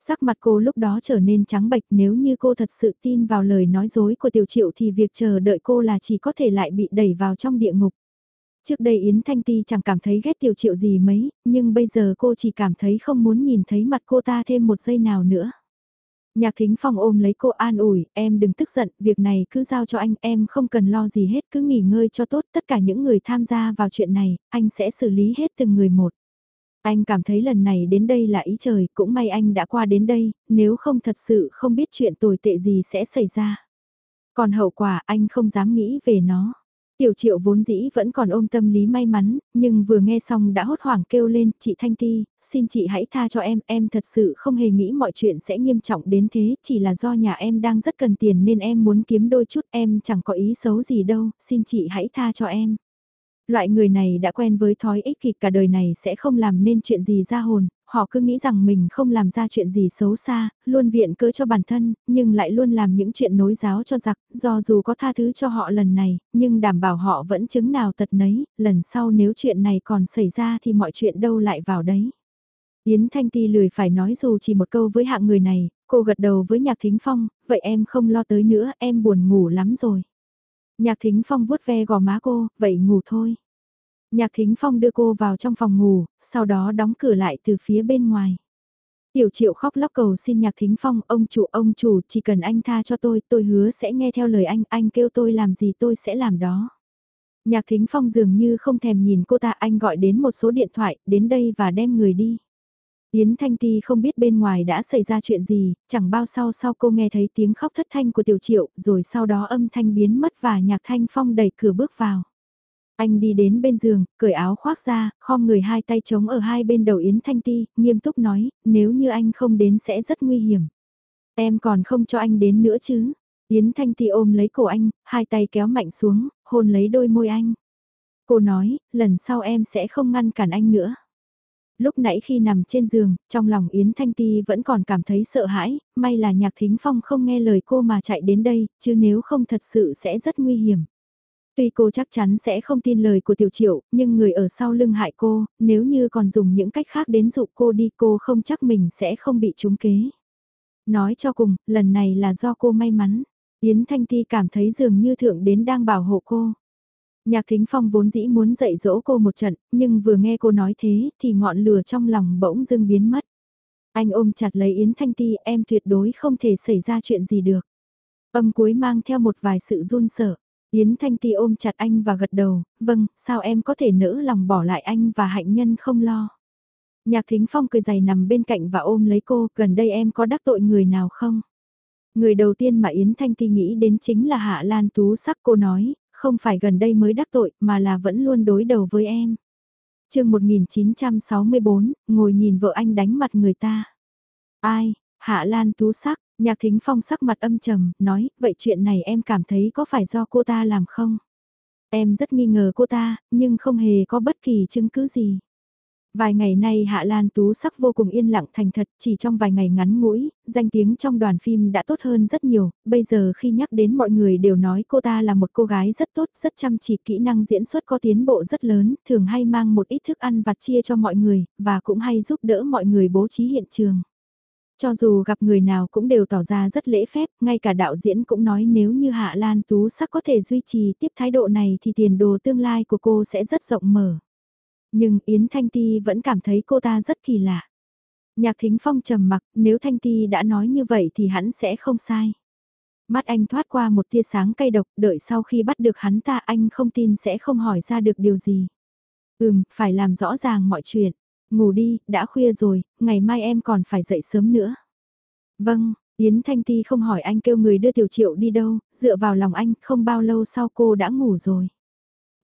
Sắc mặt cô lúc đó trở nên trắng bệch nếu như cô thật sự tin vào lời nói dối của tiểu triệu thì việc chờ đợi cô là chỉ có thể lại bị đẩy vào trong địa ngục. Trước đây Yến Thanh Ti chẳng cảm thấy ghét tiểu triệu gì mấy, nhưng bây giờ cô chỉ cảm thấy không muốn nhìn thấy mặt cô ta thêm một giây nào nữa. Nhạc thính phong ôm lấy cô an ủi, em đừng tức giận, việc này cứ giao cho anh, em không cần lo gì hết, cứ nghỉ ngơi cho tốt, tất cả những người tham gia vào chuyện này, anh sẽ xử lý hết từng người một. Anh cảm thấy lần này đến đây là ý trời, cũng may anh đã qua đến đây, nếu không thật sự không biết chuyện tồi tệ gì sẽ xảy ra. Còn hậu quả anh không dám nghĩ về nó. Tiểu triệu vốn dĩ vẫn còn ôm tâm lý may mắn, nhưng vừa nghe xong đã hốt hoảng kêu lên, chị Thanh Ti, xin chị hãy tha cho em, em thật sự không hề nghĩ mọi chuyện sẽ nghiêm trọng đến thế, chỉ là do nhà em đang rất cần tiền nên em muốn kiếm đôi chút, em chẳng có ý xấu gì đâu, xin chị hãy tha cho em. Loại người này đã quen với thói ích kỷ cả đời này sẽ không làm nên chuyện gì ra hồn, họ cứ nghĩ rằng mình không làm ra chuyện gì xấu xa, luôn viện cớ cho bản thân, nhưng lại luôn làm những chuyện nối giáo cho giặc, do dù có tha thứ cho họ lần này, nhưng đảm bảo họ vẫn chứng nào tật nấy, lần sau nếu chuyện này còn xảy ra thì mọi chuyện đâu lại vào đấy. Yến Thanh Ti lười phải nói dù chỉ một câu với hạng người này, cô gật đầu với Nhạc Thính Phong, vậy em không lo tới nữa, em buồn ngủ lắm rồi. Nhạc Thính Phong vuốt ve gò má cô, vậy ngủ thôi. Nhạc Thính Phong đưa cô vào trong phòng ngủ, sau đó đóng cửa lại từ phía bên ngoài. Tiểu triệu khóc lóc cầu xin Nhạc Thính Phong, ông chủ, ông chủ, chỉ cần anh tha cho tôi, tôi hứa sẽ nghe theo lời anh, anh kêu tôi làm gì tôi sẽ làm đó. Nhạc Thính Phong dường như không thèm nhìn cô ta, anh gọi đến một số điện thoại, đến đây và đem người đi. Yến Thanh Ti không biết bên ngoài đã xảy ra chuyện gì, chẳng bao sau sau cô nghe thấy tiếng khóc thất thanh của Tiểu Triệu, rồi sau đó âm thanh biến mất và Nhạc Thanh Phong đẩy cửa bước vào. Anh đi đến bên giường, cởi áo khoác ra, khom người hai tay chống ở hai bên đầu Yến Thanh Ti, nghiêm túc nói, nếu như anh không đến sẽ rất nguy hiểm. Em còn không cho anh đến nữa chứ. Yến Thanh Ti ôm lấy cổ anh, hai tay kéo mạnh xuống, hôn lấy đôi môi anh. Cô nói, lần sau em sẽ không ngăn cản anh nữa. Lúc nãy khi nằm trên giường, trong lòng Yến Thanh Ti vẫn còn cảm thấy sợ hãi, may là nhạc thính phong không nghe lời cô mà chạy đến đây, chứ nếu không thật sự sẽ rất nguy hiểm. Tuy cô chắc chắn sẽ không tin lời của tiểu triệu, nhưng người ở sau lưng hại cô, nếu như còn dùng những cách khác đến dụ cô đi cô không chắc mình sẽ không bị trúng kế. Nói cho cùng, lần này là do cô may mắn. Yến Thanh Ti cảm thấy dường như thượng đến đang bảo hộ cô. Nhạc Thính Phong vốn dĩ muốn dạy dỗ cô một trận, nhưng vừa nghe cô nói thế thì ngọn lửa trong lòng bỗng dưng biến mất. Anh ôm chặt lấy Yến Thanh Ti em tuyệt đối không thể xảy ra chuyện gì được. Âm cuối mang theo một vài sự run sợ. Yến Thanh Ti ôm chặt anh và gật đầu, vâng, sao em có thể nỡ lòng bỏ lại anh và hạnh nhân không lo. Nhạc Thính Phong cười dày nằm bên cạnh và ôm lấy cô, gần đây em có đắc tội người nào không? Người đầu tiên mà Yến Thanh Ti nghĩ đến chính là Hạ Lan Tú sắc cô nói, không phải gần đây mới đắc tội mà là vẫn luôn đối đầu với em. chương 1964, ngồi nhìn vợ anh đánh mặt người ta. Ai, Hạ Lan Tú sắc, Nhạc Thính Phong sắc mặt âm trầm, nói, vậy chuyện này em cảm thấy có phải do cô ta làm không? Em rất nghi ngờ cô ta, nhưng không hề có bất kỳ chứng cứ gì. Vài ngày nay Hạ Lan Tú sắc vô cùng yên lặng thành thật, chỉ trong vài ngày ngắn ngủi, danh tiếng trong đoàn phim đã tốt hơn rất nhiều, bây giờ khi nhắc đến mọi người đều nói cô ta là một cô gái rất tốt, rất chăm chỉ kỹ năng diễn xuất có tiến bộ rất lớn, thường hay mang một ít thức ăn vặt chia cho mọi người, và cũng hay giúp đỡ mọi người bố trí hiện trường. Cho dù gặp người nào cũng đều tỏ ra rất lễ phép, ngay cả đạo diễn cũng nói nếu như Hạ Lan Tú sắc có thể duy trì tiếp thái độ này thì tiền đồ tương lai của cô sẽ rất rộng mở. Nhưng Yến Thanh Ti vẫn cảm thấy cô ta rất kỳ lạ. Nhạc Thính Phong trầm mặc, nếu Thanh Ti đã nói như vậy thì hắn sẽ không sai. Mắt anh thoát qua một tia sáng cay độc, đợi sau khi bắt được hắn ta anh không tin sẽ không hỏi ra được điều gì. Ừm, phải làm rõ ràng mọi chuyện. Ngủ đi, đã khuya rồi, ngày mai em còn phải dậy sớm nữa. Vâng, Yến Thanh Ti không hỏi anh kêu người đưa Tiểu Triệu đi đâu, dựa vào lòng anh, không bao lâu sau cô đã ngủ rồi.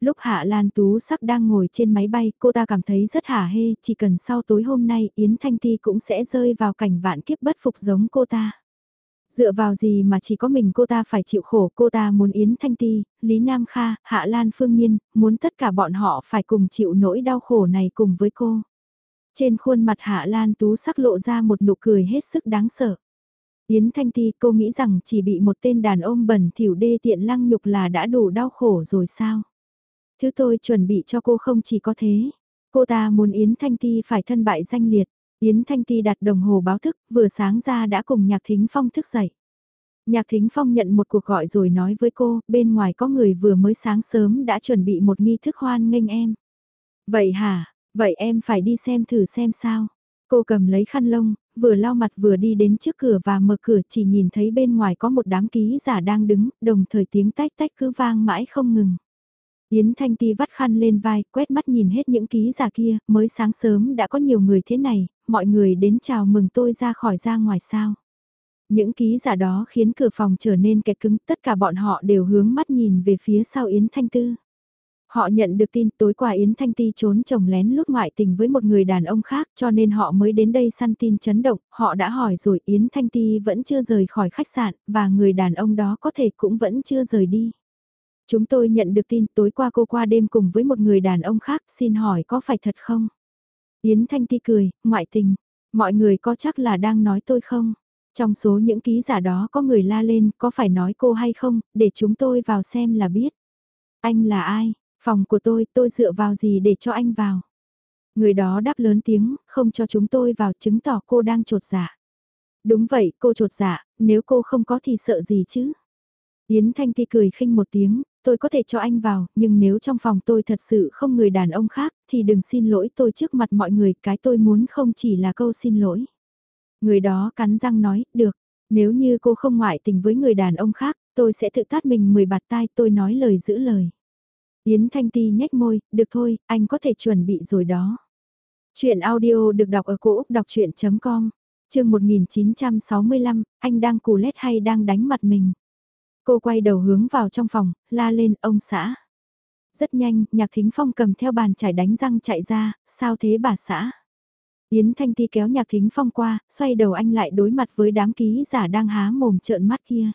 Lúc Hạ Lan Tú sắc đang ngồi trên máy bay, cô ta cảm thấy rất hả hê, chỉ cần sau tối hôm nay Yến Thanh Ti cũng sẽ rơi vào cảnh vạn kiếp bất phục giống cô ta. Dựa vào gì mà chỉ có mình cô ta phải chịu khổ, cô ta muốn Yến Thanh Ti, Lý Nam Kha, Hạ Lan Phương Nhiên, muốn tất cả bọn họ phải cùng chịu nỗi đau khổ này cùng với cô. Trên khuôn mặt Hạ Lan Tú sắc lộ ra một nụ cười hết sức đáng sợ. Yến Thanh Ti cô nghĩ rằng chỉ bị một tên đàn ông bẩn thỉu đê tiện lăng nhục là đã đủ đau khổ rồi sao? Thứ tôi chuẩn bị cho cô không chỉ có thế. Cô ta muốn Yến Thanh Ti phải thân bại danh liệt. Yến Thanh Ti đặt đồng hồ báo thức, vừa sáng ra đã cùng Nhạc Thính Phong thức dậy. Nhạc Thính Phong nhận một cuộc gọi rồi nói với cô, bên ngoài có người vừa mới sáng sớm đã chuẩn bị một nghi thức hoan nghênh em. Vậy hả, vậy em phải đi xem thử xem sao. Cô cầm lấy khăn lông, vừa lau mặt vừa đi đến trước cửa và mở cửa chỉ nhìn thấy bên ngoài có một đám ký giả đang đứng, đồng thời tiếng tách tách cứ vang mãi không ngừng. Yến Thanh Ti vắt khăn lên vai, quét mắt nhìn hết những ký giả kia, mới sáng sớm đã có nhiều người thế này, mọi người đến chào mừng tôi ra khỏi ra ngoài sao. Những ký giả đó khiến cửa phòng trở nên kẹt cứng, tất cả bọn họ đều hướng mắt nhìn về phía sau Yến Thanh Tư. Họ nhận được tin tối qua Yến Thanh Ti trốn chồng lén lút ngoại tình với một người đàn ông khác cho nên họ mới đến đây săn tin chấn động, họ đã hỏi rồi Yến Thanh Ti vẫn chưa rời khỏi khách sạn và người đàn ông đó có thể cũng vẫn chưa rời đi. Chúng tôi nhận được tin tối qua cô qua đêm cùng với một người đàn ông khác xin hỏi có phải thật không? Yến Thanh Ti cười, ngoại tình, mọi người có chắc là đang nói tôi không? Trong số những ký giả đó có người la lên có phải nói cô hay không, để chúng tôi vào xem là biết. Anh là ai? Phòng của tôi, tôi dựa vào gì để cho anh vào? Người đó đáp lớn tiếng, không cho chúng tôi vào chứng tỏ cô đang trột giả Đúng vậy, cô trột dạ, nếu cô không có thì sợ gì chứ? Yến Thanh Ti cười khinh một tiếng, tôi có thể cho anh vào, nhưng nếu trong phòng tôi thật sự không người đàn ông khác, thì đừng xin lỗi tôi trước mặt mọi người, cái tôi muốn không chỉ là câu xin lỗi. Người đó cắn răng nói, được, nếu như cô không ngoại tình với người đàn ông khác, tôi sẽ tự tát mình 10 bạt tai tôi nói lời giữ lời. Yến Thanh Ti nhếch môi, được thôi, anh có thể chuẩn bị rồi đó. Chuyện audio được đọc ở cổ Úc đọc chuyện.com, chương 1965, anh đang cù lét hay đang đánh mặt mình. Cô quay đầu hướng vào trong phòng, la lên ông xã. Rất nhanh, nhạc thính phong cầm theo bàn chải đánh răng chạy ra, sao thế bà xã? Yến Thanh Ti kéo nhạc thính phong qua, xoay đầu anh lại đối mặt với đám ký giả đang há mồm trợn mắt kia.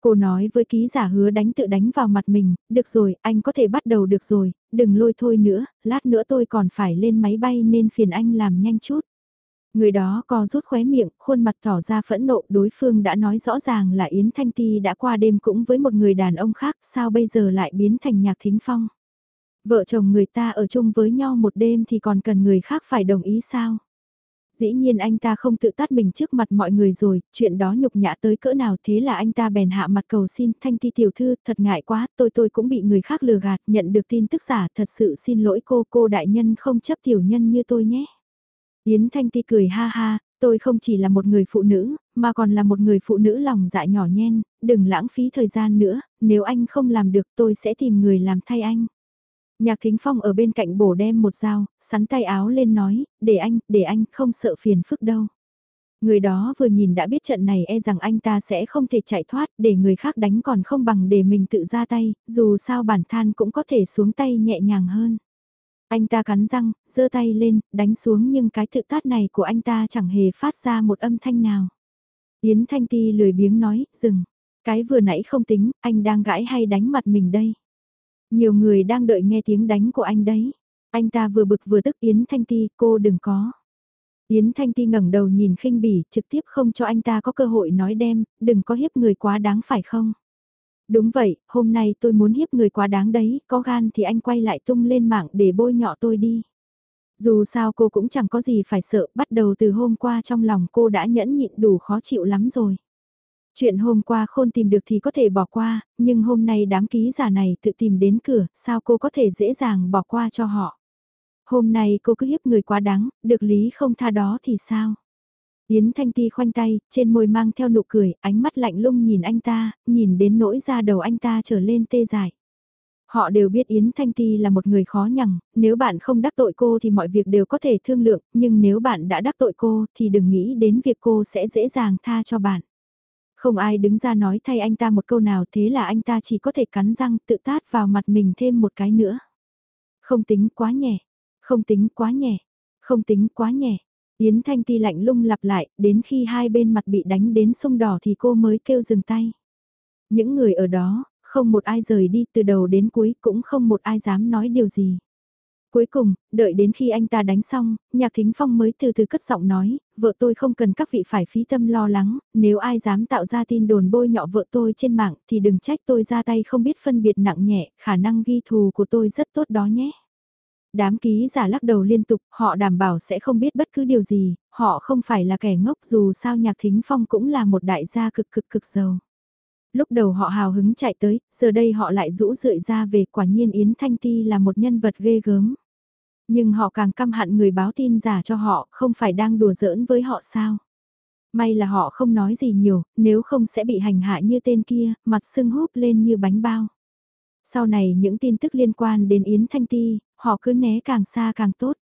Cô nói với ký giả hứa đánh tự đánh vào mặt mình, được rồi, anh có thể bắt đầu được rồi, đừng lôi thôi nữa, lát nữa tôi còn phải lên máy bay nên phiền anh làm nhanh chút. Người đó co rút khóe miệng, khuôn mặt tỏ ra phẫn nộ, đối phương đã nói rõ ràng là Yến Thanh Ti đã qua đêm cũng với một người đàn ông khác, sao bây giờ lại biến thành nhạc thính phong. Vợ chồng người ta ở chung với nhau một đêm thì còn cần người khác phải đồng ý sao? Dĩ nhiên anh ta không tự tát mình trước mặt mọi người rồi, chuyện đó nhục nhã tới cỡ nào thế là anh ta bèn hạ mặt cầu xin Thanh Ti tiểu thư, thật ngại quá, tôi tôi cũng bị người khác lừa gạt, nhận được tin tức giả, thật sự xin lỗi cô, cô đại nhân không chấp tiểu nhân như tôi nhé. Yến Thanh Ti cười ha ha, tôi không chỉ là một người phụ nữ, mà còn là một người phụ nữ lòng dạ nhỏ nhen, đừng lãng phí thời gian nữa, nếu anh không làm được tôi sẽ tìm người làm thay anh. Nhạc Thính Phong ở bên cạnh bổ đem một dao, sắn tay áo lên nói, để anh, để anh, không sợ phiền phức đâu. Người đó vừa nhìn đã biết trận này e rằng anh ta sẽ không thể chạy thoát, để người khác đánh còn không bằng để mình tự ra tay, dù sao bản than cũng có thể xuống tay nhẹ nhàng hơn. Anh ta cắn răng, giơ tay lên, đánh xuống nhưng cái tự tát này của anh ta chẳng hề phát ra một âm thanh nào. Yến Thanh Ti lười biếng nói, dừng. Cái vừa nãy không tính, anh đang gãi hay đánh mặt mình đây. Nhiều người đang đợi nghe tiếng đánh của anh đấy. Anh ta vừa bực vừa tức Yến Thanh Ti, cô đừng có. Yến Thanh Ti ngẩng đầu nhìn khinh bỉ, trực tiếp không cho anh ta có cơ hội nói đem, đừng có hiếp người quá đáng phải không? Đúng vậy, hôm nay tôi muốn hiếp người quá đáng đấy, có gan thì anh quay lại tung lên mạng để bôi nhọ tôi đi. Dù sao cô cũng chẳng có gì phải sợ, bắt đầu từ hôm qua trong lòng cô đã nhẫn nhịn đủ khó chịu lắm rồi. Chuyện hôm qua khôn tìm được thì có thể bỏ qua, nhưng hôm nay đám ký giả này tự tìm đến cửa, sao cô có thể dễ dàng bỏ qua cho họ. Hôm nay cô cứ hiếp người quá đáng, được lý không tha đó thì sao? Yến Thanh Ti khoanh tay, trên môi mang theo nụ cười, ánh mắt lạnh lung nhìn anh ta, nhìn đến nỗi da đầu anh ta trở lên tê dại. Họ đều biết Yến Thanh Ti là một người khó nhằn, nếu bạn không đắc tội cô thì mọi việc đều có thể thương lượng, nhưng nếu bạn đã đắc tội cô thì đừng nghĩ đến việc cô sẽ dễ dàng tha cho bạn. Không ai đứng ra nói thay anh ta một câu nào thế là anh ta chỉ có thể cắn răng tự tát vào mặt mình thêm một cái nữa. Không tính quá nhẹ, không tính quá nhẹ, không tính quá nhẹ. Yến Thanh Ti lạnh lung lặp lại, đến khi hai bên mặt bị đánh đến sông đỏ thì cô mới kêu dừng tay. Những người ở đó, không một ai rời đi từ đầu đến cuối cũng không một ai dám nói điều gì. Cuối cùng, đợi đến khi anh ta đánh xong, nhạc thính phong mới từ từ cất giọng nói, vợ tôi không cần các vị phải phí tâm lo lắng, nếu ai dám tạo ra tin đồn bôi nhọ vợ tôi trên mạng thì đừng trách tôi ra tay không biết phân biệt nặng nhẹ, khả năng ghi thù của tôi rất tốt đó nhé. Đám ký giả lắc đầu liên tục, họ đảm bảo sẽ không biết bất cứ điều gì, họ không phải là kẻ ngốc dù sao nhạc thính phong cũng là một đại gia cực cực cực giàu. Lúc đầu họ hào hứng chạy tới, giờ đây họ lại rũ rượi ra về quả nhiên Yến Thanh Ti là một nhân vật ghê gớm. Nhưng họ càng căm hận người báo tin giả cho họ, không phải đang đùa giỡn với họ sao. May là họ không nói gì nhiều, nếu không sẽ bị hành hạ như tên kia, mặt sưng húp lên như bánh bao. Sau này những tin tức liên quan đến Yến Thanh Ti, họ cứ né càng xa càng tốt.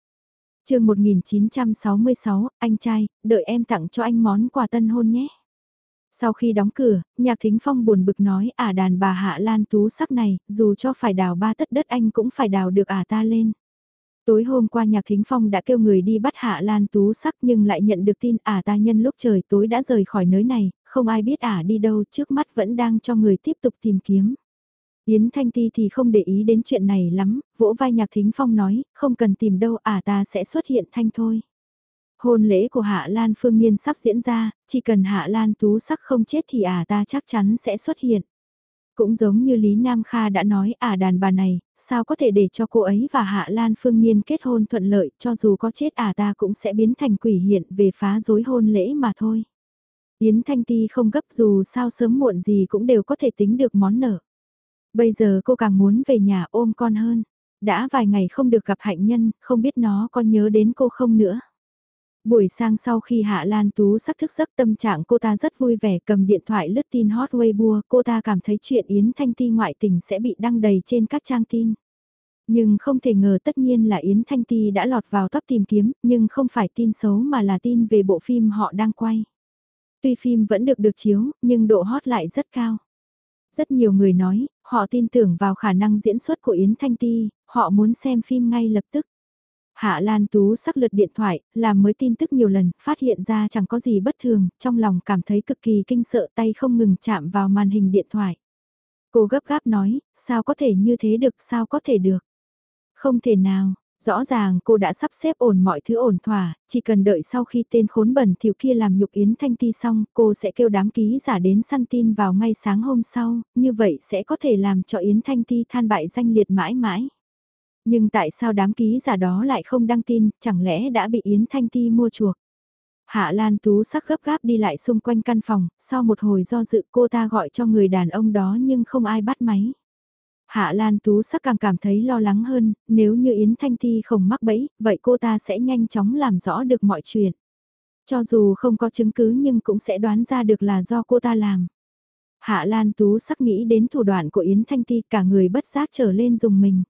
chương 1966, anh trai, đợi em tặng cho anh món quà tân hôn nhé. Sau khi đóng cửa, nhạc thính phong buồn bực nói ả đàn bà hạ lan tú sắc này, dù cho phải đào ba tất đất anh cũng phải đào được ả ta lên. Tối hôm qua Nhạc Thính Phong đã kêu người đi bắt Hạ Lan Tú sắc nhưng lại nhận được tin ả ta nhân lúc trời tối đã rời khỏi nơi này, không ai biết ả đi đâu trước mắt vẫn đang cho người tiếp tục tìm kiếm. Yến Thanh Ti thì không để ý đến chuyện này lắm, vỗ vai Nhạc Thính Phong nói, không cần tìm đâu à ta sẽ xuất hiện thanh thôi. Hôn lễ của Hạ Lan Phương Niên sắp diễn ra, chỉ cần Hạ Lan Tú sắc không chết thì à ta chắc chắn sẽ xuất hiện. Cũng giống như Lý Nam Kha đã nói à đàn bà này, sao có thể để cho cô ấy và Hạ Lan Phương Niên kết hôn thuận lợi cho dù có chết à ta cũng sẽ biến thành quỷ hiện về phá rối hôn lễ mà thôi. Yến Thanh Ti không gấp dù sao sớm muộn gì cũng đều có thể tính được món nợ. Bây giờ cô càng muốn về nhà ôm con hơn. Đã vài ngày không được gặp hạnh nhân, không biết nó có nhớ đến cô không nữa. Buổi sang sau khi Hạ Lan Tú sắc thức giấc tâm trạng cô ta rất vui vẻ cầm điện thoại lướt tin hot Weibo, cô ta cảm thấy chuyện Yến Thanh Ti ngoại tình sẽ bị đăng đầy trên các trang tin. Nhưng không thể ngờ tất nhiên là Yến Thanh Ti đã lọt vào top tìm kiếm, nhưng không phải tin xấu mà là tin về bộ phim họ đang quay. Tuy phim vẫn được được chiếu, nhưng độ hot lại rất cao. Rất nhiều người nói, họ tin tưởng vào khả năng diễn xuất của Yến Thanh Ti, họ muốn xem phim ngay lập tức. Hạ Lan Tú sắc lượt điện thoại, làm mới tin tức nhiều lần, phát hiện ra chẳng có gì bất thường, trong lòng cảm thấy cực kỳ kinh sợ tay không ngừng chạm vào màn hình điện thoại. Cô gấp gáp nói, sao có thể như thế được, sao có thể được. Không thể nào, rõ ràng cô đã sắp xếp ổn mọi thứ ổn thỏa, chỉ cần đợi sau khi tên khốn bẩn thiểu kia làm nhục Yến Thanh Ti xong, cô sẽ kêu đám ký giả đến săn tin vào ngay sáng hôm sau, như vậy sẽ có thể làm cho Yến Thanh Ti than bại danh liệt mãi mãi. Nhưng tại sao đám ký giả đó lại không đăng tin, chẳng lẽ đã bị Yến Thanh Ti mua chuộc? Hạ Lan Tú sắc gấp gáp đi lại xung quanh căn phòng, sau một hồi do dự cô ta gọi cho người đàn ông đó nhưng không ai bắt máy. Hạ Lan Tú sắc càng cảm thấy lo lắng hơn, nếu như Yến Thanh Ti không mắc bẫy, vậy cô ta sẽ nhanh chóng làm rõ được mọi chuyện. Cho dù không có chứng cứ nhưng cũng sẽ đoán ra được là do cô ta làm. Hạ Lan Tú sắc nghĩ đến thủ đoạn của Yến Thanh Ti cả người bất giác trở lên dùng mình.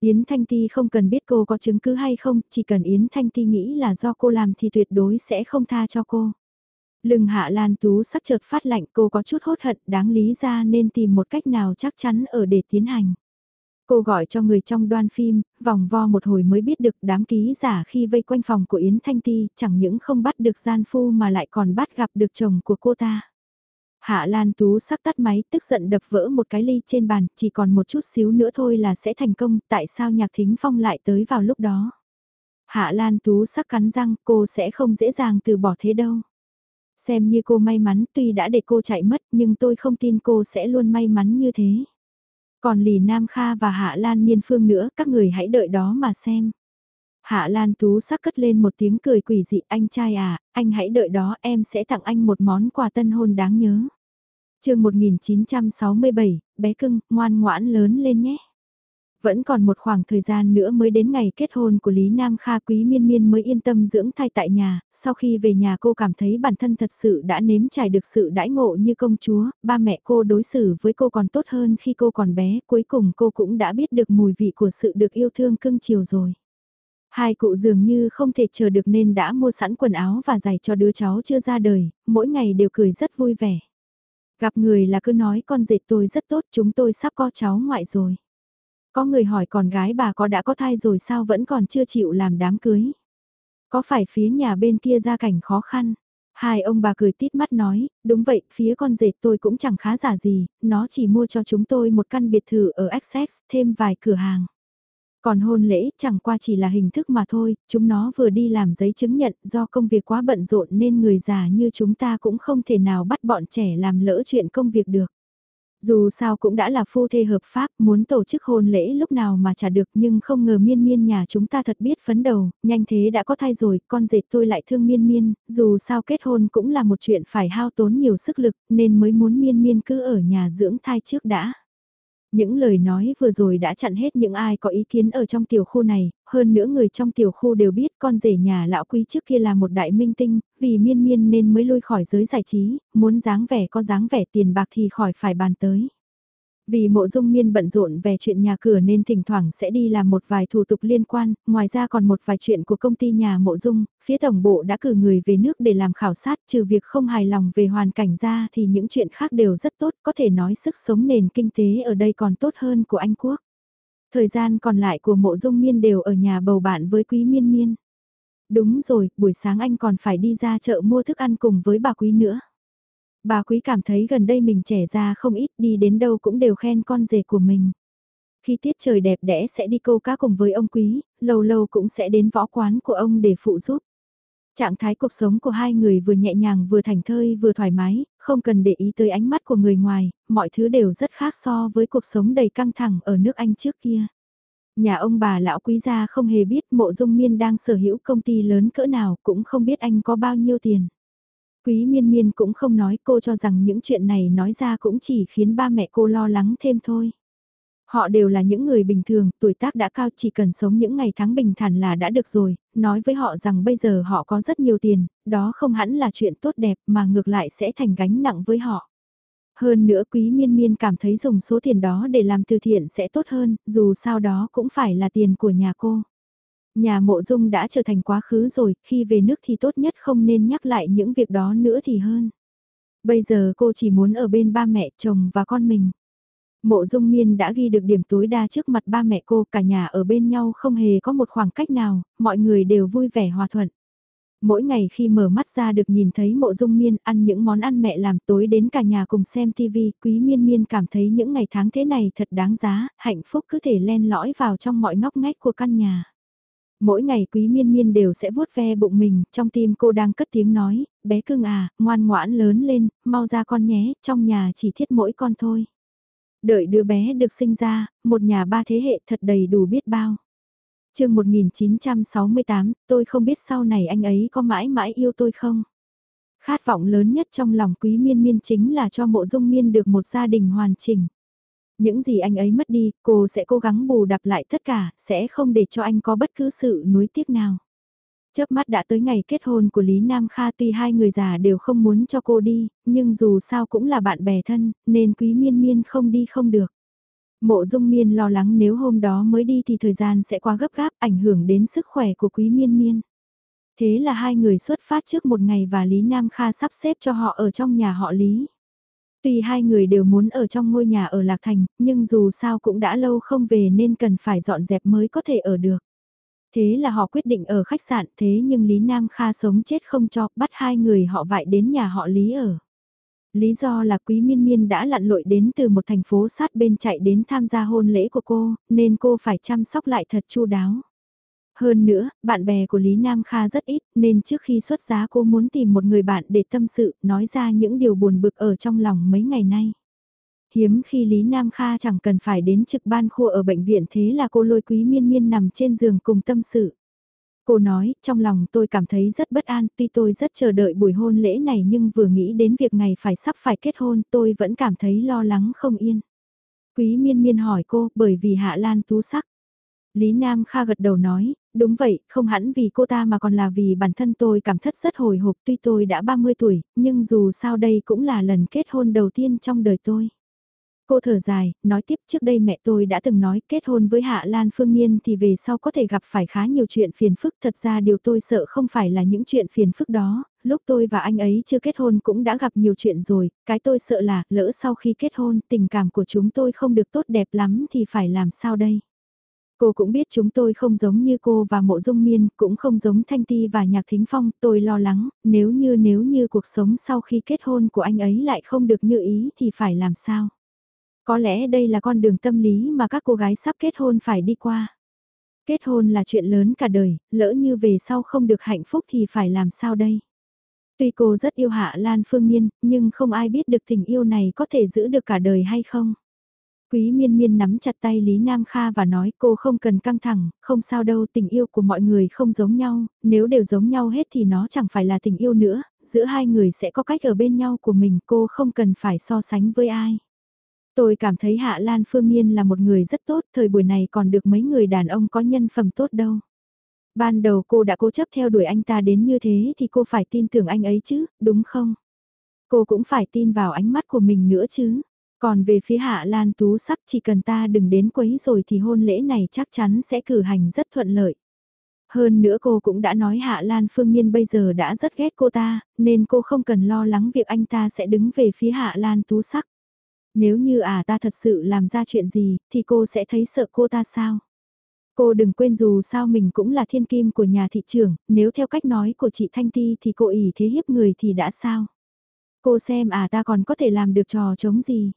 Yến Thanh Ti không cần biết cô có chứng cứ hay không, chỉ cần Yến Thanh Ti nghĩ là do cô làm thì tuyệt đối sẽ không tha cho cô. Lưng hạ Lan Tú sắc chợt phát lạnh cô có chút hốt hận đáng lý ra nên tìm một cách nào chắc chắn ở để tiến hành. Cô gọi cho người trong đoan phim, vòng vo một hồi mới biết được đám ký giả khi vây quanh phòng của Yến Thanh Ti chẳng những không bắt được gian phu mà lại còn bắt gặp được chồng của cô ta. Hạ Lan Tú sắc tắt máy tức giận đập vỡ một cái ly trên bàn, chỉ còn một chút xíu nữa thôi là sẽ thành công, tại sao nhạc thính phong lại tới vào lúc đó. Hạ Lan Tú sắc cắn răng, cô sẽ không dễ dàng từ bỏ thế đâu. Xem như cô may mắn tuy đã để cô chạy mất nhưng tôi không tin cô sẽ luôn may mắn như thế. Còn Lì Nam Kha và Hạ Lan Niên Phương nữa, các người hãy đợi đó mà xem. Hạ Lan Tú sắc cất lên một tiếng cười quỷ dị anh trai à, anh hãy đợi đó em sẽ tặng anh một món quà tân hôn đáng nhớ. chương 1967, bé cưng, ngoan ngoãn lớn lên nhé. Vẫn còn một khoảng thời gian nữa mới đến ngày kết hôn của Lý Nam Kha Quý Miên Miên mới yên tâm dưỡng thai tại nhà, sau khi về nhà cô cảm thấy bản thân thật sự đã nếm trải được sự đãi ngộ như công chúa, ba mẹ cô đối xử với cô còn tốt hơn khi cô còn bé, cuối cùng cô cũng đã biết được mùi vị của sự được yêu thương cưng chiều rồi. Hai cụ dường như không thể chờ được nên đã mua sẵn quần áo và giày cho đứa cháu chưa ra đời, mỗi ngày đều cười rất vui vẻ. Gặp người là cứ nói con dệt tôi rất tốt chúng tôi sắp có cháu ngoại rồi. Có người hỏi con gái bà có đã có thai rồi sao vẫn còn chưa chịu làm đám cưới. Có phải phía nhà bên kia ra cảnh khó khăn? Hai ông bà cười tít mắt nói, đúng vậy, phía con dệt tôi cũng chẳng khá giả gì, nó chỉ mua cho chúng tôi một căn biệt thự ở Essex, thêm vài cửa hàng. Còn hôn lễ chẳng qua chỉ là hình thức mà thôi, chúng nó vừa đi làm giấy chứng nhận do công việc quá bận rộn nên người già như chúng ta cũng không thể nào bắt bọn trẻ làm lỡ chuyện công việc được. Dù sao cũng đã là phu thê hợp pháp, muốn tổ chức hôn lễ lúc nào mà trả được nhưng không ngờ miên miên nhà chúng ta thật biết phấn đầu, nhanh thế đã có thai rồi, con dệt tôi lại thương miên miên, dù sao kết hôn cũng là một chuyện phải hao tốn nhiều sức lực nên mới muốn miên miên cứ ở nhà dưỡng thai trước đã. Những lời nói vừa rồi đã chặn hết những ai có ý kiến ở trong tiểu khu này, hơn nữa người trong tiểu khu đều biết con rể nhà lão quý trước kia là một đại minh tinh, vì miên miên nên mới lui khỏi giới giải trí, muốn dáng vẻ có dáng vẻ tiền bạc thì khỏi phải bàn tới. Vì mộ dung miên bận rộn về chuyện nhà cửa nên thỉnh thoảng sẽ đi làm một vài thủ tục liên quan, ngoài ra còn một vài chuyện của công ty nhà mộ dung, phía tổng bộ đã cử người về nước để làm khảo sát trừ việc không hài lòng về hoàn cảnh ra thì những chuyện khác đều rất tốt, có thể nói sức sống nền kinh tế ở đây còn tốt hơn của Anh Quốc. Thời gian còn lại của mộ dung miên đều ở nhà bầu bạn với quý miên miên. Đúng rồi, buổi sáng anh còn phải đi ra chợ mua thức ăn cùng với bà quý nữa. Bà quý cảm thấy gần đây mình trẻ ra không ít đi đến đâu cũng đều khen con rể của mình. Khi tiết trời đẹp đẽ sẽ đi câu cá cùng với ông quý, lâu lâu cũng sẽ đến võ quán của ông để phụ giúp. Trạng thái cuộc sống của hai người vừa nhẹ nhàng vừa thành thơi vừa thoải mái, không cần để ý tới ánh mắt của người ngoài, mọi thứ đều rất khác so với cuộc sống đầy căng thẳng ở nước Anh trước kia. Nhà ông bà lão quý gia không hề biết mộ dung miên đang sở hữu công ty lớn cỡ nào cũng không biết anh có bao nhiêu tiền. Quý miên miên cũng không nói cô cho rằng những chuyện này nói ra cũng chỉ khiến ba mẹ cô lo lắng thêm thôi. Họ đều là những người bình thường, tuổi tác đã cao chỉ cần sống những ngày tháng bình thản là đã được rồi, nói với họ rằng bây giờ họ có rất nhiều tiền, đó không hẳn là chuyện tốt đẹp mà ngược lại sẽ thành gánh nặng với họ. Hơn nữa quý miên miên cảm thấy dùng số tiền đó để làm từ thiện sẽ tốt hơn, dù sao đó cũng phải là tiền của nhà cô. Nhà mộ dung đã trở thành quá khứ rồi, khi về nước thì tốt nhất không nên nhắc lại những việc đó nữa thì hơn. Bây giờ cô chỉ muốn ở bên ba mẹ, chồng và con mình. Mộ dung miên đã ghi được điểm tối đa trước mặt ba mẹ cô, cả nhà ở bên nhau không hề có một khoảng cách nào, mọi người đều vui vẻ hòa thuận. Mỗi ngày khi mở mắt ra được nhìn thấy mộ dung miên ăn những món ăn mẹ làm tối đến cả nhà cùng xem TV, quý miên miên cảm thấy những ngày tháng thế này thật đáng giá, hạnh phúc cứ thể len lõi vào trong mọi ngóc ngách của căn nhà. Mỗi ngày quý miên miên đều sẽ vuốt ve bụng mình, trong tim cô đang cất tiếng nói, bé cưng à, ngoan ngoãn lớn lên, mau ra con nhé, trong nhà chỉ thiết mỗi con thôi. Đợi đứa bé được sinh ra, một nhà ba thế hệ thật đầy đủ biết bao. chương 1968, tôi không biết sau này anh ấy có mãi mãi yêu tôi không? Khát vọng lớn nhất trong lòng quý miên miên chính là cho mộ dung miên được một gia đình hoàn chỉnh. Những gì anh ấy mất đi, cô sẽ cố gắng bù đắp lại tất cả, sẽ không để cho anh có bất cứ sự nuối tiếc nào. Chớp mắt đã tới ngày kết hôn của Lý Nam Kha tuy hai người già đều không muốn cho cô đi, nhưng dù sao cũng là bạn bè thân, nên quý miên miên không đi không được. Mộ dung miên lo lắng nếu hôm đó mới đi thì thời gian sẽ quá gấp gáp ảnh hưởng đến sức khỏe của quý miên miên. Thế là hai người xuất phát trước một ngày và Lý Nam Kha sắp xếp cho họ ở trong nhà họ Lý. Tuy hai người đều muốn ở trong ngôi nhà ở Lạc Thành, nhưng dù sao cũng đã lâu không về nên cần phải dọn dẹp mới có thể ở được. Thế là họ quyết định ở khách sạn thế nhưng Lý Nam Kha sống chết không cho bắt hai người họ vại đến nhà họ Lý ở. Lý do là Quý Miên Miên đã lặn lội đến từ một thành phố sát bên chạy đến tham gia hôn lễ của cô, nên cô phải chăm sóc lại thật chu đáo. Hơn nữa, bạn bè của Lý Nam Kha rất ít nên trước khi xuất giá cô muốn tìm một người bạn để tâm sự, nói ra những điều buồn bực ở trong lòng mấy ngày nay. Hiếm khi Lý Nam Kha chẳng cần phải đến trực ban khu ở bệnh viện thế là cô lôi quý miên miên nằm trên giường cùng tâm sự. Cô nói, trong lòng tôi cảm thấy rất bất an, tuy tôi rất chờ đợi buổi hôn lễ này nhưng vừa nghĩ đến việc ngày phải sắp phải kết hôn tôi vẫn cảm thấy lo lắng không yên. Quý miên miên hỏi cô, bởi vì Hạ Lan tú sắc. Lý Nam Kha gật đầu nói, đúng vậy, không hẳn vì cô ta mà còn là vì bản thân tôi cảm thất rất hồi hộp tuy tôi đã 30 tuổi, nhưng dù sao đây cũng là lần kết hôn đầu tiên trong đời tôi. Cô thở dài, nói tiếp trước đây mẹ tôi đã từng nói kết hôn với Hạ Lan Phương Nhiên thì về sau có thể gặp phải khá nhiều chuyện phiền phức. Thật ra điều tôi sợ không phải là những chuyện phiền phức đó, lúc tôi và anh ấy chưa kết hôn cũng đã gặp nhiều chuyện rồi, cái tôi sợ là lỡ sau khi kết hôn tình cảm của chúng tôi không được tốt đẹp lắm thì phải làm sao đây. Cô cũng biết chúng tôi không giống như cô và mộ dung miên, cũng không giống Thanh Ti và Nhạc Thính Phong, tôi lo lắng, nếu như nếu như cuộc sống sau khi kết hôn của anh ấy lại không được như ý thì phải làm sao? Có lẽ đây là con đường tâm lý mà các cô gái sắp kết hôn phải đi qua. Kết hôn là chuyện lớn cả đời, lỡ như về sau không được hạnh phúc thì phải làm sao đây? Tuy cô rất yêu Hạ Lan Phương Nhiên, nhưng không ai biết được tình yêu này có thể giữ được cả đời hay không. Quý miên miên nắm chặt tay Lý Nam Kha và nói cô không cần căng thẳng, không sao đâu tình yêu của mọi người không giống nhau, nếu đều giống nhau hết thì nó chẳng phải là tình yêu nữa, giữa hai người sẽ có cách ở bên nhau của mình cô không cần phải so sánh với ai. Tôi cảm thấy Hạ Lan Phương Nhiên là một người rất tốt, thời buổi này còn được mấy người đàn ông có nhân phẩm tốt đâu. Ban đầu cô đã cố chấp theo đuổi anh ta đến như thế thì cô phải tin tưởng anh ấy chứ, đúng không? Cô cũng phải tin vào ánh mắt của mình nữa chứ. Còn về phía Hạ Lan Tú sắc chỉ cần ta đừng đến quấy rồi thì hôn lễ này chắc chắn sẽ cử hành rất thuận lợi. Hơn nữa cô cũng đã nói Hạ Lan Phương Nhiên bây giờ đã rất ghét cô ta, nên cô không cần lo lắng việc anh ta sẽ đứng về phía Hạ Lan Tú sắc. Nếu như à ta thật sự làm ra chuyện gì, thì cô sẽ thấy sợ cô ta sao? Cô đừng quên dù sao mình cũng là thiên kim của nhà thị trường, nếu theo cách nói của chị Thanh Ti thì cô ỉ thế hiếp người thì đã sao? Cô xem à ta còn có thể làm được trò chống gì?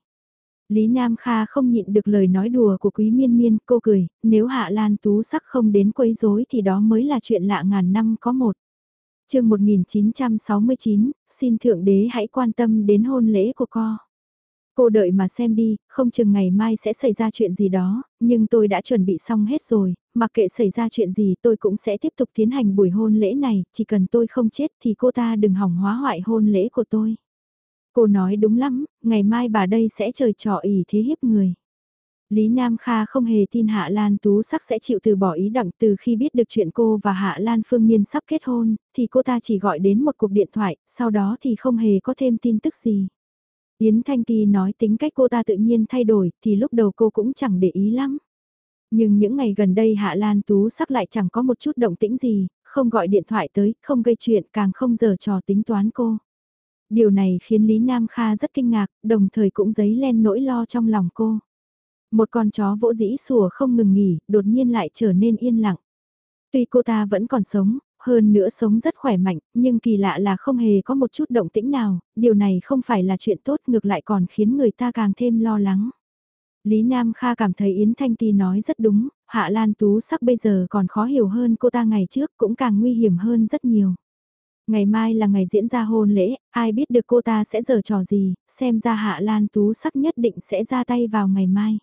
Lý Nam Kha không nhịn được lời nói đùa của Quý Miên Miên, cô cười, nếu Hạ Lan Tú sắc không đến quấy rối thì đó mới là chuyện lạ ngàn năm có một. chương 1969, xin Thượng Đế hãy quan tâm đến hôn lễ của co. Cô đợi mà xem đi, không chừng ngày mai sẽ xảy ra chuyện gì đó, nhưng tôi đã chuẩn bị xong hết rồi, mặc kệ xảy ra chuyện gì tôi cũng sẽ tiếp tục tiến hành buổi hôn lễ này, chỉ cần tôi không chết thì cô ta đừng hỏng hóa hoại hôn lễ của tôi. Cô nói đúng lắm, ngày mai bà đây sẽ trời trò ỉ thế hiếp người. Lý Nam Kha không hề tin Hạ Lan Tú sắc sẽ chịu từ bỏ ý đặng từ khi biết được chuyện cô và Hạ Lan Phương Niên sắp kết hôn, thì cô ta chỉ gọi đến một cuộc điện thoại, sau đó thì không hề có thêm tin tức gì. Yến Thanh Ti nói tính cách cô ta tự nhiên thay đổi, thì lúc đầu cô cũng chẳng để ý lắm. Nhưng những ngày gần đây Hạ Lan Tú sắc lại chẳng có một chút động tĩnh gì, không gọi điện thoại tới, không gây chuyện càng không giờ trò tính toán cô. Điều này khiến Lý Nam Kha rất kinh ngạc, đồng thời cũng dấy lên nỗi lo trong lòng cô. Một con chó vỗ dĩ sủa không ngừng nghỉ, đột nhiên lại trở nên yên lặng. Tuy cô ta vẫn còn sống, hơn nữa sống rất khỏe mạnh, nhưng kỳ lạ là không hề có một chút động tĩnh nào, điều này không phải là chuyện tốt ngược lại còn khiến người ta càng thêm lo lắng. Lý Nam Kha cảm thấy Yến Thanh Ti nói rất đúng, Hạ Lan Tú sắc bây giờ còn khó hiểu hơn cô ta ngày trước cũng càng nguy hiểm hơn rất nhiều. Ngày mai là ngày diễn ra hôn lễ, ai biết được cô ta sẽ giở trò gì, xem ra Hạ Lan Tú sắc nhất định sẽ ra tay vào ngày mai.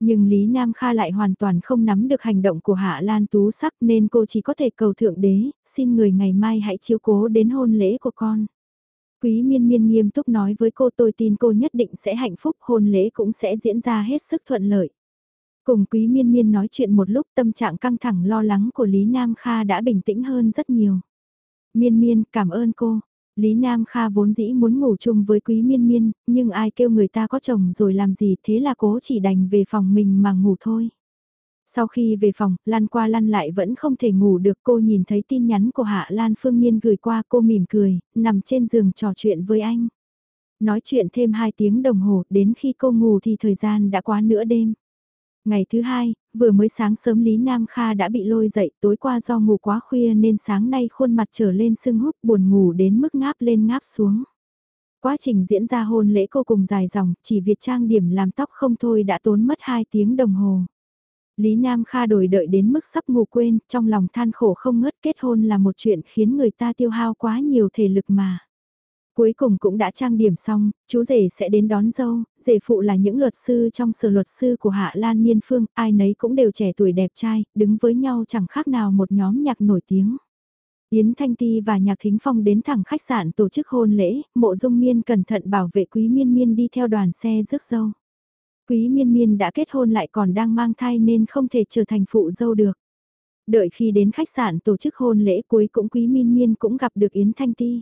Nhưng Lý Nam Kha lại hoàn toàn không nắm được hành động của Hạ Lan Tú sắc nên cô chỉ có thể cầu thượng đế, xin người ngày mai hãy chiếu cố đến hôn lễ của con. Quý miên miên nghiêm túc nói với cô tôi tin cô nhất định sẽ hạnh phúc hôn lễ cũng sẽ diễn ra hết sức thuận lợi. Cùng quý miên miên nói chuyện một lúc tâm trạng căng thẳng lo lắng của Lý Nam Kha đã bình tĩnh hơn rất nhiều. Miên miên cảm ơn cô, Lý Nam Kha vốn dĩ muốn ngủ chung với Quý Miên Miên, nhưng ai kêu người ta có chồng rồi làm gì thế là cố chỉ đành về phòng mình mà ngủ thôi. Sau khi về phòng, Lan qua Lan lại vẫn không thể ngủ được cô nhìn thấy tin nhắn của Hạ Lan Phương Niên gửi qua cô mỉm cười, nằm trên giường trò chuyện với anh. Nói chuyện thêm 2 tiếng đồng hồ, đến khi cô ngủ thì thời gian đã quá nửa đêm. Ngày thứ hai, vừa mới sáng sớm Lý Nam Kha đã bị lôi dậy tối qua do ngủ quá khuya nên sáng nay khuôn mặt trở lên sưng húp buồn ngủ đến mức ngáp lên ngáp xuống. Quá trình diễn ra hôn lễ cô cùng dài dòng, chỉ việc trang điểm làm tóc không thôi đã tốn mất 2 tiếng đồng hồ. Lý Nam Kha đổi đợi đến mức sắp ngủ quên, trong lòng than khổ không ngớt kết hôn là một chuyện khiến người ta tiêu hao quá nhiều thể lực mà. Cuối cùng cũng đã trang điểm xong, chú rể sẽ đến đón dâu, rể phụ là những luật sư trong sở luật sư của Hạ Lan Niên Phương, ai nấy cũng đều trẻ tuổi đẹp trai, đứng với nhau chẳng khác nào một nhóm nhạc nổi tiếng. Yến Thanh Ti và Nhạc Thính Phong đến thẳng khách sạn tổ chức hôn lễ, mộ dung miên cẩn thận bảo vệ quý miên miên đi theo đoàn xe rước dâu. Quý miên miên đã kết hôn lại còn đang mang thai nên không thể trở thành phụ dâu được. Đợi khi đến khách sạn tổ chức hôn lễ cuối cũng quý miên miên cũng gặp được Yến Thanh Ti.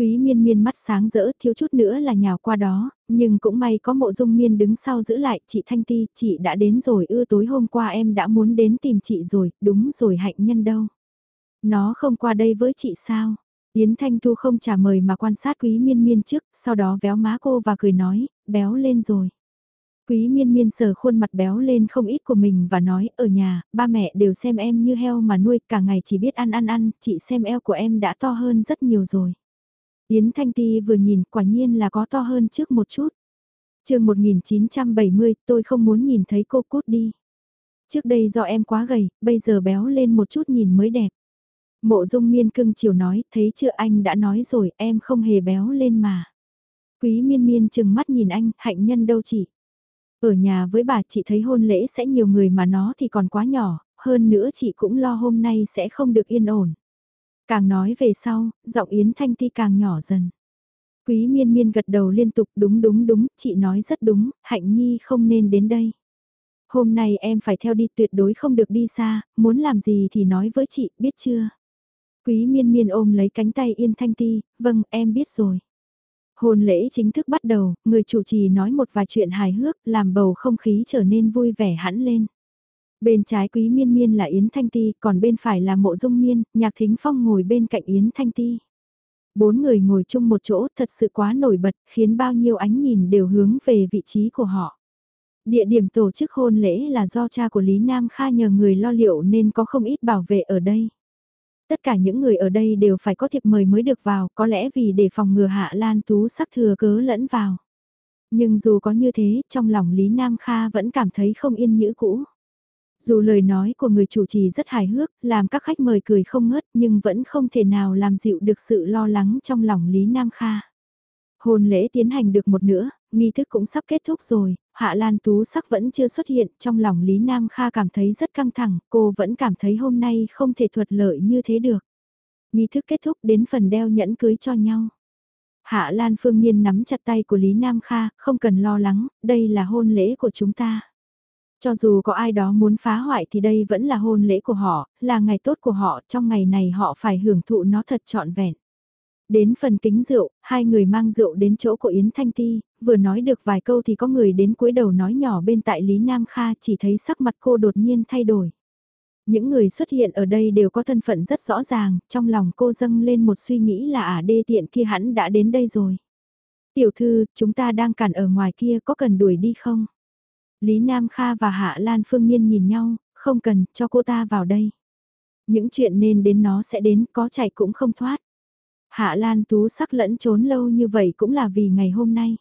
Quý miên miên mắt sáng rỡ thiếu chút nữa là nhào qua đó, nhưng cũng may có mộ dung miên đứng sau giữ lại chị Thanh Ti, chị đã đến rồi ư tối hôm qua em đã muốn đến tìm chị rồi, đúng rồi hạnh nhân đâu. Nó không qua đây với chị sao? Yến Thanh Thu không trả mời mà quan sát quý miên miên trước, sau đó véo má cô và cười nói, béo lên rồi. Quý miên miên sờ khuôn mặt béo lên không ít của mình và nói, ở nhà, ba mẹ đều xem em như heo mà nuôi, cả ngày chỉ biết ăn ăn ăn, chị xem eo của em đã to hơn rất nhiều rồi. Yến Thanh Ti vừa nhìn quả nhiên là có to hơn trước một chút. Trường 1970 tôi không muốn nhìn thấy cô cút đi. Trước đây do em quá gầy, bây giờ béo lên một chút nhìn mới đẹp. Mộ dung miên cưng chiều nói, thấy chưa anh đã nói rồi em không hề béo lên mà. Quý miên miên chừng mắt nhìn anh, hạnh nhân đâu chị. Ở nhà với bà chị thấy hôn lễ sẽ nhiều người mà nó thì còn quá nhỏ, hơn nữa chị cũng lo hôm nay sẽ không được yên ổn. Càng nói về sau, giọng Yến Thanh Ti càng nhỏ dần. Quý miên miên gật đầu liên tục đúng đúng đúng, chị nói rất đúng, Hạnh Nhi không nên đến đây. Hôm nay em phải theo đi tuyệt đối không được đi xa, muốn làm gì thì nói với chị, biết chưa? Quý miên miên ôm lấy cánh tay Yên Thanh Ti, vâng em biết rồi. Hôn lễ chính thức bắt đầu, người chủ trì nói một vài chuyện hài hước, làm bầu không khí trở nên vui vẻ hẳn lên. Bên trái quý miên miên là Yến Thanh Ti, còn bên phải là mộ dung miên, nhạc thính phong ngồi bên cạnh Yến Thanh Ti. Bốn người ngồi chung một chỗ thật sự quá nổi bật, khiến bao nhiêu ánh nhìn đều hướng về vị trí của họ. Địa điểm tổ chức hôn lễ là do cha của Lý Nam Kha nhờ người lo liệu nên có không ít bảo vệ ở đây. Tất cả những người ở đây đều phải có thiệp mời mới được vào, có lẽ vì để phòng ngừa Hạ Lan Tú sắc thừa cớ lẫn vào. Nhưng dù có như thế, trong lòng Lý Nam Kha vẫn cảm thấy không yên nhữ cũ. Dù lời nói của người chủ trì rất hài hước, làm các khách mời cười không ngớt nhưng vẫn không thể nào làm dịu được sự lo lắng trong lòng Lý Nam Kha. Hôn lễ tiến hành được một nửa, nghi thức cũng sắp kết thúc rồi, Hạ Lan Tú sắc vẫn chưa xuất hiện, trong lòng Lý Nam Kha cảm thấy rất căng thẳng, cô vẫn cảm thấy hôm nay không thể thuật lợi như thế được. Nghi thức kết thúc đến phần đeo nhẫn cưới cho nhau. Hạ Lan Phương Nhiên nắm chặt tay của Lý Nam Kha, không cần lo lắng, đây là hôn lễ của chúng ta. Cho dù có ai đó muốn phá hoại thì đây vẫn là hôn lễ của họ, là ngày tốt của họ, trong ngày này họ phải hưởng thụ nó thật trọn vẹn. Đến phần kính rượu, hai người mang rượu đến chỗ của Yến Thanh Ti, vừa nói được vài câu thì có người đến cuối đầu nói nhỏ bên tại Lý Nam Kha chỉ thấy sắc mặt cô đột nhiên thay đổi. Những người xuất hiện ở đây đều có thân phận rất rõ ràng, trong lòng cô dâng lên một suy nghĩ là ả à đê tiện kia hẳn đã đến đây rồi. Tiểu thư, chúng ta đang cản ở ngoài kia có cần đuổi đi không? Lý Nam Kha và Hạ Lan Phương Nhiên nhìn nhau, không cần, cho cô ta vào đây. Những chuyện nên đến nó sẽ đến, có chạy cũng không thoát. Hạ Lan Tú sắc lẫn trốn lâu như vậy cũng là vì ngày hôm nay.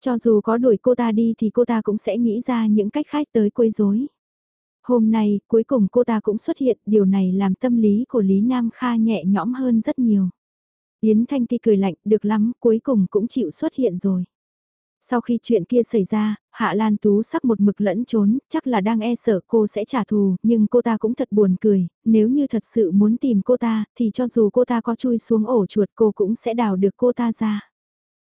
Cho dù có đuổi cô ta đi thì cô ta cũng sẽ nghĩ ra những cách khác tới quấy rối. Hôm nay, cuối cùng cô ta cũng xuất hiện, điều này làm tâm lý của Lý Nam Kha nhẹ nhõm hơn rất nhiều. Yến Thanh Ti cười lạnh, được lắm, cuối cùng cũng chịu xuất hiện rồi. Sau khi chuyện kia xảy ra, Hạ Lan Tú sắc một mực lẫn trốn, chắc là đang e sợ cô sẽ trả thù, nhưng cô ta cũng thật buồn cười, nếu như thật sự muốn tìm cô ta, thì cho dù cô ta có chui xuống ổ chuột cô cũng sẽ đào được cô ta ra.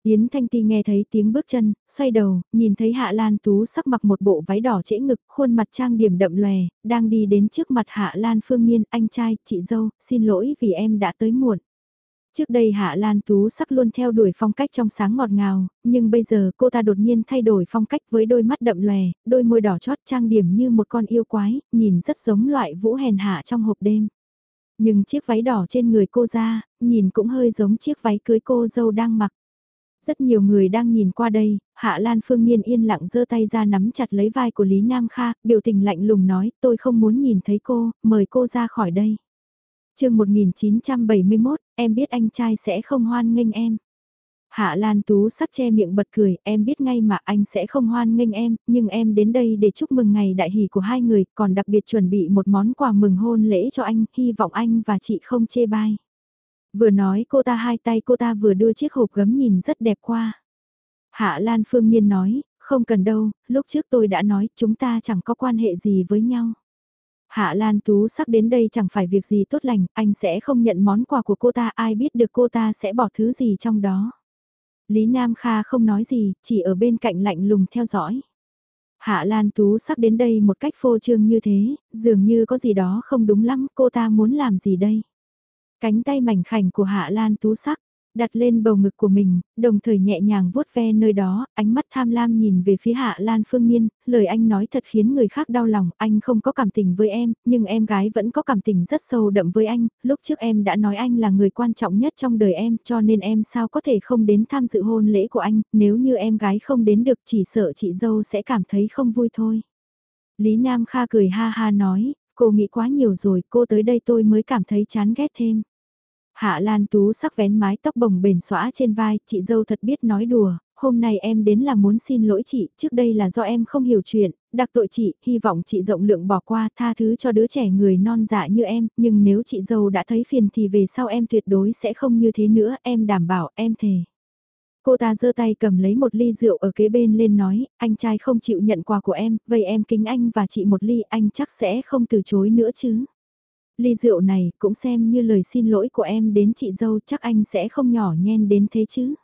Yến Thanh Ti nghe thấy tiếng bước chân, xoay đầu, nhìn thấy Hạ Lan Tú sắc mặc một bộ váy đỏ trễ ngực, khuôn mặt trang điểm đậm lòe, đang đi đến trước mặt Hạ Lan Phương Nhiên, anh trai, chị dâu, xin lỗi vì em đã tới muộn. Trước đây Hạ Lan Tú sắc luôn theo đuổi phong cách trong sáng ngọt ngào, nhưng bây giờ cô ta đột nhiên thay đổi phong cách với đôi mắt đậm lòe, đôi môi đỏ chót trang điểm như một con yêu quái, nhìn rất giống loại vũ hèn hạ trong hộp đêm. Nhưng chiếc váy đỏ trên người cô ra, nhìn cũng hơi giống chiếc váy cưới cô dâu đang mặc. Rất nhiều người đang nhìn qua đây, Hạ Lan Phương Nhiên yên lặng giơ tay ra nắm chặt lấy vai của Lý Nam Kha, biểu tình lạnh lùng nói, tôi không muốn nhìn thấy cô, mời cô ra khỏi đây chương 1971, em biết anh trai sẽ không hoan nghênh em. Hạ Lan Tú sắc che miệng bật cười, em biết ngay mà anh sẽ không hoan nghênh em, nhưng em đến đây để chúc mừng ngày đại hỷ của hai người, còn đặc biệt chuẩn bị một món quà mừng hôn lễ cho anh, hy vọng anh và chị không chê bai. Vừa nói cô ta hai tay cô ta vừa đưa chiếc hộp gấm nhìn rất đẹp qua. Hạ Lan Phương Nhiên nói, không cần đâu, lúc trước tôi đã nói chúng ta chẳng có quan hệ gì với nhau. Hạ Lan Tú sắp đến đây chẳng phải việc gì tốt lành, anh sẽ không nhận món quà của cô ta, ai biết được cô ta sẽ bỏ thứ gì trong đó. Lý Nam Kha không nói gì, chỉ ở bên cạnh lạnh lùng theo dõi. Hạ Lan Tú sắp đến đây một cách phô trương như thế, dường như có gì đó không đúng lắm, cô ta muốn làm gì đây? Cánh tay mảnh khảnh của Hạ Lan Tú sắc, đặt lên bầu ngực của mình, đồng thời nhẹ nhàng vuốt ve nơi đó, ánh mắt tham lam nhìn về phía Hạ Lan Phương Nhiên, lời anh nói thật khiến người khác đau lòng, anh không có cảm tình với em, nhưng em gái vẫn có cảm tình rất sâu đậm với anh, lúc trước em đã nói anh là người quan trọng nhất trong đời em, cho nên em sao có thể không đến tham dự hôn lễ của anh, nếu như em gái không đến được chỉ sợ chị dâu sẽ cảm thấy không vui thôi. Lý Nam Kha cười ha ha nói, cô nghĩ quá nhiều rồi, cô tới đây tôi mới cảm thấy chán ghét thêm. Hạ Lan Tú sắc vén mái tóc bồng bềnh xõa trên vai, chị dâu thật biết nói đùa, hôm nay em đến là muốn xin lỗi chị, trước đây là do em không hiểu chuyện, đặc tội chị, hy vọng chị rộng lượng bỏ qua tha thứ cho đứa trẻ người non dạ như em, nhưng nếu chị dâu đã thấy phiền thì về sau em tuyệt đối sẽ không như thế nữa, em đảm bảo, em thề. Cô ta giơ tay cầm lấy một ly rượu ở kế bên lên nói, anh trai không chịu nhận quà của em, vậy em kính anh và chị một ly, anh chắc sẽ không từ chối nữa chứ ly rượu này cũng xem như lời xin lỗi của em đến chị dâu chắc anh sẽ không nhỏ nhen đến thế chứ.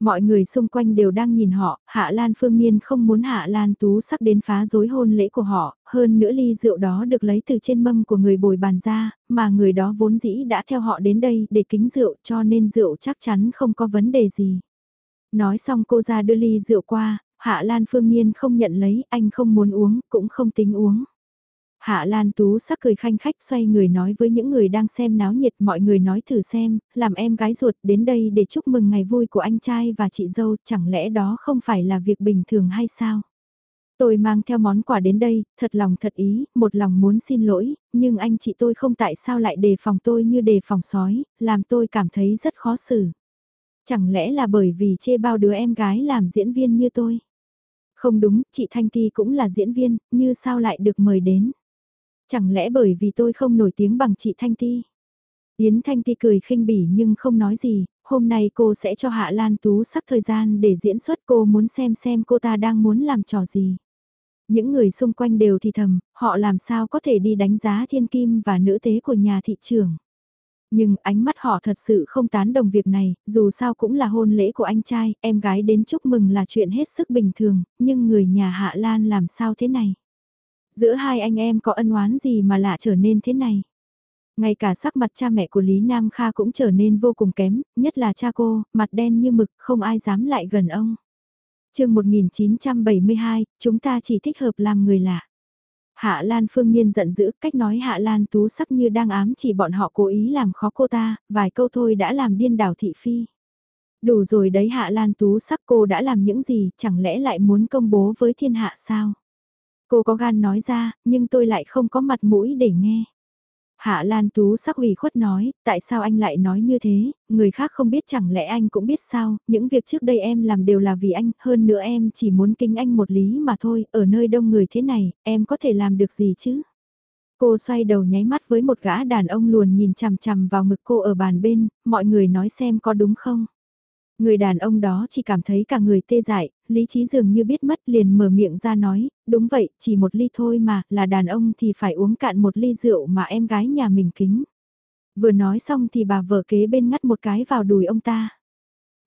Mọi người xung quanh đều đang nhìn họ, Hạ Lan Phương Nhiên không muốn Hạ Lan Tú sắp đến phá rối hôn lễ của họ, hơn nữa ly rượu đó được lấy từ trên mâm của người bồi bàn ra, mà người đó vốn dĩ đã theo họ đến đây để kính rượu cho nên rượu chắc chắn không có vấn đề gì. Nói xong cô ra đưa ly rượu qua, Hạ Lan Phương Nhiên không nhận lấy, anh không muốn uống, cũng không tính uống. Hạ Lan Tú sắc cười khanh khách xoay người nói với những người đang xem náo nhiệt mọi người nói thử xem, làm em gái ruột đến đây để chúc mừng ngày vui của anh trai và chị dâu, chẳng lẽ đó không phải là việc bình thường hay sao? Tôi mang theo món quà đến đây, thật lòng thật ý, một lòng muốn xin lỗi, nhưng anh chị tôi không tại sao lại đề phòng tôi như đề phòng sói, làm tôi cảm thấy rất khó xử. Chẳng lẽ là bởi vì chê bao đứa em gái làm diễn viên như tôi? Không đúng, chị Thanh Ti cũng là diễn viên, như sao lại được mời đến? Chẳng lẽ bởi vì tôi không nổi tiếng bằng chị Thanh Ti? Yến Thanh Ti cười khinh bỉ nhưng không nói gì, hôm nay cô sẽ cho Hạ Lan Tú sắc thời gian để diễn xuất cô muốn xem xem cô ta đang muốn làm trò gì. Những người xung quanh đều thì thầm, họ làm sao có thể đi đánh giá thiên kim và nữ tế của nhà thị trường. Nhưng ánh mắt họ thật sự không tán đồng việc này, dù sao cũng là hôn lễ của anh trai, em gái đến chúc mừng là chuyện hết sức bình thường, nhưng người nhà Hạ Lan làm sao thế này? Giữa hai anh em có ân oán gì mà lạ trở nên thế này? Ngay cả sắc mặt cha mẹ của Lý Nam Kha cũng trở nên vô cùng kém, nhất là cha cô, mặt đen như mực, không ai dám lại gần ông. chương 1972, chúng ta chỉ thích hợp làm người lạ. Hạ Lan Phương Nhiên giận dữ, cách nói Hạ Lan Tú sắc như đang ám chỉ bọn họ cố ý làm khó cô ta, vài câu thôi đã làm điên đảo thị phi. Đủ rồi đấy Hạ Lan Tú sắc cô đã làm những gì, chẳng lẽ lại muốn công bố với thiên hạ sao? Cô có gan nói ra, nhưng tôi lại không có mặt mũi để nghe. Hạ Lan Tú sắc ủy khuất nói, tại sao anh lại nói như thế, người khác không biết chẳng lẽ anh cũng biết sao, những việc trước đây em làm đều là vì anh, hơn nữa em chỉ muốn kính anh một lý mà thôi, ở nơi đông người thế này, em có thể làm được gì chứ? Cô xoay đầu nháy mắt với một gã đàn ông luồn nhìn chằm chằm vào ngực cô ở bàn bên, mọi người nói xem có đúng không? Người đàn ông đó chỉ cảm thấy cả người tê dại, lý trí dường như biết mất liền mở miệng ra nói, đúng vậy, chỉ một ly thôi mà, là đàn ông thì phải uống cạn một ly rượu mà em gái nhà mình kính. Vừa nói xong thì bà vợ kế bên ngắt một cái vào đùi ông ta.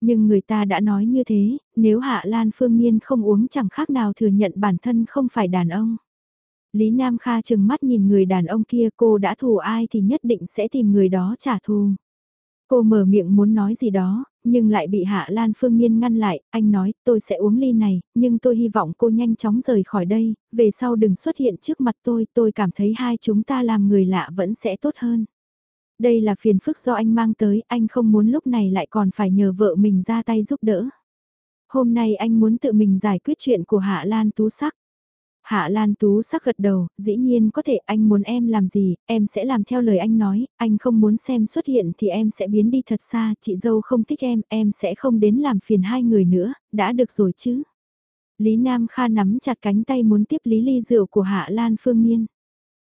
Nhưng người ta đã nói như thế, nếu Hạ Lan Phương Nhiên không uống chẳng khác nào thừa nhận bản thân không phải đàn ông. Lý Nam Kha chừng mắt nhìn người đàn ông kia cô đã thù ai thì nhất định sẽ tìm người đó trả thù. Cô mở miệng muốn nói gì đó, nhưng lại bị Hạ Lan Phương Nhiên ngăn lại, anh nói tôi sẽ uống ly này, nhưng tôi hy vọng cô nhanh chóng rời khỏi đây, về sau đừng xuất hiện trước mặt tôi, tôi cảm thấy hai chúng ta làm người lạ vẫn sẽ tốt hơn. Đây là phiền phức do anh mang tới, anh không muốn lúc này lại còn phải nhờ vợ mình ra tay giúp đỡ. Hôm nay anh muốn tự mình giải quyết chuyện của Hạ Lan Tú Sắc. Hạ Lan Tú sắc gật đầu, dĩ nhiên có thể anh muốn em làm gì, em sẽ làm theo lời anh nói, anh không muốn xem xuất hiện thì em sẽ biến đi thật xa, chị dâu không thích em, em sẽ không đến làm phiền hai người nữa, đã được rồi chứ. Lý Nam Kha nắm chặt cánh tay muốn tiếp lý ly rượu của Hạ Lan Phương Nhiên.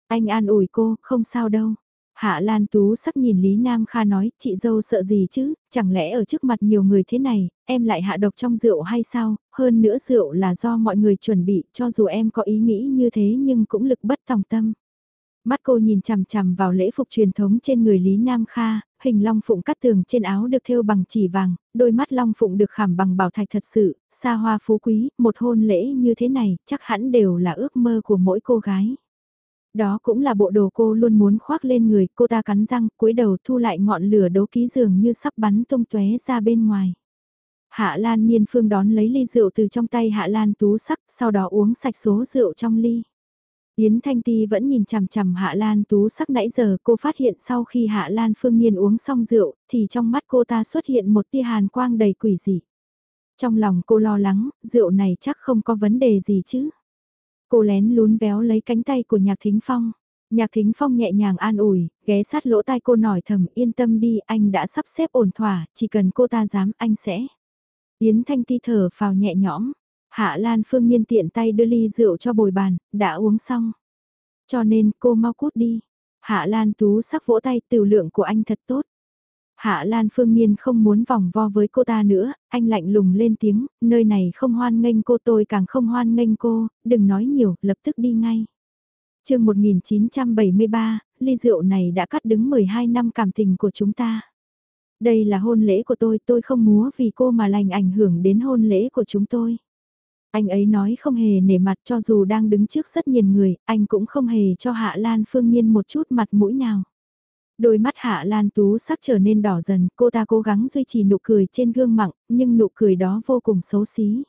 Anh an ủi cô, không sao đâu. Hạ Lan Tú sắc nhìn Lý Nam Kha nói, chị dâu sợ gì chứ, chẳng lẽ ở trước mặt nhiều người thế này, em lại hạ độc trong rượu hay sao, hơn nữa rượu là do mọi người chuẩn bị, cho dù em có ý nghĩ như thế nhưng cũng lực bất tòng tâm. Mắt cô nhìn chằm chằm vào lễ phục truyền thống trên người Lý Nam Kha, hình long phụng cắt tường trên áo được thêu bằng chỉ vàng, đôi mắt long phụng được khảm bằng bảo thạch thật sự, xa hoa phú quý, một hôn lễ như thế này chắc hẳn đều là ước mơ của mỗi cô gái. Đó cũng là bộ đồ cô luôn muốn khoác lên người, cô ta cắn răng, cúi đầu thu lại ngọn lửa đấu ký dường như sắp bắn tung tóe ra bên ngoài. Hạ Lan Niên Phương đón lấy ly rượu từ trong tay Hạ Lan Tú sắc, sau đó uống sạch số rượu trong ly. Yến Thanh Ti vẫn nhìn chằm chằm Hạ Lan Tú sắc nãy giờ cô phát hiện sau khi Hạ Lan Phương Nhiên uống xong rượu, thì trong mắt cô ta xuất hiện một tia hàn quang đầy quỷ dị. Trong lòng cô lo lắng, rượu này chắc không có vấn đề gì chứ. Cô lén lún véo lấy cánh tay của Nhạc Thính Phong. Nhạc Thính Phong nhẹ nhàng an ủi, ghé sát lỗ tai cô nói thầm yên tâm đi anh đã sắp xếp ổn thỏa, chỉ cần cô ta dám anh sẽ. Yến Thanh Ti thở vào nhẹ nhõm, Hạ Lan Phương nhiên tiện tay đưa ly rượu cho bồi bàn, đã uống xong. Cho nên cô mau cút đi. Hạ Lan Tú sắc vỗ tay tiểu lượng của anh thật tốt. Hạ Lan Phương Nhiên không muốn vòng vo với cô ta nữa, anh lạnh lùng lên tiếng, nơi này không hoan nghênh cô tôi càng không hoan nghênh cô, đừng nói nhiều, lập tức đi ngay. chương 1973, ly rượu này đã cắt đứng 12 năm cảm tình của chúng ta. Đây là hôn lễ của tôi, tôi không múa vì cô mà lành ảnh hưởng đến hôn lễ của chúng tôi. Anh ấy nói không hề nể mặt cho dù đang đứng trước rất nhiều người, anh cũng không hề cho Hạ Lan Phương Nhiên một chút mặt mũi nào. Đôi mắt Hạ Lan Tú sắc trở nên đỏ dần, cô ta cố gắng duy trì nụ cười trên gương mặt, nhưng nụ cười đó vô cùng xấu xí.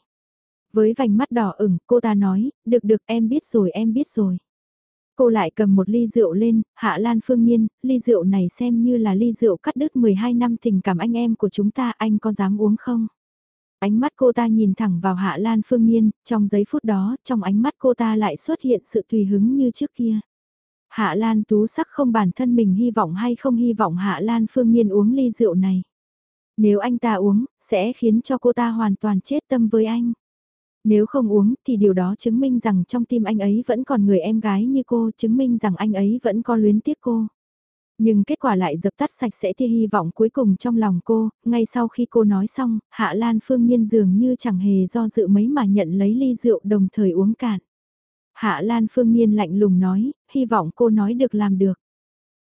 Với vành mắt đỏ ửng, cô ta nói, được được em biết rồi em biết rồi. Cô lại cầm một ly rượu lên, Hạ Lan Phương Nhiên, ly rượu này xem như là ly rượu cắt đứt 12 năm tình cảm anh em của chúng ta, anh có dám uống không? Ánh mắt cô ta nhìn thẳng vào Hạ Lan Phương Nhiên, trong giây phút đó, trong ánh mắt cô ta lại xuất hiện sự tùy hứng như trước kia. Hạ Lan Tú sắc không bản thân mình hy vọng hay không hy vọng Hạ Lan Phương Nhiên uống ly rượu này. Nếu anh ta uống, sẽ khiến cho cô ta hoàn toàn chết tâm với anh. Nếu không uống thì điều đó chứng minh rằng trong tim anh ấy vẫn còn người em gái như cô, chứng minh rằng anh ấy vẫn có luyến tiếc cô. Nhưng kết quả lại dập tắt sạch sẽ tia hy vọng cuối cùng trong lòng cô, ngay sau khi cô nói xong, Hạ Lan Phương Nhiên dường như chẳng hề do dự mấy mà nhận lấy ly rượu đồng thời uống cạn. Hạ Lan Phương Nhiên lạnh lùng nói, hy vọng cô nói được làm được.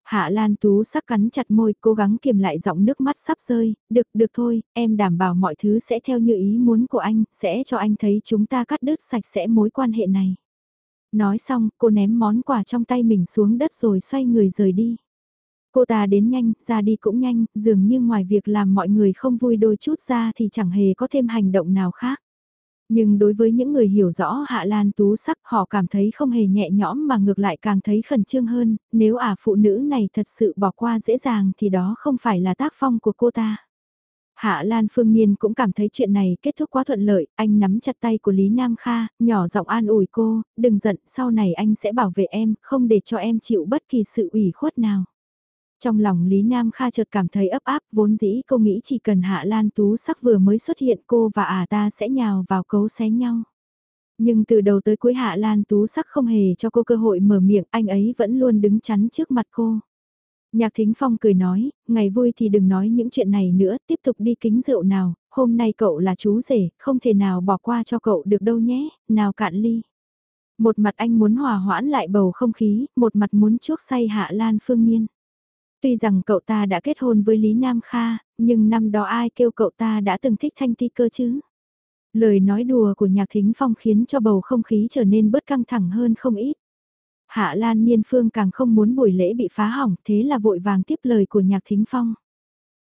Hạ Lan Tú sắc cắn chặt môi, cố gắng kiềm lại giọng nước mắt sắp rơi, được, được thôi, em đảm bảo mọi thứ sẽ theo như ý muốn của anh, sẽ cho anh thấy chúng ta cắt đứt sạch sẽ mối quan hệ này. Nói xong, cô ném món quà trong tay mình xuống đất rồi xoay người rời đi. Cô ta đến nhanh, ra đi cũng nhanh, dường như ngoài việc làm mọi người không vui đôi chút ra thì chẳng hề có thêm hành động nào khác. Nhưng đối với những người hiểu rõ Hạ Lan Tú sắc họ cảm thấy không hề nhẹ nhõm mà ngược lại càng thấy khẩn trương hơn, nếu ả à phụ nữ này thật sự bỏ qua dễ dàng thì đó không phải là tác phong của cô ta. Hạ Lan Phương Niên cũng cảm thấy chuyện này kết thúc quá thuận lợi, anh nắm chặt tay của Lý Nam Kha, nhỏ giọng an ủi cô, đừng giận, sau này anh sẽ bảo vệ em, không để cho em chịu bất kỳ sự ủy khuất nào. Trong lòng Lý Nam Kha chợt cảm thấy ấp áp, vốn dĩ cô nghĩ chỉ cần Hạ Lan Tú sắc vừa mới xuất hiện cô và à ta sẽ nhào vào cấu xé nhau. Nhưng từ đầu tới cuối Hạ Lan Tú sắc không hề cho cô cơ hội mở miệng, anh ấy vẫn luôn đứng chắn trước mặt cô. Nhạc Thính Phong cười nói, ngày vui thì đừng nói những chuyện này nữa, tiếp tục đi kính rượu nào, hôm nay cậu là chú rể, không thể nào bỏ qua cho cậu được đâu nhé, nào cạn ly. Một mặt anh muốn hòa hoãn lại bầu không khí, một mặt muốn chuốc say Hạ Lan Phương Nhiên. Tuy rằng cậu ta đã kết hôn với Lý Nam Kha, nhưng năm đó ai kêu cậu ta đã từng thích Thanh Ti cơ chứ? Lời nói đùa của Nhạc Thính Phong khiến cho bầu không khí trở nên bớt căng thẳng hơn không ít. Hạ Lan Niên Phương càng không muốn buổi lễ bị phá hỏng thế là vội vàng tiếp lời của Nhạc Thính Phong.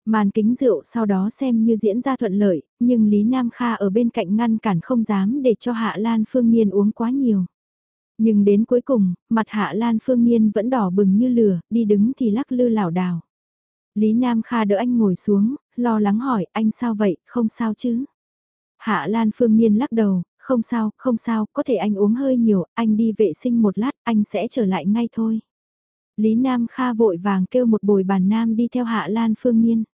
Màn kính rượu sau đó xem như diễn ra thuận lợi, nhưng Lý Nam Kha ở bên cạnh ngăn cản không dám để cho Hạ Lan Phương Niên uống quá nhiều. Nhưng đến cuối cùng, mặt Hạ Lan Phương Nhiên vẫn đỏ bừng như lửa, đi đứng thì lắc lư lảo đảo. Lý Nam Kha đỡ anh ngồi xuống, lo lắng hỏi anh sao vậy, không sao chứ? Hạ Lan Phương Nhiên lắc đầu, không sao, không sao, có thể anh uống hơi nhiều, anh đi vệ sinh một lát, anh sẽ trở lại ngay thôi. Lý Nam Kha vội vàng kêu một bồi bàn nam đi theo Hạ Lan Phương Nhiên.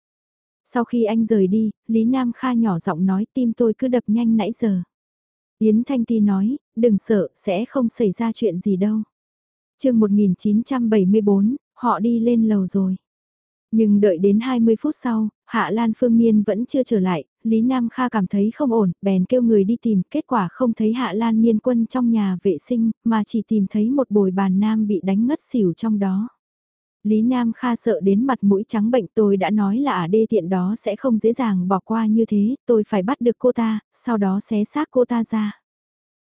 Sau khi anh rời đi, Lý Nam Kha nhỏ giọng nói tim tôi cứ đập nhanh nãy giờ. Yến Thanh Ti nói, đừng sợ, sẽ không xảy ra chuyện gì đâu. chương 1974, họ đi lên lầu rồi. Nhưng đợi đến 20 phút sau, Hạ Lan Phương Niên vẫn chưa trở lại, Lý Nam Kha cảm thấy không ổn, bèn kêu người đi tìm, kết quả không thấy Hạ Lan Niên quân trong nhà vệ sinh, mà chỉ tìm thấy một bồi bàn nam bị đánh ngất xỉu trong đó. Lý Nam Kha sợ đến mặt mũi trắng bệnh tôi đã nói là ả đê tiện đó sẽ không dễ dàng bỏ qua như thế, tôi phải bắt được cô ta, sau đó xé xác cô ta ra.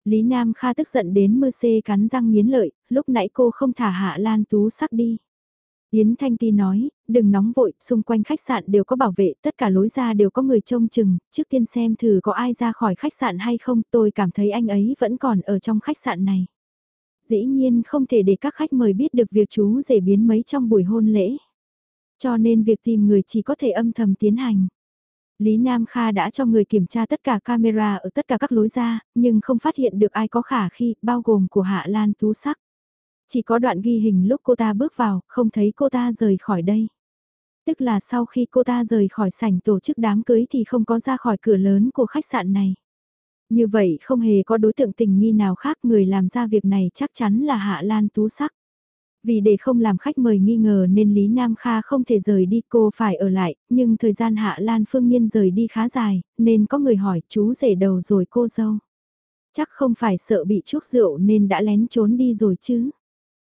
Lý Nam Kha tức giận đến mơ xê cắn răng nghiến lợi, lúc nãy cô không thả Hạ Lan Tú sắc đi. Yến Thanh Ti nói, đừng nóng vội, xung quanh khách sạn đều có bảo vệ, tất cả lối ra đều có người trông chừng, trước tiên xem thử có ai ra khỏi khách sạn hay không, tôi cảm thấy anh ấy vẫn còn ở trong khách sạn này dĩ nhiên không thể để các khách mời biết được việc chú rể biến mấy trong buổi hôn lễ. Cho nên việc tìm người chỉ có thể âm thầm tiến hành. Lý Nam Kha đã cho người kiểm tra tất cả camera ở tất cả các lối ra, nhưng không phát hiện được ai có khả khi, bao gồm của Hạ Lan Tú Sắc. Chỉ có đoạn ghi hình lúc cô ta bước vào, không thấy cô ta rời khỏi đây. Tức là sau khi cô ta rời khỏi sảnh tổ chức đám cưới thì không có ra khỏi cửa lớn của khách sạn này. Như vậy không hề có đối tượng tình nghi nào khác người làm ra việc này chắc chắn là Hạ Lan Tú Sắc. Vì để không làm khách mời nghi ngờ nên Lý Nam Kha không thể rời đi cô phải ở lại, nhưng thời gian Hạ Lan Phương Nhiên rời đi khá dài, nên có người hỏi chú rể đầu rồi cô dâu. Chắc không phải sợ bị chuốc rượu nên đã lén trốn đi rồi chứ.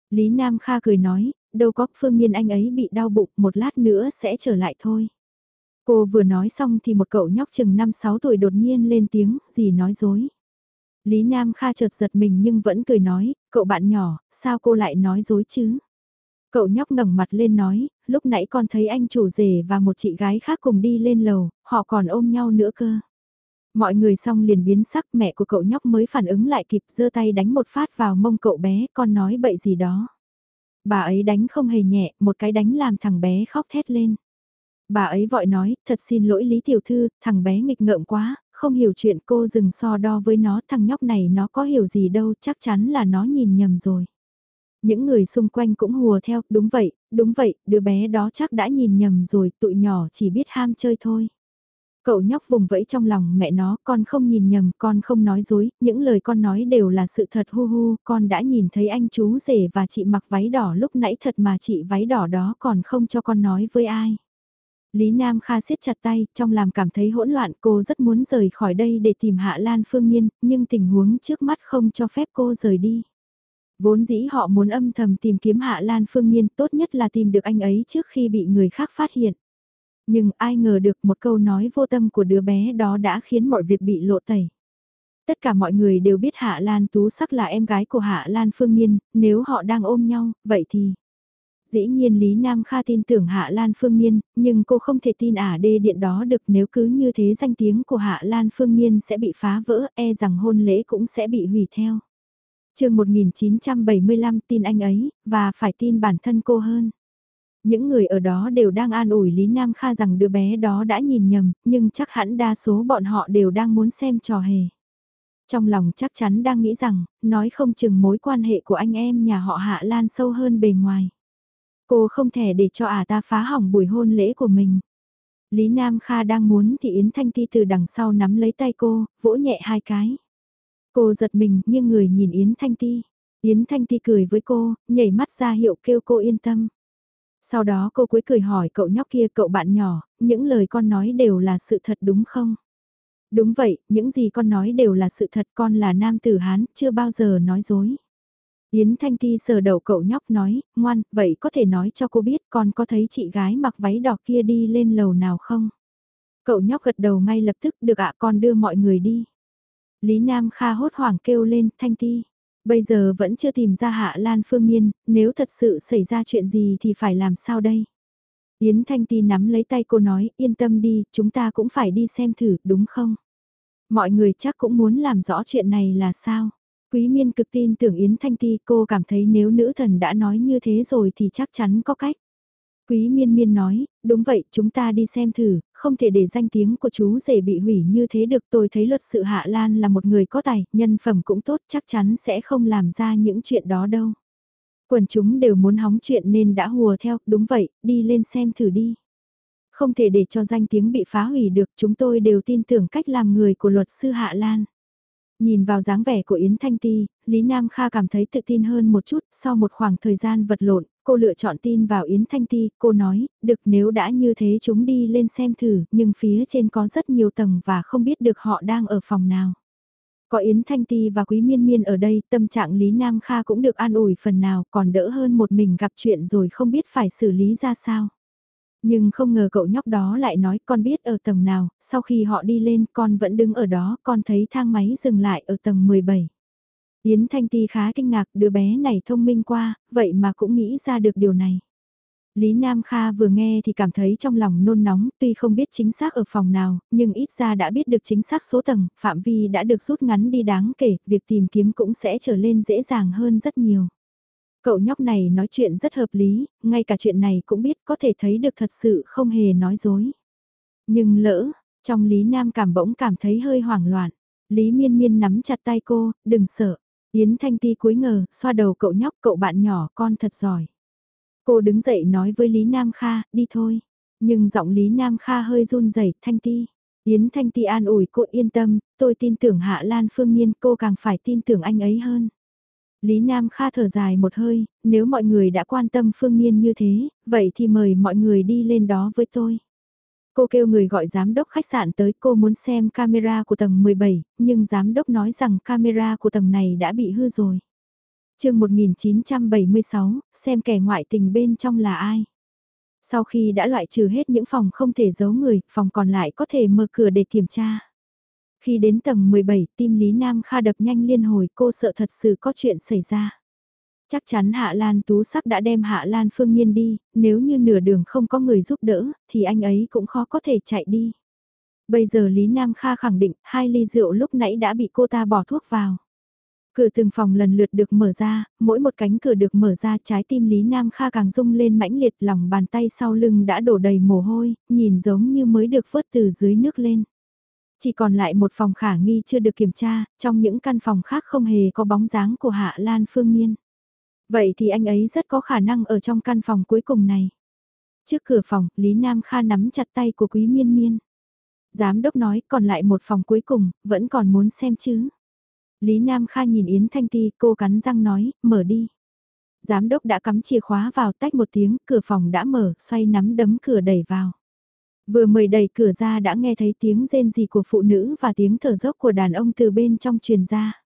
Lý Nam Kha cười nói, đâu có Phương Nhiên anh ấy bị đau bụng một lát nữa sẽ trở lại thôi. Cô vừa nói xong thì một cậu nhóc chừng 5-6 tuổi đột nhiên lên tiếng, gì nói dối. Lý Nam Kha chợt giật mình nhưng vẫn cười nói, cậu bạn nhỏ, sao cô lại nói dối chứ? Cậu nhóc ngẩng mặt lên nói, lúc nãy con thấy anh chủ rể và một chị gái khác cùng đi lên lầu, họ còn ôm nhau nữa cơ. Mọi người xong liền biến sắc mẹ của cậu nhóc mới phản ứng lại kịp giơ tay đánh một phát vào mông cậu bé con nói bậy gì đó. Bà ấy đánh không hề nhẹ, một cái đánh làm thằng bé khóc thét lên. Bà ấy vội nói, thật xin lỗi Lý Tiểu Thư, thằng bé nghịch ngợm quá, không hiểu chuyện cô dừng so đo với nó, thằng nhóc này nó có hiểu gì đâu, chắc chắn là nó nhìn nhầm rồi. Những người xung quanh cũng hùa theo, đúng vậy, đúng vậy, đứa bé đó chắc đã nhìn nhầm rồi, tụi nhỏ chỉ biết ham chơi thôi. Cậu nhóc vùng vẫy trong lòng mẹ nó, con không nhìn nhầm, con không nói dối, những lời con nói đều là sự thật hu hu, con đã nhìn thấy anh chú rể và chị mặc váy đỏ lúc nãy thật mà chị váy đỏ đó còn không cho con nói với ai. Lý Nam Kha siết chặt tay, trong làm cảm thấy hỗn loạn cô rất muốn rời khỏi đây để tìm Hạ Lan Phương Nhiên, nhưng tình huống trước mắt không cho phép cô rời đi. Vốn dĩ họ muốn âm thầm tìm kiếm Hạ Lan Phương Nhiên tốt nhất là tìm được anh ấy trước khi bị người khác phát hiện. Nhưng ai ngờ được một câu nói vô tâm của đứa bé đó đã khiến mọi việc bị lộ tẩy. Tất cả mọi người đều biết Hạ Lan Tú Sắc là em gái của Hạ Lan Phương Nhiên, nếu họ đang ôm nhau, vậy thì... Dĩ nhiên Lý Nam Kha tin tưởng Hạ Lan Phương Nhiên, nhưng cô không thể tin ả đê điện đó được nếu cứ như thế danh tiếng của Hạ Lan Phương Nhiên sẽ bị phá vỡ, e rằng hôn lễ cũng sẽ bị hủy theo. chương 1975 tin anh ấy, và phải tin bản thân cô hơn. Những người ở đó đều đang an ủi Lý Nam Kha rằng đứa bé đó đã nhìn nhầm, nhưng chắc hẳn đa số bọn họ đều đang muốn xem trò hề. Trong lòng chắc chắn đang nghĩ rằng, nói không chừng mối quan hệ của anh em nhà họ Hạ Lan sâu hơn bề ngoài. Cô không thể để cho ả à ta phá hỏng buổi hôn lễ của mình. Lý Nam Kha đang muốn thì Yến Thanh Ti từ đằng sau nắm lấy tay cô, vỗ nhẹ hai cái. Cô giật mình nhưng người nhìn Yến Thanh Ti. Yến Thanh Ti cười với cô, nhảy mắt ra hiệu kêu cô yên tâm. Sau đó cô cuối cười hỏi cậu nhóc kia cậu bạn nhỏ, những lời con nói đều là sự thật đúng không? Đúng vậy, những gì con nói đều là sự thật con là nam tử Hán, chưa bao giờ nói dối. Yến Thanh Ti sờ đầu cậu nhóc nói, ngoan, vậy có thể nói cho cô biết con có thấy chị gái mặc váy đỏ kia đi lên lầu nào không? Cậu nhóc gật đầu ngay lập tức được ạ con đưa mọi người đi. Lý Nam Kha hốt hoảng kêu lên, Thanh Ti. Bây giờ vẫn chưa tìm ra Hạ Lan Phương Nhiên, nếu thật sự xảy ra chuyện gì thì phải làm sao đây? Yến Thanh Ti nắm lấy tay cô nói, yên tâm đi, chúng ta cũng phải đi xem thử, đúng không? Mọi người chắc cũng muốn làm rõ chuyện này là sao? Quý miên cực tin tưởng Yến Thanh Ti cô cảm thấy nếu nữ thần đã nói như thế rồi thì chắc chắn có cách. Quý miên miên nói, đúng vậy chúng ta đi xem thử, không thể để danh tiếng của chú rể bị hủy như thế được tôi thấy luật sự Hạ Lan là một người có tài, nhân phẩm cũng tốt chắc chắn sẽ không làm ra những chuyện đó đâu. Quần chúng đều muốn hóng chuyện nên đã hùa theo, đúng vậy, đi lên xem thử đi. Không thể để cho danh tiếng bị phá hủy được chúng tôi đều tin tưởng cách làm người của luật sư Hạ Lan. Nhìn vào dáng vẻ của Yến Thanh Ti, Lý Nam Kha cảm thấy tự tin hơn một chút, sau một khoảng thời gian vật lộn, cô lựa chọn tin vào Yến Thanh Ti, cô nói, được nếu đã như thế chúng đi lên xem thử, nhưng phía trên có rất nhiều tầng và không biết được họ đang ở phòng nào. Có Yến Thanh Ti và Quý Miên Miên ở đây, tâm trạng Lý Nam Kha cũng được an ủi phần nào, còn đỡ hơn một mình gặp chuyện rồi không biết phải xử lý ra sao. Nhưng không ngờ cậu nhóc đó lại nói con biết ở tầng nào, sau khi họ đi lên con vẫn đứng ở đó, con thấy thang máy dừng lại ở tầng 17. Yến Thanh Ti khá kinh ngạc đứa bé này thông minh qua, vậy mà cũng nghĩ ra được điều này. Lý Nam Kha vừa nghe thì cảm thấy trong lòng nôn nóng, tuy không biết chính xác ở phòng nào, nhưng ít ra đã biết được chính xác số tầng, phạm vi đã được rút ngắn đi đáng kể, việc tìm kiếm cũng sẽ trở lên dễ dàng hơn rất nhiều. Cậu nhóc này nói chuyện rất hợp lý, ngay cả chuyện này cũng biết có thể thấy được thật sự không hề nói dối. Nhưng lỡ, trong Lý Nam cảm bỗng cảm thấy hơi hoảng loạn. Lý miên miên nắm chặt tay cô, đừng sợ. Yến Thanh Ti cúi ngờ, xoa đầu cậu nhóc cậu bạn nhỏ con thật giỏi. Cô đứng dậy nói với Lý Nam Kha, đi thôi. Nhưng giọng Lý Nam Kha hơi run rẩy Thanh Ti. Yến Thanh Ti an ủi cô yên tâm, tôi tin tưởng Hạ Lan Phương Nhiên cô càng phải tin tưởng anh ấy hơn. Lý Nam Kha thở dài một hơi, nếu mọi người đã quan tâm Phương Nhiên như thế, vậy thì mời mọi người đi lên đó với tôi. Cô kêu người gọi giám đốc khách sạn tới cô muốn xem camera của tầng 17, nhưng giám đốc nói rằng camera của tầng này đã bị hư rồi. chương 1976, xem kẻ ngoại tình bên trong là ai. Sau khi đã loại trừ hết những phòng không thể giấu người, phòng còn lại có thể mở cửa để kiểm tra. Khi đến tầng 17, tim Lý Nam Kha đập nhanh liên hồi cô sợ thật sự có chuyện xảy ra. Chắc chắn Hạ Lan Tú sắc đã đem Hạ Lan Phương Nhiên đi, nếu như nửa đường không có người giúp đỡ, thì anh ấy cũng khó có thể chạy đi. Bây giờ Lý Nam Kha khẳng định hai ly rượu lúc nãy đã bị cô ta bỏ thuốc vào. Cửa từng phòng lần lượt được mở ra, mỗi một cánh cửa được mở ra trái tim Lý Nam Kha càng rung lên mãnh liệt lòng bàn tay sau lưng đã đổ đầy mồ hôi, nhìn giống như mới được vớt từ dưới nước lên. Chỉ còn lại một phòng khả nghi chưa được kiểm tra, trong những căn phòng khác không hề có bóng dáng của Hạ Lan Phương Nhiên. Vậy thì anh ấy rất có khả năng ở trong căn phòng cuối cùng này. Trước cửa phòng, Lý Nam Kha nắm chặt tay của Quý Miên Miên. Giám đốc nói còn lại một phòng cuối cùng, vẫn còn muốn xem chứ. Lý Nam Kha nhìn Yến Thanh Ti, cô cắn răng nói, mở đi. Giám đốc đã cắm chìa khóa vào tách một tiếng, cửa phòng đã mở, xoay nắm đấm cửa đẩy vào. Vừa mời đẩy cửa ra đã nghe thấy tiếng rên rỉ của phụ nữ và tiếng thở dốc của đàn ông từ bên trong truyền ra.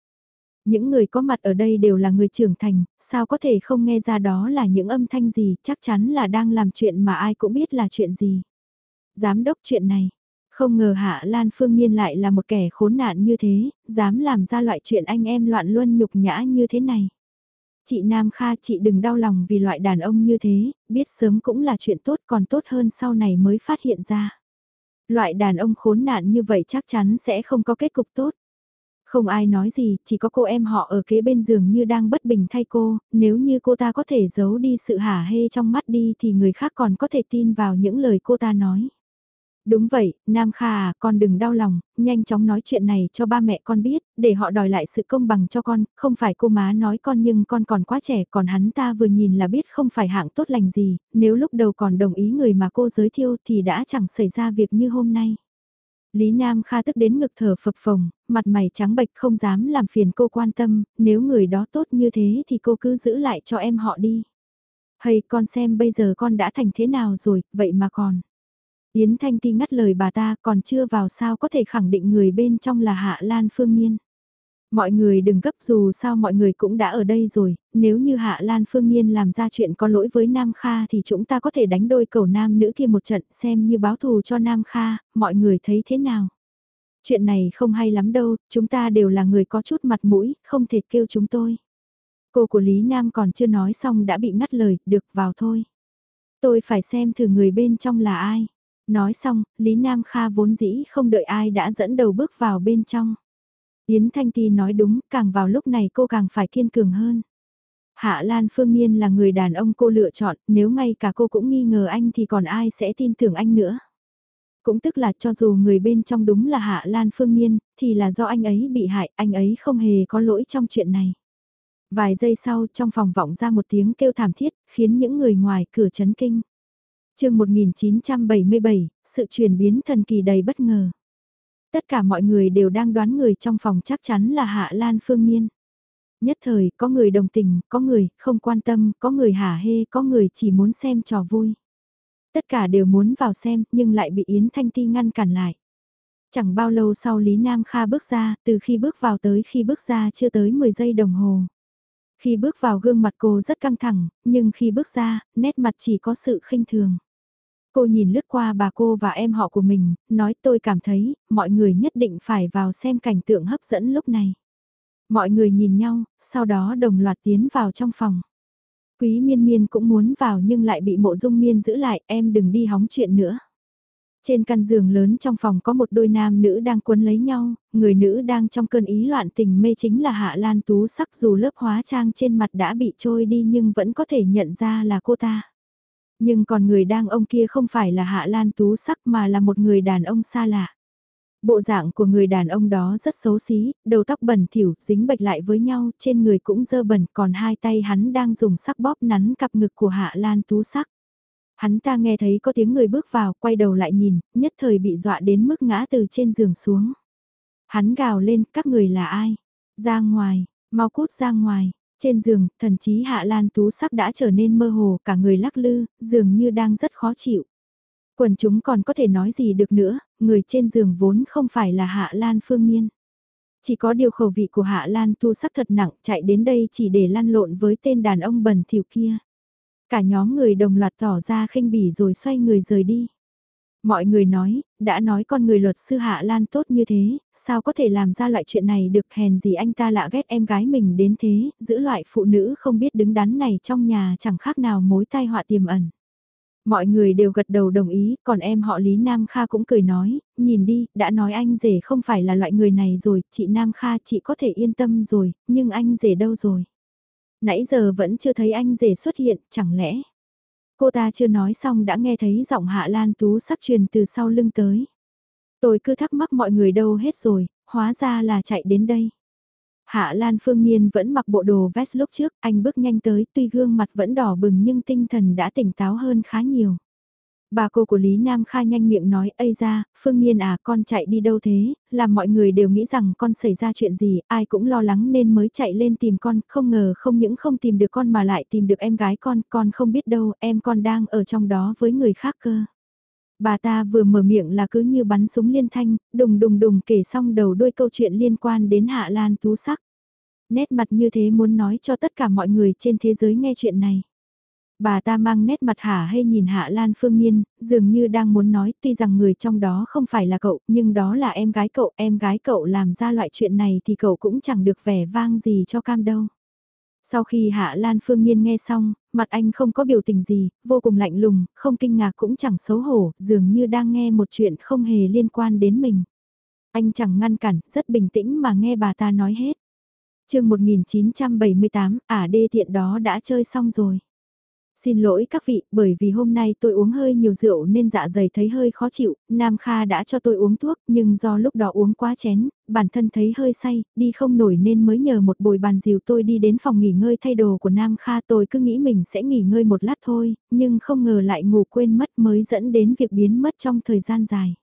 Những người có mặt ở đây đều là người trưởng thành, sao có thể không nghe ra đó là những âm thanh gì, chắc chắn là đang làm chuyện mà ai cũng biết là chuyện gì. Giám đốc chuyện này, không ngờ Hạ Lan Phương Nhiên lại là một kẻ khốn nạn như thế, dám làm ra loại chuyện anh em loạn luân nhục nhã như thế này. Chị Nam Kha chị đừng đau lòng vì loại đàn ông như thế, biết sớm cũng là chuyện tốt còn tốt hơn sau này mới phát hiện ra. Loại đàn ông khốn nạn như vậy chắc chắn sẽ không có kết cục tốt. Không ai nói gì, chỉ có cô em họ ở kế bên giường như đang bất bình thay cô, nếu như cô ta có thể giấu đi sự hả hê trong mắt đi thì người khác còn có thể tin vào những lời cô ta nói. Đúng vậy, Nam Kha à, con đừng đau lòng, nhanh chóng nói chuyện này cho ba mẹ con biết, để họ đòi lại sự công bằng cho con, không phải cô má nói con nhưng con còn quá trẻ, còn hắn ta vừa nhìn là biết không phải hạng tốt lành gì, nếu lúc đầu còn đồng ý người mà cô giới thiệu thì đã chẳng xảy ra việc như hôm nay. Lý Nam Kha tức đến ngực thở phập phồng, mặt mày trắng bệch không dám làm phiền cô quan tâm, nếu người đó tốt như thế thì cô cứ giữ lại cho em họ đi. Hay con xem bây giờ con đã thành thế nào rồi, vậy mà còn. Yến Thanh Ti ngắt lời bà ta còn chưa vào sao có thể khẳng định người bên trong là Hạ Lan Phương Nhiên. Mọi người đừng gấp dù sao mọi người cũng đã ở đây rồi, nếu như Hạ Lan Phương Nhiên làm ra chuyện có lỗi với Nam Kha thì chúng ta có thể đánh đôi cầu nam nữ kia một trận xem như báo thù cho Nam Kha, mọi người thấy thế nào. Chuyện này không hay lắm đâu, chúng ta đều là người có chút mặt mũi, không thể kêu chúng tôi. Cô của Lý Nam còn chưa nói xong đã bị ngắt lời, được vào thôi. Tôi phải xem thử người bên trong là ai. Nói xong, Lý Nam Kha vốn dĩ không đợi ai đã dẫn đầu bước vào bên trong. Yến Thanh Ti nói đúng, càng vào lúc này cô càng phải kiên cường hơn. Hạ Lan Phương Nhiên là người đàn ông cô lựa chọn, nếu ngay cả cô cũng nghi ngờ anh thì còn ai sẽ tin tưởng anh nữa. Cũng tức là cho dù người bên trong đúng là Hạ Lan Phương Nhiên, thì là do anh ấy bị hại, anh ấy không hề có lỗi trong chuyện này. Vài giây sau trong phòng vọng ra một tiếng kêu thảm thiết, khiến những người ngoài cửa chấn kinh chương 1977, sự chuyển biến thần kỳ đầy bất ngờ. Tất cả mọi người đều đang đoán người trong phòng chắc chắn là Hạ Lan Phương Nhiên. Nhất thời, có người đồng tình, có người không quan tâm, có người hả hê, có người chỉ muốn xem trò vui. Tất cả đều muốn vào xem, nhưng lại bị Yến Thanh Ti ngăn cản lại. Chẳng bao lâu sau Lý Nam Kha bước ra, từ khi bước vào tới khi bước ra chưa tới 10 giây đồng hồ. Khi bước vào gương mặt cô rất căng thẳng, nhưng khi bước ra, nét mặt chỉ có sự khinh thường. Cô nhìn lướt qua bà cô và em họ của mình, nói tôi cảm thấy, mọi người nhất định phải vào xem cảnh tượng hấp dẫn lúc này. Mọi người nhìn nhau, sau đó đồng loạt tiến vào trong phòng. Quý miên miên cũng muốn vào nhưng lại bị mộ dung miên giữ lại, em đừng đi hóng chuyện nữa. Trên căn giường lớn trong phòng có một đôi nam nữ đang quấn lấy nhau, người nữ đang trong cơn ý loạn tình mê chính là Hạ Lan Tú sắc dù lớp hóa trang trên mặt đã bị trôi đi nhưng vẫn có thể nhận ra là cô ta. Nhưng còn người đang ông kia không phải là Hạ Lan Tú sắc mà là một người đàn ông xa lạ. Bộ dạng của người đàn ông đó rất xấu xí, đầu tóc bẩn thỉu, dính bạch lại với nhau, trên người cũng dơ bẩn, còn hai tay hắn đang dùng sắc bóp nắn cặp ngực của Hạ Lan Tú sắc. Hắn ta nghe thấy có tiếng người bước vào, quay đầu lại nhìn, nhất thời bị dọa đến mức ngã từ trên giường xuống. Hắn gào lên, các người là ai? Ra ngoài, mau cút ra ngoài, trên giường, thần chí Hạ Lan Tú sắc đã trở nên mơ hồ, cả người lắc lư, dường như đang rất khó chịu. Quần chúng còn có thể nói gì được nữa, người trên giường vốn không phải là Hạ Lan Phương Nhiên. Chỉ có điều khẩu vị của Hạ Lan Tu sắc thật nặng chạy đến đây chỉ để lăn lộn với tên đàn ông bẩn thỉu kia. Cả nhóm người đồng loạt tỏ ra khinh bỉ rồi xoay người rời đi. Mọi người nói, đã nói con người luật sư Hạ Lan tốt như thế, sao có thể làm ra loại chuyện này được hèn gì anh ta lạ ghét em gái mình đến thế, giữ loại phụ nữ không biết đứng đắn này trong nhà chẳng khác nào mối tai họa tiềm ẩn. Mọi người đều gật đầu đồng ý, còn em họ Lý Nam Kha cũng cười nói, nhìn đi, đã nói anh rể không phải là loại người này rồi, chị Nam Kha chị có thể yên tâm rồi, nhưng anh rể đâu rồi? Nãy giờ vẫn chưa thấy anh rể xuất hiện, chẳng lẽ? Cô ta chưa nói xong đã nghe thấy giọng Hạ Lan Tú sắp truyền từ sau lưng tới. Tôi cứ thắc mắc mọi người đâu hết rồi, hóa ra là chạy đến đây. Hạ Lan Phương nhiên vẫn mặc bộ đồ vest lúc trước, anh bước nhanh tới tuy gương mặt vẫn đỏ bừng nhưng tinh thần đã tỉnh táo hơn khá nhiều. Bà cô của Lý Nam Kha nhanh miệng nói, ây ra, Phương nhiên à con chạy đi đâu thế, làm mọi người đều nghĩ rằng con xảy ra chuyện gì, ai cũng lo lắng nên mới chạy lên tìm con, không ngờ không những không tìm được con mà lại tìm được em gái con, con không biết đâu, em con đang ở trong đó với người khác cơ. Bà ta vừa mở miệng là cứ như bắn súng liên thanh, đùng đùng đùng kể xong đầu đôi câu chuyện liên quan đến Hạ Lan Tú Sắc. Nét mặt như thế muốn nói cho tất cả mọi người trên thế giới nghe chuyện này. Bà ta mang nét mặt hả hay nhìn Hạ Lan Phương Nhiên, dường như đang muốn nói tuy rằng người trong đó không phải là cậu, nhưng đó là em gái cậu, em gái cậu làm ra loại chuyện này thì cậu cũng chẳng được vẻ vang gì cho cam đâu. Sau khi Hạ Lan Phương Nhiên nghe xong, mặt anh không có biểu tình gì, vô cùng lạnh lùng, không kinh ngạc cũng chẳng xấu hổ, dường như đang nghe một chuyện không hề liên quan đến mình. Anh chẳng ngăn cản, rất bình tĩnh mà nghe bà ta nói hết. chương 1978, ả đê thiện đó đã chơi xong rồi. Xin lỗi các vị, bởi vì hôm nay tôi uống hơi nhiều rượu nên dạ dày thấy hơi khó chịu, Nam Kha đã cho tôi uống thuốc nhưng do lúc đó uống quá chén, bản thân thấy hơi say, đi không nổi nên mới nhờ một bồi bàn dìu tôi đi đến phòng nghỉ ngơi thay đồ của Nam Kha tôi cứ nghĩ mình sẽ nghỉ ngơi một lát thôi, nhưng không ngờ lại ngủ quên mất mới dẫn đến việc biến mất trong thời gian dài.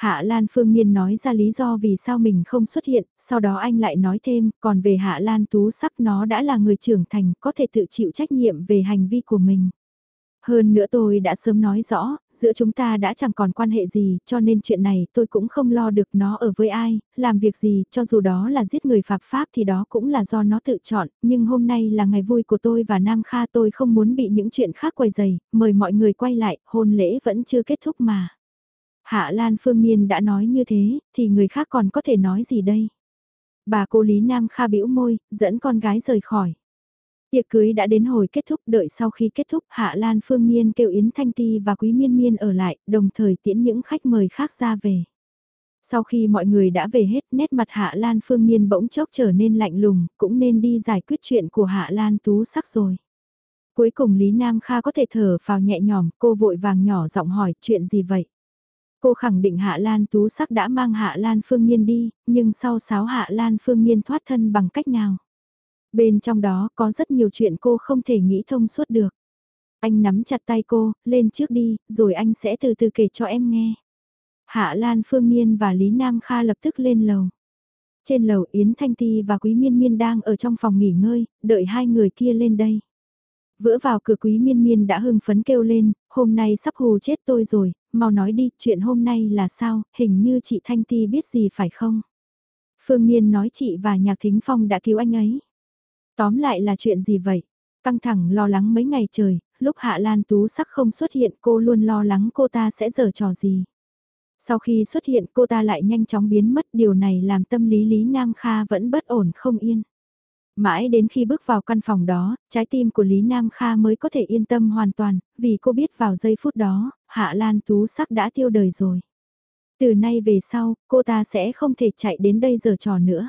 Hạ Lan Phương Nhiên nói ra lý do vì sao mình không xuất hiện, sau đó anh lại nói thêm, còn về Hạ Lan Tú sắc nó đã là người trưởng thành, có thể tự chịu trách nhiệm về hành vi của mình. Hơn nữa tôi đã sớm nói rõ, giữa chúng ta đã chẳng còn quan hệ gì, cho nên chuyện này tôi cũng không lo được nó ở với ai, làm việc gì, cho dù đó là giết người phạm pháp thì đó cũng là do nó tự chọn, nhưng hôm nay là ngày vui của tôi và Nam Kha tôi không muốn bị những chuyện khác quay dày, mời mọi người quay lại, hôn lễ vẫn chưa kết thúc mà. Hạ Lan Phương Miên đã nói như thế, thì người khác còn có thể nói gì đây? Bà cô Lý Nam Kha bĩu môi, dẫn con gái rời khỏi. Tiệc cưới đã đến hồi kết thúc đợi sau khi kết thúc Hạ Lan Phương Miên kêu Yến Thanh Ti và Quý Miên Miên ở lại, đồng thời tiễn những khách mời khác ra về. Sau khi mọi người đã về hết nét mặt Hạ Lan Phương Miên bỗng chốc trở nên lạnh lùng, cũng nên đi giải quyết chuyện của Hạ Lan Tú sắc rồi. Cuối cùng Lý Nam Kha có thể thở vào nhẹ nhõm, cô vội vàng nhỏ giọng hỏi chuyện gì vậy? Cô khẳng định Hạ Lan Tú Sắc đã mang Hạ Lan Phương Nhiên đi, nhưng sau sáo Hạ Lan Phương Nhiên thoát thân bằng cách nào? Bên trong đó có rất nhiều chuyện cô không thể nghĩ thông suốt được. Anh nắm chặt tay cô, lên trước đi, rồi anh sẽ từ từ kể cho em nghe. Hạ Lan Phương Nhiên và Lý Nam Kha lập tức lên lầu. Trên lầu Yến Thanh Ti và Quý Miên Miên đang ở trong phòng nghỉ ngơi, đợi hai người kia lên đây. Vỡ vào cửa Quý Miên Miên đã hưng phấn kêu lên, hôm nay sắp hù chết tôi rồi, mau nói đi, chuyện hôm nay là sao, hình như chị Thanh Ti biết gì phải không? Phương Niên nói chị và Nhạc Thính Phong đã cứu anh ấy. Tóm lại là chuyện gì vậy? Căng thẳng lo lắng mấy ngày trời, lúc Hạ Lan Tú sắc không xuất hiện cô luôn lo lắng cô ta sẽ giở trò gì. Sau khi xuất hiện cô ta lại nhanh chóng biến mất điều này làm tâm lý Lý Nam Kha vẫn bất ổn không yên. Mãi đến khi bước vào căn phòng đó, trái tim của Lý Nam Kha mới có thể yên tâm hoàn toàn, vì cô biết vào giây phút đó, Hạ Lan Tú Sắc đã tiêu đời rồi. Từ nay về sau, cô ta sẽ không thể chạy đến đây giờ trò nữa.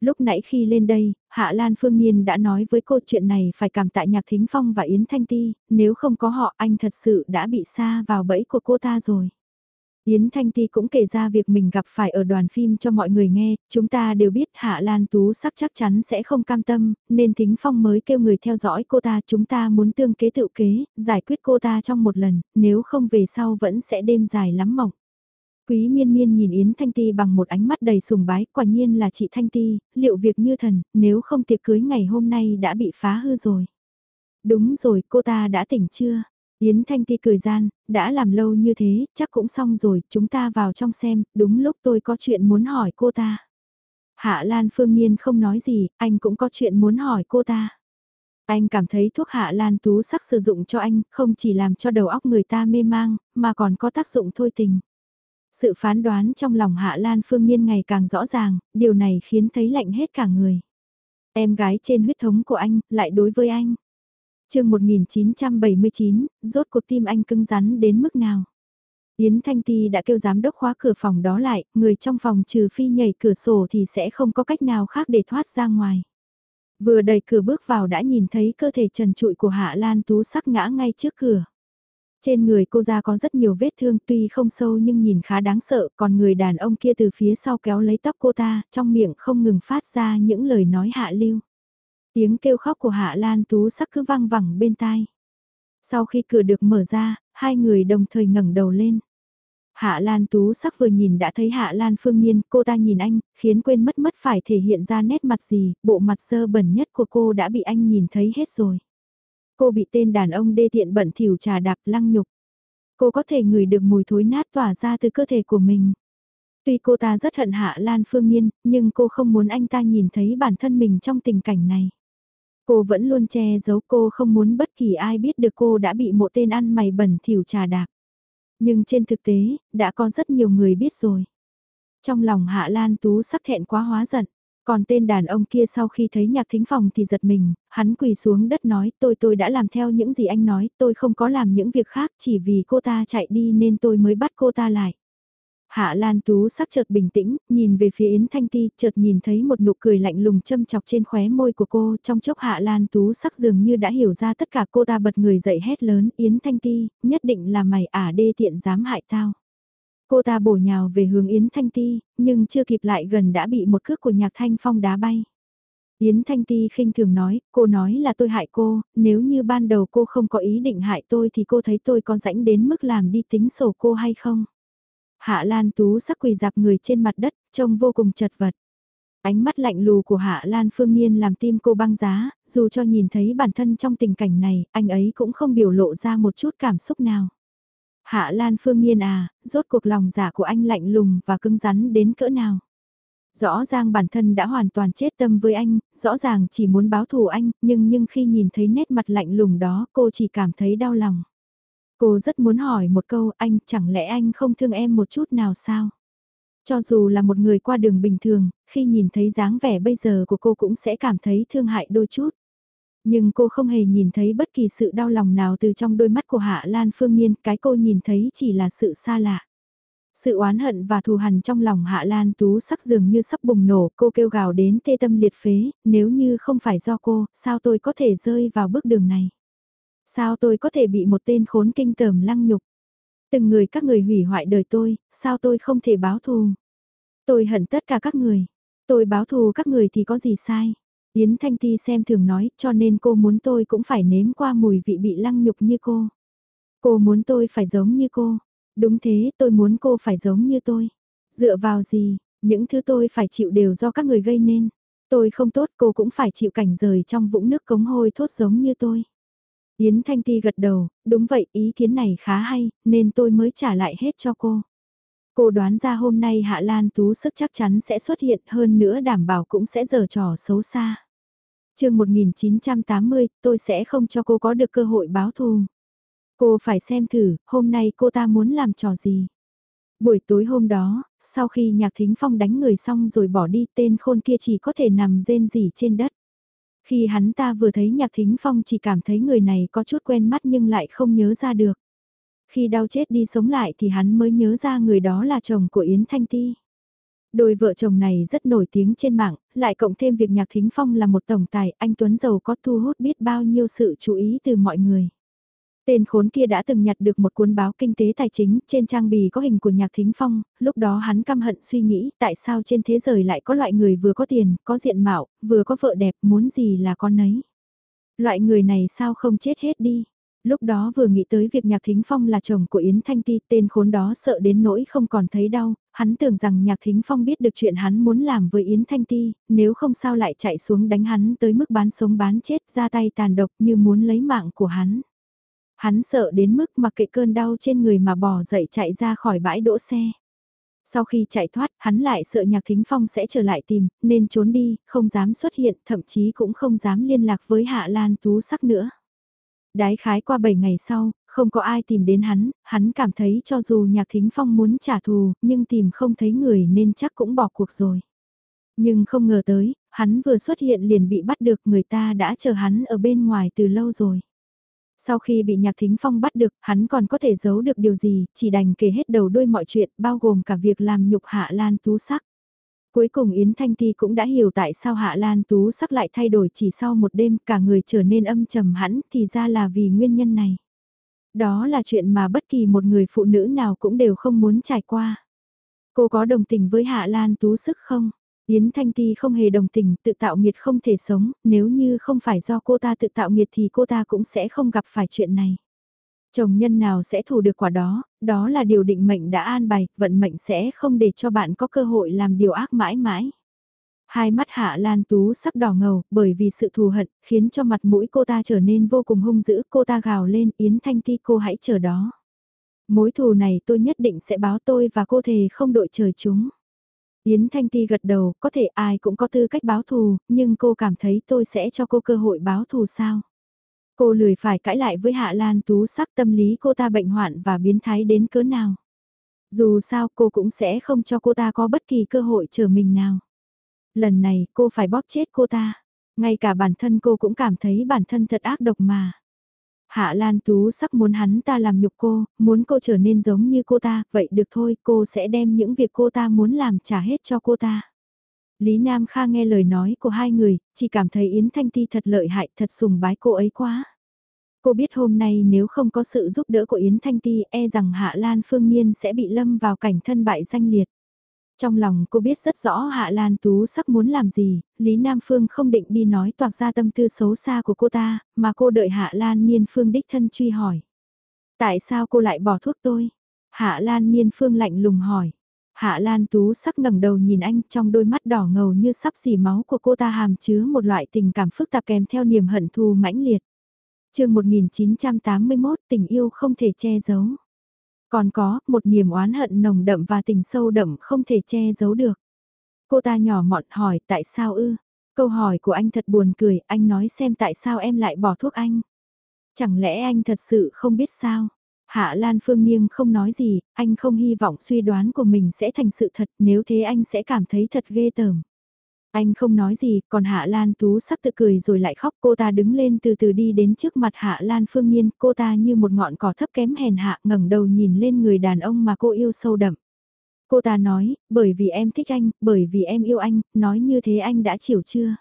Lúc nãy khi lên đây, Hạ Lan Phương Nhiên đã nói với cô chuyện này phải cảm tạ Nhạc Thính Phong và Yến Thanh Ti, nếu không có họ anh thật sự đã bị xa vào bẫy của cô ta rồi. Yến Thanh Ti cũng kể ra việc mình gặp phải ở đoàn phim cho mọi người nghe, chúng ta đều biết Hạ Lan Tú sắc chắc chắn sẽ không cam tâm, nên Thính Phong mới kêu người theo dõi cô ta chúng ta muốn tương kế tự kế, giải quyết cô ta trong một lần, nếu không về sau vẫn sẽ đêm dài lắm mộng. Quý miên miên nhìn Yến Thanh Ti bằng một ánh mắt đầy sùng bái, quả nhiên là chị Thanh Ti, liệu việc như thần, nếu không tiệc cưới ngày hôm nay đã bị phá hư rồi. Đúng rồi, cô ta đã tỉnh chưa? Yến Thanh Ti cười gian, đã làm lâu như thế, chắc cũng xong rồi, chúng ta vào trong xem, đúng lúc tôi có chuyện muốn hỏi cô ta. Hạ Lan Phương Nhiên không nói gì, anh cũng có chuyện muốn hỏi cô ta. Anh cảm thấy thuốc hạ lan tú sắc sử dụng cho anh không chỉ làm cho đầu óc người ta mê mang, mà còn có tác dụng thôi tình. Sự phán đoán trong lòng Hạ Lan Phương Nhiên ngày càng rõ ràng, điều này khiến thấy lạnh hết cả người. Em gái trên huyết thống của anh, lại đối với anh chương 1979, rốt cuộc tim anh cứng rắn đến mức nào? Yến Thanh Ti đã kêu giám đốc khóa cửa phòng đó lại, người trong phòng trừ phi nhảy cửa sổ thì sẽ không có cách nào khác để thoát ra ngoài. Vừa đẩy cửa bước vào đã nhìn thấy cơ thể trần trụi của Hạ Lan Tú sắc ngã ngay trước cửa. Trên người cô ra có rất nhiều vết thương tuy không sâu nhưng nhìn khá đáng sợ, còn người đàn ông kia từ phía sau kéo lấy tóc cô ta, trong miệng không ngừng phát ra những lời nói hạ lưu. Tiếng kêu khóc của Hạ Lan Tú sắc cứ vang vẳng bên tai. Sau khi cửa được mở ra, hai người đồng thời ngẩng đầu lên. Hạ Lan Tú sắc vừa nhìn đã thấy Hạ Lan Phương Nhiên, cô ta nhìn anh, khiến quên mất mất phải thể hiện ra nét mặt gì, bộ mặt sơ bẩn nhất của cô đã bị anh nhìn thấy hết rồi. Cô bị tên đàn ông đê tiện bẩn thỉu trà đạp lăng nhục. Cô có thể ngửi được mùi thối nát tỏa ra từ cơ thể của mình. Tuy cô ta rất hận Hạ Lan Phương Nhiên, nhưng cô không muốn anh ta nhìn thấy bản thân mình trong tình cảnh này. Cô vẫn luôn che giấu cô không muốn bất kỳ ai biết được cô đã bị một tên ăn mày bẩn thỉu trà đạp. Nhưng trên thực tế, đã có rất nhiều người biết rồi. Trong lòng Hạ Lan Tú sắc thẹn quá hóa giận. Còn tên đàn ông kia sau khi thấy nhạc thính phòng thì giật mình, hắn quỳ xuống đất nói tôi tôi đã làm theo những gì anh nói, tôi không có làm những việc khác chỉ vì cô ta chạy đi nên tôi mới bắt cô ta lại. Hạ Lan Tú sắc chợt bình tĩnh, nhìn về phía Yến Thanh Ti, chợt nhìn thấy một nụ cười lạnh lùng châm chọc trên khóe môi của cô, trong chốc Hạ Lan Tú sắc dường như đã hiểu ra tất cả cô ta bật người dậy hét lớn, Yến Thanh Ti, nhất định là mày ả đê tiện dám hại tao. Cô ta bổ nhào về hướng Yến Thanh Ti, nhưng chưa kịp lại gần đã bị một cước của nhạc thanh phong đá bay. Yến Thanh Ti khinh thường nói, cô nói là tôi hại cô, nếu như ban đầu cô không có ý định hại tôi thì cô thấy tôi có rãnh đến mức làm đi tính sổ cô hay không? Hạ Lan Tú sắc quỳ dạp người trên mặt đất, trông vô cùng chật vật. Ánh mắt lạnh lù của Hạ Lan Phương Niên làm tim cô băng giá, dù cho nhìn thấy bản thân trong tình cảnh này, anh ấy cũng không biểu lộ ra một chút cảm xúc nào. Hạ Lan Phương Niên à, rốt cuộc lòng giả của anh lạnh lùng và cứng rắn đến cỡ nào. Rõ ràng bản thân đã hoàn toàn chết tâm với anh, rõ ràng chỉ muốn báo thù anh, nhưng nhưng khi nhìn thấy nét mặt lạnh lùng đó cô chỉ cảm thấy đau lòng. Cô rất muốn hỏi một câu anh chẳng lẽ anh không thương em một chút nào sao? Cho dù là một người qua đường bình thường, khi nhìn thấy dáng vẻ bây giờ của cô cũng sẽ cảm thấy thương hại đôi chút. Nhưng cô không hề nhìn thấy bất kỳ sự đau lòng nào từ trong đôi mắt của Hạ Lan Phương Nhiên, cái cô nhìn thấy chỉ là sự xa lạ. Sự oán hận và thù hằn trong lòng Hạ Lan Tú sắc dường như sắp bùng nổ, cô kêu gào đến tê tâm liệt phế, nếu như không phải do cô, sao tôi có thể rơi vào bước đường này? Sao tôi có thể bị một tên khốn kinh tởm lăng nhục? Từng người các người hủy hoại đời tôi, sao tôi không thể báo thù? Tôi hận tất cả các người. Tôi báo thù các người thì có gì sai? Yến Thanh Ti xem thường nói cho nên cô muốn tôi cũng phải nếm qua mùi vị bị lăng nhục như cô. Cô muốn tôi phải giống như cô. Đúng thế tôi muốn cô phải giống như tôi. Dựa vào gì, những thứ tôi phải chịu đều do các người gây nên. Tôi không tốt cô cũng phải chịu cảnh rời trong vũng nước cống hôi thốt giống như tôi. Yến Thanh Ti gật đầu, đúng vậy ý kiến này khá hay, nên tôi mới trả lại hết cho cô. Cô đoán ra hôm nay Hạ Lan Tú sức chắc chắn sẽ xuất hiện hơn nữa đảm bảo cũng sẽ giở trò xấu xa. Trường 1980, tôi sẽ không cho cô có được cơ hội báo thù. Cô phải xem thử, hôm nay cô ta muốn làm trò gì. Buổi tối hôm đó, sau khi nhạc thính phong đánh người xong rồi bỏ đi tên khôn kia chỉ có thể nằm rên rỉ trên đất. Khi hắn ta vừa thấy nhạc thính phong chỉ cảm thấy người này có chút quen mắt nhưng lại không nhớ ra được. Khi đau chết đi sống lại thì hắn mới nhớ ra người đó là chồng của Yến Thanh Ti. Đôi vợ chồng này rất nổi tiếng trên mạng, lại cộng thêm việc Nhạc Thính Phong là một tổng tài, anh Tuấn Giàu có thu hút biết bao nhiêu sự chú ý từ mọi người. Tên khốn kia đã từng nhặt được một cuốn báo kinh tế tài chính, trên trang bì có hình của Nhạc Thính Phong, lúc đó hắn căm hận suy nghĩ tại sao trên thế giới lại có loại người vừa có tiền, có diện mạo, vừa có vợ đẹp, muốn gì là con nấy. Loại người này sao không chết hết đi. Lúc đó vừa nghĩ tới việc Nhạc Thính Phong là chồng của Yến Thanh Ti, tên khốn đó sợ đến nỗi không còn thấy đau, hắn tưởng rằng Nhạc Thính Phong biết được chuyện hắn muốn làm với Yến Thanh Ti, nếu không sao lại chạy xuống đánh hắn tới mức bán sống bán chết ra tay tàn độc như muốn lấy mạng của hắn. Hắn sợ đến mức mặc kệ cơn đau trên người mà bỏ dậy chạy ra khỏi bãi đỗ xe. Sau khi chạy thoát, hắn lại sợ Nhạc Thính Phong sẽ trở lại tìm, nên trốn đi, không dám xuất hiện, thậm chí cũng không dám liên lạc với Hạ Lan Tú Sắc nữa. Đái khái qua 7 ngày sau, không có ai tìm đến hắn, hắn cảm thấy cho dù Nhạc Thính Phong muốn trả thù, nhưng tìm không thấy người nên chắc cũng bỏ cuộc rồi. Nhưng không ngờ tới, hắn vừa xuất hiện liền bị bắt được người ta đã chờ hắn ở bên ngoài từ lâu rồi. Sau khi bị Nhạc Thính Phong bắt được, hắn còn có thể giấu được điều gì, chỉ đành kể hết đầu đuôi mọi chuyện, bao gồm cả việc làm nhục Hạ Lan Tú Sắc. Cuối cùng Yến Thanh Ti cũng đã hiểu tại sao Hạ Lan Tú Sắc lại thay đổi chỉ sau một đêm cả người trở nên âm trầm hẳn thì ra là vì nguyên nhân này. Đó là chuyện mà bất kỳ một người phụ nữ nào cũng đều không muốn trải qua. Cô có đồng tình với Hạ Lan Tú Sức không? Yến Thanh Ti không hề đồng tình, tự tạo nghiệt không thể sống, nếu như không phải do cô ta tự tạo nghiệt thì cô ta cũng sẽ không gặp phải chuyện này. Chồng nhân nào sẽ thủ được quả đó, đó là điều định mệnh đã an bài, vận mệnh sẽ không để cho bạn có cơ hội làm điều ác mãi mãi. Hai mắt Hạ Lan Tú sắp đỏ ngầu, bởi vì sự thù hận, khiến cho mặt mũi cô ta trở nên vô cùng hung dữ, cô ta gào lên, Yến Thanh Ti cô hãy chờ đó. Mối thù này tôi nhất định sẽ báo tôi và cô thề không đội trời chúng. Yến Thanh Ti gật đầu, có thể ai cũng có tư cách báo thù, nhưng cô cảm thấy tôi sẽ cho cô cơ hội báo thù sao? Cô lười phải cãi lại với Hạ Lan Tú sắc tâm lý cô ta bệnh hoạn và biến thái đến cỡ nào. Dù sao cô cũng sẽ không cho cô ta có bất kỳ cơ hội chờ mình nào. Lần này cô phải bóp chết cô ta. Ngay cả bản thân cô cũng cảm thấy bản thân thật ác độc mà. Hạ Lan Tú sắp muốn hắn ta làm nhục cô, muốn cô trở nên giống như cô ta, vậy được thôi, cô sẽ đem những việc cô ta muốn làm trả hết cho cô ta. Lý Nam Kha nghe lời nói của hai người, chỉ cảm thấy Yến Thanh Ti thật lợi hại, thật sùng bái cô ấy quá. Cô biết hôm nay nếu không có sự giúp đỡ của Yến Thanh Ti e rằng Hạ Lan Phương Nhiên sẽ bị lâm vào cảnh thân bại danh liệt. Trong lòng cô biết rất rõ Hạ Lan Tú sắp muốn làm gì, Lý Nam Phương không định đi nói toạc ra tâm tư xấu xa của cô ta, mà cô đợi Hạ Lan Niên Phương đích thân truy hỏi. Tại sao cô lại bỏ thuốc tôi? Hạ Lan Niên Phương lạnh lùng hỏi. Hạ Lan Tú sắc ngẩng đầu nhìn anh trong đôi mắt đỏ ngầu như sắp xỉ máu của cô ta hàm chứa một loại tình cảm phức tạp kèm theo niềm hận thù mãnh liệt. chương 1981 tình yêu không thể che giấu. Còn có, một niềm oán hận nồng đậm và tình sâu đậm không thể che giấu được. Cô ta nhỏ mọn hỏi tại sao ư? Câu hỏi của anh thật buồn cười, anh nói xem tại sao em lại bỏ thuốc anh. Chẳng lẽ anh thật sự không biết sao? Hạ Lan Phương Niêng không nói gì, anh không hy vọng suy đoán của mình sẽ thành sự thật, nếu thế anh sẽ cảm thấy thật ghê tởm. Anh không nói gì, còn Hạ Lan Tú sắc tự cười rồi lại khóc cô ta đứng lên từ từ đi đến trước mặt Hạ Lan Phương Nhiên, cô ta như một ngọn cỏ thấp kém hèn hạ ngẩng đầu nhìn lên người đàn ông mà cô yêu sâu đậm. Cô ta nói, bởi vì em thích anh, bởi vì em yêu anh, nói như thế anh đã chịu chưa?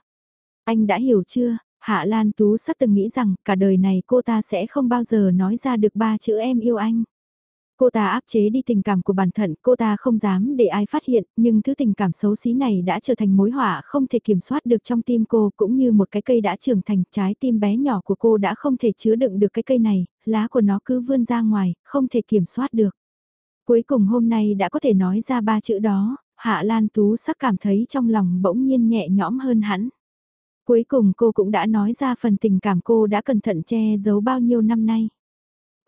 Anh đã hiểu chưa? Hạ Lan Tú sắc từng nghĩ rằng cả đời này cô ta sẽ không bao giờ nói ra được ba chữ em yêu anh. Cô ta áp chế đi tình cảm của bản thân, cô ta không dám để ai phát hiện, nhưng thứ tình cảm xấu xí này đã trở thành mối họa không thể kiểm soát được trong tim cô, cũng như một cái cây đã trưởng thành, trái tim bé nhỏ của cô đã không thể chứa đựng được cái cây này, lá của nó cứ vươn ra ngoài, không thể kiểm soát được. Cuối cùng hôm nay đã có thể nói ra ba chữ đó, Hạ Lan Tú sắc cảm thấy trong lòng bỗng nhiên nhẹ nhõm hơn hẳn. Cuối cùng cô cũng đã nói ra phần tình cảm cô đã cẩn thận che giấu bao nhiêu năm nay.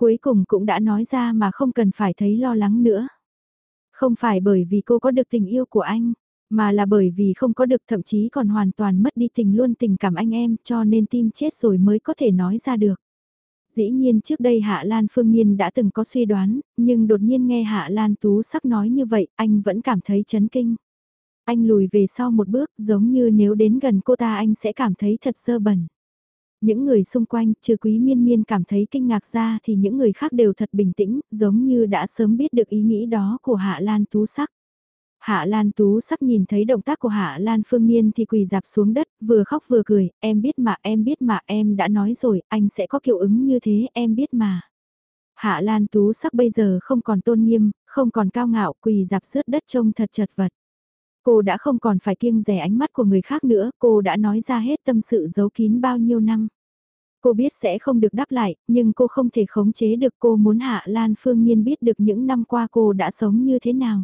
Cuối cùng cũng đã nói ra mà không cần phải thấy lo lắng nữa. Không phải bởi vì cô có được tình yêu của anh, mà là bởi vì không có được thậm chí còn hoàn toàn mất đi tình luôn tình cảm anh em cho nên tim chết rồi mới có thể nói ra được. Dĩ nhiên trước đây Hạ Lan Phương Nhiên đã từng có suy đoán, nhưng đột nhiên nghe Hạ Lan Tú sắc nói như vậy, anh vẫn cảm thấy chấn kinh. Anh lùi về sau một bước giống như nếu đến gần cô ta anh sẽ cảm thấy thật sơ bẩn. Những người xung quanh, trừ quý miên miên cảm thấy kinh ngạc ra thì những người khác đều thật bình tĩnh, giống như đã sớm biết được ý nghĩ đó của Hạ Lan Tú Sắc. Hạ Lan Tú Sắc nhìn thấy động tác của Hạ Lan Phương Niên thì quỳ dạp xuống đất, vừa khóc vừa cười, em biết mà, em biết mà, em đã nói rồi, anh sẽ có kiểu ứng như thế, em biết mà. Hạ Lan Tú Sắc bây giờ không còn tôn nghiêm, không còn cao ngạo, quỳ dạp sướt đất trông thật chật vật. Cô đã không còn phải kiêng rẻ ánh mắt của người khác nữa, cô đã nói ra hết tâm sự giấu kín bao nhiêu năm. Cô biết sẽ không được đáp lại, nhưng cô không thể khống chế được cô muốn Hạ Lan Phương Nhiên biết được những năm qua cô đã sống như thế nào.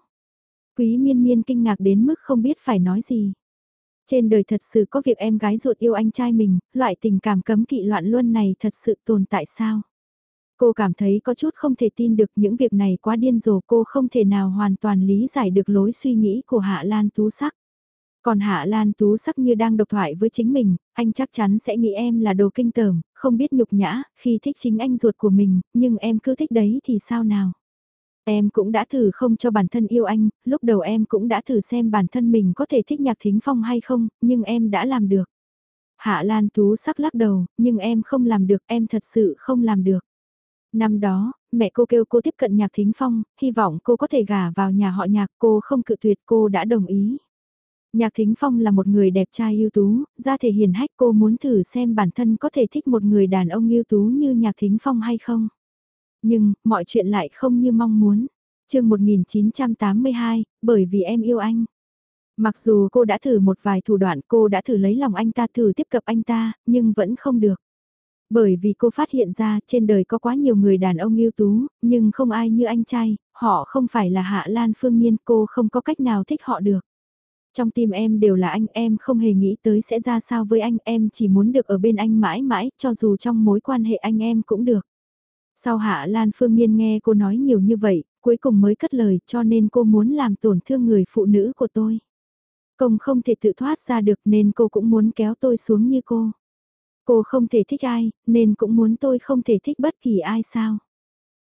Quý miên miên kinh ngạc đến mức không biết phải nói gì. Trên đời thật sự có việc em gái ruột yêu anh trai mình, loại tình cảm cấm kỵ loạn luân này thật sự tồn tại sao? Cô cảm thấy có chút không thể tin được những việc này quá điên rồ cô không thể nào hoàn toàn lý giải được lối suy nghĩ của Hạ Lan Tú Sắc. Còn Hạ Lan Tú Sắc như đang độc thoại với chính mình, anh chắc chắn sẽ nghĩ em là đồ kinh tởm, không biết nhục nhã, khi thích chính anh ruột của mình, nhưng em cứ thích đấy thì sao nào. Em cũng đã thử không cho bản thân yêu anh, lúc đầu em cũng đã thử xem bản thân mình có thể thích nhạc thính phong hay không, nhưng em đã làm được. Hạ Lan Tú sắc lắc đầu, nhưng em không làm được, em thật sự không làm được. Năm đó, mẹ cô kêu cô tiếp cận nhạc thính phong, hy vọng cô có thể gả vào nhà họ nhạc, cô không cự tuyệt cô đã đồng ý. Nhạc Thính Phong là một người đẹp trai ưu tú, ra thể hiền hách cô muốn thử xem bản thân có thể thích một người đàn ông ưu tú như Nhạc Thính Phong hay không. Nhưng, mọi chuyện lại không như mong muốn. chương 1982, bởi vì em yêu anh. Mặc dù cô đã thử một vài thủ đoạn cô đã thử lấy lòng anh ta thử tiếp cận anh ta, nhưng vẫn không được. Bởi vì cô phát hiện ra trên đời có quá nhiều người đàn ông ưu tú, nhưng không ai như anh trai, họ không phải là Hạ Lan Phương Nhiên cô không có cách nào thích họ được. Trong tim em đều là anh, em không hề nghĩ tới sẽ ra sao với anh, em chỉ muốn được ở bên anh mãi mãi, cho dù trong mối quan hệ anh em cũng được. Sau Hạ Lan Phương Nhiên nghe cô nói nhiều như vậy, cuối cùng mới cất lời cho nên cô muốn làm tổn thương người phụ nữ của tôi. Công không thể tự thoát ra được nên cô cũng muốn kéo tôi xuống như cô. Cô không thể thích ai, nên cũng muốn tôi không thể thích bất kỳ ai sao.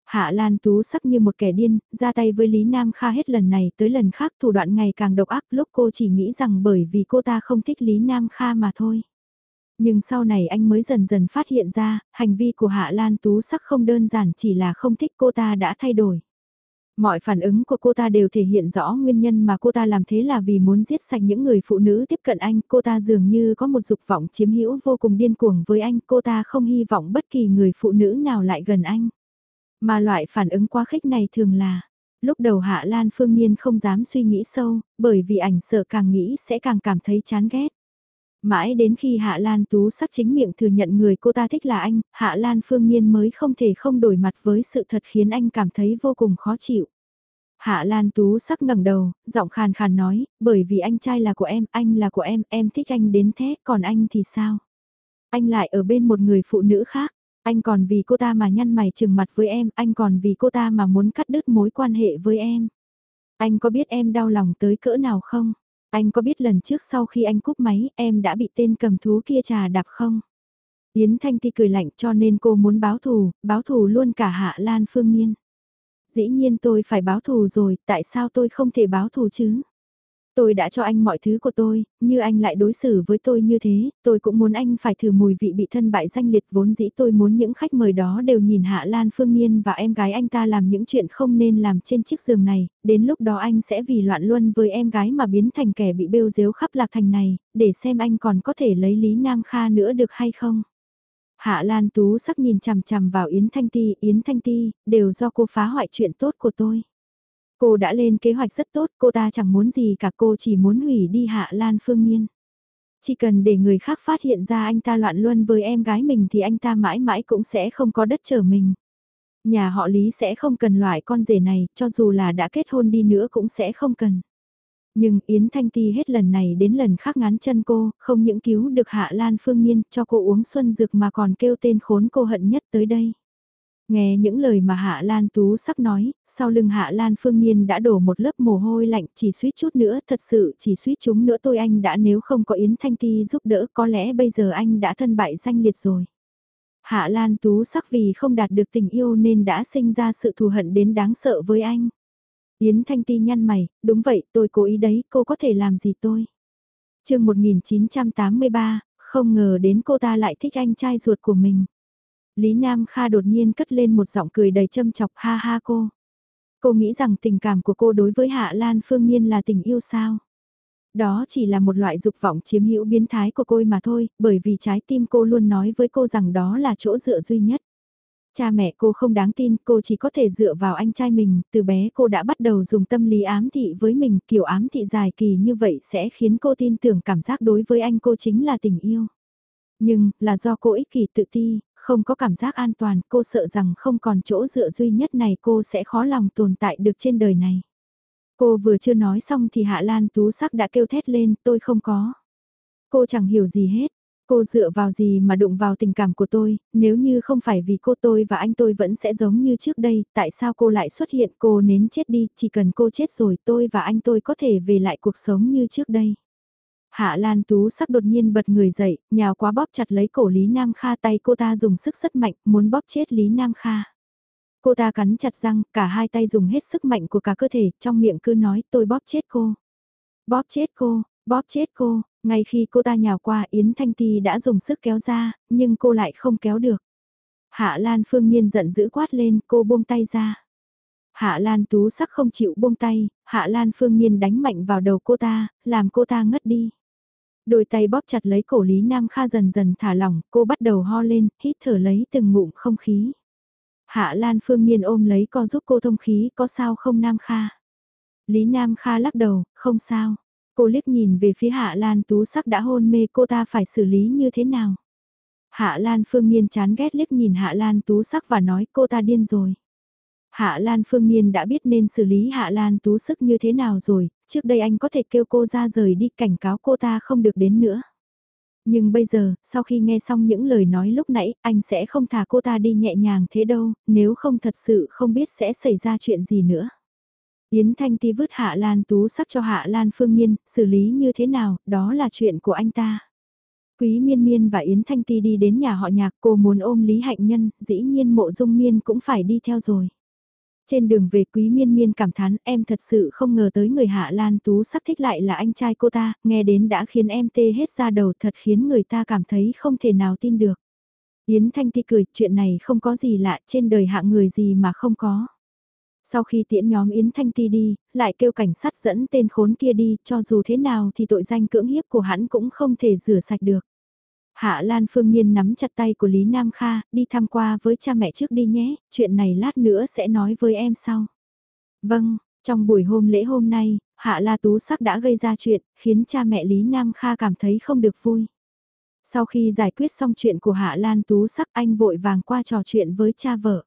Hạ Lan Tú sắc như một kẻ điên, ra tay với Lý Nam Kha hết lần này tới lần khác thủ đoạn ngày càng độc ác lúc cô chỉ nghĩ rằng bởi vì cô ta không thích Lý Nam Kha mà thôi. Nhưng sau này anh mới dần dần phát hiện ra, hành vi của Hạ Lan Tú sắc không đơn giản chỉ là không thích cô ta đã thay đổi. Mọi phản ứng của cô ta đều thể hiện rõ nguyên nhân mà cô ta làm thế là vì muốn giết sạch những người phụ nữ tiếp cận anh. Cô ta dường như có một dục vọng chiếm hữu vô cùng điên cuồng với anh. Cô ta không hy vọng bất kỳ người phụ nữ nào lại gần anh. Mà loại phản ứng quá khích này thường là, lúc đầu Hạ Lan Phương Nhiên không dám suy nghĩ sâu, bởi vì ảnh sợ càng nghĩ sẽ càng cảm thấy chán ghét. Mãi đến khi Hạ Lan Tú sắc chính miệng thừa nhận người cô ta thích là anh, Hạ Lan Phương Nhiên mới không thể không đổi mặt với sự thật khiến anh cảm thấy vô cùng khó chịu. Hạ Lan Tú sắc ngẩng đầu, giọng khàn khàn nói, bởi vì anh trai là của em, anh là của em, em thích anh đến thế, còn anh thì sao? Anh lại ở bên một người phụ nữ khác, anh còn vì cô ta mà nhăn mày trừng mặt với em, anh còn vì cô ta mà muốn cắt đứt mối quan hệ với em. Anh có biết em đau lòng tới cỡ nào không? Anh có biết lần trước sau khi anh cúp máy em đã bị tên cầm thú kia trà đạp không? Yến Thanh Ti cười lạnh cho nên cô muốn báo thù, báo thù luôn cả Hạ Lan Phương Nhiên. Dĩ nhiên tôi phải báo thù rồi, tại sao tôi không thể báo thù chứ? Tôi đã cho anh mọi thứ của tôi, như anh lại đối xử với tôi như thế, tôi cũng muốn anh phải thử mùi vị bị thân bại danh liệt vốn dĩ tôi muốn những khách mời đó đều nhìn Hạ Lan Phương Nhiên và em gái anh ta làm những chuyện không nên làm trên chiếc giường này, đến lúc đó anh sẽ vì loạn luân với em gái mà biến thành kẻ bị bêu dếu khắp lạc thành này, để xem anh còn có thể lấy Lý Nam Kha nữa được hay không. Hạ Lan Tú sắc nhìn chằm chằm vào Yến Thanh Ti, Yến Thanh Ti, đều do cô phá hoại chuyện tốt của tôi. Cô đã lên kế hoạch rất tốt, cô ta chẳng muốn gì cả cô chỉ muốn hủy đi Hạ Lan Phương Nhiên. Chỉ cần để người khác phát hiện ra anh ta loạn luân với em gái mình thì anh ta mãi mãi cũng sẽ không có đất trở mình. Nhà họ Lý sẽ không cần loại con rể này, cho dù là đã kết hôn đi nữa cũng sẽ không cần. Nhưng Yến Thanh Ti hết lần này đến lần khác ngán chân cô, không những cứu được Hạ Lan Phương Nhiên cho cô uống xuân dược mà còn kêu tên khốn cô hận nhất tới đây. Nghe những lời mà Hạ Lan Tú sắp nói, sau lưng Hạ Lan Phương Nhiên đã đổ một lớp mồ hôi lạnh chỉ suýt chút nữa, thật sự chỉ suýt chúng nữa tôi anh đã nếu không có Yến Thanh Ti giúp đỡ có lẽ bây giờ anh đã thân bại danh liệt rồi. Hạ Lan Tú sắc vì không đạt được tình yêu nên đã sinh ra sự thù hận đến đáng sợ với anh. Yến Thanh Ti nhăn mày, đúng vậy tôi cố ý đấy, cô có thể làm gì tôi? chương 1983, không ngờ đến cô ta lại thích anh trai ruột của mình. Lý Nam Kha đột nhiên cất lên một giọng cười đầy châm chọc ha ha cô. Cô nghĩ rằng tình cảm của cô đối với Hạ Lan Phương Nhiên là tình yêu sao? Đó chỉ là một loại dục vọng chiếm hữu biến thái của cô mà thôi, bởi vì trái tim cô luôn nói với cô rằng đó là chỗ dựa duy nhất. Cha mẹ cô không đáng tin, cô chỉ có thể dựa vào anh trai mình, từ bé cô đã bắt đầu dùng tâm lý ám thị với mình, kiểu ám thị dài kỳ như vậy sẽ khiến cô tin tưởng cảm giác đối với anh cô chính là tình yêu. Nhưng, là do cô ích kỷ tự ti, không có cảm giác an toàn, cô sợ rằng không còn chỗ dựa duy nhất này cô sẽ khó lòng tồn tại được trên đời này. Cô vừa chưa nói xong thì Hạ Lan Tú Sắc đã kêu thét lên, tôi không có. Cô chẳng hiểu gì hết. Cô dựa vào gì mà đụng vào tình cảm của tôi, nếu như không phải vì cô tôi và anh tôi vẫn sẽ giống như trước đây, tại sao cô lại xuất hiện cô nến chết đi, chỉ cần cô chết rồi tôi và anh tôi có thể về lại cuộc sống như trước đây. Hạ Lan Tú sắc đột nhiên bật người dậy, nhào quá bóp chặt lấy cổ Lý Nam Kha tay cô ta dùng sức rất mạnh, muốn bóp chết Lý Nam Kha. Cô ta cắn chặt răng, cả hai tay dùng hết sức mạnh của cả cơ thể, trong miệng cứ nói tôi bóp chết cô. Bóp chết cô, bóp chết cô, ngay khi cô ta nhào qua Yến Thanh Ti đã dùng sức kéo ra, nhưng cô lại không kéo được. Hạ Lan Phương Nhiên giận dữ quát lên, cô buông tay ra. Hạ Lan Tú sắc không chịu buông tay, Hạ Lan Phương Nhiên đánh mạnh vào đầu cô ta, làm cô ta ngất đi. Đôi tay bóp chặt lấy cổ Lý Nam Kha dần dần thả lỏng, cô bắt đầu ho lên, hít thở lấy từng ngụm không khí. Hạ Lan Phương Nhiên ôm lấy co giúp cô thông khí, có sao không Nam Kha? Lý Nam Kha lắc đầu, không sao. Cô liếc nhìn về phía Hạ Lan Tú sắc đã hôn mê cô ta phải xử lý như thế nào? Hạ Lan Phương Nhiên chán ghét liếc nhìn Hạ Lan Tú sắc và nói cô ta điên rồi. Hạ Lan Phương Nhiên đã biết nên xử lý Hạ Lan Tú sức như thế nào rồi, trước đây anh có thể kêu cô ra rời đi cảnh cáo cô ta không được đến nữa. Nhưng bây giờ, sau khi nghe xong những lời nói lúc nãy, anh sẽ không thả cô ta đi nhẹ nhàng thế đâu, nếu không thật sự không biết sẽ xảy ra chuyện gì nữa. Yến Thanh Ti vứt Hạ Lan Tú sắc cho Hạ Lan Phương Nhiên, xử lý như thế nào, đó là chuyện của anh ta. Quý Miên Miên và Yến Thanh Ti đi đến nhà họ nhạc cô muốn ôm Lý Hạnh Nhân, dĩ nhiên mộ dung miên cũng phải đi theo rồi. Trên đường về Quý Miên Miên cảm thán em thật sự không ngờ tới người Hạ Lan Tú sắc thích lại là anh trai cô ta, nghe đến đã khiến em tê hết ra đầu thật khiến người ta cảm thấy không thể nào tin được. Yến Thanh Ti cười, chuyện này không có gì lạ, trên đời hạng người gì mà không có. Sau khi tiễn nhóm Yến Thanh Ti đi, lại kêu cảnh sát dẫn tên khốn kia đi, cho dù thế nào thì tội danh cưỡng hiếp của hắn cũng không thể rửa sạch được. Hạ Lan Phương Nhiên nắm chặt tay của Lý Nam Kha, đi thăm qua với cha mẹ trước đi nhé, chuyện này lát nữa sẽ nói với em sau. Vâng, trong buổi hôm lễ hôm nay, Hạ La Tú Sắc đã gây ra chuyện, khiến cha mẹ Lý Nam Kha cảm thấy không được vui. Sau khi giải quyết xong chuyện của Hạ Lan Tú Sắc anh vội vàng qua trò chuyện với cha vợ.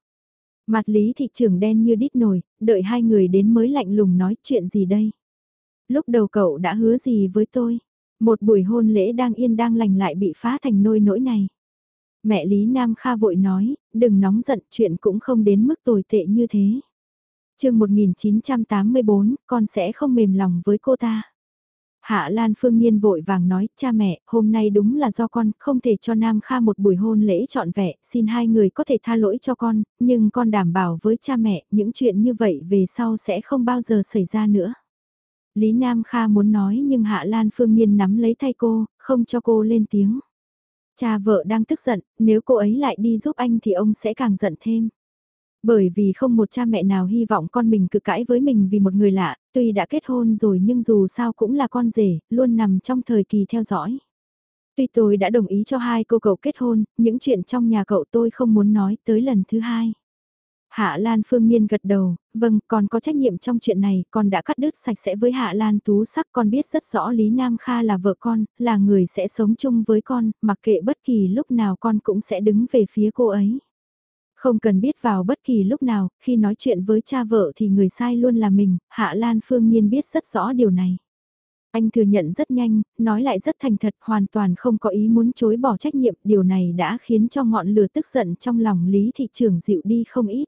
Mặt Lý thị trưởng đen như đít nồi, đợi hai người đến mới lạnh lùng nói chuyện gì đây. Lúc đầu cậu đã hứa gì với tôi? Một buổi hôn lễ đang yên đang lành lại bị phá thành nôi nỗi này. Mẹ Lý Nam Kha vội nói, đừng nóng giận chuyện cũng không đến mức tồi tệ như thế. chương 1984, con sẽ không mềm lòng với cô ta. Hạ Lan Phương Nhiên vội vàng nói, cha mẹ, hôm nay đúng là do con, không thể cho Nam Kha một buổi hôn lễ trọn vẹn, xin hai người có thể tha lỗi cho con, nhưng con đảm bảo với cha mẹ, những chuyện như vậy về sau sẽ không bao giờ xảy ra nữa. Lý Nam Kha muốn nói nhưng Hạ Lan Phương Nhiên nắm lấy tay cô, không cho cô lên tiếng. Cha vợ đang tức giận, nếu cô ấy lại đi giúp anh thì ông sẽ càng giận thêm. Bởi vì không một cha mẹ nào hy vọng con mình cự cãi với mình vì một người lạ, tuy đã kết hôn rồi nhưng dù sao cũng là con rể, luôn nằm trong thời kỳ theo dõi. Tuy tôi đã đồng ý cho hai cô cậu kết hôn, những chuyện trong nhà cậu tôi không muốn nói tới lần thứ hai. Hạ Lan Phương Nhiên gật đầu, vâng, con có trách nhiệm trong chuyện này, con đã cắt đứt sạch sẽ với Hạ Lan Tú sắc, con biết rất rõ Lý Nam Kha là vợ con, là người sẽ sống chung với con, mặc kệ bất kỳ lúc nào con cũng sẽ đứng về phía cô ấy. Không cần biết vào bất kỳ lúc nào, khi nói chuyện với cha vợ thì người sai luôn là mình, Hạ Lan Phương Nhiên biết rất rõ điều này. Anh thừa nhận rất nhanh, nói lại rất thành thật, hoàn toàn không có ý muốn chối bỏ trách nhiệm, điều này đã khiến cho ngọn lửa tức giận trong lòng Lý Thị Trường dịu đi không ít.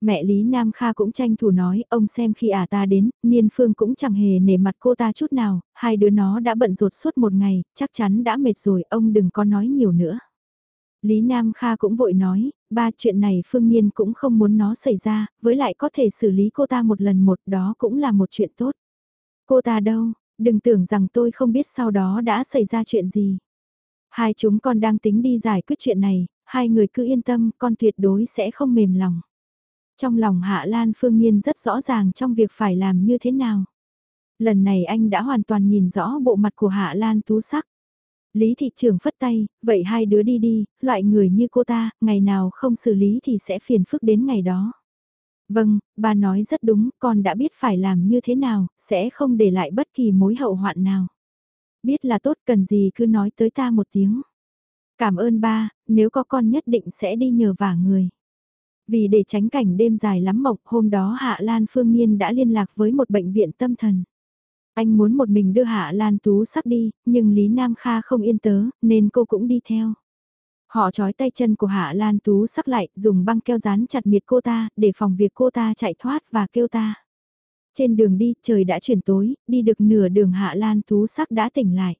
Mẹ Lý Nam Kha cũng tranh thủ nói, ông xem khi ả à ta đến, Niên Phương cũng chẳng hề nể mặt cô ta chút nào, hai đứa nó đã bận rột suốt một ngày, chắc chắn đã mệt rồi, ông đừng có nói nhiều nữa. Lý Nam Kha cũng vội nói, ba chuyện này Phương Nhiên cũng không muốn nó xảy ra, với lại có thể xử lý cô ta một lần một đó cũng là một chuyện tốt. Cô ta đâu, đừng tưởng rằng tôi không biết sau đó đã xảy ra chuyện gì. Hai chúng con đang tính đi giải quyết chuyện này, hai người cứ yên tâm, con tuyệt đối sẽ không mềm lòng. Trong lòng Hạ Lan Phương Nhiên rất rõ ràng trong việc phải làm như thế nào. Lần này anh đã hoàn toàn nhìn rõ bộ mặt của Hạ Lan Tú sắc. Lý thị trường phất tay, vậy hai đứa đi đi, loại người như cô ta, ngày nào không xử lý thì sẽ phiền phức đến ngày đó. Vâng, bà nói rất đúng, con đã biết phải làm như thế nào, sẽ không để lại bất kỳ mối hậu hoạn nào. Biết là tốt cần gì cứ nói tới ta một tiếng. Cảm ơn ba, nếu có con nhất định sẽ đi nhờ vả người. Vì để tránh cảnh đêm dài lắm mộng, hôm đó Hạ Lan Phương Nhiên đã liên lạc với một bệnh viện tâm thần. Anh muốn một mình đưa Hạ Lan Tú sắc đi, nhưng Lý Nam Kha không yên tớ, nên cô cũng đi theo. Họ trói tay chân của Hạ Lan Tú sắc lại, dùng băng keo dán chặt miệt cô ta, để phòng việc cô ta chạy thoát và kêu ta. Trên đường đi, trời đã chuyển tối, đi được nửa đường Hạ Lan Tú sắc đã tỉnh lại.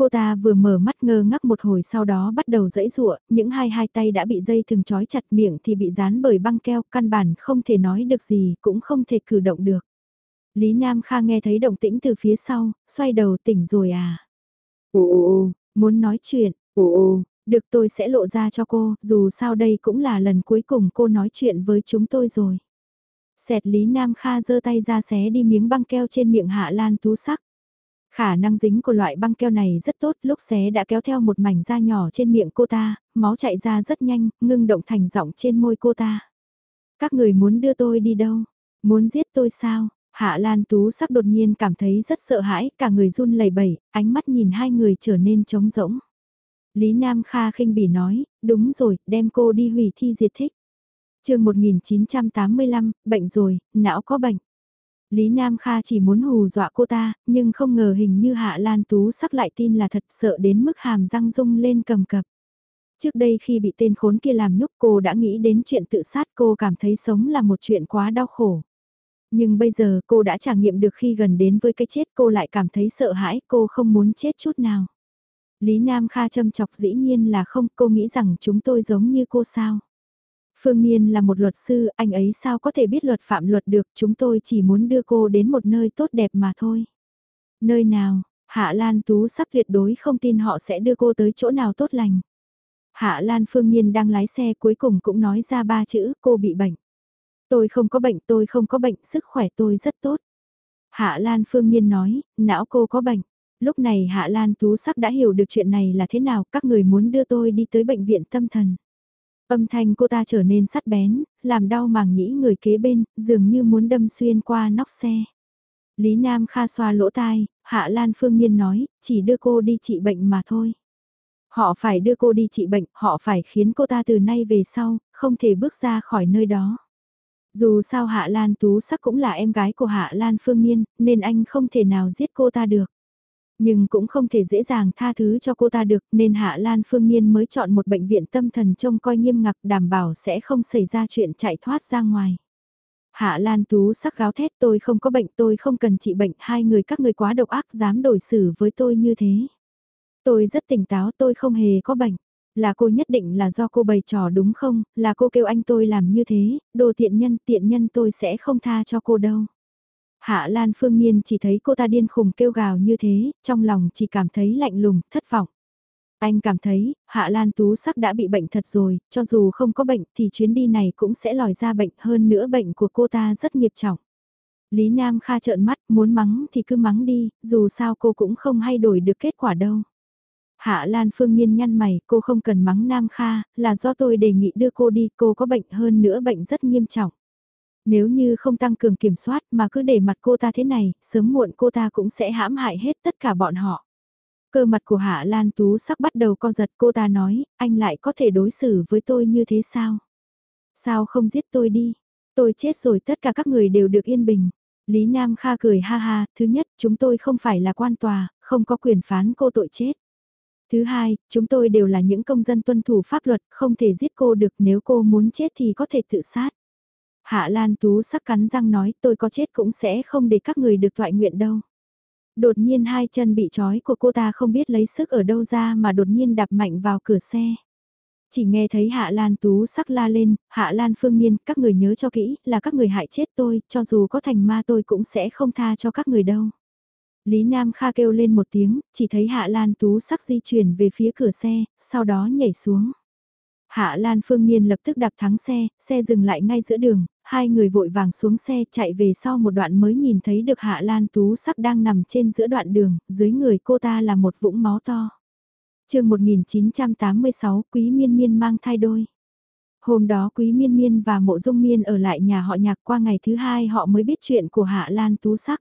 Cô ta vừa mở mắt ngơ ngắc một hồi sau đó bắt đầu dẫy rụa, những hai hai tay đã bị dây thừng trói chặt miệng thì bị dán bởi băng keo, căn bản không thể nói được gì, cũng không thể cử động được. Lý Nam Kha nghe thấy động tĩnh từ phía sau, xoay đầu tỉnh rồi à. Ồ, muốn nói chuyện, ồ, được tôi sẽ lộ ra cho cô, dù sao đây cũng là lần cuối cùng cô nói chuyện với chúng tôi rồi. Xẹt Lý Nam Kha giơ tay ra xé đi miếng băng keo trên miệng Hạ Lan Tú sắc. Khả năng dính của loại băng keo này rất tốt, lúc xé đã kéo theo một mảnh da nhỏ trên miệng cô ta, máu chạy ra rất nhanh, ngưng động thành giọng trên môi cô ta. Các người muốn đưa tôi đi đâu? Muốn giết tôi sao? Hạ Lan Tú sắc đột nhiên cảm thấy rất sợ hãi, cả người run lẩy bẩy, ánh mắt nhìn hai người trở nên trống rỗng. Lý Nam Kha khinh bỉ nói, đúng rồi, đem cô đi hủy thi diệt thích. Trường 1985, bệnh rồi, não có bệnh. Lý Nam Kha chỉ muốn hù dọa cô ta, nhưng không ngờ hình như Hạ Lan Tú sắc lại tin là thật sợ đến mức hàm răng rung lên cầm cập. Trước đây khi bị tên khốn kia làm nhúc cô đã nghĩ đến chuyện tự sát cô cảm thấy sống là một chuyện quá đau khổ. Nhưng bây giờ cô đã trải nghiệm được khi gần đến với cái chết cô lại cảm thấy sợ hãi cô không muốn chết chút nào. Lý Nam Kha châm chọc dĩ nhiên là không cô nghĩ rằng chúng tôi giống như cô sao. Phương Niên là một luật sư, anh ấy sao có thể biết luật phạm luật được, chúng tôi chỉ muốn đưa cô đến một nơi tốt đẹp mà thôi. Nơi nào, Hạ Lan Tú sắc tuyệt đối không tin họ sẽ đưa cô tới chỗ nào tốt lành. Hạ Lan Phương Niên đang lái xe cuối cùng cũng nói ra ba chữ, cô bị bệnh. Tôi không có bệnh, tôi không có bệnh, sức khỏe tôi rất tốt. Hạ Lan Phương Niên nói, não cô có bệnh. Lúc này Hạ Lan Tú sắc đã hiểu được chuyện này là thế nào, các người muốn đưa tôi đi tới bệnh viện tâm thần. Âm thanh cô ta trở nên sắt bén, làm đau màng nhĩ người kế bên, dường như muốn đâm xuyên qua nóc xe. Lý Nam Kha xoa lỗ tai, Hạ Lan Phương Nhiên nói, chỉ đưa cô đi trị bệnh mà thôi. Họ phải đưa cô đi trị bệnh, họ phải khiến cô ta từ nay về sau, không thể bước ra khỏi nơi đó. Dù sao Hạ Lan Tú sắc cũng là em gái của Hạ Lan Phương Nhiên, nên anh không thể nào giết cô ta được. Nhưng cũng không thể dễ dàng tha thứ cho cô ta được nên Hạ Lan Phương Nhiên mới chọn một bệnh viện tâm thần trông coi nghiêm ngặt đảm bảo sẽ không xảy ra chuyện chạy thoát ra ngoài. Hạ Lan Tú sắc gáo thét tôi không có bệnh tôi không cần trị bệnh hai người các người quá độc ác dám đổi xử với tôi như thế. Tôi rất tỉnh táo tôi không hề có bệnh. Là cô nhất định là do cô bày trò đúng không, là cô kêu anh tôi làm như thế, đồ tiện nhân tiện nhân tôi sẽ không tha cho cô đâu. Hạ Lan Phương Nhiên chỉ thấy cô ta điên khùng kêu gào như thế, trong lòng chỉ cảm thấy lạnh lùng, thất vọng. Anh cảm thấy, Hạ Lan Tú sắc đã bị bệnh thật rồi, cho dù không có bệnh thì chuyến đi này cũng sẽ lòi ra bệnh hơn nữa bệnh của cô ta rất nghiệp trọng. Lý Nam Kha trợn mắt, muốn mắng thì cứ mắng đi, dù sao cô cũng không hay đổi được kết quả đâu. Hạ Lan Phương Nhiên nhăn mày, cô không cần mắng Nam Kha, là do tôi đề nghị đưa cô đi, cô có bệnh hơn nữa bệnh rất nghiêm trọng. Nếu như không tăng cường kiểm soát mà cứ để mặt cô ta thế này, sớm muộn cô ta cũng sẽ hãm hại hết tất cả bọn họ. Cơ mặt của Hạ Lan Tú sắc bắt đầu co giật cô ta nói, anh lại có thể đối xử với tôi như thế sao? Sao không giết tôi đi? Tôi chết rồi tất cả các người đều được yên bình. Lý Nam Kha cười ha ha, thứ nhất chúng tôi không phải là quan tòa, không có quyền phán cô tội chết. Thứ hai, chúng tôi đều là những công dân tuân thủ pháp luật, không thể giết cô được nếu cô muốn chết thì có thể tự sát. Hạ Lan Tú sắc cắn răng nói tôi có chết cũng sẽ không để các người được thoại nguyện đâu. Đột nhiên hai chân bị trói của cô ta không biết lấy sức ở đâu ra mà đột nhiên đạp mạnh vào cửa xe. Chỉ nghe thấy Hạ Lan Tú sắc la lên, Hạ Lan Phương Nhiên, các người nhớ cho kỹ, là các người hại chết tôi, cho dù có thành ma tôi cũng sẽ không tha cho các người đâu. Lý Nam Kha kêu lên một tiếng, chỉ thấy Hạ Lan Tú sắc di chuyển về phía cửa xe, sau đó nhảy xuống. Hạ Lan Phương Niên lập tức đạp thắng xe, xe dừng lại ngay giữa đường, hai người vội vàng xuống xe chạy về sau một đoạn mới nhìn thấy được Hạ Lan Tú sắc đang nằm trên giữa đoạn đường, dưới người cô ta là một vũng máu to. chương 1986 Quý Miên Miên mang thai đôi. Hôm đó Quý Miên Miên và Mộ Dung Miên ở lại nhà họ nhạc qua ngày thứ hai họ mới biết chuyện của Hạ Lan Tú sắc.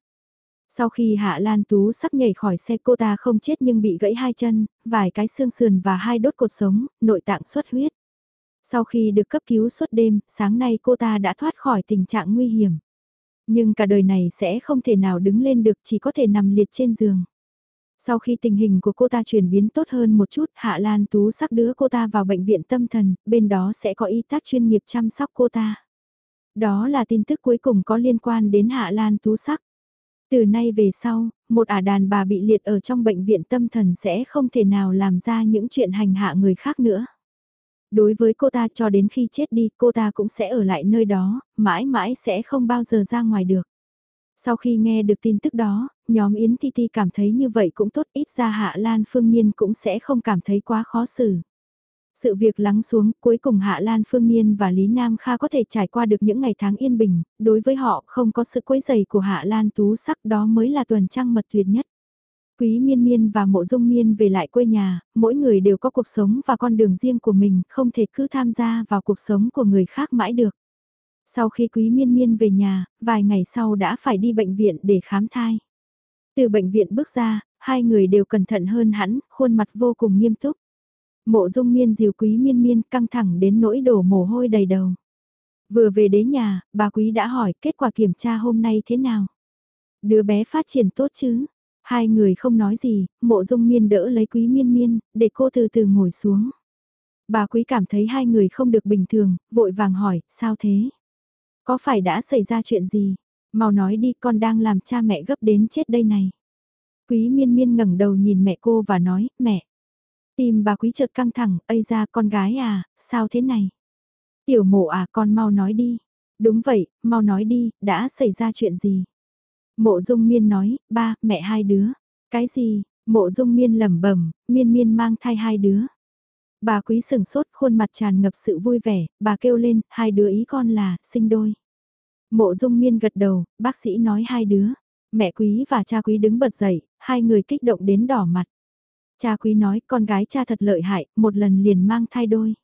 Sau khi Hạ Lan Tú sắp nhảy khỏi xe cô ta không chết nhưng bị gãy hai chân, vài cái xương sườn và hai đốt cột sống, nội tạng xuất huyết. Sau khi được cấp cứu suốt đêm, sáng nay cô ta đã thoát khỏi tình trạng nguy hiểm. Nhưng cả đời này sẽ không thể nào đứng lên được chỉ có thể nằm liệt trên giường. Sau khi tình hình của cô ta chuyển biến tốt hơn một chút, Hạ Lan Tú sắc đứa cô ta vào bệnh viện tâm thần, bên đó sẽ có y tác chuyên nghiệp chăm sóc cô ta. Đó là tin tức cuối cùng có liên quan đến Hạ Lan Tú sắc. Từ nay về sau, một ả đàn bà bị liệt ở trong bệnh viện tâm thần sẽ không thể nào làm ra những chuyện hành hạ người khác nữa. Đối với cô ta cho đến khi chết đi, cô ta cũng sẽ ở lại nơi đó, mãi mãi sẽ không bao giờ ra ngoài được. Sau khi nghe được tin tức đó, nhóm Yến Ti Ti cảm thấy như vậy cũng tốt ít ra Hạ Lan Phương Nhiên cũng sẽ không cảm thấy quá khó xử. Sự việc lắng xuống, cuối cùng Hạ Lan Phương Nhiên và Lý Nam Kha có thể trải qua được những ngày tháng yên bình, đối với họ không có sự quấy rầy của Hạ Lan Tú sắc đó mới là tuần trăng mật tuyệt nhất. Quý Miên Miên và Mộ Dung Miên về lại quê nhà, mỗi người đều có cuộc sống và con đường riêng của mình, không thể cứ tham gia vào cuộc sống của người khác mãi được. Sau khi Quý Miên Miên về nhà, vài ngày sau đã phải đi bệnh viện để khám thai. Từ bệnh viện bước ra, hai người đều cẩn thận hơn hẳn, khuôn mặt vô cùng nghiêm túc. Mộ dung miên dìu quý miên miên căng thẳng đến nỗi đổ mồ hôi đầy đầu. Vừa về đến nhà, bà quý đã hỏi kết quả kiểm tra hôm nay thế nào. Đứa bé phát triển tốt chứ? Hai người không nói gì, mộ dung miên đỡ lấy quý miên miên, để cô từ từ ngồi xuống. Bà quý cảm thấy hai người không được bình thường, vội vàng hỏi, sao thế? Có phải đã xảy ra chuyện gì? Mau nói đi con đang làm cha mẹ gấp đến chết đây này. Quý miên miên ngẩng đầu nhìn mẹ cô và nói, mẹ. Tìm bà quý chợt căng thẳng, ây ra con gái à, sao thế này? Tiểu mộ à con mau nói đi. Đúng vậy, mau nói đi, đã xảy ra chuyện gì? Mộ dung miên nói, ba, mẹ hai đứa. Cái gì? Mộ dung miên lẩm bẩm, miên miên mang thai hai đứa. Bà quý sừng sốt khuôn mặt tràn ngập sự vui vẻ, bà kêu lên, hai đứa ý con là, sinh đôi. Mộ dung miên gật đầu, bác sĩ nói hai đứa. Mẹ quý và cha quý đứng bật dậy, hai người kích động đến đỏ mặt. Cha quý nói con gái cha thật lợi hại, một lần liền mang thai đôi.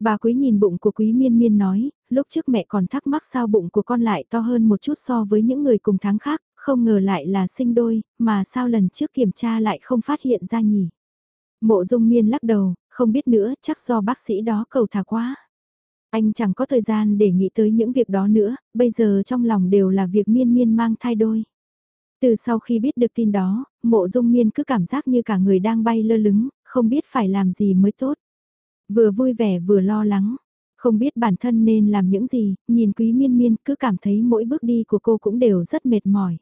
Bà quý nhìn bụng của quý miên miên nói, lúc trước mẹ còn thắc mắc sao bụng của con lại to hơn một chút so với những người cùng tháng khác, không ngờ lại là sinh đôi, mà sao lần trước kiểm tra lại không phát hiện ra nhỉ. Mộ dung miên lắc đầu, không biết nữa, chắc do bác sĩ đó cầu thả quá. Anh chẳng có thời gian để nghĩ tới những việc đó nữa, bây giờ trong lòng đều là việc miên miên mang thai đôi. Từ sau khi biết được tin đó, mộ dung miên cứ cảm giác như cả người đang bay lơ lứng, không biết phải làm gì mới tốt. Vừa vui vẻ vừa lo lắng, không biết bản thân nên làm những gì, nhìn quý miên miên cứ cảm thấy mỗi bước đi của cô cũng đều rất mệt mỏi.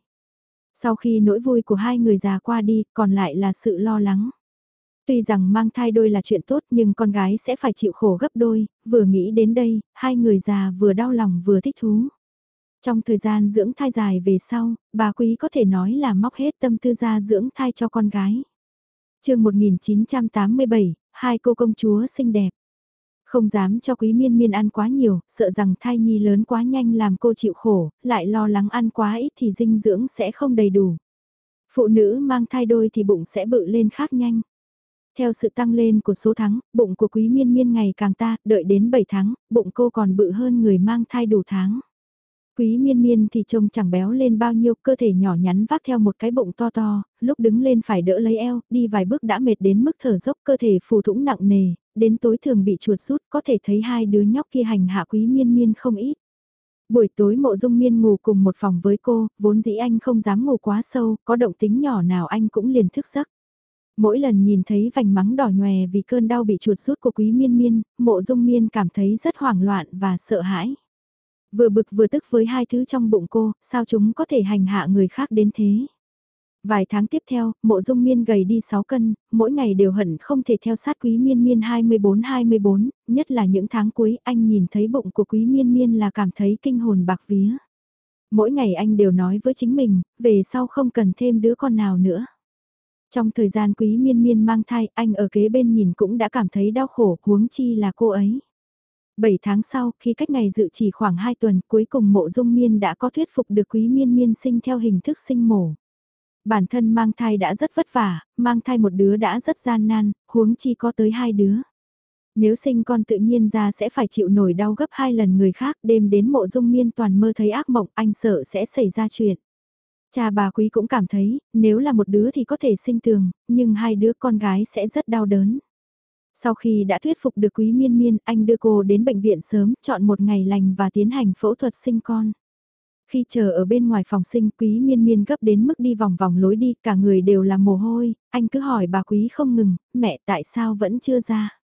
Sau khi nỗi vui của hai người già qua đi, còn lại là sự lo lắng. Tuy rằng mang thai đôi là chuyện tốt nhưng con gái sẽ phải chịu khổ gấp đôi, vừa nghĩ đến đây, hai người già vừa đau lòng vừa thích thú. Trong thời gian dưỡng thai dài về sau, bà quý có thể nói là móc hết tâm tư ra dưỡng thai cho con gái. chương 1987, hai cô công chúa xinh đẹp. Không dám cho quý miên miên ăn quá nhiều, sợ rằng thai nhi lớn quá nhanh làm cô chịu khổ, lại lo lắng ăn quá ít thì dinh dưỡng sẽ không đầy đủ. Phụ nữ mang thai đôi thì bụng sẽ bự lên khác nhanh. Theo sự tăng lên của số tháng, bụng của quý miên miên ngày càng ta, đợi đến 7 tháng, bụng cô còn bự hơn người mang thai đủ tháng. Quý miên miên thì trông chẳng béo lên bao nhiêu, cơ thể nhỏ nhắn vác theo một cái bụng to to, lúc đứng lên phải đỡ lấy eo, đi vài bước đã mệt đến mức thở dốc cơ thể phù thủng nặng nề, đến tối thường bị chuột rút có thể thấy hai đứa nhóc kia hành hạ quý miên miên không ít. Buổi tối mộ dung miên ngủ cùng một phòng với cô, vốn dĩ anh không dám ngủ quá sâu, có động tính nhỏ nào anh cũng liền thức giấc. Mỗi lần nhìn thấy vành mắng đỏ nhòe vì cơn đau bị chuột rút của quý miên miên, mộ dung miên cảm thấy rất hoảng loạn và sợ hãi. Vừa bực vừa tức với hai thứ trong bụng cô, sao chúng có thể hành hạ người khác đến thế. Vài tháng tiếp theo, mộ dung miên gầy đi 6 cân, mỗi ngày đều hận không thể theo sát quý miên miên 24-24, nhất là những tháng cuối anh nhìn thấy bụng của quý miên miên là cảm thấy kinh hồn bạc vía. Mỗi ngày anh đều nói với chính mình, về sau không cần thêm đứa con nào nữa. Trong thời gian quý miên miên mang thai, anh ở kế bên nhìn cũng đã cảm thấy đau khổ, huống chi là cô ấy. 7 tháng sau, khi cách ngày dự chỉ khoảng 2 tuần, cuối cùng mộ dung miên đã có thuyết phục được quý miên miên sinh theo hình thức sinh mổ. Bản thân mang thai đã rất vất vả, mang thai một đứa đã rất gian nan, huống chi có tới hai đứa. Nếu sinh con tự nhiên ra sẽ phải chịu nổi đau gấp hai lần người khác, đêm đến mộ dung miên toàn mơ thấy ác mộng, anh sợ sẽ xảy ra chuyện. Cha bà quý cũng cảm thấy, nếu là một đứa thì có thể sinh tường, nhưng hai đứa con gái sẽ rất đau đớn. Sau khi đã thuyết phục được quý miên miên, anh đưa cô đến bệnh viện sớm, chọn một ngày lành và tiến hành phẫu thuật sinh con. Khi chờ ở bên ngoài phòng sinh quý miên miên gấp đến mức đi vòng vòng lối đi, cả người đều là mồ hôi, anh cứ hỏi bà quý không ngừng, mẹ tại sao vẫn chưa ra.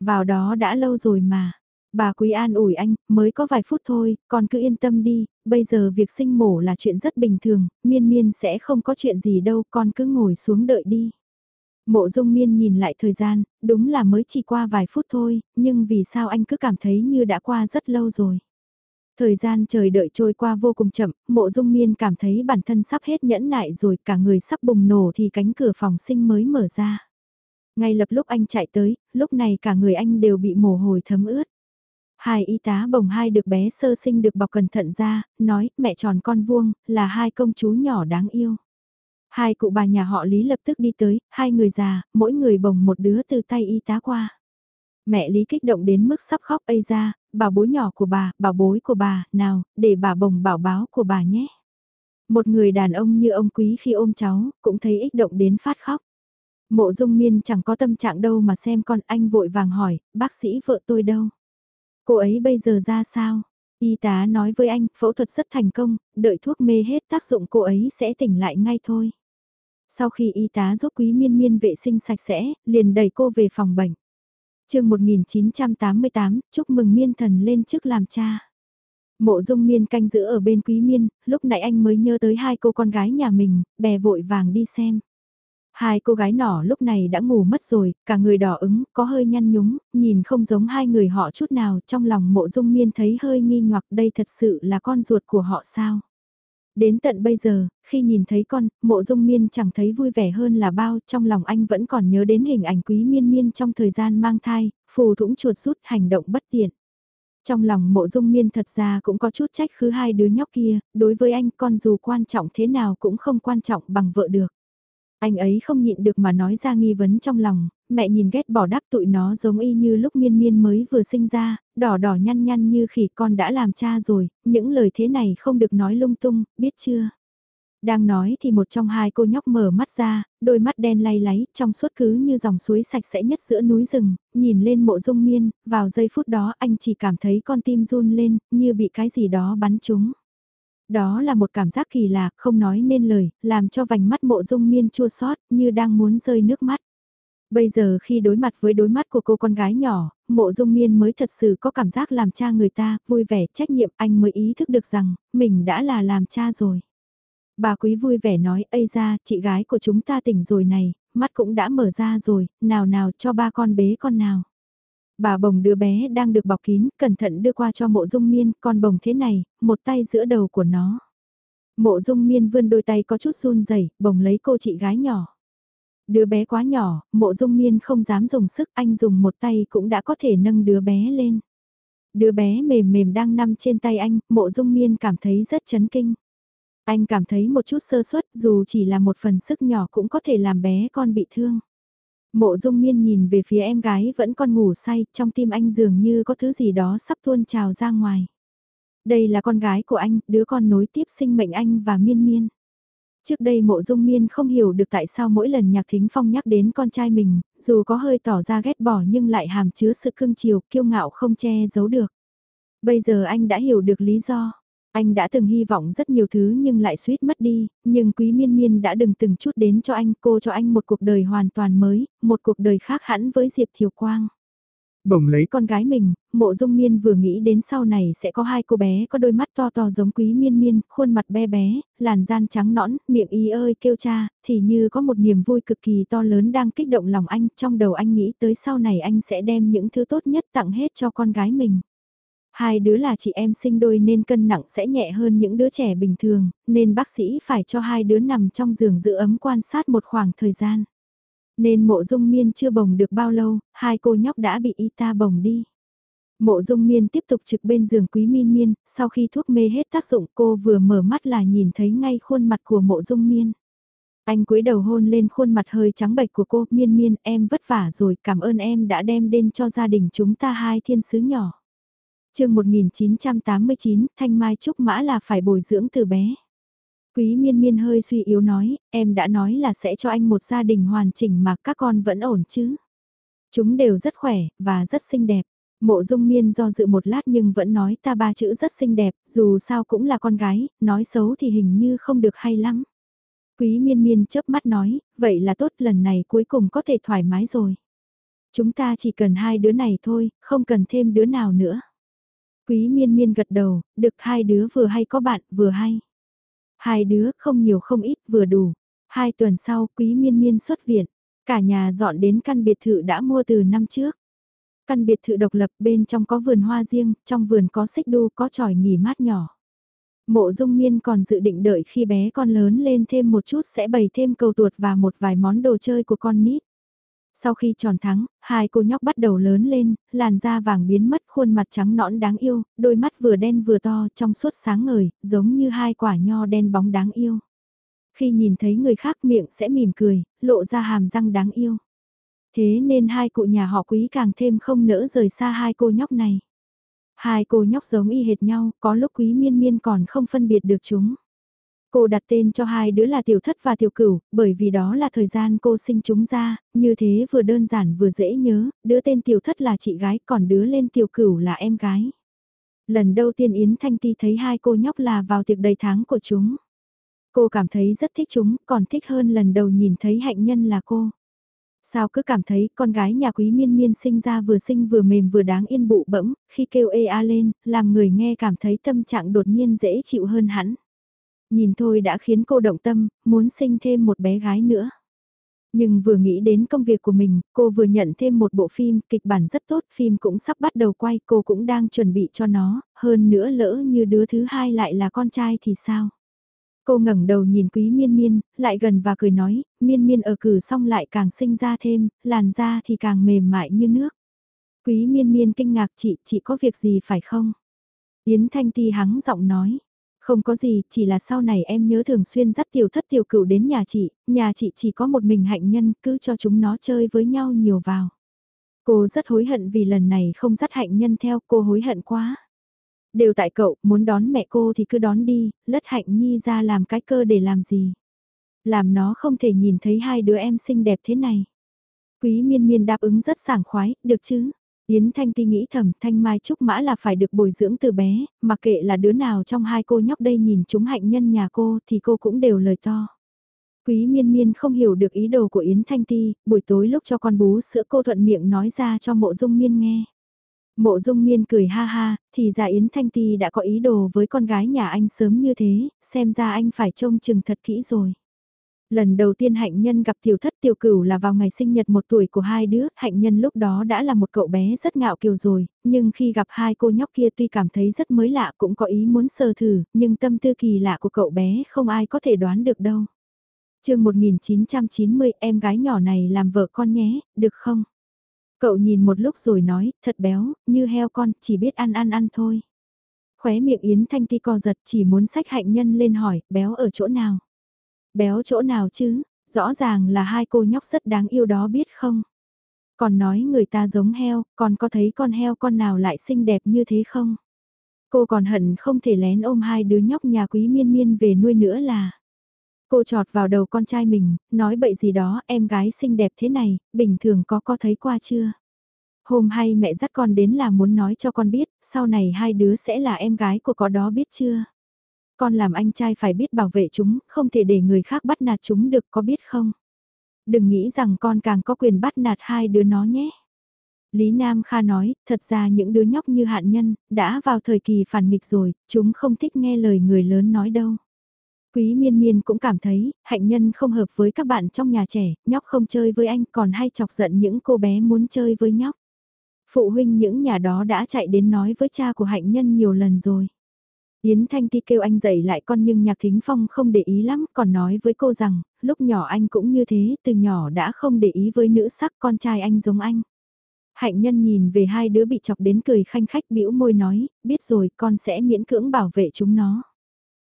Vào đó đã lâu rồi mà. Bà quý an ủi anh, mới có vài phút thôi, con cứ yên tâm đi, bây giờ việc sinh mổ là chuyện rất bình thường, miên miên sẽ không có chuyện gì đâu, con cứ ngồi xuống đợi đi. Mộ dung miên nhìn lại thời gian, đúng là mới chỉ qua vài phút thôi, nhưng vì sao anh cứ cảm thấy như đã qua rất lâu rồi. Thời gian trời đợi trôi qua vô cùng chậm, mộ dung miên cảm thấy bản thân sắp hết nhẫn nại rồi cả người sắp bùng nổ thì cánh cửa phòng sinh mới mở ra. Ngay lập lúc anh chạy tới, lúc này cả người anh đều bị mồ hôi thấm ướt. Hai y tá bồng hai được bé sơ sinh được bọc cẩn thận ra, nói mẹ tròn con vuông, là hai công chúa nhỏ đáng yêu. Hai cụ bà nhà họ Lý lập tức đi tới, hai người già, mỗi người bồng một đứa từ tay y tá qua. Mẹ Lý kích động đến mức sắp khóc ây ra, bảo bối nhỏ của bà, bảo bối của bà, nào, để bà bồng bảo báo của bà nhé. Một người đàn ông như ông quý khi ôm cháu, cũng thấy ích động đến phát khóc. Mộ dung miên chẳng có tâm trạng đâu mà xem con anh vội vàng hỏi, bác sĩ vợ tôi đâu? Cô ấy bây giờ ra sao? Y tá nói với anh, phẫu thuật rất thành công, đợi thuốc mê hết tác dụng cô ấy sẽ tỉnh lại ngay thôi. Sau khi y tá giúp quý miên miên vệ sinh sạch sẽ, liền đẩy cô về phòng bệnh. chương 1988, chúc mừng miên thần lên chức làm cha. Mộ dung miên canh giữ ở bên quý miên, lúc nãy anh mới nhớ tới hai cô con gái nhà mình, bè vội vàng đi xem. Hai cô gái nhỏ lúc này đã ngủ mất rồi, cả người đỏ ứng, có hơi nhăn nhúng, nhìn không giống hai người họ chút nào, trong lòng mộ dung miên thấy hơi nghi ngoặc đây thật sự là con ruột của họ sao. Đến tận bây giờ, khi nhìn thấy con, mộ dung miên chẳng thấy vui vẻ hơn là bao, trong lòng anh vẫn còn nhớ đến hình ảnh quý miên miên trong thời gian mang thai, phù thủng chuột rút hành động bất tiện. Trong lòng mộ dung miên thật ra cũng có chút trách khứ hai đứa nhóc kia, đối với anh con dù quan trọng thế nào cũng không quan trọng bằng vợ được. Anh ấy không nhịn được mà nói ra nghi vấn trong lòng, mẹ nhìn ghét bỏ đáp tụi nó giống y như lúc miên miên mới vừa sinh ra, đỏ đỏ nhăn nhăn như khỉ con đã làm cha rồi, những lời thế này không được nói lung tung, biết chưa? Đang nói thì một trong hai cô nhóc mở mắt ra, đôi mắt đen lay láy, trong suốt cứ như dòng suối sạch sẽ nhất giữa núi rừng, nhìn lên mộ dung miên, vào giây phút đó anh chỉ cảm thấy con tim run lên, như bị cái gì đó bắn trúng. Đó là một cảm giác kỳ lạ, không nói nên lời, làm cho vành mắt mộ dung miên chua xót như đang muốn rơi nước mắt. Bây giờ khi đối mặt với đối mắt của cô con gái nhỏ, mộ dung miên mới thật sự có cảm giác làm cha người ta, vui vẻ, trách nhiệm, anh mới ý thức được rằng, mình đã là làm cha rồi. Bà quý vui vẻ nói, ây ra, chị gái của chúng ta tỉnh rồi này, mắt cũng đã mở ra rồi, nào nào cho ba con bế con nào. Bà bồng đứa bé đang được bọc kín, cẩn thận đưa qua cho mộ dung miên, con bồng thế này, một tay giữa đầu của nó. Mộ dung miên vươn đôi tay có chút run rẩy bồng lấy cô chị gái nhỏ. Đứa bé quá nhỏ, mộ dung miên không dám dùng sức, anh dùng một tay cũng đã có thể nâng đứa bé lên. Đứa bé mềm mềm đang nằm trên tay anh, mộ dung miên cảm thấy rất chấn kinh. Anh cảm thấy một chút sơ suất dù chỉ là một phần sức nhỏ cũng có thể làm bé con bị thương. Mộ dung miên nhìn về phía em gái vẫn còn ngủ say, trong tim anh dường như có thứ gì đó sắp tuôn trào ra ngoài. Đây là con gái của anh, đứa con nối tiếp sinh mệnh anh và miên miên. Trước đây mộ dung miên không hiểu được tại sao mỗi lần nhạc thính phong nhắc đến con trai mình, dù có hơi tỏ ra ghét bỏ nhưng lại hàm chứa sự cưng chiều, kiêu ngạo không che giấu được. Bây giờ anh đã hiểu được lý do. Anh đã từng hy vọng rất nhiều thứ nhưng lại suýt mất đi, nhưng quý miên miên đã đừng từng chút đến cho anh, cô cho anh một cuộc đời hoàn toàn mới, một cuộc đời khác hẳn với Diệp Thiều Quang. Bồng lấy con gái mình, mộ dung miên vừa nghĩ đến sau này sẽ có hai cô bé có đôi mắt to to giống quý miên miên, khuôn mặt bé bé, làn gian trắng nõn, miệng y ơi kêu cha, thì như có một niềm vui cực kỳ to lớn đang kích động lòng anh, trong đầu anh nghĩ tới sau này anh sẽ đem những thứ tốt nhất tặng hết cho con gái mình. Hai đứa là chị em sinh đôi nên cân nặng sẽ nhẹ hơn những đứa trẻ bình thường, nên bác sĩ phải cho hai đứa nằm trong giường giữ ấm quan sát một khoảng thời gian. Nên mộ dung miên chưa bồng được bao lâu, hai cô nhóc đã bị y ta bồng đi. Mộ dung miên tiếp tục trực bên giường quý miên miên, sau khi thuốc mê hết tác dụng cô vừa mở mắt là nhìn thấy ngay khuôn mặt của mộ dung miên. Anh cúi đầu hôn lên khuôn mặt hơi trắng bệch của cô, miên miên em vất vả rồi, cảm ơn em đã đem đến cho gia đình chúng ta hai thiên sứ nhỏ chương 1989, Thanh Mai Trúc Mã là phải bồi dưỡng từ bé. Quý miên miên hơi suy yếu nói, em đã nói là sẽ cho anh một gia đình hoàn chỉnh mà các con vẫn ổn chứ. Chúng đều rất khỏe, và rất xinh đẹp. Mộ dung miên do dự một lát nhưng vẫn nói ta ba chữ rất xinh đẹp, dù sao cũng là con gái, nói xấu thì hình như không được hay lắm. Quý miên miên chớp mắt nói, vậy là tốt lần này cuối cùng có thể thoải mái rồi. Chúng ta chỉ cần hai đứa này thôi, không cần thêm đứa nào nữa. Quý miên miên gật đầu, được hai đứa vừa hay có bạn, vừa hay. Hai đứa không nhiều không ít, vừa đủ. Hai tuần sau, quý miên miên xuất viện. Cả nhà dọn đến căn biệt thự đã mua từ năm trước. Căn biệt thự độc lập bên trong có vườn hoa riêng, trong vườn có xích đu, có tròi nghỉ mát nhỏ. Mộ dung miên còn dự định đợi khi bé con lớn lên thêm một chút sẽ bày thêm cầu tuột và một vài món đồ chơi của con nít. Sau khi tròn thắng, hai cô nhóc bắt đầu lớn lên, làn da vàng biến mất khuôn mặt trắng nõn đáng yêu, đôi mắt vừa đen vừa to trong suốt sáng ngời, giống như hai quả nho đen bóng đáng yêu. Khi nhìn thấy người khác miệng sẽ mỉm cười, lộ ra hàm răng đáng yêu. Thế nên hai cụ nhà họ quý càng thêm không nỡ rời xa hai cô nhóc này. Hai cô nhóc giống y hệt nhau, có lúc quý miên miên còn không phân biệt được chúng. Cô đặt tên cho hai đứa là tiểu thất và tiểu cửu, bởi vì đó là thời gian cô sinh chúng ra, như thế vừa đơn giản vừa dễ nhớ, đứa tên tiểu thất là chị gái còn đứa lên tiểu cửu là em gái. Lần đầu tiên Yến Thanh Ti thấy hai cô nhóc là vào tiệc đầy tháng của chúng. Cô cảm thấy rất thích chúng, còn thích hơn lần đầu nhìn thấy hạnh nhân là cô. Sao cứ cảm thấy con gái nhà quý miên miên sinh ra vừa sinh vừa mềm vừa đáng yên bụ bẫm, khi kêu ê a lên, làm người nghe cảm thấy tâm trạng đột nhiên dễ chịu hơn hẳn. Nhìn thôi đã khiến cô động tâm, muốn sinh thêm một bé gái nữa. Nhưng vừa nghĩ đến công việc của mình, cô vừa nhận thêm một bộ phim, kịch bản rất tốt, phim cũng sắp bắt đầu quay, cô cũng đang chuẩn bị cho nó, hơn nữa lỡ như đứa thứ hai lại là con trai thì sao? Cô ngẩng đầu nhìn quý miên miên, lại gần và cười nói, miên miên ở cử xong lại càng sinh ra thêm, làn da thì càng mềm mại như nước. Quý miên miên kinh ngạc chị, chị có việc gì phải không? Yến Thanh Ti hắng giọng nói, không có gì, chỉ là sau này em nhớ thường xuyên dắt tiểu thất tiểu cửu đến nhà chị, nhà chị chỉ có một mình hạnh nhân, cứ cho chúng nó chơi với nhau nhiều vào. Cô rất hối hận vì lần này không dắt hạnh nhân theo, cô hối hận quá. Đều tại cậu, muốn đón mẹ cô thì cứ đón đi, lất hạnh nhi ra làm cái cơ để làm gì. Làm nó không thể nhìn thấy hai đứa em xinh đẹp thế này. Quý miên miên đáp ứng rất sảng khoái, được chứ. Yến Thanh Ti nghĩ thầm Thanh Mai Trúc Mã là phải được bồi dưỡng từ bé, mặc kệ là đứa nào trong hai cô nhóc đây nhìn chúng hạnh nhân nhà cô thì cô cũng đều lời to. Quý miên miên không hiểu được ý đồ của Yến Thanh Ti, buổi tối lúc cho con bú sữa cô thuận miệng nói ra cho mộ dung miên nghe. Mộ dung miên cười ha ha, thì ra Yến Thanh Ti đã có ý đồ với con gái nhà anh sớm như thế, xem ra anh phải trông chừng thật kỹ rồi. Lần đầu tiên hạnh nhân gặp tiểu thất tiểu cửu là vào ngày sinh nhật một tuổi của hai đứa, hạnh nhân lúc đó đã là một cậu bé rất ngạo kiều rồi, nhưng khi gặp hai cô nhóc kia tuy cảm thấy rất mới lạ cũng có ý muốn sờ thử, nhưng tâm tư kỳ lạ của cậu bé không ai có thể đoán được đâu. chương 1990 em gái nhỏ này làm vợ con nhé, được không? Cậu nhìn một lúc rồi nói, thật béo, như heo con, chỉ biết ăn ăn ăn thôi. Khóe miệng Yến Thanh Ti co giật chỉ muốn sách hạnh nhân lên hỏi, béo ở chỗ nào? Béo chỗ nào chứ, rõ ràng là hai cô nhóc rất đáng yêu đó biết không? Còn nói người ta giống heo, còn có thấy con heo con nào lại xinh đẹp như thế không? Cô còn hận không thể lén ôm hai đứa nhóc nhà quý miên miên về nuôi nữa là. Cô trọt vào đầu con trai mình, nói bậy gì đó, em gái xinh đẹp thế này, bình thường có có thấy qua chưa? Hôm hay mẹ dắt con đến là muốn nói cho con biết, sau này hai đứa sẽ là em gái của có đó biết chưa? Con làm anh trai phải biết bảo vệ chúng, không thể để người khác bắt nạt chúng được có biết không? Đừng nghĩ rằng con càng có quyền bắt nạt hai đứa nó nhé. Lý Nam Kha nói, thật ra những đứa nhóc như hạn nhân, đã vào thời kỳ phản nghịch rồi, chúng không thích nghe lời người lớn nói đâu. Quý miên miên cũng cảm thấy, hạnh nhân không hợp với các bạn trong nhà trẻ, nhóc không chơi với anh còn hay chọc giận những cô bé muốn chơi với nhóc. Phụ huynh những nhà đó đã chạy đến nói với cha của hạnh nhân nhiều lần rồi. Yến Thanh Ti kêu anh dậy lại con nhưng Nhạc Thính Phong không để ý lắm, còn nói với cô rằng, lúc nhỏ anh cũng như thế, từ nhỏ đã không để ý với nữ sắc con trai anh giống anh. Hạnh nhân nhìn về hai đứa bị chọc đến cười khanh khách bĩu môi nói, biết rồi con sẽ miễn cưỡng bảo vệ chúng nó.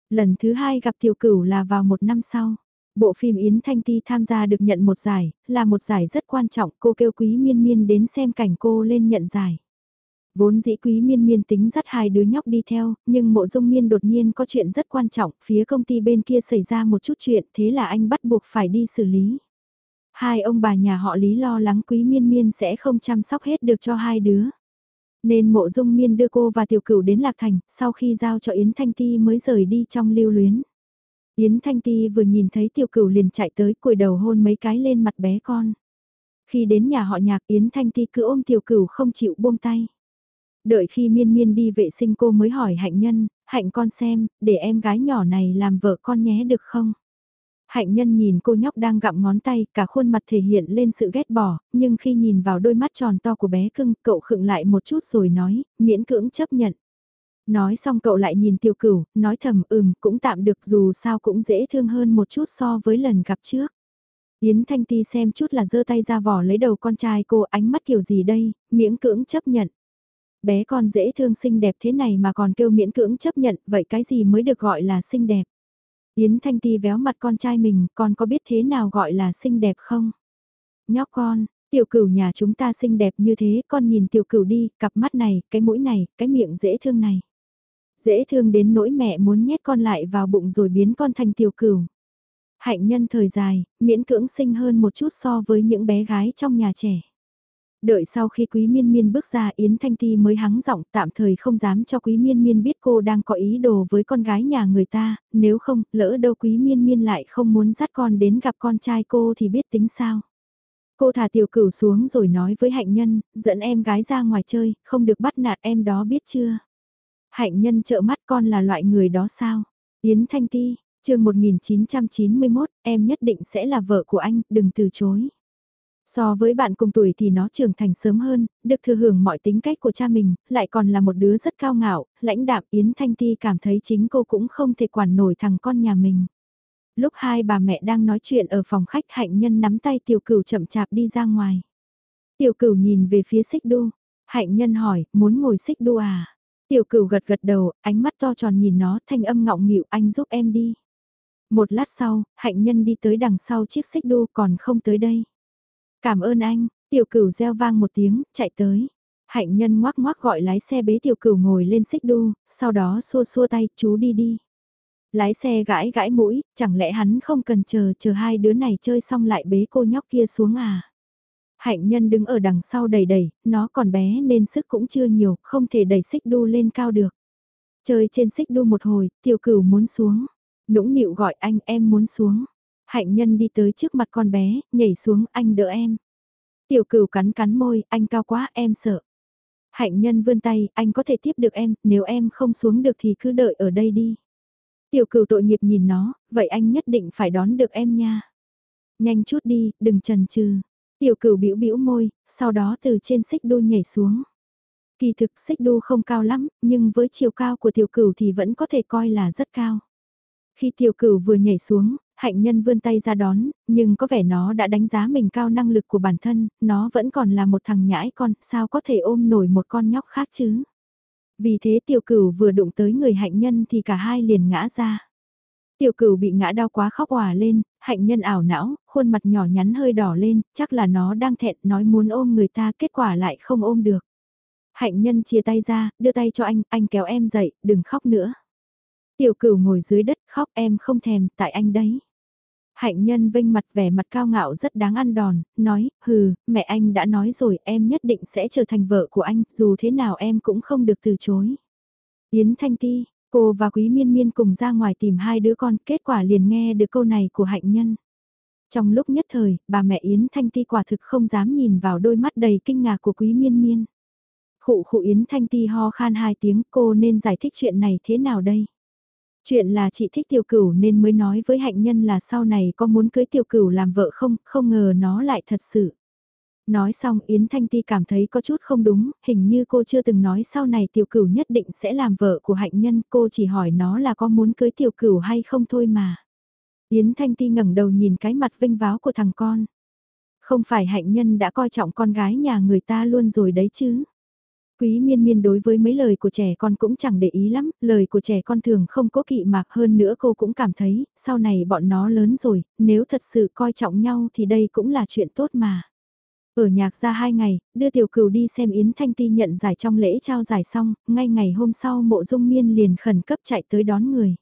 Lần thứ hai gặp tiểu cửu là vào một năm sau. Bộ phim Yến Thanh Ti tham gia được nhận một giải, là một giải rất quan trọng, cô kêu quý miên miên đến xem cảnh cô lên nhận giải. Vốn dĩ quý miên miên tính dắt hai đứa nhóc đi theo, nhưng mộ dung miên đột nhiên có chuyện rất quan trọng, phía công ty bên kia xảy ra một chút chuyện, thế là anh bắt buộc phải đi xử lý. Hai ông bà nhà họ Lý lo lắng quý miên miên sẽ không chăm sóc hết được cho hai đứa. Nên mộ dung miên đưa cô và tiểu cửu đến Lạc Thành, sau khi giao cho Yến Thanh Ti mới rời đi trong lưu luyến. Yến Thanh Ti vừa nhìn thấy tiểu cửu liền chạy tới cùi đầu hôn mấy cái lên mặt bé con. Khi đến nhà họ nhạc Yến Thanh Ti cứ ôm tiểu cửu không chịu buông tay. Đợi khi miên miên đi vệ sinh cô mới hỏi hạnh nhân, hạnh con xem, để em gái nhỏ này làm vợ con nhé được không? Hạnh nhân nhìn cô nhóc đang gặm ngón tay, cả khuôn mặt thể hiện lên sự ghét bỏ, nhưng khi nhìn vào đôi mắt tròn to của bé cưng, cậu khựng lại một chút rồi nói, miễn cưỡng chấp nhận. Nói xong cậu lại nhìn tiêu cửu, nói thầm ừm cũng tạm được dù sao cũng dễ thương hơn một chút so với lần gặp trước. Yến Thanh Ti xem chút là giơ tay ra vỏ lấy đầu con trai cô ánh mắt kiểu gì đây, miễn cưỡng chấp nhận. Bé con dễ thương xinh đẹp thế này mà còn kêu miễn cưỡng chấp nhận, vậy cái gì mới được gọi là xinh đẹp? Yến Thanh Ti véo mặt con trai mình, con có biết thế nào gọi là xinh đẹp không? Nhóc con, tiểu cửu nhà chúng ta xinh đẹp như thế, con nhìn tiểu cửu đi, cặp mắt này, cái mũi này, cái miệng dễ thương này. Dễ thương đến nỗi mẹ muốn nhét con lại vào bụng rồi biến con thành tiểu cửu. Hạnh nhân thời dài, miễn cưỡng sinh hơn một chút so với những bé gái trong nhà trẻ. Đợi sau khi Quý Miên Miên bước ra Yến Thanh Ti mới hắng giọng tạm thời không dám cho Quý Miên Miên biết cô đang có ý đồ với con gái nhà người ta, nếu không, lỡ đâu Quý Miên Miên lại không muốn dắt con đến gặp con trai cô thì biết tính sao. Cô thả tiểu cửu xuống rồi nói với hạnh nhân, dẫn em gái ra ngoài chơi, không được bắt nạt em đó biết chưa. Hạnh nhân trợ mắt con là loại người đó sao? Yến Thanh Ti, trường 1991, em nhất định sẽ là vợ của anh, đừng từ chối. So với bạn cùng tuổi thì nó trưởng thành sớm hơn, được thừa hưởng mọi tính cách của cha mình, lại còn là một đứa rất cao ngạo, lãnh đạm Yến Thanh Ti cảm thấy chính cô cũng không thể quản nổi thằng con nhà mình. Lúc hai bà mẹ đang nói chuyện ở phòng khách hạnh nhân nắm tay tiểu cửu chậm chạp đi ra ngoài. Tiểu cửu nhìn về phía xích đu, hạnh nhân hỏi, muốn ngồi xích đu à? Tiểu cửu gật gật đầu, ánh mắt to tròn nhìn nó thanh âm ngọng nghịu anh giúp em đi. Một lát sau, hạnh nhân đi tới đằng sau chiếc xích đu còn không tới đây. Cảm ơn anh, tiểu cửu reo vang một tiếng, chạy tới. Hạnh nhân ngoác ngoác gọi lái xe bế tiểu cửu ngồi lên xích đu, sau đó xua xua tay, chú đi đi. Lái xe gãi gãi mũi, chẳng lẽ hắn không cần chờ, chờ hai đứa này chơi xong lại bế cô nhóc kia xuống à? Hạnh nhân đứng ở đằng sau đầy đầy, nó còn bé nên sức cũng chưa nhiều, không thể đẩy xích đu lên cao được. Chơi trên xích đu một hồi, tiểu cửu muốn xuống. Nũng nịu gọi anh em muốn xuống. Hạnh nhân đi tới trước mặt con bé, nhảy xuống anh đỡ em. Tiểu cửu cắn cắn môi, anh cao quá em sợ. Hạnh nhân vươn tay, anh có thể tiếp được em, nếu em không xuống được thì cứ đợi ở đây đi. Tiểu cửu tội nghiệp nhìn nó, vậy anh nhất định phải đón được em nha. Nhanh chút đi, đừng chần chừ. Tiểu cửu bĩu bĩu môi, sau đó từ trên xích đu nhảy xuống. Kỳ thực xích đu không cao lắm, nhưng với chiều cao của tiểu cửu thì vẫn có thể coi là rất cao. Khi tiểu cửu vừa nhảy xuống, hạnh nhân vươn tay ra đón, nhưng có vẻ nó đã đánh giá mình cao năng lực của bản thân, nó vẫn còn là một thằng nhãi con, sao có thể ôm nổi một con nhóc khác chứ. Vì thế tiểu cửu vừa đụng tới người hạnh nhân thì cả hai liền ngã ra. Tiểu cửu bị ngã đau quá khóc òa lên, hạnh nhân ảo não, khuôn mặt nhỏ nhắn hơi đỏ lên, chắc là nó đang thẹn nói muốn ôm người ta kết quả lại không ôm được. Hạnh nhân chia tay ra, đưa tay cho anh, anh kéo em dậy, đừng khóc nữa. Tiểu cửu ngồi dưới đất khóc em không thèm, tại anh đấy. Hạnh nhân vênh mặt vẻ mặt cao ngạo rất đáng ăn đòn, nói, hừ, mẹ anh đã nói rồi em nhất định sẽ trở thành vợ của anh, dù thế nào em cũng không được từ chối. Yến Thanh Ti, cô và Quý Miên Miên cùng ra ngoài tìm hai đứa con, kết quả liền nghe được câu này của hạnh nhân. Trong lúc nhất thời, bà mẹ Yến Thanh Ti quả thực không dám nhìn vào đôi mắt đầy kinh ngạc của Quý Miên Miên. Khụ khụ Yến Thanh Ti ho khan hai tiếng cô nên giải thích chuyện này thế nào đây? Chuyện là chị thích tiểu cửu nên mới nói với hạnh nhân là sau này có muốn cưới tiểu cửu làm vợ không, không ngờ nó lại thật sự. Nói xong Yến Thanh Ti cảm thấy có chút không đúng, hình như cô chưa từng nói sau này tiểu cửu nhất định sẽ làm vợ của hạnh nhân, cô chỉ hỏi nó là có muốn cưới tiểu cửu hay không thôi mà. Yến Thanh Ti ngẩng đầu nhìn cái mặt vinh váo của thằng con. Không phải hạnh nhân đã coi trọng con gái nhà người ta luôn rồi đấy chứ. Quý miên miên đối với mấy lời của trẻ con cũng chẳng để ý lắm, lời của trẻ con thường không cố kỵ mạc hơn nữa cô cũng cảm thấy, sau này bọn nó lớn rồi, nếu thật sự coi trọng nhau thì đây cũng là chuyện tốt mà. Ở nhạc ra hai ngày, đưa tiểu cừu đi xem Yến Thanh Ti nhận giải trong lễ trao giải xong, ngay ngày hôm sau mộ dung miên liền khẩn cấp chạy tới đón người.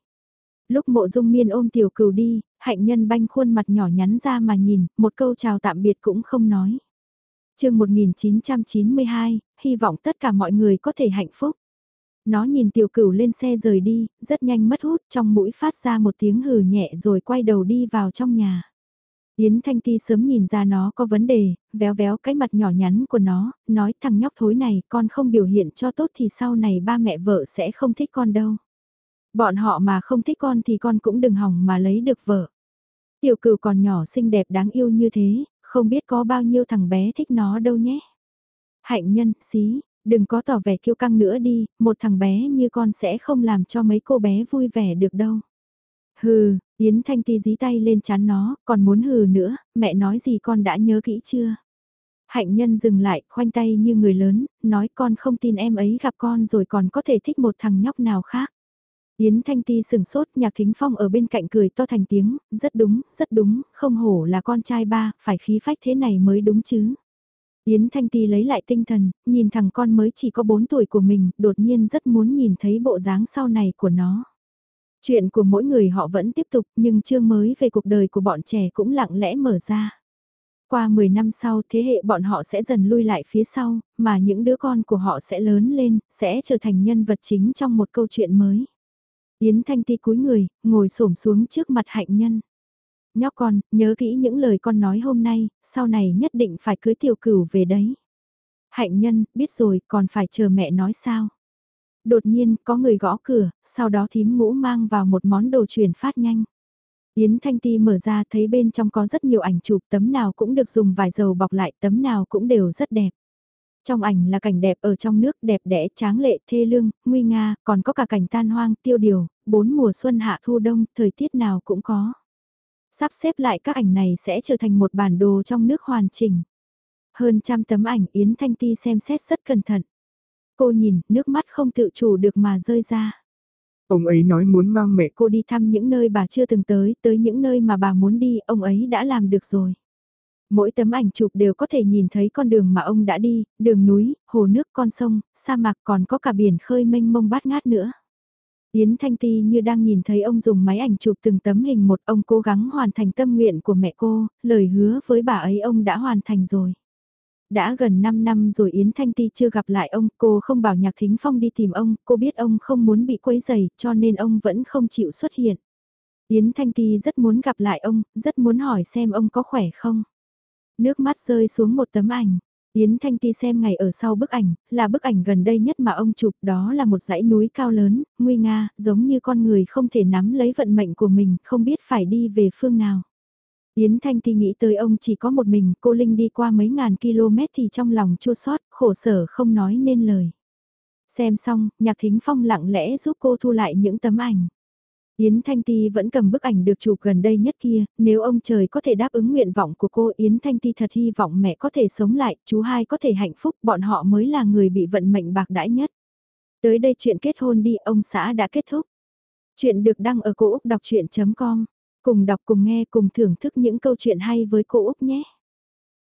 Lúc mộ dung miên ôm tiểu cừu đi, hạnh nhân banh khuôn mặt nhỏ nhắn ra mà nhìn, một câu chào tạm biệt cũng không nói chương 1992, hy vọng tất cả mọi người có thể hạnh phúc. Nó nhìn tiểu cửu lên xe rời đi, rất nhanh mất hút trong mũi phát ra một tiếng hừ nhẹ rồi quay đầu đi vào trong nhà. Yến Thanh Ti sớm nhìn ra nó có vấn đề, véo véo cái mặt nhỏ nhắn của nó, nói thằng nhóc thối này con không biểu hiện cho tốt thì sau này ba mẹ vợ sẽ không thích con đâu. Bọn họ mà không thích con thì con cũng đừng hỏng mà lấy được vợ. Tiểu cửu còn nhỏ xinh đẹp đáng yêu như thế, không biết có bao nhiêu thằng bé thích nó đâu nhé. Hạnh nhân, xí, đừng có tỏ vẻ kiêu căng nữa đi, một thằng bé như con sẽ không làm cho mấy cô bé vui vẻ được đâu. Hừ, Yến Thanh Ti dí tay lên chán nó, còn muốn hừ nữa, mẹ nói gì con đã nhớ kỹ chưa? Hạnh nhân dừng lại, khoanh tay như người lớn, nói con không tin em ấy gặp con rồi còn có thể thích một thằng nhóc nào khác. Yến Thanh Ti sừng sốt, nhạc thính phong ở bên cạnh cười to thành tiếng, rất đúng, rất đúng, không hổ là con trai ba, phải khí phách thế này mới đúng chứ. Yến Thanh Ti lấy lại tinh thần, nhìn thằng con mới chỉ có 4 tuổi của mình, đột nhiên rất muốn nhìn thấy bộ dáng sau này của nó. Chuyện của mỗi người họ vẫn tiếp tục nhưng chương mới về cuộc đời của bọn trẻ cũng lặng lẽ mở ra. Qua 10 năm sau thế hệ bọn họ sẽ dần lui lại phía sau, mà những đứa con của họ sẽ lớn lên, sẽ trở thành nhân vật chính trong một câu chuyện mới. Yến Thanh Ti cúi người, ngồi xổm xuống trước mặt hạnh nhân. Nhóc con, nhớ kỹ những lời con nói hôm nay, sau này nhất định phải cưới tiểu cửu về đấy. Hạnh nhân, biết rồi, còn phải chờ mẹ nói sao. Đột nhiên, có người gõ cửa, sau đó thím ngũ mang vào một món đồ truyền phát nhanh. Yến Thanh Ti mở ra thấy bên trong có rất nhiều ảnh chụp tấm nào cũng được dùng vải dầu bọc lại tấm nào cũng đều rất đẹp. Trong ảnh là cảnh đẹp ở trong nước đẹp đẽ tráng lệ thê lương, nguy nga, còn có cả cảnh tan hoang tiêu điều, bốn mùa xuân hạ thu đông, thời tiết nào cũng có. Sắp xếp lại các ảnh này sẽ trở thành một bản đồ trong nước hoàn chỉnh. Hơn trăm tấm ảnh Yến Thanh Ti xem xét rất cẩn thận. Cô nhìn, nước mắt không tự chủ được mà rơi ra. Ông ấy nói muốn mang mẹ cô đi thăm những nơi bà chưa từng tới, tới những nơi mà bà muốn đi, ông ấy đã làm được rồi. Mỗi tấm ảnh chụp đều có thể nhìn thấy con đường mà ông đã đi, đường núi, hồ nước, con sông, sa mạc còn có cả biển khơi mênh mông bát ngát nữa. Yến Thanh Ti như đang nhìn thấy ông dùng máy ảnh chụp từng tấm hình một ông cố gắng hoàn thành tâm nguyện của mẹ cô, lời hứa với bà ấy ông đã hoàn thành rồi. Đã gần 5 năm rồi Yến Thanh Ti chưa gặp lại ông, cô không bảo Nhạc Thính Phong đi tìm ông, cô biết ông không muốn bị quấy rầy, cho nên ông vẫn không chịu xuất hiện. Yến Thanh Ti rất muốn gặp lại ông, rất muốn hỏi xem ông có khỏe không. Nước mắt rơi xuống một tấm ảnh. Yến Thanh Ti xem ngày ở sau bức ảnh, là bức ảnh gần đây nhất mà ông chụp đó là một dãy núi cao lớn, nguy nga, giống như con người không thể nắm lấy vận mệnh của mình, không biết phải đi về phương nào. Yến Thanh Ti nghĩ tới ông chỉ có một mình, cô Linh đi qua mấy ngàn km thì trong lòng chua xót, khổ sở không nói nên lời. Xem xong, Nhạc Thính Phong lặng lẽ giúp cô thu lại những tấm ảnh. Yến Thanh Ti vẫn cầm bức ảnh được chụp gần đây nhất kia, nếu ông trời có thể đáp ứng nguyện vọng của cô Yến Thanh Ti thật hy vọng mẹ có thể sống lại, chú hai có thể hạnh phúc, bọn họ mới là người bị vận mệnh bạc đãi nhất. Tới đây chuyện kết hôn đi, ông xã đã kết thúc. Chuyện được đăng ở cô Úc đọc chuyện.com Cùng đọc cùng nghe cùng thưởng thức những câu chuyện hay với cô Úc nhé.